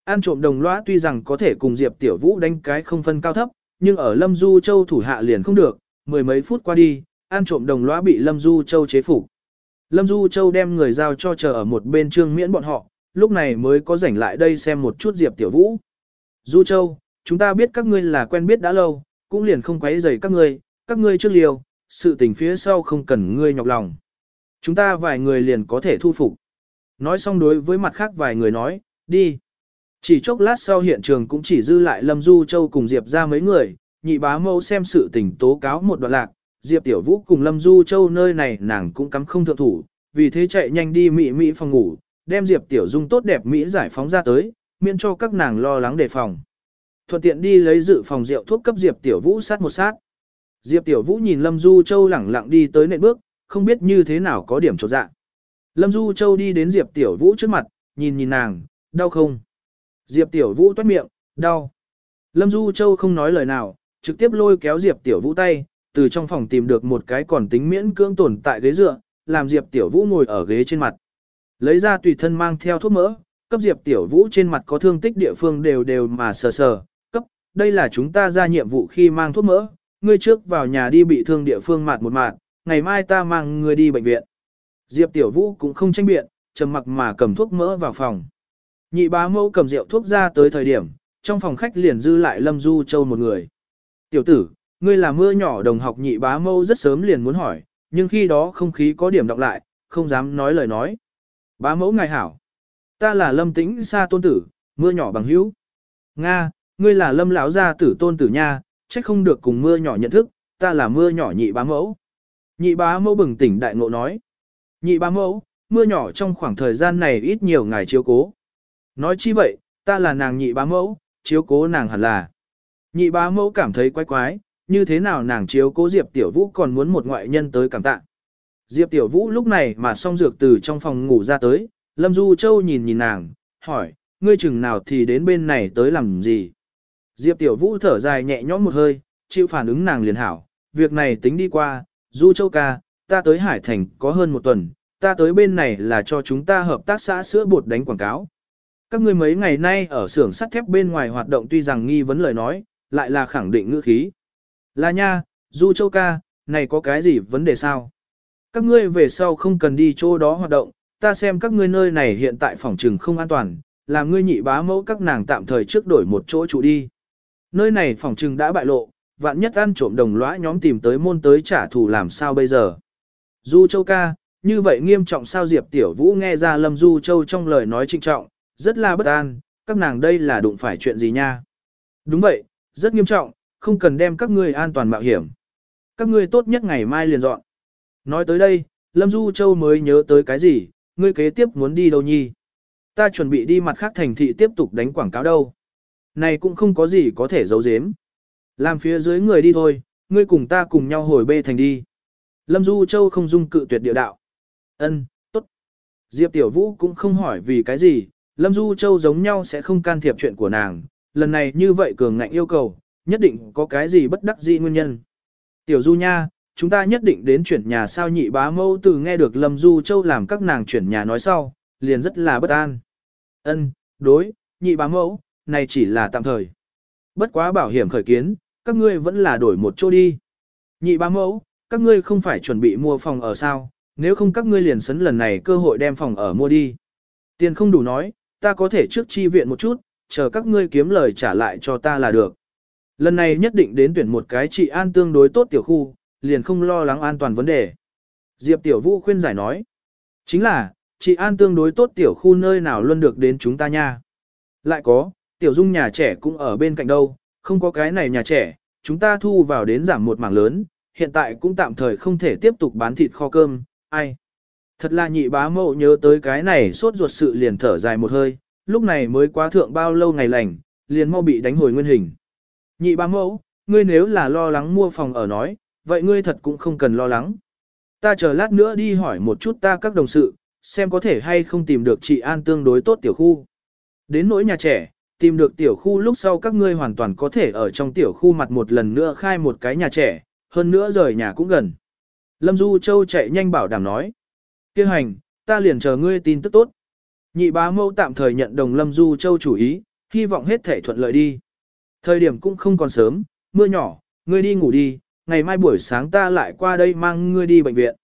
An trộm đồng lõa tuy rằng có thể cùng Diệp Tiểu Vũ đánh cái không phân cao thấp, nhưng ở Lâm Du Châu thủ hạ liền không được, mười mấy phút qua đi, an trộm đồng lõa bị Lâm Du Châu chế phục. Lâm Du Châu đem người giao cho chờ ở một bên trương miễn bọn họ, lúc này mới có rảnh lại đây xem một chút Diệp Tiểu Vũ. Du Châu, chúng ta biết các ngươi là quen biết đã lâu, cũng liền không quấy rầy các ngươi, các ngươi trước liều, sự tình phía sau không cần ngươi nhọc lòng. Chúng ta vài người liền có thể thu phục. Nói xong đối với mặt khác vài người nói, đi. Chỉ chốc lát sau hiện trường cũng chỉ dư lại Lâm Du Châu cùng Diệp ra mấy người, nhị bá mâu xem sự tình tố cáo một đoạn lạc, Diệp Tiểu Vũ cùng Lâm Du Châu nơi này nàng cũng cắm không thượng thủ, vì thế chạy nhanh đi Mỹ Mỹ phòng ngủ, đem Diệp Tiểu Dung tốt đẹp Mỹ giải phóng ra tới, miễn cho các nàng lo lắng đề phòng. Thuận tiện đi lấy dự phòng rượu thuốc cấp Diệp Tiểu Vũ sát một sát. Diệp Tiểu Vũ nhìn Lâm Du Châu lẳng lặng đi tới nệm bước, không biết như thế nào có điểm trột dạ. Lâm Du Châu đi đến Diệp Tiểu Vũ trước mặt, nhìn nhìn nàng, đau không? Diệp Tiểu Vũ toát miệng, đau. Lâm Du Châu không nói lời nào, trực tiếp lôi kéo Diệp Tiểu Vũ tay, từ trong phòng tìm được một cái còn tính miễn cưỡng tồn tại ghế dựa, làm Diệp Tiểu Vũ ngồi ở ghế trên mặt. Lấy ra tùy thân mang theo thuốc mỡ, cấp Diệp Tiểu Vũ trên mặt có thương tích địa phương đều đều mà sờ sờ, cấp, đây là chúng ta ra nhiệm vụ khi mang thuốc mỡ, ngươi trước vào nhà đi bị thương địa phương mạt một mạt, ngày mai ta mang ngươi đi bệnh viện. Diệp Tiểu Vũ cũng không tranh biện, trầm mặc mà cầm thuốc mỡ vào phòng. Nhị bá mẫu cầm rượu thuốc ra tới thời điểm, trong phòng khách liền dư lại Lâm Du Châu một người. Tiểu tử, ngươi là mưa nhỏ đồng học nhị bá mẫu rất sớm liền muốn hỏi, nhưng khi đó không khí có điểm đọc lại, không dám nói lời nói. Bá mẫu ngài hảo. Ta là Lâm Tĩnh Sa tôn tử, mưa nhỏ bằng hữu. Nga, ngươi là Lâm lão gia tử tôn tử nha, trách không được cùng mưa nhỏ nhận thức, ta là mưa nhỏ nhị bá mẫu. Nhị bá mẫu bừng tỉnh đại ngộ nói. Nhị bá mẫu, mưa nhỏ trong khoảng thời gian này ít nhiều ngài chiếu cố. Nói chi vậy, ta là nàng nhị bá mẫu, chiếu cố nàng hẳn là. Nhị bá mẫu cảm thấy quái quái, như thế nào nàng chiếu cố Diệp Tiểu Vũ còn muốn một ngoại nhân tới cảm tạ. Diệp Tiểu Vũ lúc này mà xong dược từ trong phòng ngủ ra tới, Lâm Du Châu nhìn nhìn nàng, hỏi, ngươi chừng nào thì đến bên này tới làm gì? Diệp Tiểu Vũ thở dài nhẹ nhõm một hơi, chịu phản ứng nàng liền hảo, việc này tính đi qua, Du Châu ca, ta tới Hải Thành có hơn một tuần, ta tới bên này là cho chúng ta hợp tác xã sữa bột đánh quảng cáo. Các ngươi mấy ngày nay ở xưởng sắt thép bên ngoài hoạt động tuy rằng nghi vấn lời nói, lại là khẳng định ngữ khí. Là nha, Du Châu ca, này có cái gì vấn đề sao? Các ngươi về sau không cần đi chỗ đó hoạt động, ta xem các ngươi nơi này hiện tại phòng trừng không an toàn, làm ngươi nhị bá mẫu các nàng tạm thời trước đổi một chỗ trụ đi. Nơi này phòng trừng đã bại lộ, vạn nhất ăn trộm đồng lõa nhóm tìm tới môn tới trả thù làm sao bây giờ. Du Châu ca, như vậy nghiêm trọng sao Diệp Tiểu Vũ nghe ra Lâm Du Châu trong lời nói trinh trọng, rất là bất an, các nàng đây là đụng phải chuyện gì nha. Đúng vậy, rất nghiêm trọng, không cần đem các ngươi an toàn mạo hiểm. Các ngươi tốt nhất ngày mai liền dọn. Nói tới đây, Lâm Du Châu mới nhớ tới cái gì, ngươi kế tiếp muốn đi đâu nhi. Ta chuẩn bị đi mặt khác thành thị tiếp tục đánh quảng cáo đâu. Này cũng không có gì có thể giấu giếm. Làm phía dưới người đi thôi, ngươi cùng ta cùng nhau hồi bê thành đi. Lâm Du Châu không dung cự tuyệt địa đạo. Ân, tốt. Diệp Tiểu Vũ cũng không hỏi vì cái gì, Lâm Du Châu giống nhau sẽ không can thiệp chuyện của nàng, lần này như vậy cường ngạnh yêu cầu, nhất định có cái gì bất đắc dĩ nguyên nhân. Tiểu Du nha, chúng ta nhất định đến chuyển nhà sao nhị bá mâu từ nghe được Lâm Du Châu làm các nàng chuyển nhà nói sau, liền rất là bất an. Ân, đối, nhị bá mẫu, này chỉ là tạm thời. Bất quá bảo hiểm khởi kiến, các ngươi vẫn là đổi một chỗ đi. Nhị ba mẫu, các ngươi không phải chuẩn bị mua phòng ở sao, nếu không các ngươi liền sấn lần này cơ hội đem phòng ở mua đi. Tiền không đủ nói, ta có thể trước chi viện một chút, chờ các ngươi kiếm lời trả lại cho ta là được. Lần này nhất định đến tuyển một cái trị an tương đối tốt tiểu khu, liền không lo lắng an toàn vấn đề. Diệp Tiểu Vũ khuyên giải nói, chính là, trị an tương đối tốt tiểu khu nơi nào luôn được đến chúng ta nha. Lại có, tiểu dung nhà trẻ cũng ở bên cạnh đâu, không có cái này nhà trẻ, chúng ta thu vào đến giảm một mảng lớn, hiện tại cũng tạm thời không thể tiếp tục bán thịt kho cơm, ai. Thật là nhị bá mẫu nhớ tới cái này suốt ruột sự liền thở dài một hơi, lúc này mới quá thượng bao lâu ngày lành, liền mau bị đánh hồi nguyên hình. Nhị bá mẫu, ngươi nếu là lo lắng mua phòng ở nói, vậy ngươi thật cũng không cần lo lắng. Ta chờ lát nữa đi hỏi một chút ta các đồng sự, xem có thể hay không tìm được chị An tương đối tốt tiểu khu. Đến nỗi nhà trẻ, tìm được tiểu khu lúc sau các ngươi hoàn toàn có thể ở trong tiểu khu mặt một lần nữa khai một cái nhà trẻ, hơn nữa rời nhà cũng gần. Lâm Du Châu chạy nhanh bảo đảm nói. Kêu hành, ta liền chờ ngươi tin tức tốt. Nhị bá mâu tạm thời nhận đồng Lâm Du Châu chủ ý, hy vọng hết thể thuận lợi đi. Thời điểm cũng không còn sớm, mưa nhỏ, ngươi đi ngủ đi, ngày mai buổi sáng ta lại qua đây mang ngươi đi bệnh viện.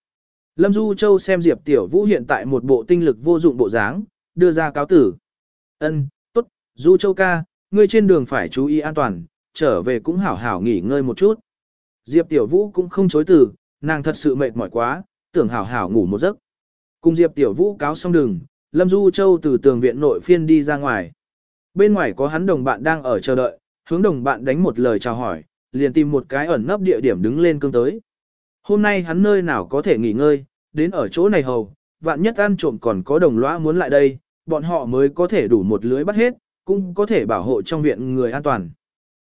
Lâm Du Châu xem Diệp Tiểu Vũ hiện tại một bộ tinh lực vô dụng bộ dáng, đưa ra cáo tử. Ân, Du Châu ca, ngươi trên đường phải chú ý an toàn, trở về cũng hảo hảo nghỉ ngơi một chút. Diệp Tiểu Vũ cũng không chối từ, nàng thật sự mệt mỏi quá, tưởng hảo hảo ngủ một giấc. Cùng Diệp Tiểu Vũ cáo xong đường, Lâm Du Châu từ tường viện nội phiên đi ra ngoài. Bên ngoài có hắn đồng bạn đang ở chờ đợi, hướng đồng bạn đánh một lời chào hỏi, liền tìm một cái ẩn nấp địa điểm đứng lên cương tới. Hôm nay hắn nơi nào có thể nghỉ ngơi, đến ở chỗ này hầu, vạn nhất ăn trộm còn có đồng lõa muốn lại đây, bọn họ mới có thể đủ một lưới bắt hết, cũng có thể bảo hộ trong viện người an toàn.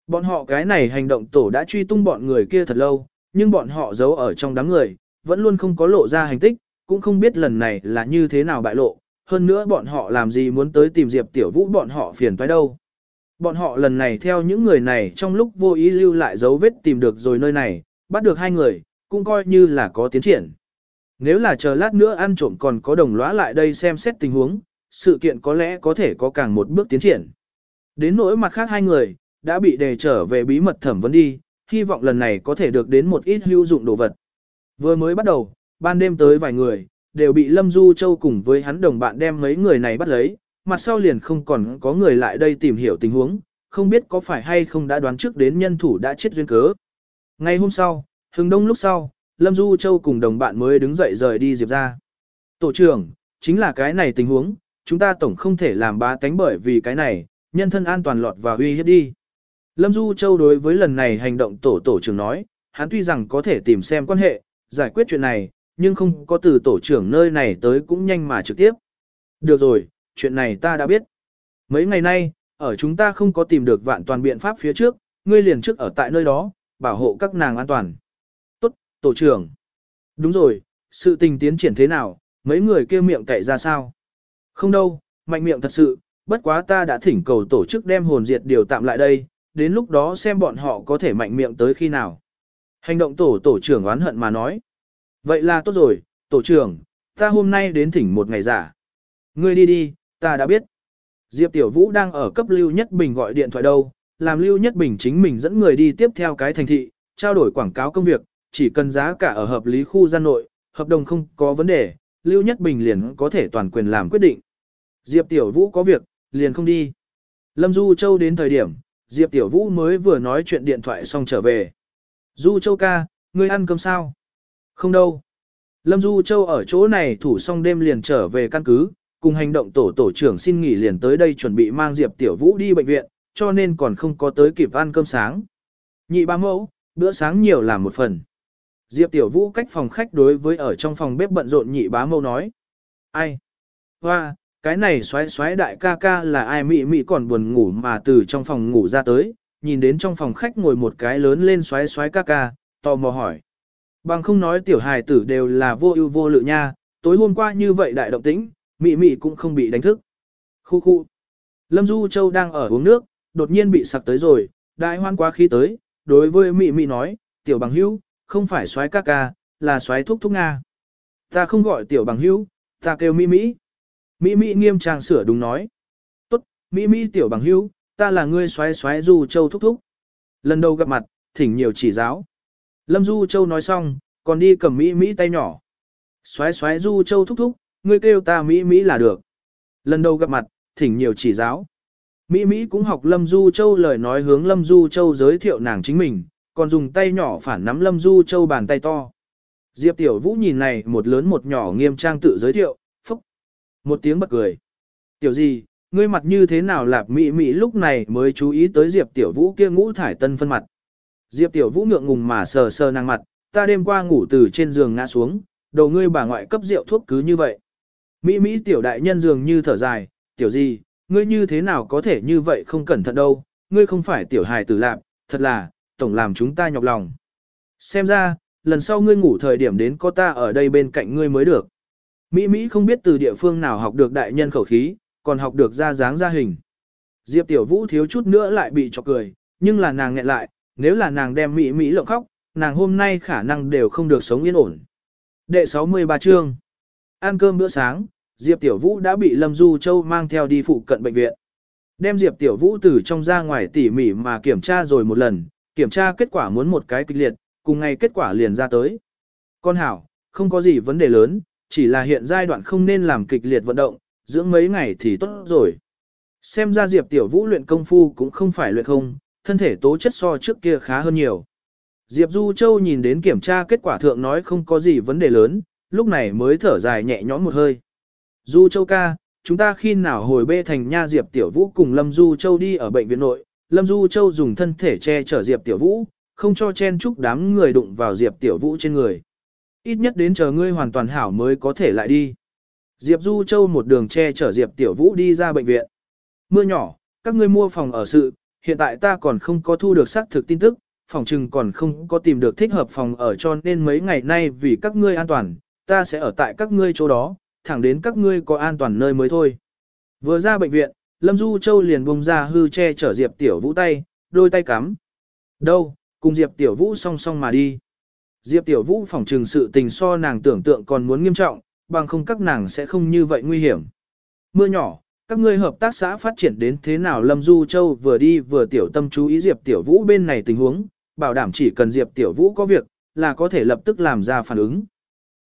Bọn họ cái này hành động tổ đã truy tung bọn người kia thật lâu, nhưng bọn họ giấu ở trong đám người, vẫn luôn không có lộ ra hành tích, cũng không biết lần này là như thế nào bại lộ, hơn nữa bọn họ làm gì muốn tới tìm Diệp Tiểu Vũ bọn họ phiền toái đâu. Bọn họ lần này theo những người này trong lúc vô ý lưu lại dấu vết tìm được rồi nơi này, bắt được hai người, cũng coi như là có tiến triển. Nếu là chờ lát nữa ăn trộm còn có đồng lõa lại đây xem xét tình huống, sự kiện có lẽ có thể có càng một bước tiến triển. Đến nỗi mặt khác hai người, đã bị đề trở về bí mật thẩm vấn đi, hy vọng lần này có thể được đến một ít hữu dụng đồ vật. Vừa mới bắt đầu, ban đêm tới vài người, đều bị Lâm Du Châu cùng với hắn đồng bạn đem mấy người này bắt lấy, mặt sau liền không còn có người lại đây tìm hiểu tình huống, không biết có phải hay không đã đoán trước đến nhân thủ đã chết duyên cớ. Ngày hôm sau, hừng đông lúc sau, Lâm Du Châu cùng đồng bạn mới đứng dậy rời đi Diệp ra. Tổ trưởng, chính là cái này tình huống, chúng ta tổng không thể làm bá tánh bởi vì cái này, nhân thân an toàn lọt và uy hiếp đi. Lâm Du Châu đối với lần này hành động tổ tổ trưởng nói, hắn tuy rằng có thể tìm xem quan hệ, giải quyết chuyện này, nhưng không có từ tổ trưởng nơi này tới cũng nhanh mà trực tiếp. Được rồi, chuyện này ta đã biết. Mấy ngày nay, ở chúng ta không có tìm được vạn toàn biện pháp phía trước, ngươi liền trước ở tại nơi đó, bảo hộ các nàng an toàn. Tốt, tổ trưởng. Đúng rồi, sự tình tiến triển thế nào, mấy người kia miệng cậy ra sao? Không đâu, mạnh miệng thật sự, bất quá ta đã thỉnh cầu tổ chức đem hồn diệt điều tạm lại đây, đến lúc đó xem bọn họ có thể mạnh miệng tới khi nào. Hành động tổ tổ trưởng oán hận mà nói. Vậy là tốt rồi, tổ trưởng, Ta hôm nay đến thỉnh một ngày giả. Ngươi đi đi, ta đã biết. Diệp Tiểu Vũ đang ở cấp Lưu Nhất Bình gọi điện thoại đâu, làm Lưu Nhất Bình chính mình dẫn người đi tiếp theo cái thành thị, trao đổi quảng cáo công việc, chỉ cần giá cả ở hợp lý khu gian nội, hợp đồng không có vấn đề, Lưu Nhất Bình liền có thể toàn quyền làm quyết định. Diệp Tiểu Vũ có việc, liền không đi. Lâm Du Châu đến thời điểm, Diệp Tiểu Vũ mới vừa nói chuyện điện thoại xong trở về. Du Châu ca, ngươi ăn cơm sao? Không đâu. Lâm Du Châu ở chỗ này thủ xong đêm liền trở về căn cứ, cùng hành động tổ tổ trưởng xin nghỉ liền tới đây chuẩn bị mang Diệp Tiểu Vũ đi bệnh viện, cho nên còn không có tới kịp ăn cơm sáng. Nhị ba mẫu, bữa sáng nhiều làm một phần. Diệp Tiểu Vũ cách phòng khách đối với ở trong phòng bếp bận rộn nhị bá mâu nói. Ai? Hoa, cái này xoáy xoáy đại ca ca là ai mị mị còn buồn ngủ mà từ trong phòng ngủ ra tới, nhìn đến trong phòng khách ngồi một cái lớn lên xoáy xoáy ca ca, tò mò hỏi. Bằng không nói tiểu hài tử đều là vô ưu vô lự nha, tối hôm qua như vậy đại động tĩnh, mị mị cũng không bị đánh thức. Khu khu. Lâm Du Châu đang ở uống nước, đột nhiên bị sặc tới rồi, đại hoan quá khí tới, đối với mị mị nói, tiểu bằng hữu, không phải xoáy ca ca, là xoáy thúc thúc Nga. Ta không gọi tiểu bằng hữu, ta kêu mị mị. Mỹ Mỹ nghiêm trang sửa đúng nói. Tốt, Mỹ Mỹ tiểu bằng hữu, ta là ngươi xoáy xoáy Du Châu thúc thúc. Lần đầu gặp mặt, thỉnh nhiều chỉ giáo. Lâm Du Châu nói xong, còn đi cầm Mỹ Mỹ tay nhỏ. Xoáy xoáy Du Châu thúc thúc, ngươi kêu ta Mỹ Mỹ là được. Lần đầu gặp mặt, thỉnh nhiều chỉ giáo. Mỹ Mỹ cũng học Lâm Du Châu lời nói hướng Lâm Du Châu giới thiệu nàng chính mình, còn dùng tay nhỏ phản nắm Lâm Du Châu bàn tay to. Diệp Tiểu Vũ nhìn này một lớn một nhỏ nghiêm trang tự giới thiệu, một tiếng bật cười. Tiểu gì, ngươi mặt như thế nào lạp mị mị lúc này mới chú ý tới Diệp Tiểu Vũ kia ngũ thải tân phân mặt. Diệp Tiểu Vũ ngượng ngùng mà sờ sờ nàng mặt, ta đêm qua ngủ từ trên giường ngã xuống, đầu ngươi bà ngoại cấp rượu thuốc cứ như vậy. Mỹ Mỹ tiểu đại nhân dường như thở dài, tiểu gì, ngươi như thế nào có thể như vậy không cẩn thận đâu, ngươi không phải tiểu hài tử lạp, thật là, tổng làm chúng ta nhọc lòng. Xem ra, lần sau ngươi ngủ thời điểm đến có ta ở đây bên cạnh ngươi mới được. Mỹ Mỹ không biết từ địa phương nào học được đại nhân khẩu khí, còn học được ra dáng ra hình. Diệp Tiểu Vũ thiếu chút nữa lại bị chọc cười, nhưng là nàng nghẹn lại, nếu là nàng đem Mỹ Mỹ lộng khóc, nàng hôm nay khả năng đều không được sống yên ổn. Đệ 63 chương Ăn cơm bữa sáng, Diệp Tiểu Vũ đã bị Lâm Du Châu mang theo đi phụ cận bệnh viện. Đem Diệp Tiểu Vũ từ trong ra ngoài tỉ mỉ mà kiểm tra rồi một lần, kiểm tra kết quả muốn một cái kịch liệt, cùng ngày kết quả liền ra tới. Con hảo, không có gì vấn đề lớn, chỉ là hiện giai đoạn không nên làm kịch liệt vận động, dưỡng mấy ngày thì tốt rồi. Xem ra Diệp Tiểu Vũ luyện công phu cũng không phải luyện không, thân thể tố chất so trước kia khá hơn nhiều. Diệp Du Châu nhìn đến kiểm tra kết quả thượng nói không có gì vấn đề lớn, lúc này mới thở dài nhẹ nhõm một hơi. Du Châu ca, chúng ta khi nào hồi bê thành nha Diệp Tiểu Vũ cùng Lâm Du Châu đi ở bệnh viện nội, Lâm Du Châu dùng thân thể che chở Diệp Tiểu Vũ, không cho chen chúc đám người đụng vào Diệp Tiểu Vũ trên người. Ít nhất đến chờ ngươi hoàn toàn hảo mới có thể lại đi. Diệp Du Châu một đường che chở Diệp Tiểu Vũ đi ra bệnh viện. Mưa nhỏ, các ngươi mua phòng ở sự, hiện tại ta còn không có thu được xác thực tin tức, phòng trừng còn không có tìm được thích hợp phòng ở cho nên mấy ngày nay vì các ngươi an toàn, ta sẽ ở tại các ngươi chỗ đó, thẳng đến các ngươi có an toàn nơi mới thôi. Vừa ra bệnh viện, Lâm Du Châu liền bông ra hư che chở Diệp Tiểu Vũ tay, đôi tay cắm. Đâu, cùng Diệp Tiểu Vũ song song mà đi. Diệp Tiểu Vũ phỏng trừng sự tình so nàng tưởng tượng còn muốn nghiêm trọng, bằng không các nàng sẽ không như vậy nguy hiểm. Mưa nhỏ, các ngươi hợp tác xã phát triển đến thế nào Lâm Du Châu vừa đi vừa tiểu tâm chú ý Diệp Tiểu Vũ bên này tình huống, bảo đảm chỉ cần Diệp Tiểu Vũ có việc, là có thể lập tức làm ra phản ứng.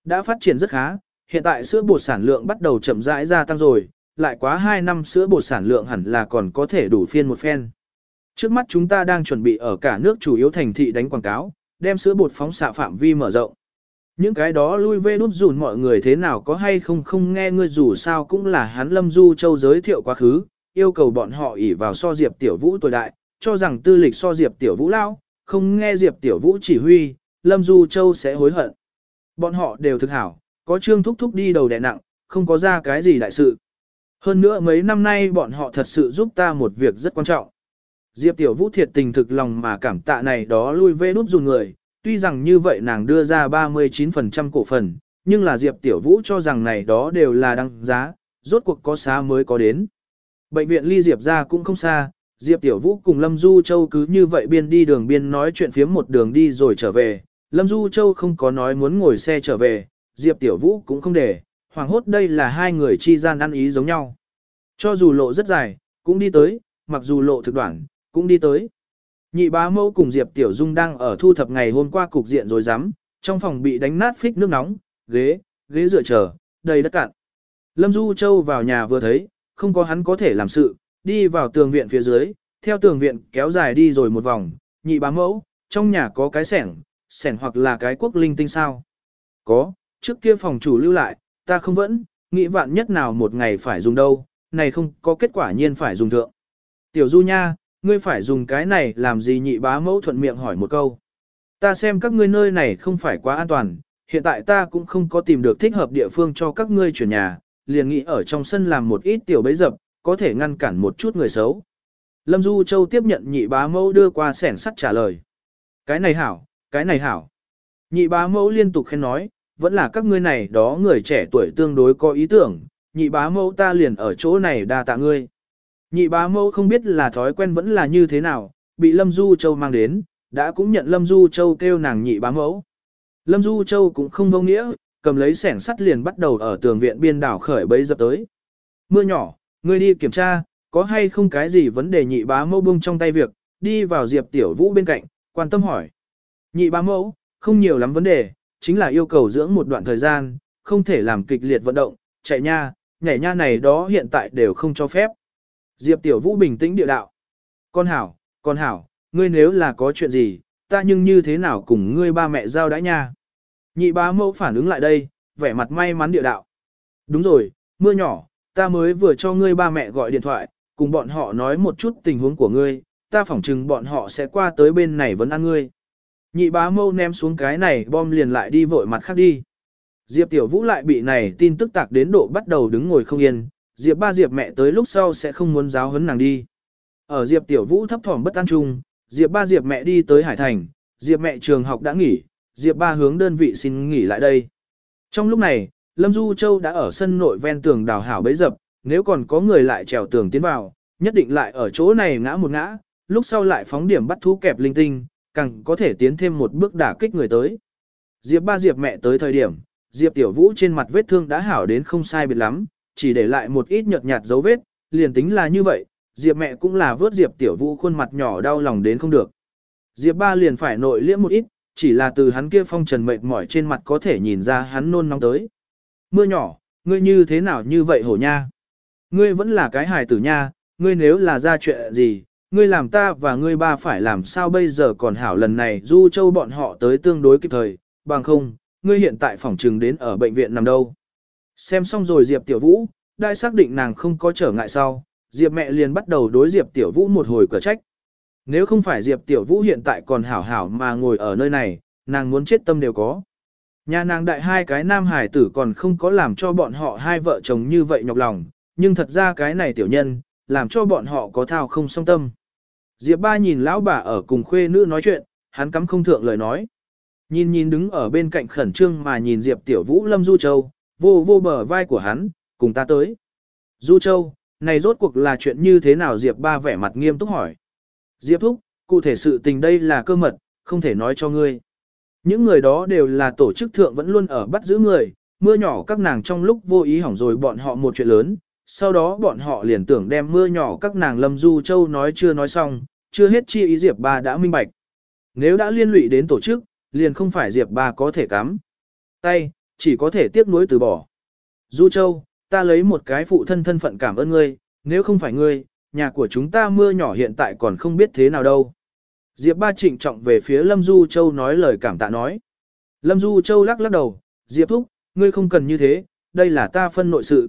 Đã phát triển rất khá, hiện tại sữa bột sản lượng bắt đầu chậm rãi gia tăng rồi, lại quá 2 năm sữa bột sản lượng hẳn là còn có thể đủ phiên một phen. Trước mắt chúng ta đang chuẩn bị ở cả nước chủ yếu thành thị đánh quảng cáo, đem sữa bột phóng xạ phạm vi mở rộng. Những cái đó lui về đút dùn mọi người thế nào có hay không không nghe ngươi dù sao cũng là hắn Lâm Du Châu giới thiệu quá khứ, yêu cầu bọn họ ỉ vào so Diệp Tiểu Vũ tuổi đại, cho rằng tư lịch so Diệp Tiểu Vũ lao, không nghe Diệp Tiểu Vũ chỉ huy, Lâm Du Châu sẽ hối hận. Bọn họ đều thực hảo, có trương thúc thúc đi đầu đè nặng, không có ra cái gì đại sự. Hơn nữa mấy năm nay bọn họ thật sự giúp ta một việc rất quan trọng. Diệp Tiểu Vũ thiệt tình thực lòng mà cảm tạ này đó lui về nút dùn người, tuy rằng như vậy nàng đưa ra 39% cổ phần, nhưng là Diệp Tiểu Vũ cho rằng này đó đều là đăng giá, rốt cuộc có xá mới có đến. Bệnh viện ly Diệp ra cũng không xa, Diệp Tiểu Vũ cùng Lâm Du Châu cứ như vậy biên đi đường biên nói chuyện phiếm một đường đi rồi trở về, Lâm Du Châu không có nói muốn ngồi xe trở về, Diệp Tiểu Vũ cũng không để, hoàng hốt đây là hai người chi gian ăn ý giống nhau. Cho dù lộ rất dài, cũng đi tới, mặc dù lộ thực đoạn, cũng đi tới. Nhị bá mẫu cùng Diệp Tiểu Dung đang ở thu thập ngày hôm qua cục diện rồi rắm trong phòng bị đánh nát phích nước nóng, ghế, ghế dựa chờ, đầy đất cạn. Lâm Du Châu vào nhà vừa thấy, không có hắn có thể làm sự, đi vào tường viện phía dưới, theo tường viện kéo dài đi rồi một vòng, nhị bá mẫu, trong nhà có cái sẻng, sẻng hoặc là cái quốc linh tinh sao. Có, trước kia phòng chủ lưu lại, ta không vẫn, nghĩ vạn nhất nào một ngày phải dùng đâu, này không có kết quả nhiên phải dùng thượng. Tiểu Du nha, ngươi phải dùng cái này làm gì nhị bá mẫu thuận miệng hỏi một câu. Ta xem các ngươi nơi này không phải quá an toàn, hiện tại ta cũng không có tìm được thích hợp địa phương cho các ngươi chuyển nhà, liền nghĩ ở trong sân làm một ít tiểu bấy dập, có thể ngăn cản một chút người xấu. Lâm Du Châu tiếp nhận nhị bá mẫu đưa qua sẻn sắt trả lời. Cái này hảo, cái này hảo. Nhị bá mẫu liên tục khen nói, vẫn là các ngươi này đó người trẻ tuổi tương đối có ý tưởng, nhị bá mẫu ta liền ở chỗ này đa tạ ngươi. Nhị bá mẫu không biết là thói quen vẫn là như thế nào, bị Lâm Du Châu mang đến, đã cũng nhận Lâm Du Châu kêu nàng nhị bá mẫu. Lâm Du Châu cũng không vô nghĩa, cầm lấy sẻng sắt liền bắt đầu ở tường viện biên đảo khởi bấy dập tới. Mưa nhỏ, ngươi đi kiểm tra, có hay không cái gì vấn đề nhị bá mẫu buông trong tay việc, đi vào Diệp Tiểu Vũ bên cạnh, quan tâm hỏi. Nhị bá mẫu, không nhiều lắm vấn đề, chính là yêu cầu dưỡng một đoạn thời gian, không thể làm kịch liệt vận động, chạy nha, nhảy nha này đó hiện tại đều không cho phép. Diệp Tiểu Vũ bình tĩnh địa đạo. Con hảo, con hảo, ngươi nếu là có chuyện gì, ta nhưng như thế nào cùng ngươi ba mẹ giao đãi nha. Nhị bá mẫu phản ứng lại đây, vẻ mặt may mắn địa đạo. Đúng rồi, mưa nhỏ, ta mới vừa cho ngươi ba mẹ gọi điện thoại, cùng bọn họ nói một chút tình huống của ngươi, ta phỏng chừng bọn họ sẽ qua tới bên này vấn ăn ngươi. Nhị bá mâu ném xuống cái này bom liền lại đi vội mặt khác đi. Diệp Tiểu Vũ lại bị này tin tức tạc đến độ bắt đầu đứng ngồi không yên, Diệp ba Diệp mẹ tới lúc sau sẽ không muốn giáo huấn nàng đi. Ở Diệp Tiểu Vũ thấp thỏm bất an chung, Diệp ba Diệp mẹ đi tới Hải Thành, Diệp mẹ trường học đã nghỉ, Diệp ba hướng đơn vị xin nghỉ lại đây. Trong lúc này, Lâm Du Châu đã ở sân nội ven tường đào hảo bấy dập, nếu còn có người lại trèo tường tiến vào, nhất định lại ở chỗ này ngã một ngã, lúc sau lại phóng điểm bắt thú kẹp linh tinh, càng có thể tiến thêm một bước đả kích người tới. Diệp ba Diệp mẹ tới thời điểm, Diệp Tiểu Vũ trên mặt vết thương đã hảo đến không sai biệt lắm, chỉ để lại một ít nhợt nhạt dấu vết, liền tính là như vậy, Diệp mẹ cũng là vớt Diệp Tiểu Vũ khuôn mặt nhỏ đau lòng đến không được. Diệp ba liền phải nội liễm một ít, chỉ là từ hắn kia phong trần mệt mỏi trên mặt có thể nhìn ra hắn nôn nóng tới. Mưa nhỏ, ngươi như thế nào như vậy hổ nha? Ngươi vẫn là cái hài tử nha, ngươi nếu là ra chuyện gì, ngươi làm ta và ngươi ba phải làm sao bây giờ còn hảo lần này du châu bọn họ tới tương đối kịp thời, bằng không, ngươi hiện tại phòng trừng đến ở bệnh viện nằm đâu. Xem xong rồi Diệp Tiểu Vũ, đại xác định nàng không có trở ngại sau, Diệp mẹ liền bắt đầu đối Diệp Tiểu Vũ một hồi cửa trách. Nếu không phải Diệp Tiểu Vũ hiện tại còn hảo hảo mà ngồi ở nơi này, nàng muốn chết tâm đều có. Nhà nàng đại hai cái nam hải tử còn không có làm cho bọn họ hai vợ chồng như vậy nhọc lòng, nhưng thật ra cái này tiểu nhân, làm cho bọn họ có thao không song tâm. Diệp ba nhìn lão bà ở cùng khuê nữ nói chuyện, hắn cắm không thượng lời nói. Nhìn nhìn đứng ở bên cạnh khẩn trương mà nhìn Diệp tiểu vũ lâm Du Châu, vô vô bờ vai của hắn, cùng ta tới. Du Châu, này rốt cuộc là chuyện như thế nào Diệp ba vẻ mặt nghiêm túc hỏi. Diệp thúc, cụ thể sự tình đây là cơ mật, không thể nói cho ngươi. Những người đó đều là tổ chức thượng vẫn luôn ở bắt giữ người, mưa nhỏ các nàng trong lúc vô ý hỏng rồi bọn họ một chuyện lớn, sau đó bọn họ liền tưởng đem mưa nhỏ các nàng Lâm Du Châu nói chưa nói xong, chưa hết chi ý Diệp Ba đã minh bạch. Nếu đã liên lụy đến tổ chức, liền không phải Diệp Ba có thể cắm. Tay, chỉ có thể tiếc nuối từ bỏ. Du Châu, ta lấy một cái phụ thân thân phận cảm ơn ngươi, nếu không phải ngươi, nhà của chúng ta mưa nhỏ hiện tại còn không biết thế nào đâu. Diệp Ba trịnh trọng về phía Lâm Du Châu nói lời cảm tạ nói. Lâm Du Châu lắc lắc đầu, Diệp Thúc, ngươi không cần như thế, đây là ta phân nội sự.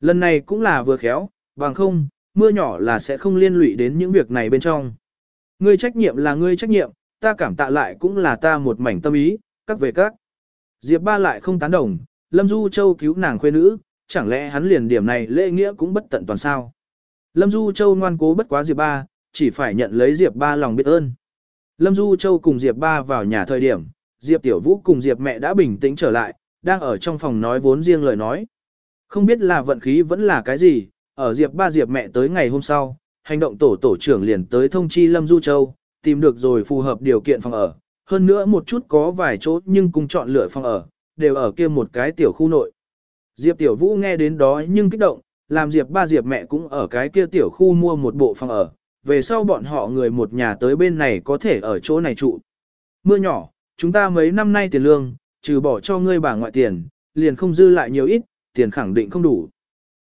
Lần này cũng là vừa khéo, bằng không, mưa nhỏ là sẽ không liên lụy đến những việc này bên trong. Ngươi trách nhiệm là ngươi trách nhiệm, ta cảm tạ lại cũng là ta một mảnh tâm ý, các về các. Diệp ba lại không tán đồng, Lâm Du Châu cứu nàng khuê nữ, chẳng lẽ hắn liền điểm này lễ nghĩa cũng bất tận toàn sao. Lâm Du Châu ngoan cố bất quá Diệp ba, chỉ phải nhận lấy Diệp ba lòng biết ơn. Lâm Du Châu cùng Diệp ba vào nhà thời điểm, Diệp Tiểu Vũ cùng Diệp mẹ đã bình tĩnh trở lại, đang ở trong phòng nói vốn riêng lời nói. Không biết là vận khí vẫn là cái gì, ở Diệp ba Diệp mẹ tới ngày hôm sau, hành động tổ tổ trưởng liền tới thông chi Lâm Du Châu, tìm được rồi phù hợp điều kiện phòng ở, hơn nữa một chút có vài chỗ nhưng cùng chọn lựa phòng ở, đều ở kia một cái tiểu khu nội. Diệp Tiểu Vũ nghe đến đó nhưng kích động, làm Diệp ba Diệp mẹ cũng ở cái kia tiểu khu mua một bộ phòng ở, về sau bọn họ người một nhà tới bên này có thể ở chỗ này trụ. Mưa nhỏ, chúng ta mấy năm nay tiền lương, trừ bỏ cho ngươi bà ngoại tiền, liền không dư lại nhiều ít, tiền khẳng định không đủ.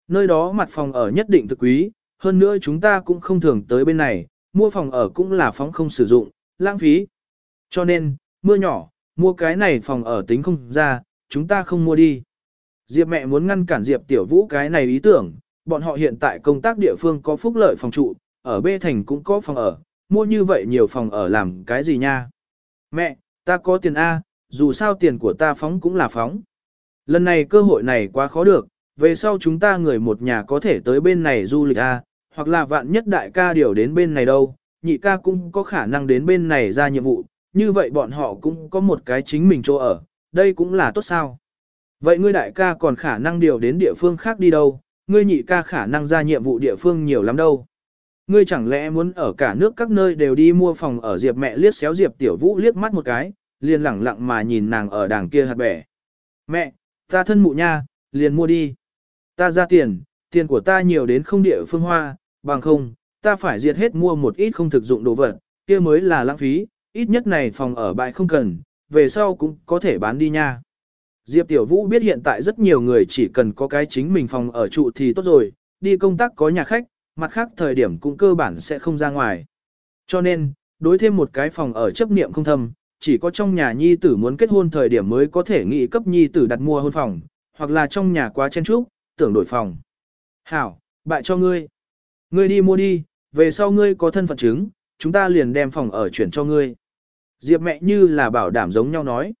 Nơi đó mặt phòng ở nhất định thực quý, hơn nữa chúng ta cũng không thường tới bên này, mua phòng ở cũng là phóng không sử dụng, lãng phí. Cho nên, mưa nhỏ, mua cái này phòng ở tính không ra, chúng ta không mua đi. Diệp mẹ muốn ngăn cản Diệp Tiểu Vũ cái này ý tưởng, bọn họ hiện tại công tác địa phương có phúc lợi phòng trụ, ở B thành cũng có phòng ở, mua như vậy nhiều phòng ở làm cái gì nha. Mẹ, ta có tiền A, dù sao tiền của ta phóng cũng là phóng. Lần này cơ hội này quá khó được, về sau chúng ta người một nhà có thể tới bên này du lịch A, hoặc là vạn nhất đại ca điều đến bên này đâu, nhị ca cũng có khả năng đến bên này ra nhiệm vụ, như vậy bọn họ cũng có một cái chính mình chỗ ở, đây cũng là tốt sao. Vậy ngươi đại ca còn khả năng điều đến địa phương khác đi đâu, ngươi nhị ca khả năng ra nhiệm vụ địa phương nhiều lắm đâu. Ngươi chẳng lẽ muốn ở cả nước các nơi đều đi mua phòng ở Diệp mẹ liếc xéo Diệp tiểu vũ liếc mắt một cái, liền lẳng lặng mà nhìn nàng ở đàng kia hạt bẻ. Mẹ, ta thân mụ nha, liền mua đi. Ta ra tiền, tiền của ta nhiều đến không địa phương hoa, bằng không, ta phải diệt hết mua một ít không thực dụng đồ vật, kia mới là lãng phí, ít nhất này phòng ở bãi không cần, về sau cũng có thể bán đi nha. Diệp Tiểu Vũ biết hiện tại rất nhiều người chỉ cần có cái chính mình phòng ở trụ thì tốt rồi, đi công tác có nhà khách, mặt khác thời điểm cũng cơ bản sẽ không ra ngoài. Cho nên, đối thêm một cái phòng ở chấp niệm không thâm, chỉ có trong nhà nhi tử muốn kết hôn thời điểm mới có thể nghĩ cấp nhi tử đặt mua hôn phòng, hoặc là trong nhà quá chen trúc, tưởng đổi phòng. Hảo, bại cho ngươi. Ngươi đi mua đi, về sau ngươi có thân phận chứng, chúng ta liền đem phòng ở chuyển cho ngươi. Diệp mẹ như là bảo đảm giống nhau nói.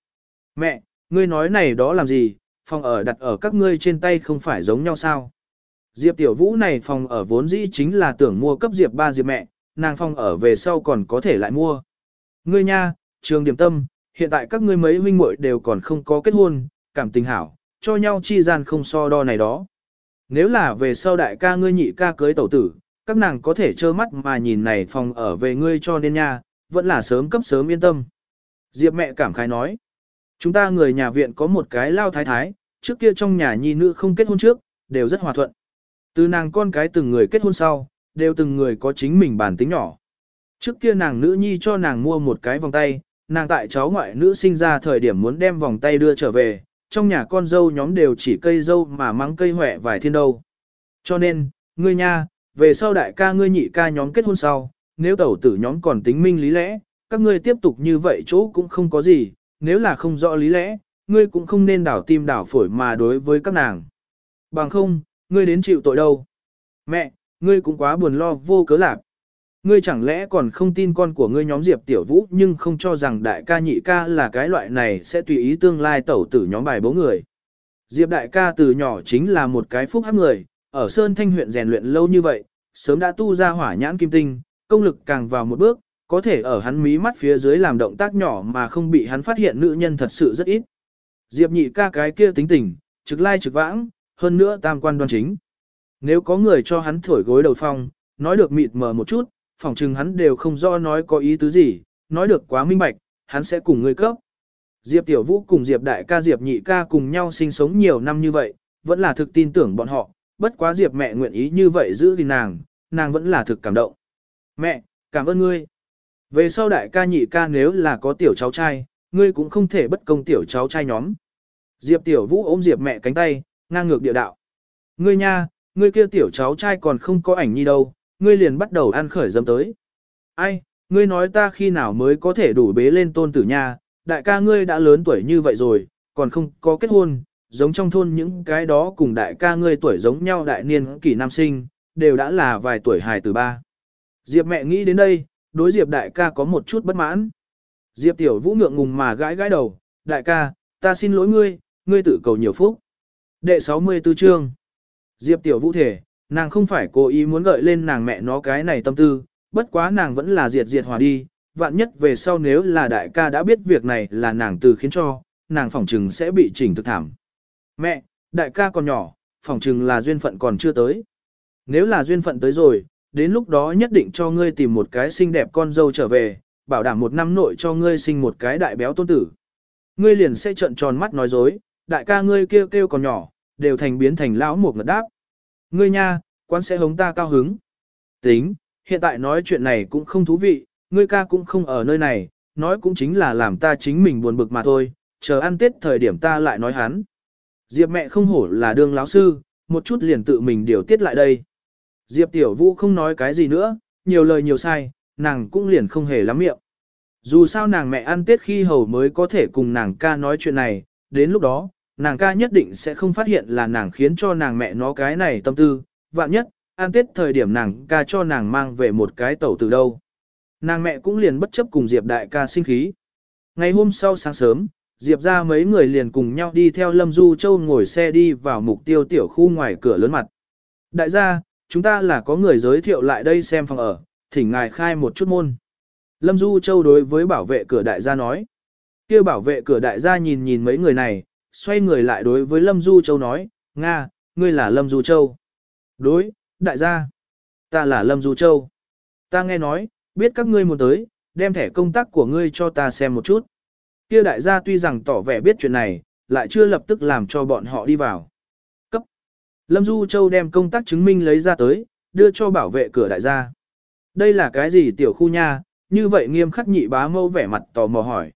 Mẹ, ngươi nói này đó làm gì, phòng ở đặt ở các ngươi trên tay không phải giống nhau sao? Diệp tiểu vũ này phòng ở vốn dĩ chính là tưởng mua cấp Diệp ba Diệp mẹ, nàng phòng ở về sau còn có thể lại mua. Ngươi nha, trường điểm tâm, hiện tại các ngươi mấy huynh muội đều còn không có kết hôn, cảm tình hảo, cho nhau chi gian không so đo này đó. Nếu là về sau đại ca ngươi nhị ca cưới tẩu tử, các nàng có thể trơ mắt mà nhìn này phòng ở về ngươi cho nên nha, vẫn là sớm cấp sớm yên tâm. Diệp mẹ cảm khái nói, chúng ta người nhà viện có một cái lao thái thái, trước kia trong nhà nhi nữ không kết hôn trước, đều rất hòa thuận. Từ nàng con cái từng người kết hôn sau, đều từng người có chính mình bản tính nhỏ. Trước kia nàng nữ nhi cho nàng mua một cái vòng tay, nàng tại cháu ngoại nữ sinh ra thời điểm muốn đem vòng tay đưa trở về, trong nhà con dâu nhóm đều chỉ cây dâu mà mắng cây hỏe vài thiên đâu. Cho nên, ngươi nha, về sau đại ca ngươi nhị ca nhóm kết hôn sau, nếu tẩu tử nhóm còn tính minh lý lẽ, các ngươi tiếp tục như vậy chỗ cũng không có gì, nếu là không rõ lý lẽ, ngươi cũng không nên đảo tim đảo phổi mà đối với các nàng. Bằng không, ngươi đến chịu tội đâu. Mẹ, ngươi cũng quá buồn lo vô cớ lạc. Ngươi chẳng lẽ còn không tin con của ngươi nhóm Diệp Tiểu Vũ nhưng không cho rằng đại ca nhị ca là cái loại này sẽ tùy ý tương lai tẩu tử nhóm bài bố người. Diệp đại ca từ nhỏ chính là một cái phúc hắc người, ở Sơn Thanh huyện rèn luyện lâu như vậy, sớm đã tu ra hỏa nhãn kim tinh, công lực càng vào một bước, có thể ở hắn mí mắt phía dưới làm động tác nhỏ mà không bị hắn phát hiện nữ nhân thật sự rất ít. Diệp nhị ca cái kia tính tình, trực lai trực vãng, hơn nữa tam quan đoan chính. Nếu có người cho hắn thổi gối đầu phong, nói được mịt mờ một chút, phỏng chừng hắn đều không do nói có ý tứ gì, nói được quá minh bạch, hắn sẽ cùng người cấp. Diệp Tiểu Vũ cùng Diệp Đại ca Diệp Nhị ca cùng nhau sinh sống nhiều năm như vậy, vẫn là thực tin tưởng bọn họ, bất quá Diệp mẹ nguyện ý như vậy giữ gìn nàng, nàng vẫn là thực cảm động. Mẹ, cảm ơn ngươi. Về sau đại ca nhị ca nếu là có tiểu cháu trai, ngươi cũng không thể bất công tiểu cháu trai nhóm. Diệp Tiểu Vũ ôm Diệp mẹ cánh tay, ngang ngược địa đạo. Ngươi nha, ngươi kia tiểu cháu trai còn không có ảnh nhi đâu, ngươi liền bắt đầu ăn khởi dâm tới. Ai, ngươi nói ta khi nào mới có thể đủ bế lên tôn tử nha, đại ca ngươi đã lớn tuổi như vậy rồi, còn không có kết hôn, giống trong thôn những cái đó cùng đại ca ngươi tuổi giống nhau đại niên kỷ nam sinh, đều đã là vài tuổi hài từ ba. Diệp mẹ nghĩ đến đây, đối Diệp đại ca có một chút bất mãn. Diệp tiểu vũ ngượng ngùng mà gãi gãi đầu, đại ca, ta xin lỗi ngươi, ngươi tự cầu nhiều phúc. Đệ 64 chương Diệp tiểu vũ thể, nàng không phải cố ý muốn gợi lên nàng mẹ nó cái này tâm tư, bất quá nàng vẫn là diệt diệt hòa đi, vạn nhất về sau nếu là đại ca đã biết việc này là nàng từ khiến cho, nàng phỏng trừng sẽ bị chỉnh thực thảm. Mẹ, đại ca còn nhỏ, phỏng trừng là duyên phận còn chưa tới. Nếu là duyên phận tới rồi, đến lúc đó nhất định cho ngươi tìm một cái xinh đẹp con dâu trở về, bảo đảm một năm nội cho ngươi sinh một cái đại béo tôn tử. Ngươi liền sẽ trợn tròn mắt nói dối, đại ca ngươi kêu kêu còn nhỏ, đều thành biến thành lão một ngật đáp. Ngươi nha, quán sẽ hống ta cao hứng. Tính, hiện tại nói chuyện này cũng không thú vị, ngươi ca cũng không ở nơi này, nói cũng chính là làm ta chính mình buồn bực mà thôi, chờ ăn tết thời điểm ta lại nói hắn. Diệp mẹ không hổ là đương lão sư, một chút liền tự mình điều tiết lại đây. Diệp tiểu vũ không nói cái gì nữa, nhiều lời nhiều sai, nàng cũng liền không hề lắm miệng. Dù sao nàng mẹ ăn tết khi hầu mới có thể cùng nàng ca nói chuyện này, đến lúc đó, nàng ca nhất định sẽ không phát hiện là nàng khiến cho nàng mẹ nó cái này tâm tư, vạn nhất, ăn tết thời điểm nàng ca cho nàng mang về một cái tẩu từ đâu. Nàng mẹ cũng liền bất chấp cùng Diệp đại ca sinh khí. Ngày hôm sau sáng sớm, Diệp ra mấy người liền cùng nhau đi theo Lâm Du Châu ngồi xe đi vào mục tiêu tiểu khu ngoài cửa lớn mặt. Đại gia, chúng ta là có người giới thiệu lại đây xem phòng ở, thỉnh ngài khai một chút môn. Lâm Du Châu đối với bảo vệ cửa đại gia nói. kêu bảo vệ cửa đại gia nhìn nhìn mấy người này, xoay người lại đối với Lâm Du Châu nói, Nga, ngươi là Lâm Du Châu. Đối, đại gia. Ta là Lâm Du Châu. Ta nghe nói, biết các ngươi muốn tới, đem thẻ công tác của ngươi cho ta xem một chút. Kia đại gia tuy rằng tỏ vẻ biết chuyện này, lại chưa lập tức làm cho bọn họ đi vào. Lâm Du Châu đem công tác chứng minh lấy ra tới, đưa cho bảo vệ cửa đại gia. Đây là cái gì tiểu khu nha, như vậy nghiêm khắc nhị bá mâu vẻ mặt tò mò hỏi.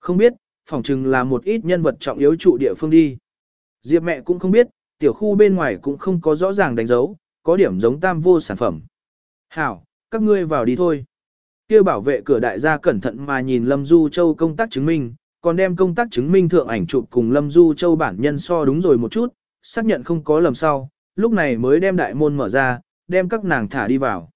Không biết, phỏng chừng là một ít nhân vật trọng yếu trụ địa phương đi. Diệp mẹ cũng không biết, tiểu khu bên ngoài cũng không có rõ ràng đánh dấu, có điểm giống tam vô sản phẩm. Hảo, các ngươi vào đi thôi. Kêu bảo vệ cửa đại gia cẩn thận mà nhìn Lâm Du Châu công tác chứng minh, còn đem công tác chứng minh thượng ảnh chụp cùng Lâm Du Châu bản nhân so đúng rồi một chút, xác nhận không có lầm sau, lúc này mới đem đại môn mở ra, đem các nàng thả đi vào.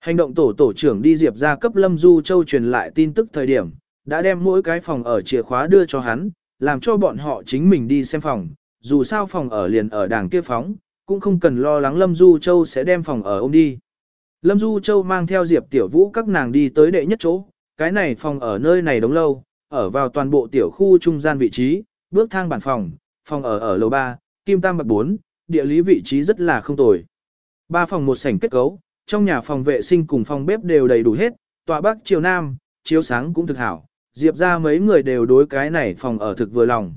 Hành động tổ tổ trưởng đi Diệp ra cấp Lâm Du Châu truyền lại tin tức thời điểm, đã đem mỗi cái phòng ở chìa khóa đưa cho hắn, làm cho bọn họ chính mình đi xem phòng, dù sao phòng ở liền ở đàng kia phóng, cũng không cần lo lắng Lâm Du Châu sẽ đem phòng ở ông đi. Lâm Du Châu mang theo Diệp Tiểu Vũ các nàng đi tới đệ nhất chỗ, cái này phòng ở nơi này đóng lâu, ở vào toàn bộ tiểu khu trung gian vị trí, bước thang bản phòng, phòng ở ở lầu 3, kim tam bạc 4, địa lý vị trí rất là không tồi. Ba phòng một sảnh kết cấu, trong nhà phòng vệ sinh cùng phòng bếp đều đầy đủ hết, tòa bắc chiều nam, chiếu sáng cũng thực hảo, Diệp ra mấy người đều đối cái này phòng ở thực vừa lòng.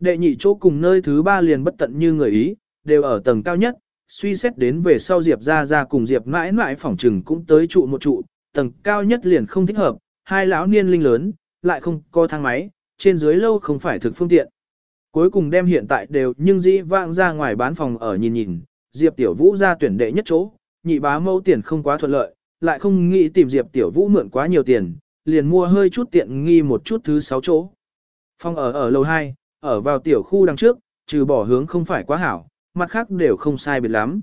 Đệ nhị chỗ cùng nơi thứ ba liền bất tận như người Ý, đều ở tầng cao nhất, suy xét đến về sau Diệp ra ra cùng Diệp mãi mãi phòng trừng cũng tới trụ một trụ, tầng cao nhất liền không thích hợp, hai lão niên linh lớn, lại không có thang máy, trên dưới lâu không phải thực phương tiện. Cuối cùng đem hiện tại đều nhưng dĩ vãng ra ngoài bán phòng ở nhìn nhìn, Diệp Tiểu Vũ ra tuyển đệ nhất chỗ, nhị bá mâu tiền không quá thuận lợi, lại không nghĩ tìm Diệp Tiểu Vũ mượn quá nhiều tiền, liền mua hơi chút tiện nghi một chút thứ sáu chỗ. Phòng ở ở lầu 2, ở vào tiểu khu đằng trước, trừ bỏ hướng không phải quá hảo, mặt khác đều không sai biệt lắm.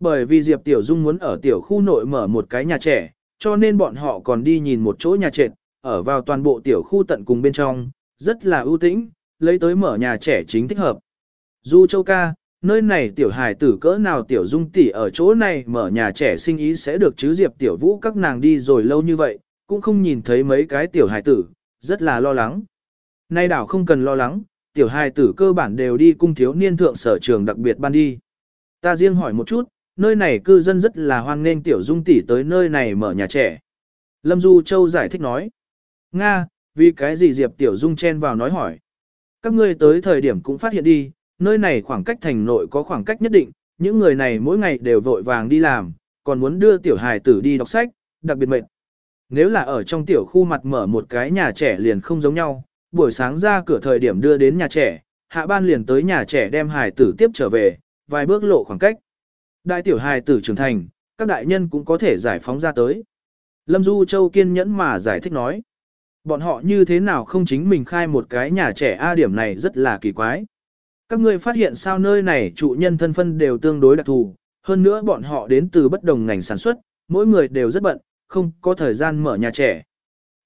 Bởi vì Diệp Tiểu Dung muốn ở tiểu khu nội mở một cái nhà trẻ, cho nên bọn họ còn đi nhìn một chỗ nhà trệt, ở vào toàn bộ tiểu khu tận cùng bên trong, rất là ưu tĩnh, lấy tới mở nhà trẻ chính thích hợp. Du Châu ca, nơi này tiểu hài tử cỡ nào tiểu dung tỷ ở chỗ này mở nhà trẻ sinh ý sẽ được chứ Diệp Tiểu Vũ các nàng đi rồi lâu như vậy, cũng không nhìn thấy mấy cái tiểu hài tử, rất là lo lắng. Nay đảo không cần lo lắng, tiểu hài tử cơ bản đều đi cung thiếu niên thượng sở trường đặc biệt ban đi. Ta riêng hỏi một chút, nơi này cư dân rất là hoan nghênh tiểu dung tỷ tới nơi này mở nhà trẻ. Lâm Du Châu giải thích nói. Nga, vì cái gì Diệp Tiểu Dung chen vào nói hỏi. Các ngươi tới thời điểm cũng phát hiện đi, nơi này khoảng cách thành nội có khoảng cách nhất định, những người này mỗi ngày đều vội vàng đi làm, còn muốn đưa tiểu hài tử đi đọc sách, đặc biệt mệt. Nếu là ở trong tiểu khu mặt mở một cái nhà trẻ liền không giống nhau, buổi sáng ra cửa thời điểm đưa đến nhà trẻ, hạ ban liền tới nhà trẻ đem hài tử tiếp trở về, vài bước lộ khoảng cách. Đại tiểu hài tử trưởng thành, các đại nhân cũng có thể giải phóng ra tới. Lâm Du Châu kiên nhẫn mà giải thích nói. Bọn họ như thế nào không chính mình khai một cái nhà trẻ A điểm này rất là kỳ quái. Các ngươi phát hiện sao nơi này trụ nhân thân phân đều tương đối đặc thù, hơn nữa bọn họ đến từ bất đồng ngành sản xuất, mỗi người đều rất bận, không có thời gian mở nhà trẻ.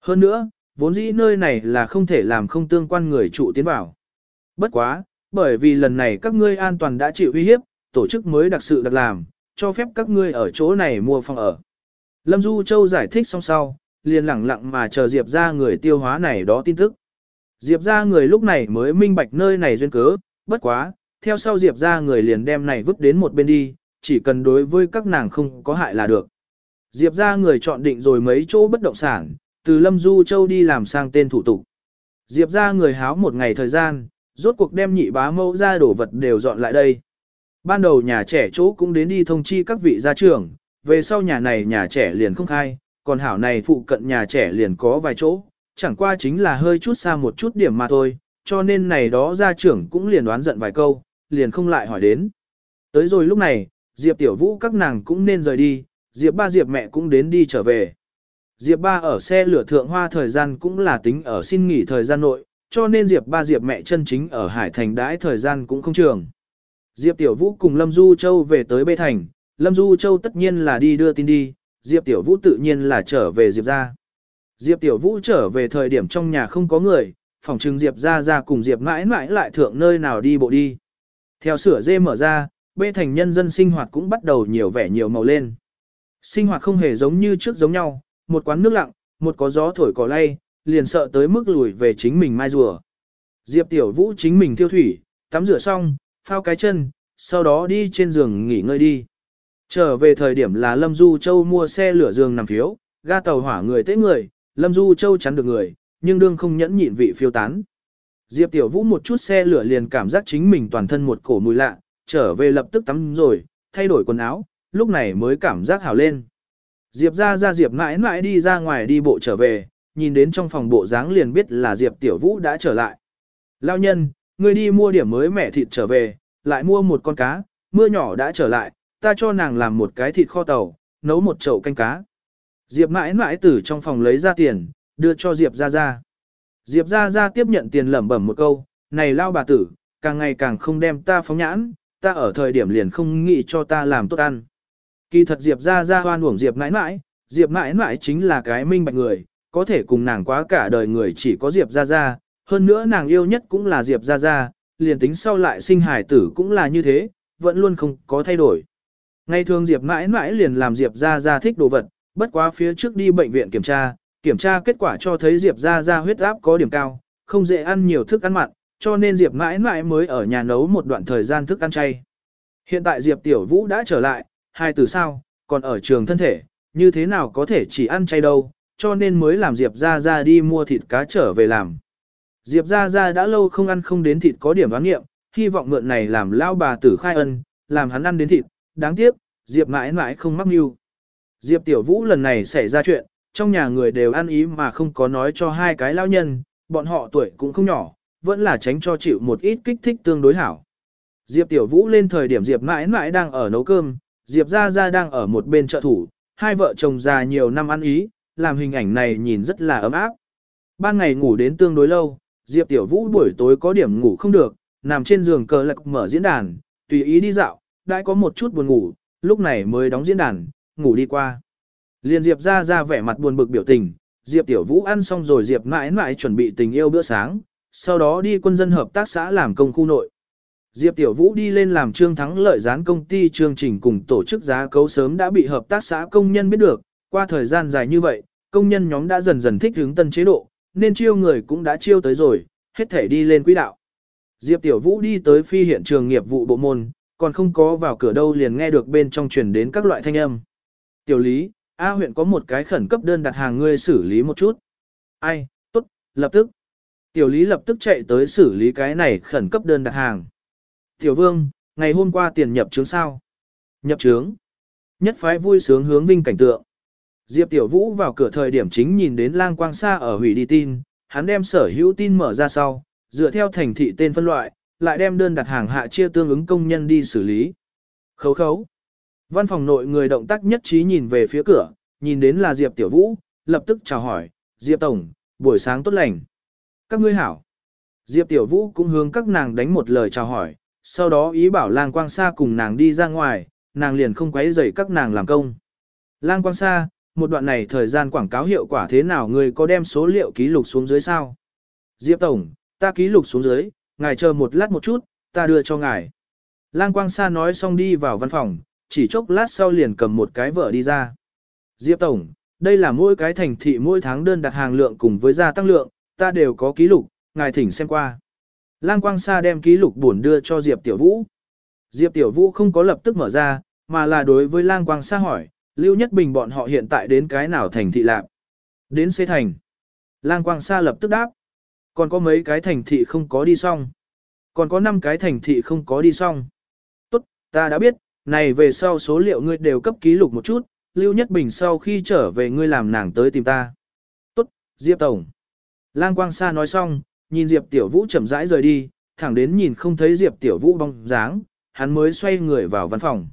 Hơn nữa, vốn dĩ nơi này là không thể làm không tương quan người trụ tiến vào. Bất quá, bởi vì lần này các ngươi an toàn đã chịu uy hiếp, tổ chức mới đặc sự đặc làm, cho phép các ngươi ở chỗ này mua phòng ở. Lâm Du Châu giải thích xong sau, liền lặng lặng mà chờ Diệp ra người tiêu hóa này đó tin tức. Diệp ra người lúc này mới minh bạch nơi này duyên cớ, bất quá, theo sau Diệp ra người liền đem này vứt đến một bên đi, chỉ cần đối với các nàng không có hại là được. Diệp ra người chọn định rồi mấy chỗ bất động sản, từ Lâm Du Châu đi làm sang tên thủ tục. Diệp ra người háo một ngày thời gian, rốt cuộc đem nhị bá mẫu ra đổ vật đều dọn lại đây. Ban đầu nhà trẻ chỗ cũng đến đi thông chi các vị gia trưởng, về sau nhà này nhà trẻ liền không khai, còn hảo này phụ cận nhà trẻ liền có vài chỗ, chẳng qua chính là hơi chút xa một chút điểm mà thôi, cho nên này đó gia trưởng cũng liền đoán giận vài câu, liền không lại hỏi đến. Tới rồi lúc này, Diệp Tiểu Vũ các nàng cũng nên rời đi, Diệp ba Diệp mẹ cũng đến đi trở về. Diệp ba ở xe lửa thượng hoa thời gian cũng là tính ở xin nghỉ thời gian nội, cho nên Diệp ba Diệp mẹ chân chính ở Hải Thành đãi thời gian cũng không trường. Diệp Tiểu Vũ cùng Lâm Du Châu về tới Bê Thành, Lâm Du Châu tất nhiên là đi đưa tin đi, Diệp Tiểu Vũ tự nhiên là trở về Diệp ra. Diệp Tiểu Vũ trở về thời điểm trong nhà không có người, phòng trừng Diệp ra ra cùng Diệp mãi mãi lại thượng nơi nào đi bộ đi. Theo sửa dê mở ra, Bê Thành nhân dân sinh hoạt cũng bắt đầu nhiều vẻ nhiều màu lên. Sinh hoạt không hề giống như trước giống nhau, một quán nước lặng, một có gió thổi cỏ lay, liền sợ tới mức lùi về chính mình mai rùa. Diệp Tiểu Vũ chính mình tiêu thủy, tắm rửa xong, phao cái chân, sau đó đi trên giường nghỉ ngơi đi. Trở về thời điểm là Lâm Du Châu mua xe lửa giường nằm phiếu, ga tàu hỏa người tế người, Lâm Du Châu chắn được người, nhưng đương không nhẫn nhịn vị phiêu tán. Diệp Tiểu Vũ một chút xe lửa liền cảm giác chính mình toàn thân một cổ mùi lạ, trở về lập tức tắm rồi, thay đổi quần áo, lúc này mới cảm giác hảo lên. Diệp ra ra Diệp mãi mãi đi ra ngoài đi bộ trở về, nhìn đến trong phòng bộ dáng liền biết là Diệp Tiểu Vũ đã trở lại. Lao nhân, người đi mua điểm mới mẻ thịt trở về, lại mua một con cá, mưa nhỏ đã trở lại, ta cho nàng làm một cái thịt kho tàu, nấu một chậu canh cá. Diệp mãi mãi từ trong phòng lấy ra tiền, đưa cho Diệp ra ra. Diệp ra ra tiếp nhận tiền lẩm bẩm một câu, này lao bà tử, càng ngày càng không đem ta phóng nhãn, ta ở thời điểm liền không nghĩ cho ta làm tốt ăn. Kỳ thật Diệp ra ra hoan uổng Diệp mãi mãi, Diệp mãi mãi chính là cái minh bạch người, có thể cùng nàng quá cả đời người chỉ có Diệp ra ra, hơn nữa nàng yêu nhất cũng là Diệp ra ra, liền tính sau lại sinh hải tử cũng là như thế, vẫn luôn không có thay đổi. Ngày thường Diệp mãi mãi liền làm Diệp ra ra thích đồ vật, bất quá phía trước đi bệnh viện kiểm tra, kiểm tra kết quả cho thấy Diệp ra ra huyết áp có điểm cao, không dễ ăn nhiều thức ăn mặn, cho nên Diệp mãi mãi mới ở nhà nấu một đoạn thời gian thức ăn chay. Hiện tại Diệp Tiểu Vũ đã trở lại, hai từ sao, còn ở trường thân thể, như thế nào có thể chỉ ăn chay đâu, cho nên mới làm Diệp ra ra đi mua thịt cá trở về làm. Diệp ra ra đã lâu không ăn không đến thịt có điểm đoán nghiệm, hy vọng mượn này làm lao bà tử khai ân, làm hắn ăn đến thịt, đáng tiếc, Diệp mãi mãi không mắc mưu. Diệp Tiểu Vũ lần này xảy ra chuyện, trong nhà người đều ăn ý mà không có nói cho hai cái lao nhân, bọn họ tuổi cũng không nhỏ, vẫn là tránh cho chịu một ít kích thích tương đối hảo. Diệp Tiểu Vũ lên thời điểm Diệp mãi mãi đang ở nấu cơm, Diệp Gia Gia đang ở một bên trợ thủ, hai vợ chồng già nhiều năm ăn ý, làm hình ảnh này nhìn rất là ấm áp. Ban ngày ngủ đến tương đối lâu, Diệp Tiểu Vũ buổi tối có điểm ngủ không được, nằm trên giường cờ lạc mở diễn đàn, tùy ý đi dạo, đã có một chút buồn ngủ, lúc này mới đóng diễn đàn, ngủ đi qua. Liên Diệp ra ra vẻ mặt buồn bực biểu tình, Diệp Tiểu Vũ ăn xong rồi Diệp mãi mãi chuẩn bị tình yêu bữa sáng, sau đó đi quân dân hợp tác xã làm công khu nội. Diệp Tiểu Vũ đi lên làm trương thắng lợi gián công ty chương trình cùng tổ chức giá cấu sớm đã bị hợp tác xã công nhân biết được, qua thời gian dài như vậy, công nhân nhóm đã dần dần thích hướng tân chế độ, nên chiêu người cũng đã chiêu tới rồi, hết thể đi lên quỹ đạo. Diệp Tiểu Vũ đi tới phi hiện trường nghiệp vụ bộ môn, còn không có vào cửa đâu liền nghe được bên trong truyền đến các loại thanh âm. Tiểu Lý, A huyện có một cái khẩn cấp đơn đặt hàng ngươi xử lý một chút. Ai, tốt, lập tức. Tiểu Lý lập tức chạy tới xử lý cái này khẩn cấp đơn đặt hàng. Tiểu Vương, ngày hôm qua tiền nhập trướng sao? Nhập trướng. Nhất phái vui sướng hướng vinh cảnh tượng. Diệp Tiểu Vũ vào cửa thời điểm chính nhìn đến lang quang xa ở hủy đi tin, hắn đem sở hữu tin mở ra sau, dựa theo thành thị tên phân loại, lại đem đơn đặt hàng hạ chia tương ứng công nhân đi xử lý. Khấu khấu. Văn phòng nội người động tác nhất trí nhìn về phía cửa, nhìn đến là Diệp Tiểu Vũ, lập tức chào hỏi, Diệp Tổng, buổi sáng tốt lành. Các ngươi hảo. Diệp Tiểu Vũ cũng hướng các nàng đánh một lời chào hỏi, sau đó ý bảo lang quang sa cùng nàng đi ra ngoài, nàng liền không quấy rầy các nàng làm công. Lang quang sa, một đoạn này thời gian quảng cáo hiệu quả thế nào người có đem số liệu ký lục xuống dưới sao? Diệp Tổng, ta ký lục xuống dưới, ngài chờ một lát một chút, ta đưa cho ngài. Lang Quang Sa nói xong đi vào văn phòng, chỉ chốc lát sau liền cầm một cái vở đi ra. Diệp Tổng, đây là mỗi cái thành thị mỗi tháng đơn đặt hàng lượng cùng với gia tăng lượng, ta đều có ký lục, ngài thỉnh xem qua. Lang Quang Sa đem ký lục buồn đưa cho Diệp Tiểu Vũ. Diệp Tiểu Vũ không có lập tức mở ra, mà là đối với Lang Quang Sa hỏi, Lưu Nhất Bình bọn họ hiện tại đến cái nào thành thị lạc? Đến xê thành. Lang Quang Sa lập tức đáp. Còn có mấy cái thành thị không có đi xong. Còn có 5 cái thành thị không có đi xong. Tốt, ta đã biết, này về sau số liệu ngươi đều cấp ký lục một chút, Lưu Nhất Bình sau khi trở về ngươi làm nàng tới tìm ta. Tốt, Diệp Tổng. Lang Quang Sa nói xong, nhìn Diệp Tiểu Vũ chậm rãi rời đi, thẳng đến nhìn không thấy Diệp Tiểu Vũ bóng dáng, hắn mới xoay người vào văn phòng.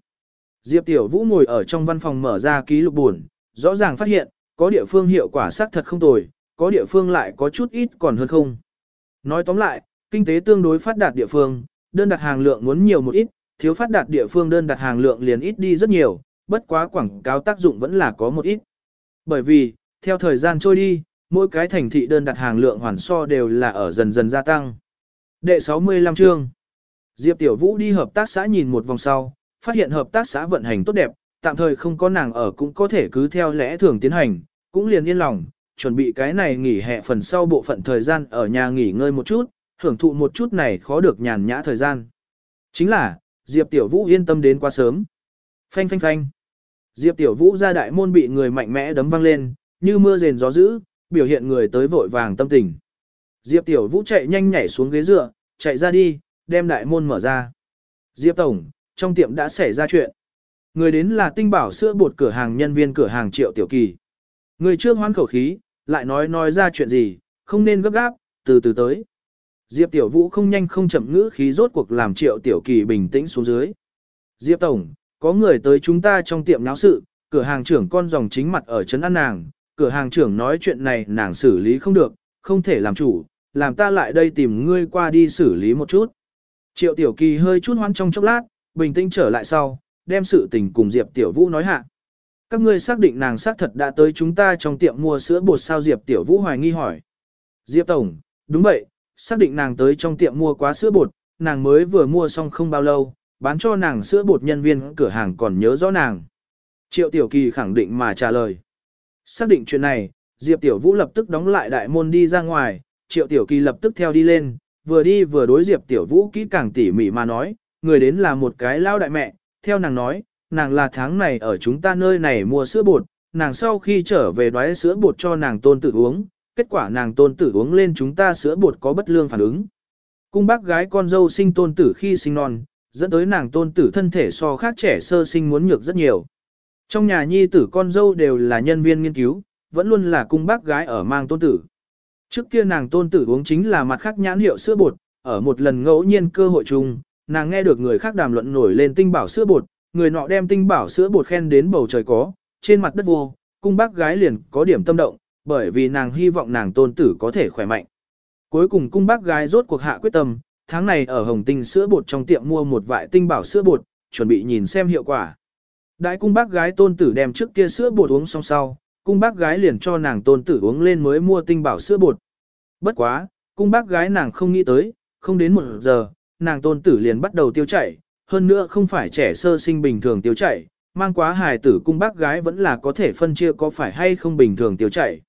Diệp Tiểu Vũ ngồi ở trong văn phòng mở ra ký lục buồn, rõ ràng phát hiện, có địa phương hiệu quả xác thật không tồi, có địa phương lại có chút ít còn hơn không. Nói tóm lại, kinh tế tương đối phát đạt địa phương, đơn đặt hàng lượng muốn nhiều một ít, thiếu phát đạt địa phương đơn đặt hàng lượng liền ít đi rất nhiều, bất quá quảng cáo tác dụng vẫn là có một ít. Bởi vì, theo thời gian trôi đi, mỗi cái thành thị đơn đặt hàng lượng hoàn so đều là ở dần dần gia tăng. Đệ 65 chương Diệp Tiểu Vũ đi hợp tác xã nhìn một vòng sau, phát hiện hợp tác xã vận hành tốt đẹp, tạm thời không có nàng ở cũng có thể cứ theo lẽ thường tiến hành, cũng liền yên lòng, chuẩn bị cái này nghỉ hè phần sau bộ phận thời gian ở nhà nghỉ ngơi một chút, hưởng thụ một chút này khó được nhàn nhã thời gian. Chính là, Diệp Tiểu Vũ yên tâm đến quá sớm. Phanh phanh phanh. Diệp Tiểu Vũ ra đại môn bị người mạnh mẽ đấm văng lên, như mưa rền gió dữ, biểu hiện người tới vội vàng tâm tình. Diệp Tiểu Vũ chạy nhanh nhảy xuống ghế dựa, chạy ra đi, đem đại môn mở ra. Diệp Tổng, trong tiệm đã xảy ra chuyện. Người đến là tinh bảo sữa bột cửa hàng nhân viên cửa hàng Triệu Tiểu Kỳ. Người trước hoan khẩu khí, lại nói nói ra chuyện gì, không nên gấp gáp, từ từ tới. Diệp Tiểu Vũ không nhanh không chậm ngữ khí rốt cuộc làm Triệu Tiểu Kỳ bình tĩnh xuống dưới. Diệp Tổng, có người tới chúng ta trong tiệm náo sự, cửa hàng trưởng con dòng chính mặt ở trấn an nàng, cửa hàng trưởng nói chuyện này nàng xử lý không được, không thể làm chủ, làm ta lại đây tìm ngươi qua đi xử lý một chút. Triệu Tiểu Kỳ hơi chút hoan trong chốc lát, bình tĩnh trở lại sau, đem sự tình cùng Diệp Tiểu Vũ nói hạ. Các ngươi xác định nàng xác thật đã tới chúng ta trong tiệm mua sữa bột sao Diệp Tiểu Vũ hoài nghi hỏi. Diệp Tổng, đúng vậy, xác định nàng tới trong tiệm mua quá sữa bột, nàng mới vừa mua xong không bao lâu, bán cho nàng sữa bột nhân viên cửa hàng còn nhớ rõ nàng. Triệu Tiểu Kỳ khẳng định mà trả lời. Xác định chuyện này, Diệp Tiểu Vũ lập tức đóng lại đại môn đi ra ngoài, Triệu Tiểu Kỳ lập tức theo đi lên, vừa đi vừa đối Diệp Tiểu Vũ kỹ càng tỉ mỉ mà nói, người đến là một cái lao đại mẹ, theo nàng nói, nàng là tháng này ở chúng ta nơi này mua sữa bột, nàng sau khi trở về đoái sữa bột cho nàng tôn tử uống, kết quả nàng tôn tử uống lên chúng ta sữa bột có bất lương phản ứng. Cung bác gái con dâu sinh tôn tử khi sinh non, dẫn tới nàng tôn tử thân thể so khác trẻ sơ sinh muốn nhược rất nhiều. Trong nhà nhi tử con dâu đều là nhân viên nghiên cứu, vẫn luôn là cung bác gái ở mang tôn tử. Trước kia nàng tôn tử uống chính là mặt khác nhãn hiệu sữa bột, ở một lần ngẫu nhiên cơ hội chung, nàng nghe được người khác đàm luận nổi lên tinh bảo sữa bột, người nọ đem tinh bảo sữa bột khen đến bầu trời có, trên mặt đất vô, cung bác gái liền có điểm tâm động, bởi vì nàng hy vọng nàng tôn tử có thể khỏe mạnh. Cuối cùng cung bác gái rốt cuộc hạ quyết tâm, tháng này ở Hồng Tinh sữa bột trong tiệm mua một vại tinh bảo sữa bột, chuẩn bị nhìn xem hiệu quả. Đại cung bác gái tôn tử đem trước kia sữa bột uống xong sau, cung bác gái liền cho nàng tôn tử uống lên mới mua tinh bảo sữa bột. Bất quá, cung bác gái nàng không nghĩ tới, không đến một giờ, nàng tôn tử liền bắt đầu tiêu chảy, hơn nữa không phải trẻ sơ sinh bình thường tiêu chảy, mang quá hài tử cung bác gái vẫn là có thể phân chia có phải hay không bình thường tiêu chảy.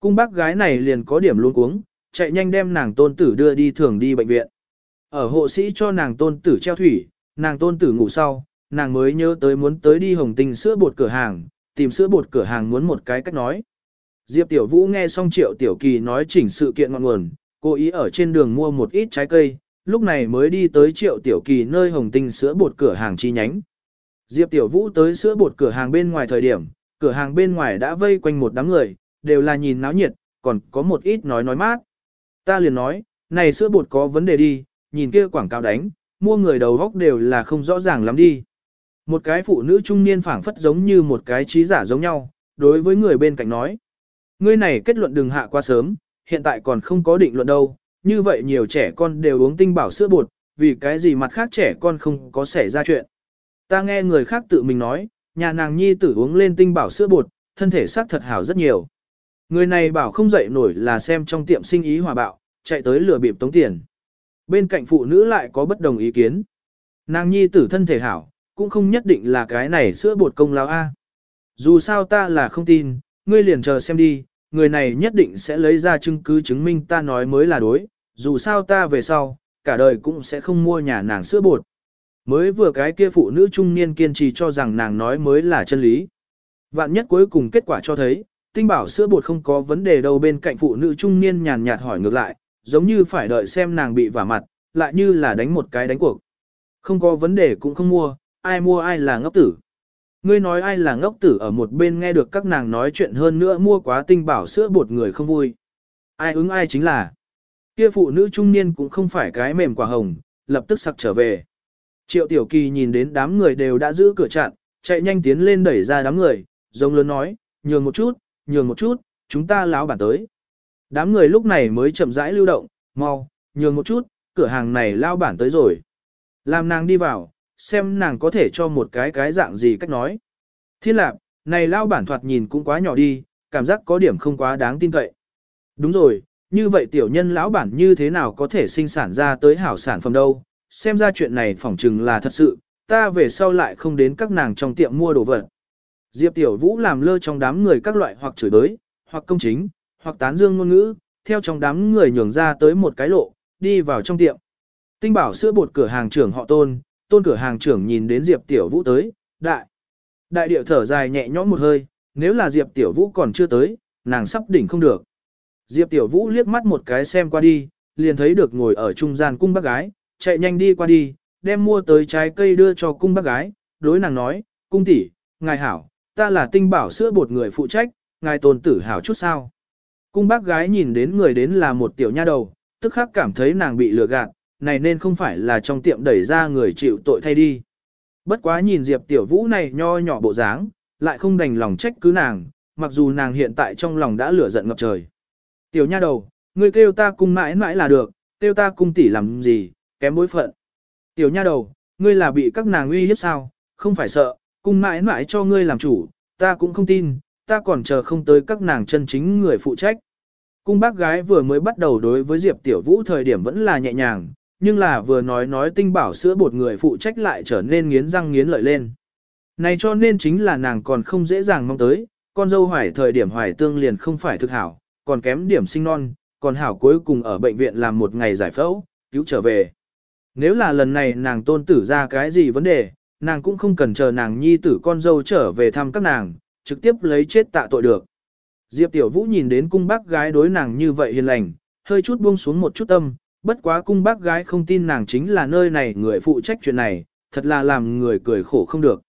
Cung bác gái này liền có điểm luôn cuống, chạy nhanh đem nàng tôn tử đưa đi thường đi bệnh viện. Ở hộ sĩ cho nàng tôn tử treo thủy, nàng tôn tử ngủ sau, nàng mới nhớ tới muốn tới đi hồng tinh sữa bột cửa hàng, tìm sữa bột cửa hàng muốn một cái cách nói. Diệp Tiểu Vũ nghe xong Triệu Tiểu Kỳ nói chỉnh sự kiện ngọn nguồn, cố ý ở trên đường mua một ít trái cây, lúc này mới đi tới Triệu Tiểu Kỳ nơi hồng tinh sữa bột cửa hàng chi nhánh. Diệp Tiểu Vũ tới sữa bột cửa hàng bên ngoài thời điểm, cửa hàng bên ngoài đã vây quanh một đám người, đều là nhìn náo nhiệt, còn có một ít nói nói mát. Ta liền nói, này sữa bột có vấn đề đi, nhìn kia quảng cáo đánh, mua người đầu góc đều là không rõ ràng lắm đi. Một cái phụ nữ trung niên phảng phất giống như một cái trí giả giống nhau, đối với người bên cạnh nói. Ngươi này kết luận đừng hạ quá sớm, hiện tại còn không có định luận đâu, như vậy nhiều trẻ con đều uống tinh bảo sữa bột, vì cái gì mặt khác trẻ con không có xảy ra chuyện. Ta nghe người khác tự mình nói, nhà nàng nhi tử uống lên tinh bảo sữa bột, thân thể xác thật hảo rất nhiều. Người này bảo không dậy nổi là xem trong tiệm sinh ý hòa bạo, chạy tới lừa bịp tống tiền. Bên cạnh phụ nữ lại có bất đồng ý kiến. Nàng nhi tử thân thể hảo, cũng không nhất định là cái này sữa bột công lao A. Dù sao ta là không tin, ngươi liền chờ xem đi, người này nhất định sẽ lấy ra chứng cứ chứng minh ta nói mới là đối, dù sao ta về sau, cả đời cũng sẽ không mua nhà nàng sữa bột. Mới vừa cái kia phụ nữ trung niên kiên trì cho rằng nàng nói mới là chân lý. Vạn nhất cuối cùng kết quả cho thấy, tinh bảo sữa bột không có vấn đề đâu bên cạnh phụ nữ trung niên nhàn nhạt hỏi ngược lại, giống như phải đợi xem nàng bị vả mặt, lại như là đánh một cái đánh cuộc. Không có vấn đề cũng không mua, ai mua ai là ngốc tử. Ngươi nói ai là ngốc tử ở một bên nghe được các nàng nói chuyện hơn nữa mua quá tinh bảo sữa bột người không vui. Ai ứng ai chính là. Kia phụ nữ trung niên cũng không phải cái mềm quả hồng, lập tức sặc trở về. Triệu tiểu kỳ nhìn đến đám người đều đã giữ cửa chặn, chạy nhanh tiến lên đẩy ra đám người, giống lớn nói, nhường một chút, nhường một chút, chúng ta láo bản tới. Đám người lúc này mới chậm rãi lưu động, mau, nhường một chút, cửa hàng này lao bản tới rồi. Làm nàng đi vào, xem nàng có thể cho một cái cái dạng gì cách nói. Thiên lạc, này lao bản thoạt nhìn cũng quá nhỏ đi, cảm giác có điểm không quá đáng tin cậy. Đúng rồi, như vậy tiểu nhân lão bản như thế nào có thể sinh sản ra tới hảo sản phẩm đâu, xem ra chuyện này phỏng chừng là thật sự, ta về sau lại không đến các nàng trong tiệm mua đồ vật. Diệp Tiểu Vũ làm lơ trong đám người các loại hoặc chửi đới, hoặc công chính, hoặc tán dương ngôn ngữ, theo trong đám người nhường ra tới một cái lộ, đi vào trong tiệm. Tinh bảo sữa bột cửa hàng trưởng họ tôn, tôn cửa hàng trưởng nhìn đến Diệp Tiểu Vũ tới, đại. Đại điệu thở dài nhẹ nhõm một hơi, nếu là Diệp Tiểu Vũ còn chưa tới, nàng sắp đỉnh không được. Diệp Tiểu Vũ liếc mắt một cái xem qua đi, liền thấy được ngồi ở trung gian cung bác gái, chạy nhanh đi qua đi, đem mua tới trái cây đưa cho cung bác gái, đối nàng nói, cung tỷ, ngài hảo, ta là tinh bảo sữa bột người phụ trách, ngài tôn tử hảo chút sao. Cung bác gái nhìn đến người đến là một tiểu nha đầu, tức khắc cảm thấy nàng bị lừa gạt, này nên không phải là trong tiệm đẩy ra người chịu tội thay đi. Bất quá nhìn Diệp Tiểu Vũ này nho nhỏ bộ dáng, lại không đành lòng trách cứ nàng, mặc dù nàng hiện tại trong lòng đã lửa giận ngập trời. Tiểu nha đầu, ngươi kêu ta cung mãi mãi là được, kêu ta cung tỷ làm gì, kém bối phận. Tiểu nha đầu, ngươi là bị các nàng uy hiếp sao, không phải sợ, cung mãi mãi cho ngươi làm chủ, ta cũng không tin, ta còn chờ không tới các nàng chân chính người phụ trách. Cung bác gái vừa mới bắt đầu đối với Diệp Tiểu Vũ thời điểm vẫn là nhẹ nhàng, nhưng là vừa nói nói tinh bảo sữa bột người phụ trách lại trở nên nghiến răng nghiến lợi lên. Này cho nên chính là nàng còn không dễ dàng mong tới, con dâu hoài thời điểm hoài tương liền không phải thực hảo, còn kém điểm sinh non, còn hảo cuối cùng ở bệnh viện làm một ngày giải phẫu, cứu trở về. Nếu là lần này nàng tôn tử ra cái gì vấn đề, nàng cũng không cần chờ nàng nhi tử con dâu trở về thăm các nàng, trực tiếp lấy chết tạ tội được. Diệp Tiểu Vũ nhìn đến cung bác gái đối nàng như vậy hiền lành, hơi chút buông xuống một chút tâm, bất quá cung bác gái không tin nàng chính là nơi này người phụ trách chuyện này, thật là làm người cười khổ không được.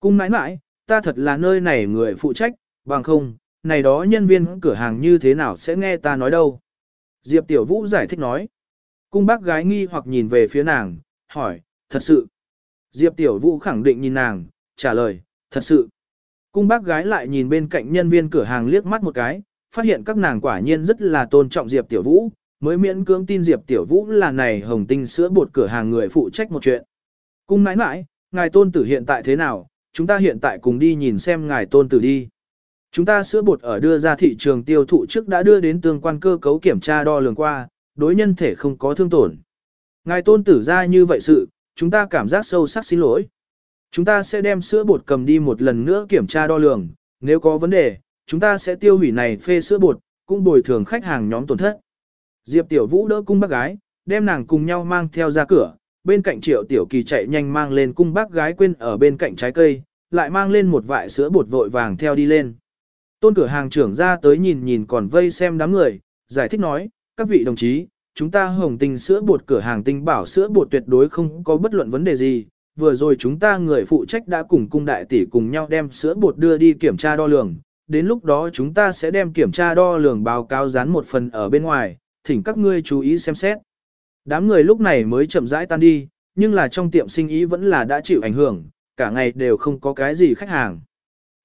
Cung mãi mãi, ta thật là nơi này người phụ trách, bằng không, này đó nhân viên cửa hàng như thế nào sẽ nghe ta nói đâu. Diệp Tiểu Vũ giải thích nói. Cung bác gái nghi hoặc nhìn về phía nàng, hỏi, thật sự. Diệp Tiểu Vũ khẳng định nhìn nàng, trả lời, thật sự. Cung bác gái lại nhìn bên cạnh nhân viên cửa hàng liếc mắt một cái, phát hiện các nàng quả nhiên rất là tôn trọng Diệp Tiểu Vũ, mới miễn cưỡng tin Diệp Tiểu Vũ là này hồng tinh sữa bột cửa hàng người phụ trách một chuyện. Cung nãi nãi, ngài tôn tử hiện tại thế nào, chúng ta hiện tại cùng đi nhìn xem ngài tôn tử đi. Chúng ta sữa bột ở đưa ra thị trường tiêu thụ trước đã đưa đến tương quan cơ cấu kiểm tra đo lường qua, đối nhân thể không có thương tổn. Ngài tôn tử ra như vậy sự, chúng ta cảm giác sâu sắc xin lỗi. Chúng ta sẽ đem sữa bột cầm đi một lần nữa kiểm tra đo lường, nếu có vấn đề, chúng ta sẽ tiêu hủy này phê sữa bột, cũng bồi thường khách hàng nhóm tổn thất. Diệp Tiểu Vũ đỡ cung bác gái, đem nàng cùng nhau mang theo ra cửa, bên cạnh Triệu Tiểu Kỳ chạy nhanh mang lên cung bác gái quên ở bên cạnh trái cây, lại mang lên một vại sữa bột vội vàng theo đi lên. Tôn cửa hàng trưởng ra tới nhìn nhìn còn vây xem đám người, giải thích nói, các vị đồng chí, chúng ta hồng tinh sữa bột cửa hàng tinh bảo sữa bột tuyệt đối không có bất luận vấn đề gì. Vừa rồi chúng ta người phụ trách đã cùng cung đại tỷ cùng nhau đem sữa bột đưa đi kiểm tra đo lường. Đến lúc đó chúng ta sẽ đem kiểm tra đo lường báo cáo dán một phần ở bên ngoài, thỉnh các ngươi chú ý xem xét. Đám người lúc này mới chậm rãi tan đi, nhưng là trong tiệm sinh ý vẫn là đã chịu ảnh hưởng, cả ngày đều không có cái gì khách hàng.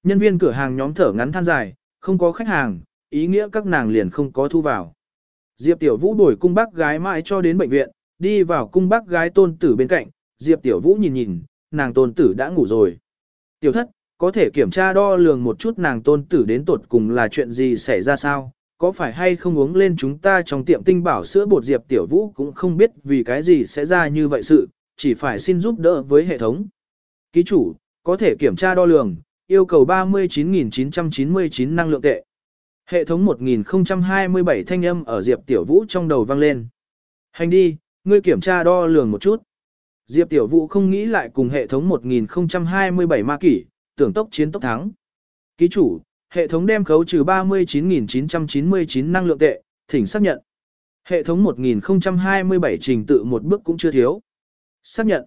Nhân viên cửa hàng nhóm thở ngắn than dài, không có khách hàng, ý nghĩa các nàng liền không có thu vào. Diệp Tiểu Vũ đổi cung bác gái mãi cho đến bệnh viện, đi vào cung bác gái tôn tử bên cạnh, Diệp Tiểu Vũ nhìn nhìn, nàng tôn tử đã ngủ rồi. Tiểu thất, có thể kiểm tra đo lường một chút nàng tôn tử đến tột cùng là chuyện gì xảy ra sao, có phải hay không uống lên chúng ta trong tiệm tinh bảo sữa bột Diệp Tiểu Vũ cũng không biết vì cái gì sẽ ra như vậy sự, chỉ phải xin giúp đỡ với hệ thống. Ký chủ, có thể kiểm tra đo lường, yêu cầu 39.999 năng lượng tệ. Hệ thống 1027 thanh âm ở Diệp Tiểu Vũ trong đầu vang lên. Hành đi, ngươi kiểm tra đo lường một chút. Diệp Tiểu Vũ không nghĩ lại cùng hệ thống 1027 ma kỷ, tưởng tốc chiến tốc thắng. Ký chủ, hệ thống đem khấu trừ 39.999 năng lượng tệ, thỉnh xác nhận. Hệ thống 1027 trình tự một bước cũng chưa thiếu. Xác nhận.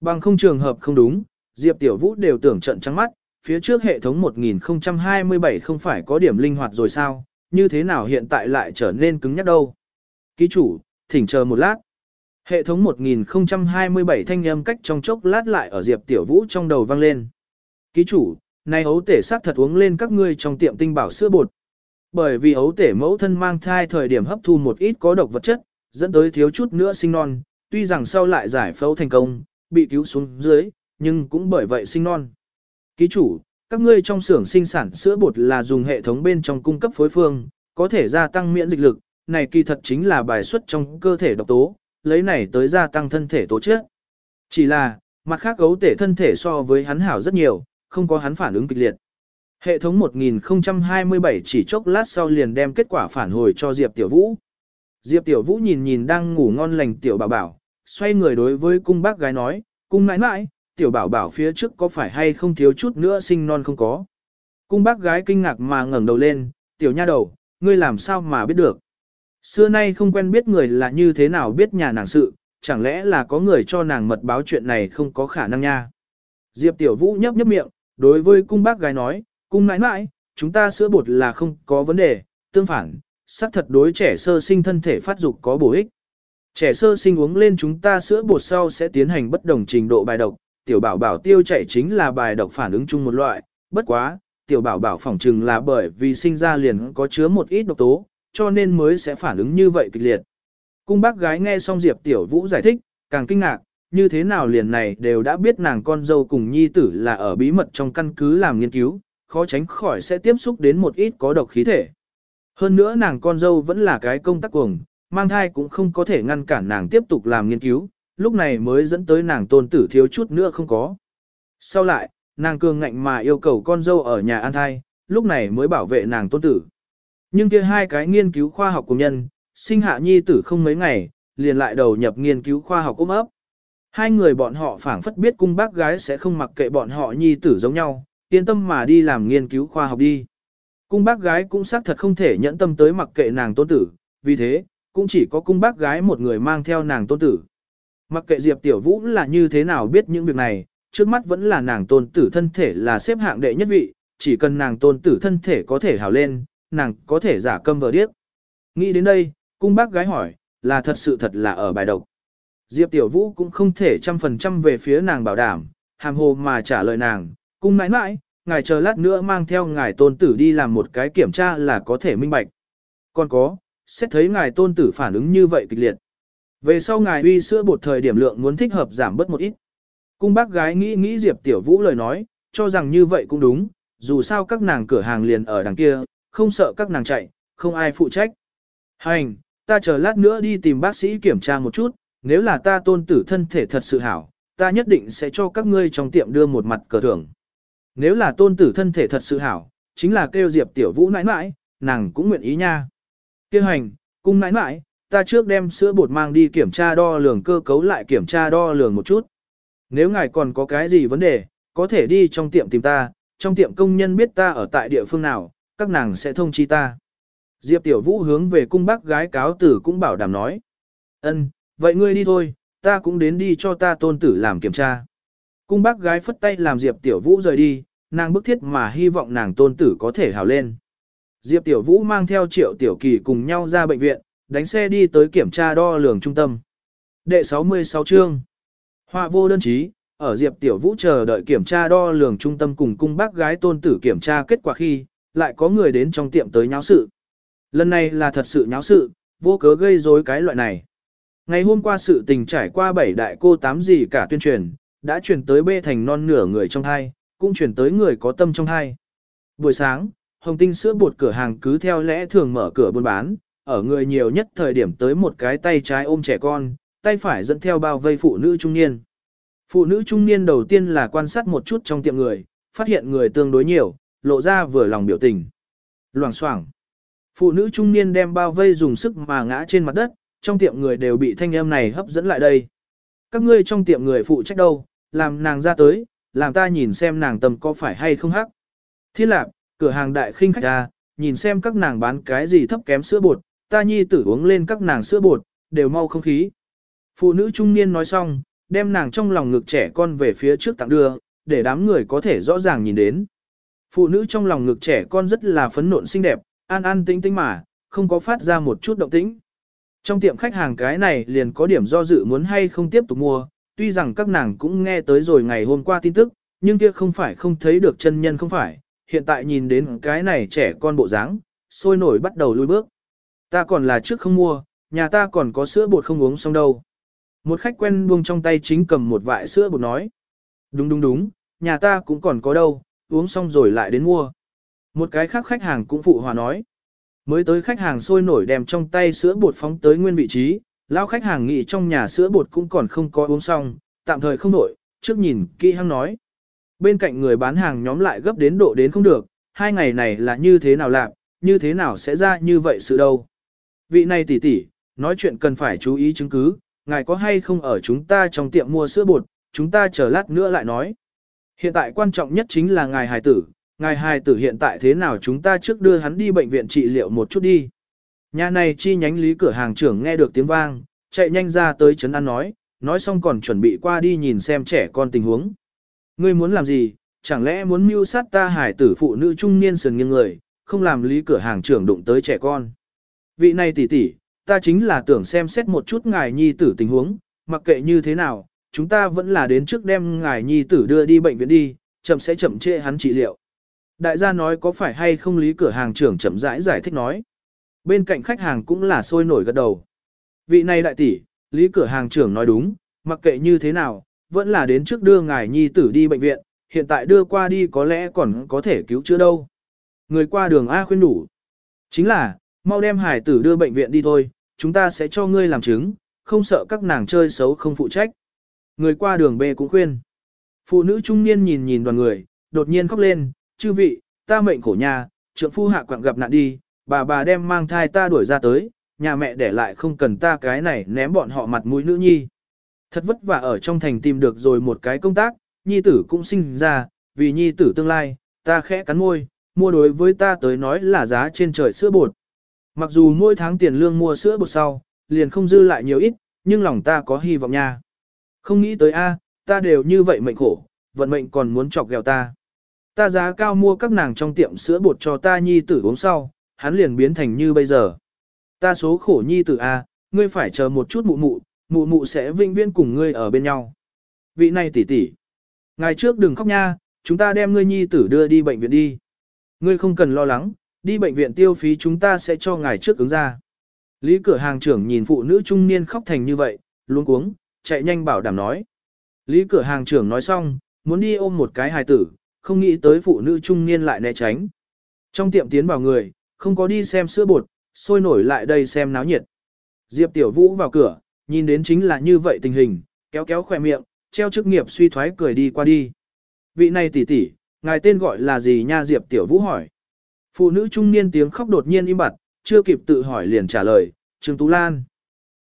Bằng không trường hợp không đúng, Diệp Tiểu Vũ đều tưởng trận trắng mắt, phía trước hệ thống 1027 không phải có điểm linh hoạt rồi sao, như thế nào hiện tại lại trở nên cứng nhắc đâu. Ký chủ, thỉnh chờ một lát. Hệ thống 1027 thanh âm cách trong chốc lát lại ở Diệp Tiểu Vũ trong đầu vang lên. Ký chủ, này ấu tể xác thật uống lên các ngươi trong tiệm tinh bảo sữa bột. Bởi vì ấu tể mẫu thân mang thai thời điểm hấp thu một ít có độc vật chất, dẫn tới thiếu chút nữa sinh non, tuy rằng sau lại giải phẫu thành công, bị cứu xuống dưới, nhưng cũng bởi vậy sinh non. Ký chủ, các ngươi trong xưởng sinh sản sữa bột là dùng hệ thống bên trong cung cấp phối phương, có thể gia tăng miễn dịch lực, này kỳ thật chính là bài xuất trong cơ thể độc tố, lấy này tới gia tăng thân thể tố chất. Chỉ là, mặt khác gấu tể thân thể so với hắn hảo rất nhiều, không có hắn phản ứng kịch liệt. Hệ thống 1027 chỉ chốc lát sau liền đem kết quả phản hồi cho Diệp Tiểu Vũ. Diệp Tiểu Vũ nhìn nhìn đang ngủ ngon lành Tiểu Bảo Bảo, xoay người đối với cung bác gái nói, cung nãi nãi, Tiểu Bảo Bảo phía trước có phải hay không thiếu chút nữa sinh non không có. Cung bác gái kinh ngạc mà ngẩng đầu lên, Tiểu nha đầu, ngươi làm sao mà biết được. Xưa nay không quen biết người là như thế nào biết nhà nàng sự, chẳng lẽ là có người cho nàng mật báo chuyện này không có khả năng nha. Diệp Tiểu Vũ nhấp nhấp miệng, đối với cung bác gái nói, cung nãi nãi, chúng ta sữa bột là không có vấn đề, tương phản, xác thật đối trẻ sơ sinh thân thể phát dục có bổ ích. Trẻ sơ sinh uống lên chúng ta sữa bột sau sẽ tiến hành bất đồng trình độ bài độc, tiểu bảo bảo tiêu chảy chính là bài độc phản ứng chung một loại, bất quá, tiểu bảo bảo phỏng chừng là bởi vì sinh ra liền có chứa một ít độc tố, cho nên mới sẽ phản ứng như vậy kịch liệt. Cung bác gái nghe xong Diệp Tiểu Vũ giải thích, càng kinh ngạc, như thế nào liền này đều đã biết nàng con dâu cùng nhi tử là ở bí mật trong căn cứ làm nghiên cứu, khó tránh khỏi sẽ tiếp xúc đến một ít có độc khí thể. Hơn nữa nàng con dâu vẫn là cái công tác cuồng, mang thai cũng không có thể ngăn cản nàng tiếp tục làm nghiên cứu, lúc này mới dẫn tới nàng tôn tử thiếu chút nữa không có. Sau lại, nàng cường ngạnh mà yêu cầu con dâu ở nhà an thai, lúc này mới bảo vệ nàng tôn tử. Nhưng kia hai cái nghiên cứu khoa học của nhân, sinh hạ nhi tử không mấy ngày, liền lại đầu nhập nghiên cứu khoa học ôm ấp. Hai người bọn họ phảng phất biết cung bác gái sẽ không mặc kệ bọn họ nhi tử giống nhau, yên tâm mà đi làm nghiên cứu khoa học đi. Cung bác gái cũng xác thật không thể nhẫn tâm tới mặc kệ nàng tôn tử, vì thế, cũng chỉ có cung bác gái một người mang theo nàng tôn tử. Mặc kệ Diệp Tiểu Vũ là như thế nào biết những việc này, trước mắt vẫn là nàng tôn tử thân thể là xếp hạng đệ nhất vị, chỉ cần nàng tôn tử thân thể có thể hào lên, nàng có thể giả câm vờ điếc. Nghĩ đến đây, cung bác gái hỏi, là thật sự thật là ở bài độc. Diệp Tiểu Vũ cũng không thể trăm phần trăm về phía nàng bảo đảm, hàm hồ mà trả lời nàng, cung mãi mãi, ngài chờ lát nữa mang theo ngài tôn tử đi làm một cái kiểm tra là có thể minh bạch. Còn có, xét thấy ngài tôn tử phản ứng như vậy kịch liệt. Về sau ngài uy sữa bột thời điểm lượng muốn thích hợp giảm bớt một ít. Cung bác gái nghĩ nghĩ Diệp Tiểu Vũ lời nói, cho rằng như vậy cũng đúng, dù sao các nàng cửa hàng liền ở đằng kia, không sợ các nàng chạy, không ai phụ trách. Hành, ta chờ lát nữa đi tìm bác sĩ kiểm tra một chút, nếu là ta tôn tử thân thể thật sự hảo, ta nhất định sẽ cho các ngươi trong tiệm đưa một mặt cờ thưởng. Nếu là tôn tử thân thể thật sự hảo, chính là kêu Diệp Tiểu Vũ nãi nãi, nàng cũng nguyện ý nha. Kêu hành, cung nãi nãi, ta trước đem sữa bột mang đi kiểm tra đo lường cơ cấu lại kiểm tra đo lường một chút. Nếu ngài còn có cái gì vấn đề, có thể đi trong tiệm tìm ta, trong tiệm công nhân biết ta ở tại địa phương nào, các nàng sẽ thông chi ta. Diệp Tiểu Vũ hướng về cung bác gái cáo tử cũng bảo đảm nói. ân, vậy ngươi đi thôi, ta cũng đến đi cho ta tôn tử làm kiểm tra. Cung bác gái phất tay làm Diệp Tiểu Vũ rời đi, nàng bức thiết mà hy vọng nàng tôn tử có thể hào lên. Diệp Tiểu Vũ mang theo Triệu Tiểu Kỳ cùng nhau ra bệnh viện, đánh xe đi tới kiểm tra đo lường trung tâm. Đệ 66 chương. Họa vô đơn chí, ở Diệp Tiểu Vũ chờ đợi kiểm tra đo lường trung tâm cùng cung bác gái tôn tử kiểm tra kết quả khi, lại có người đến trong tiệm tới nháo sự. Lần này là thật sự nháo sự, vô cớ gây rối cái loại này. Ngày hôm qua sự tình trải qua bảy đại cô tám gì cả tuyên truyền, đã truyền tới bê thành non nửa người trong thai cũng truyền tới người có tâm trong thai Buổi sáng, Hồng Tinh sữa bột cửa hàng cứ theo lẽ thường mở cửa buôn bán, ở người nhiều nhất thời điểm tới một cái tay trái ôm trẻ con, tay phải dẫn theo bao vây phụ nữ trung niên. Phụ nữ trung niên đầu tiên là quan sát một chút trong tiệm người, phát hiện người tương đối nhiều, lộ ra vừa lòng biểu tình. Loảng xoảng. Phụ nữ trung niên đem bao vây dùng sức mà ngã trên mặt đất, trong tiệm người đều bị thanh âm này hấp dẫn lại đây. Các ngươi trong tiệm người phụ trách đâu, làm nàng ra tới, làm ta nhìn xem nàng tầm có phải hay không hắc. Thiên lạc, cửa hàng đại khinh khách ra, nhìn xem các nàng bán cái gì thấp kém sữa bột, ta nhi tử uống lên các nàng sữa bột, đều mau không khí. Phụ nữ trung niên nói xong, đem nàng trong lòng ngực trẻ con về phía trước tặng đưa, để đám người có thể rõ ràng nhìn đến. Phụ nữ trong lòng ngực trẻ con rất là phấn nộn xinh đẹp, an an tĩnh tĩnh mà, không có phát ra một chút động tĩnh. Trong tiệm khách hàng cái này liền có điểm do dự muốn hay không tiếp tục mua, tuy rằng các nàng cũng nghe tới rồi ngày hôm qua tin tức, nhưng kia không phải không thấy được chân nhân không phải, hiện tại nhìn đến cái này trẻ con bộ dáng, sôi nổi bắt đầu lui bước. Ta còn là trước không mua, nhà ta còn có sữa bột không uống xong đâu. Một khách quen buông trong tay chính cầm một vại sữa bột nói. Đúng đúng đúng, nhà ta cũng còn có đâu, uống xong rồi lại đến mua. Một cái khác khách hàng cũng phụ hòa nói. Mới tới khách hàng sôi nổi đem trong tay sữa bột phóng tới nguyên vị trí, lão khách hàng nghĩ trong nhà sữa bột cũng còn không có uống xong, tạm thời không nổi, trước nhìn kỹ hăng nói. Bên cạnh người bán hàng nhóm lại gấp đến độ đến không được, hai ngày này là như thế nào làm, như thế nào sẽ ra như vậy sự đâu. Vị này tỷ tỷ, nói chuyện cần phải chú ý chứng cứ, ngài có hay không ở chúng ta trong tiệm mua sữa bột, chúng ta chờ lát nữa lại nói. Hiện tại quan trọng nhất chính là ngài hài tử, ngài hài tử hiện tại thế nào chúng ta trước đưa hắn đi bệnh viện trị liệu một chút đi. Nhà này chi nhánh lý cửa hàng trưởng nghe được tiếng vang, chạy nhanh ra tới chấn an nói, nói xong còn chuẩn bị qua đi nhìn xem trẻ con tình huống. Ngươi muốn làm gì, chẳng lẽ muốn mưu sát ta hải tử phụ nữ trung niên sườn nghiêng người, không làm lý cửa hàng trưởng đụng tới trẻ con. Vị này tỷ tỷ, ta chính là tưởng xem xét một chút ngài nhi tử tình huống, mặc kệ như thế nào, chúng ta vẫn là đến trước đem ngài nhi tử đưa đi bệnh viện đi, chậm sẽ chậm trễ hắn trị liệu. Đại gia nói có phải hay không lý cửa hàng trưởng chậm rãi giải, giải thích nói. Bên cạnh khách hàng cũng là sôi nổi gật đầu. Vị này đại tỷ, lý cửa hàng trưởng nói đúng, mặc kệ như thế nào, vẫn là đến trước đưa ngài nhi tử đi bệnh viện, hiện tại đưa qua đi có lẽ còn có thể cứu chữa đâu. Người qua đường A khuyên đủ. Chính là, mau đem hải tử đưa bệnh viện đi thôi, chúng ta sẽ cho ngươi làm chứng, không sợ các nàng chơi xấu không phụ trách. Người qua đường B cũng khuyên. Phụ nữ trung niên nhìn nhìn đoàn người, đột nhiên khóc lên, chư vị, ta mệnh khổ nhà, trượng phu hạ quặng gặp nạn đi, bà bà đem mang thai ta đuổi ra tới, nhà mẹ để lại không cần ta cái này ném bọn họ mặt mũi nữ nhi. Thật vất vả ở trong thành tìm được rồi một cái công tác, nhi tử cũng sinh ra, vì nhi tử tương lai, ta khẽ cắn môi, mua đối với ta tới nói là giá trên trời sữa bột. Mặc dù mỗi tháng tiền lương mua sữa bột sau, liền không dư lại nhiều ít, nhưng lòng ta có hy vọng nha. Không nghĩ tới a, ta đều như vậy mệnh khổ, vận mệnh còn muốn chọc ghẹo ta. Ta giá cao mua các nàng trong tiệm sữa bột cho ta nhi tử uống sau, hắn liền biến thành như bây giờ. Ta số khổ nhi tử a, ngươi phải chờ một chút mụ mụ, mụ mụ sẽ vinh viên cùng ngươi ở bên nhau. Vị này tỷ tỷ, ngày trước đừng khóc nha, chúng ta đem ngươi nhi tử đưa đi bệnh viện đi. Ngươi không cần lo lắng, đi bệnh viện tiêu phí chúng ta sẽ cho ngài trước ứng ra. Lý cửa hàng trưởng nhìn phụ nữ trung niên khóc thành như vậy, luống cuống, chạy nhanh bảo đảm nói. Lý cửa hàng trưởng nói xong, muốn đi ôm một cái hài tử, không nghĩ tới phụ nữ trung niên lại né tránh. Trong tiệm tiến vào người, không có đi xem sữa bột, sôi nổi lại đây xem náo nhiệt. Diệp Tiểu Vũ vào cửa, nhìn đến chính là như vậy tình hình, kéo kéo khỏe miệng, treo chức nghiệp suy thoái cười đi qua đi. Vị này tỷ tỷ, ngài tên gọi là gì nha Diệp Tiểu Vũ hỏi. Phụ nữ trung niên tiếng khóc đột nhiên im bặt, chưa kịp tự hỏi liền trả lời, Trương Tú Lan.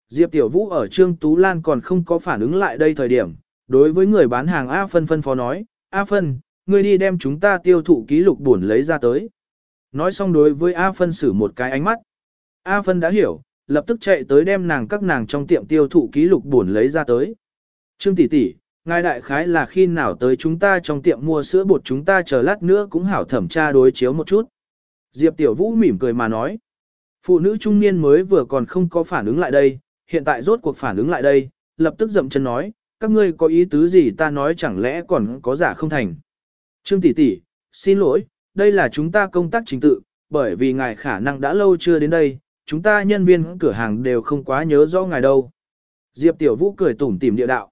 Diệp Tiểu Vũ ở Trương Tú Lan còn không có phản ứng lại đây thời điểm, đối với người bán hàng A Phân phân phó nói, A Phân, ngươi đi đem chúng ta tiêu thụ ký lục buồn lấy ra tới. Nói xong đối với A Phân xử một cái ánh mắt. A Phân đã hiểu, lập tức chạy tới đem nàng các nàng trong tiệm tiêu thụ ký lục buồn lấy ra tới. Trương tỷ tỷ, ngài đại khái là khi nào tới chúng ta trong tiệm mua sữa bột chúng ta chờ lát nữa cũng hảo thẩm tra đối chiếu một chút. Diệp Tiểu Vũ mỉm cười mà nói. Phụ nữ trung niên mới vừa còn không có phản ứng lại đây, hiện tại rốt cuộc phản ứng lại đây, lập tức dậm chân nói, các ngươi có ý tứ gì ta nói chẳng lẽ còn có giả không thành. Trương tỷ tỷ, xin lỗi, đây là chúng ta công tác chính tự, bởi vì ngài khả năng đã lâu chưa đến đây, chúng ta nhân viên cửa hàng đều không quá nhớ rõ ngài đâu. Diệp Tiểu Vũ cười tủm tỉm địa đạo.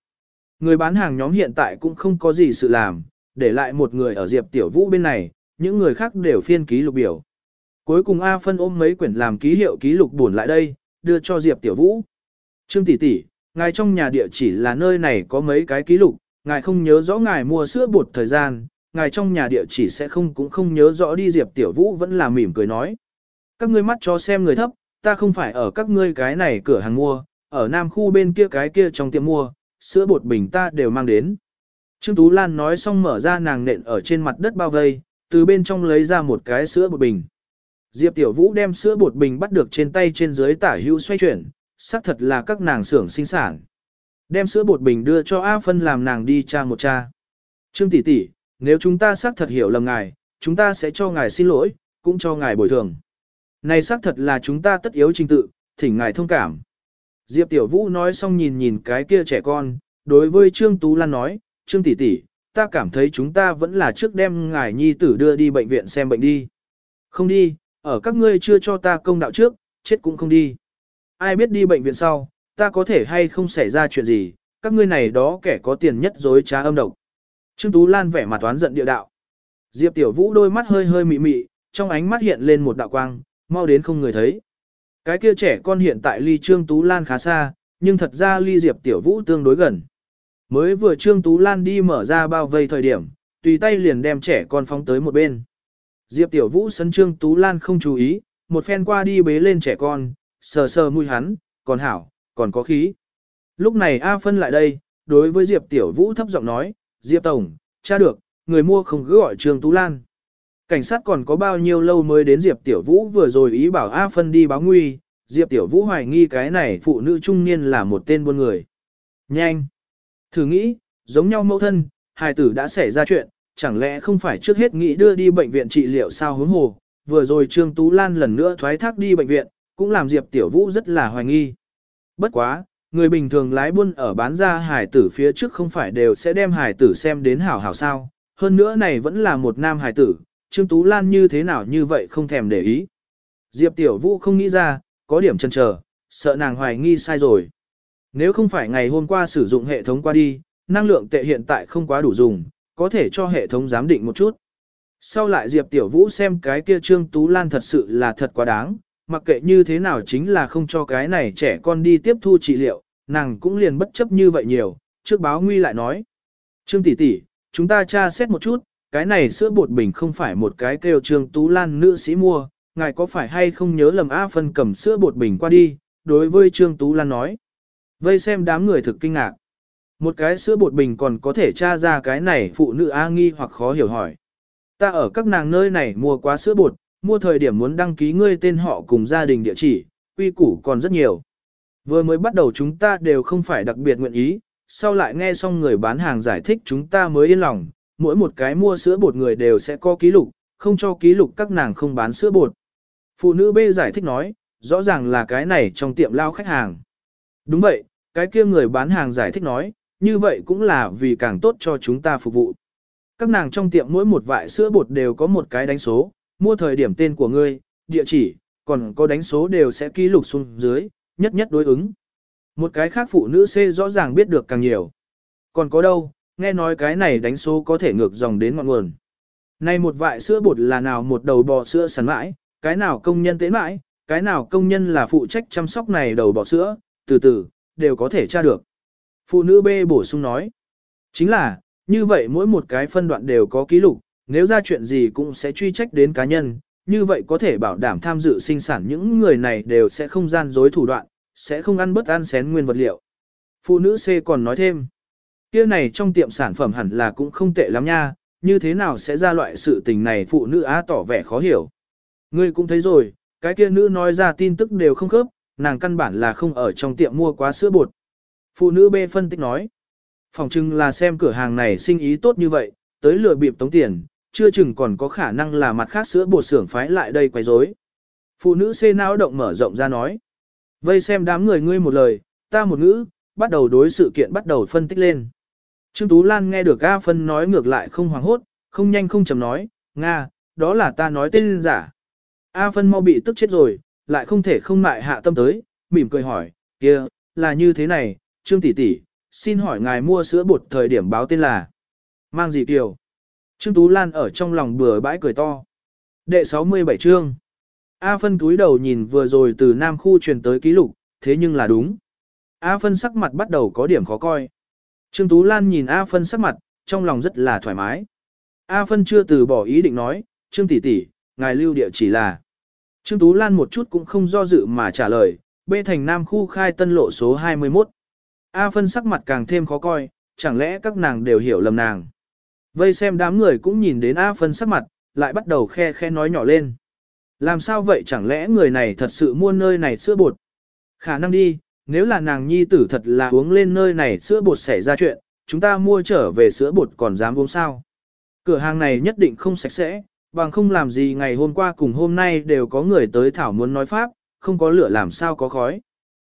Người bán hàng nhóm hiện tại cũng không có gì sự làm, để lại một người ở Diệp Tiểu Vũ bên này, những người khác đều phiên ký lục biểu. Cuối cùng A Phân ôm mấy quyển làm ký hiệu ký lục buồn lại đây, đưa cho Diệp Tiểu Vũ. Trương tỷ tỷ, ngài trong nhà địa chỉ là nơi này có mấy cái ký lục, ngài không nhớ rõ ngài mua sữa bột thời gian, ngài trong nhà địa chỉ sẽ không cũng không nhớ rõ đi Diệp Tiểu Vũ vẫn là mỉm cười nói. Các ngươi mắt cho xem người thấp, ta không phải ở các ngươi cái này cửa hàng mua, ở nam khu bên kia cái kia trong tiệm mua, sữa bột bình ta đều mang đến. Trương Tú Lan nói xong mở ra nàng nện ở trên mặt đất bao vây, từ bên trong lấy ra một cái sữa bột bình. Diệp Tiểu Vũ đem sữa bột bình bắt được trên tay trên dưới tả hữu xoay chuyển, xác thật là các nàng xưởng sinh sản. Đem sữa bột bình đưa cho A Phân làm nàng đi tra một cha. Trương tỷ tỷ, nếu chúng ta xác thật hiểu lầm ngài, chúng ta sẽ cho ngài xin lỗi, cũng cho ngài bồi thường. Này xác thật là chúng ta tất yếu trình tự, thỉnh ngài thông cảm. Diệp Tiểu Vũ nói xong nhìn nhìn cái kia trẻ con, đối với Trương Tú Lan nói, Trương tỷ tỷ, ta cảm thấy chúng ta vẫn là trước đem ngài nhi tử đưa đi bệnh viện xem bệnh đi. Không đi, ở các ngươi chưa cho ta công đạo trước, chết cũng không đi. Ai biết đi bệnh viện sau, ta có thể hay không xảy ra chuyện gì, các ngươi này đó kẻ có tiền nhất dối trá âm độc. Trương Tú Lan vẻ mặt toán giận địa đạo. Diệp Tiểu Vũ đôi mắt hơi hơi mị mị, trong ánh mắt hiện lên một đạo quang, mau đến không người thấy. Cái kia trẻ con hiện tại ly Trương Tú Lan khá xa, nhưng thật ra ly Diệp Tiểu Vũ tương đối gần. Mới vừa Trương Tú Lan đi mở ra bao vây thời điểm, tùy tay liền đem trẻ con phóng tới một bên. Diệp Tiểu Vũ sân Trương Tú Lan không chú ý, một phen qua đi bế lên trẻ con, sờ sờ mũi hắn, còn hảo, còn có khí. Lúc này A Phân lại đây, đối với Diệp Tiểu Vũ thấp giọng nói, Diệp Tổng, cha được, người mua không cứ gọi Trương Tú Lan. Cảnh sát còn có bao nhiêu lâu mới đến Diệp Tiểu Vũ vừa rồi ý bảo A Phân đi báo nguy, Diệp Tiểu Vũ hoài nghi cái này phụ nữ trung niên là một tên buôn người. Nhanh! Thử nghĩ, giống nhau mẫu thân, hài tử đã xảy ra chuyện, chẳng lẽ không phải trước hết nghĩ đưa đi bệnh viện trị liệu sao hướng hồ, vừa rồi Trương Tú Lan lần nữa thoái thác đi bệnh viện, cũng làm Diệp Tiểu Vũ rất là hoài nghi. Bất quá, người bình thường lái buôn ở bán ra hải tử phía trước không phải đều sẽ đem hải tử xem đến hảo hảo sao, hơn nữa này vẫn là một nam hải tử, Trương Tú Lan như thế nào như vậy không thèm để ý. Diệp Tiểu Vũ không nghĩ ra, có điểm chần chờ, sợ nàng hoài nghi sai rồi. Nếu không phải ngày hôm qua sử dụng hệ thống qua đi, năng lượng tệ hiện tại không quá đủ dùng, có thể cho hệ thống giám định một chút. Sau lại Diệp Tiểu Vũ xem cái kia Trương Tú Lan thật sự là thật quá đáng, mặc kệ như thế nào chính là không cho cái này trẻ con đi tiếp thu trị liệu, nàng cũng liền bất chấp như vậy nhiều, trước báo nguy lại nói. Trương tỷ tỷ, chúng ta tra xét một chút, cái này sữa bột bình không phải một cái kêu Trương Tú Lan nữ sĩ mua, ngài có phải hay không nhớ lầm A phân cầm sữa bột bình qua đi, đối với Trương Tú Lan nói. Vây xem đám người thực kinh ngạc. Một cái sữa bột bình còn có thể tra ra cái này phụ nữ A nghi hoặc khó hiểu hỏi. Ta ở các nàng nơi này mua quá sữa bột, mua thời điểm muốn đăng ký ngươi tên họ cùng gia đình địa chỉ, quy củ còn rất nhiều. Vừa mới bắt đầu chúng ta đều không phải đặc biệt nguyện ý, sau lại nghe xong người bán hàng giải thích chúng ta mới yên lòng, mỗi một cái mua sữa bột người đều sẽ có ký lục, không cho ký lục các nàng không bán sữa bột. Phụ nữ B giải thích nói, rõ ràng là cái này trong tiệm lao khách hàng. Đúng vậy, cái kia người bán hàng giải thích nói, như vậy cũng là vì càng tốt cho chúng ta phục vụ. Các nàng trong tiệm mỗi một vại sữa bột đều có một cái đánh số, mua thời điểm tên của ngươi, địa chỉ, còn có đánh số đều sẽ ký lục xuống dưới, nhất nhất đối ứng. Một cái khác phụ nữ C rõ ràng biết được càng nhiều. Còn có đâu, nghe nói cái này đánh số có thể ngược dòng đến ngọn nguồn. Này một vại sữa bột là nào một đầu bò sữa sắn mãi, cái nào công nhân tế mãi, cái nào công nhân là phụ trách chăm sóc này đầu bò sữa, từ từ, đều có thể tra được. Phụ nữ B bổ sung nói. Chính là, như vậy mỗi một cái phân đoạn đều có ký lục, nếu ra chuyện gì cũng sẽ truy trách đến cá nhân, như vậy có thể bảo đảm tham dự sinh sản những người này đều sẽ không gian dối thủ đoạn, sẽ không ăn bất ăn xén nguyên vật liệu. Phụ nữ C còn nói thêm, kia này trong tiệm sản phẩm hẳn là cũng không tệ lắm nha, như thế nào sẽ ra loại sự tình này phụ nữ A tỏ vẻ khó hiểu. Ngươi cũng thấy rồi, cái kia nữ nói ra tin tức đều không khớp, nàng căn bản là không ở trong tiệm mua quá sữa bột. Phụ nữ B phân tích nói, phòng chừng là xem cửa hàng này sinh ý tốt như vậy, tới lừa bịp tống tiền, chưa chừng còn có khả năng là mặt khác sữa bột xưởng phái lại đây quấy rối. Phụ nữ C não động mở rộng ra nói. Vây xem đám người ngươi một lời, ta một ngữ, bắt đầu đối sự kiện bắt đầu phân tích lên. Trương Tú Lan nghe được A Phân nói ngược lại không hoảng hốt, không nhanh không chậm nói, Nga, đó là ta nói tên giả. A Phân mau bị tức chết rồi, lại không thể không lại hạ tâm tới, mỉm cười hỏi, kia, là như thế này, Trương tỷ tỷ, xin hỏi ngài mua sữa bột thời điểm báo tên là mang gì kiều. Trương Tú Lan ở trong lòng bừa bãi cười to. Đệ 67 chương. A phân túi đầu nhìn vừa rồi từ Nam khu truyền tới ký lục, thế nhưng là đúng. A phân sắc mặt bắt đầu có điểm khó coi. Trương Tú Lan nhìn A phân sắc mặt, trong lòng rất là thoải mái. A phân chưa từ bỏ ý định nói, Trương tỷ tỷ, ngài lưu địa chỉ là. Trương Tú Lan một chút cũng không do dự mà trả lời, bê thành Nam khu khai tân lộ số 21. A phân sắc mặt càng thêm khó coi, chẳng lẽ các nàng đều hiểu lầm nàng. Vây xem đám người cũng nhìn đến A phân sắc mặt, lại bắt đầu khe khe nói nhỏ lên. Làm sao vậy chẳng lẽ người này thật sự mua nơi này sữa bột? Khả năng đi, nếu là nàng nhi tử thật là uống lên nơi này sữa bột xảy ra chuyện, chúng ta mua trở về sữa bột còn dám uống sao? Cửa hàng này nhất định không sạch sẽ, bằng không làm gì ngày hôm qua cùng hôm nay đều có người tới thảo muốn nói pháp, không có lửa làm sao có khói.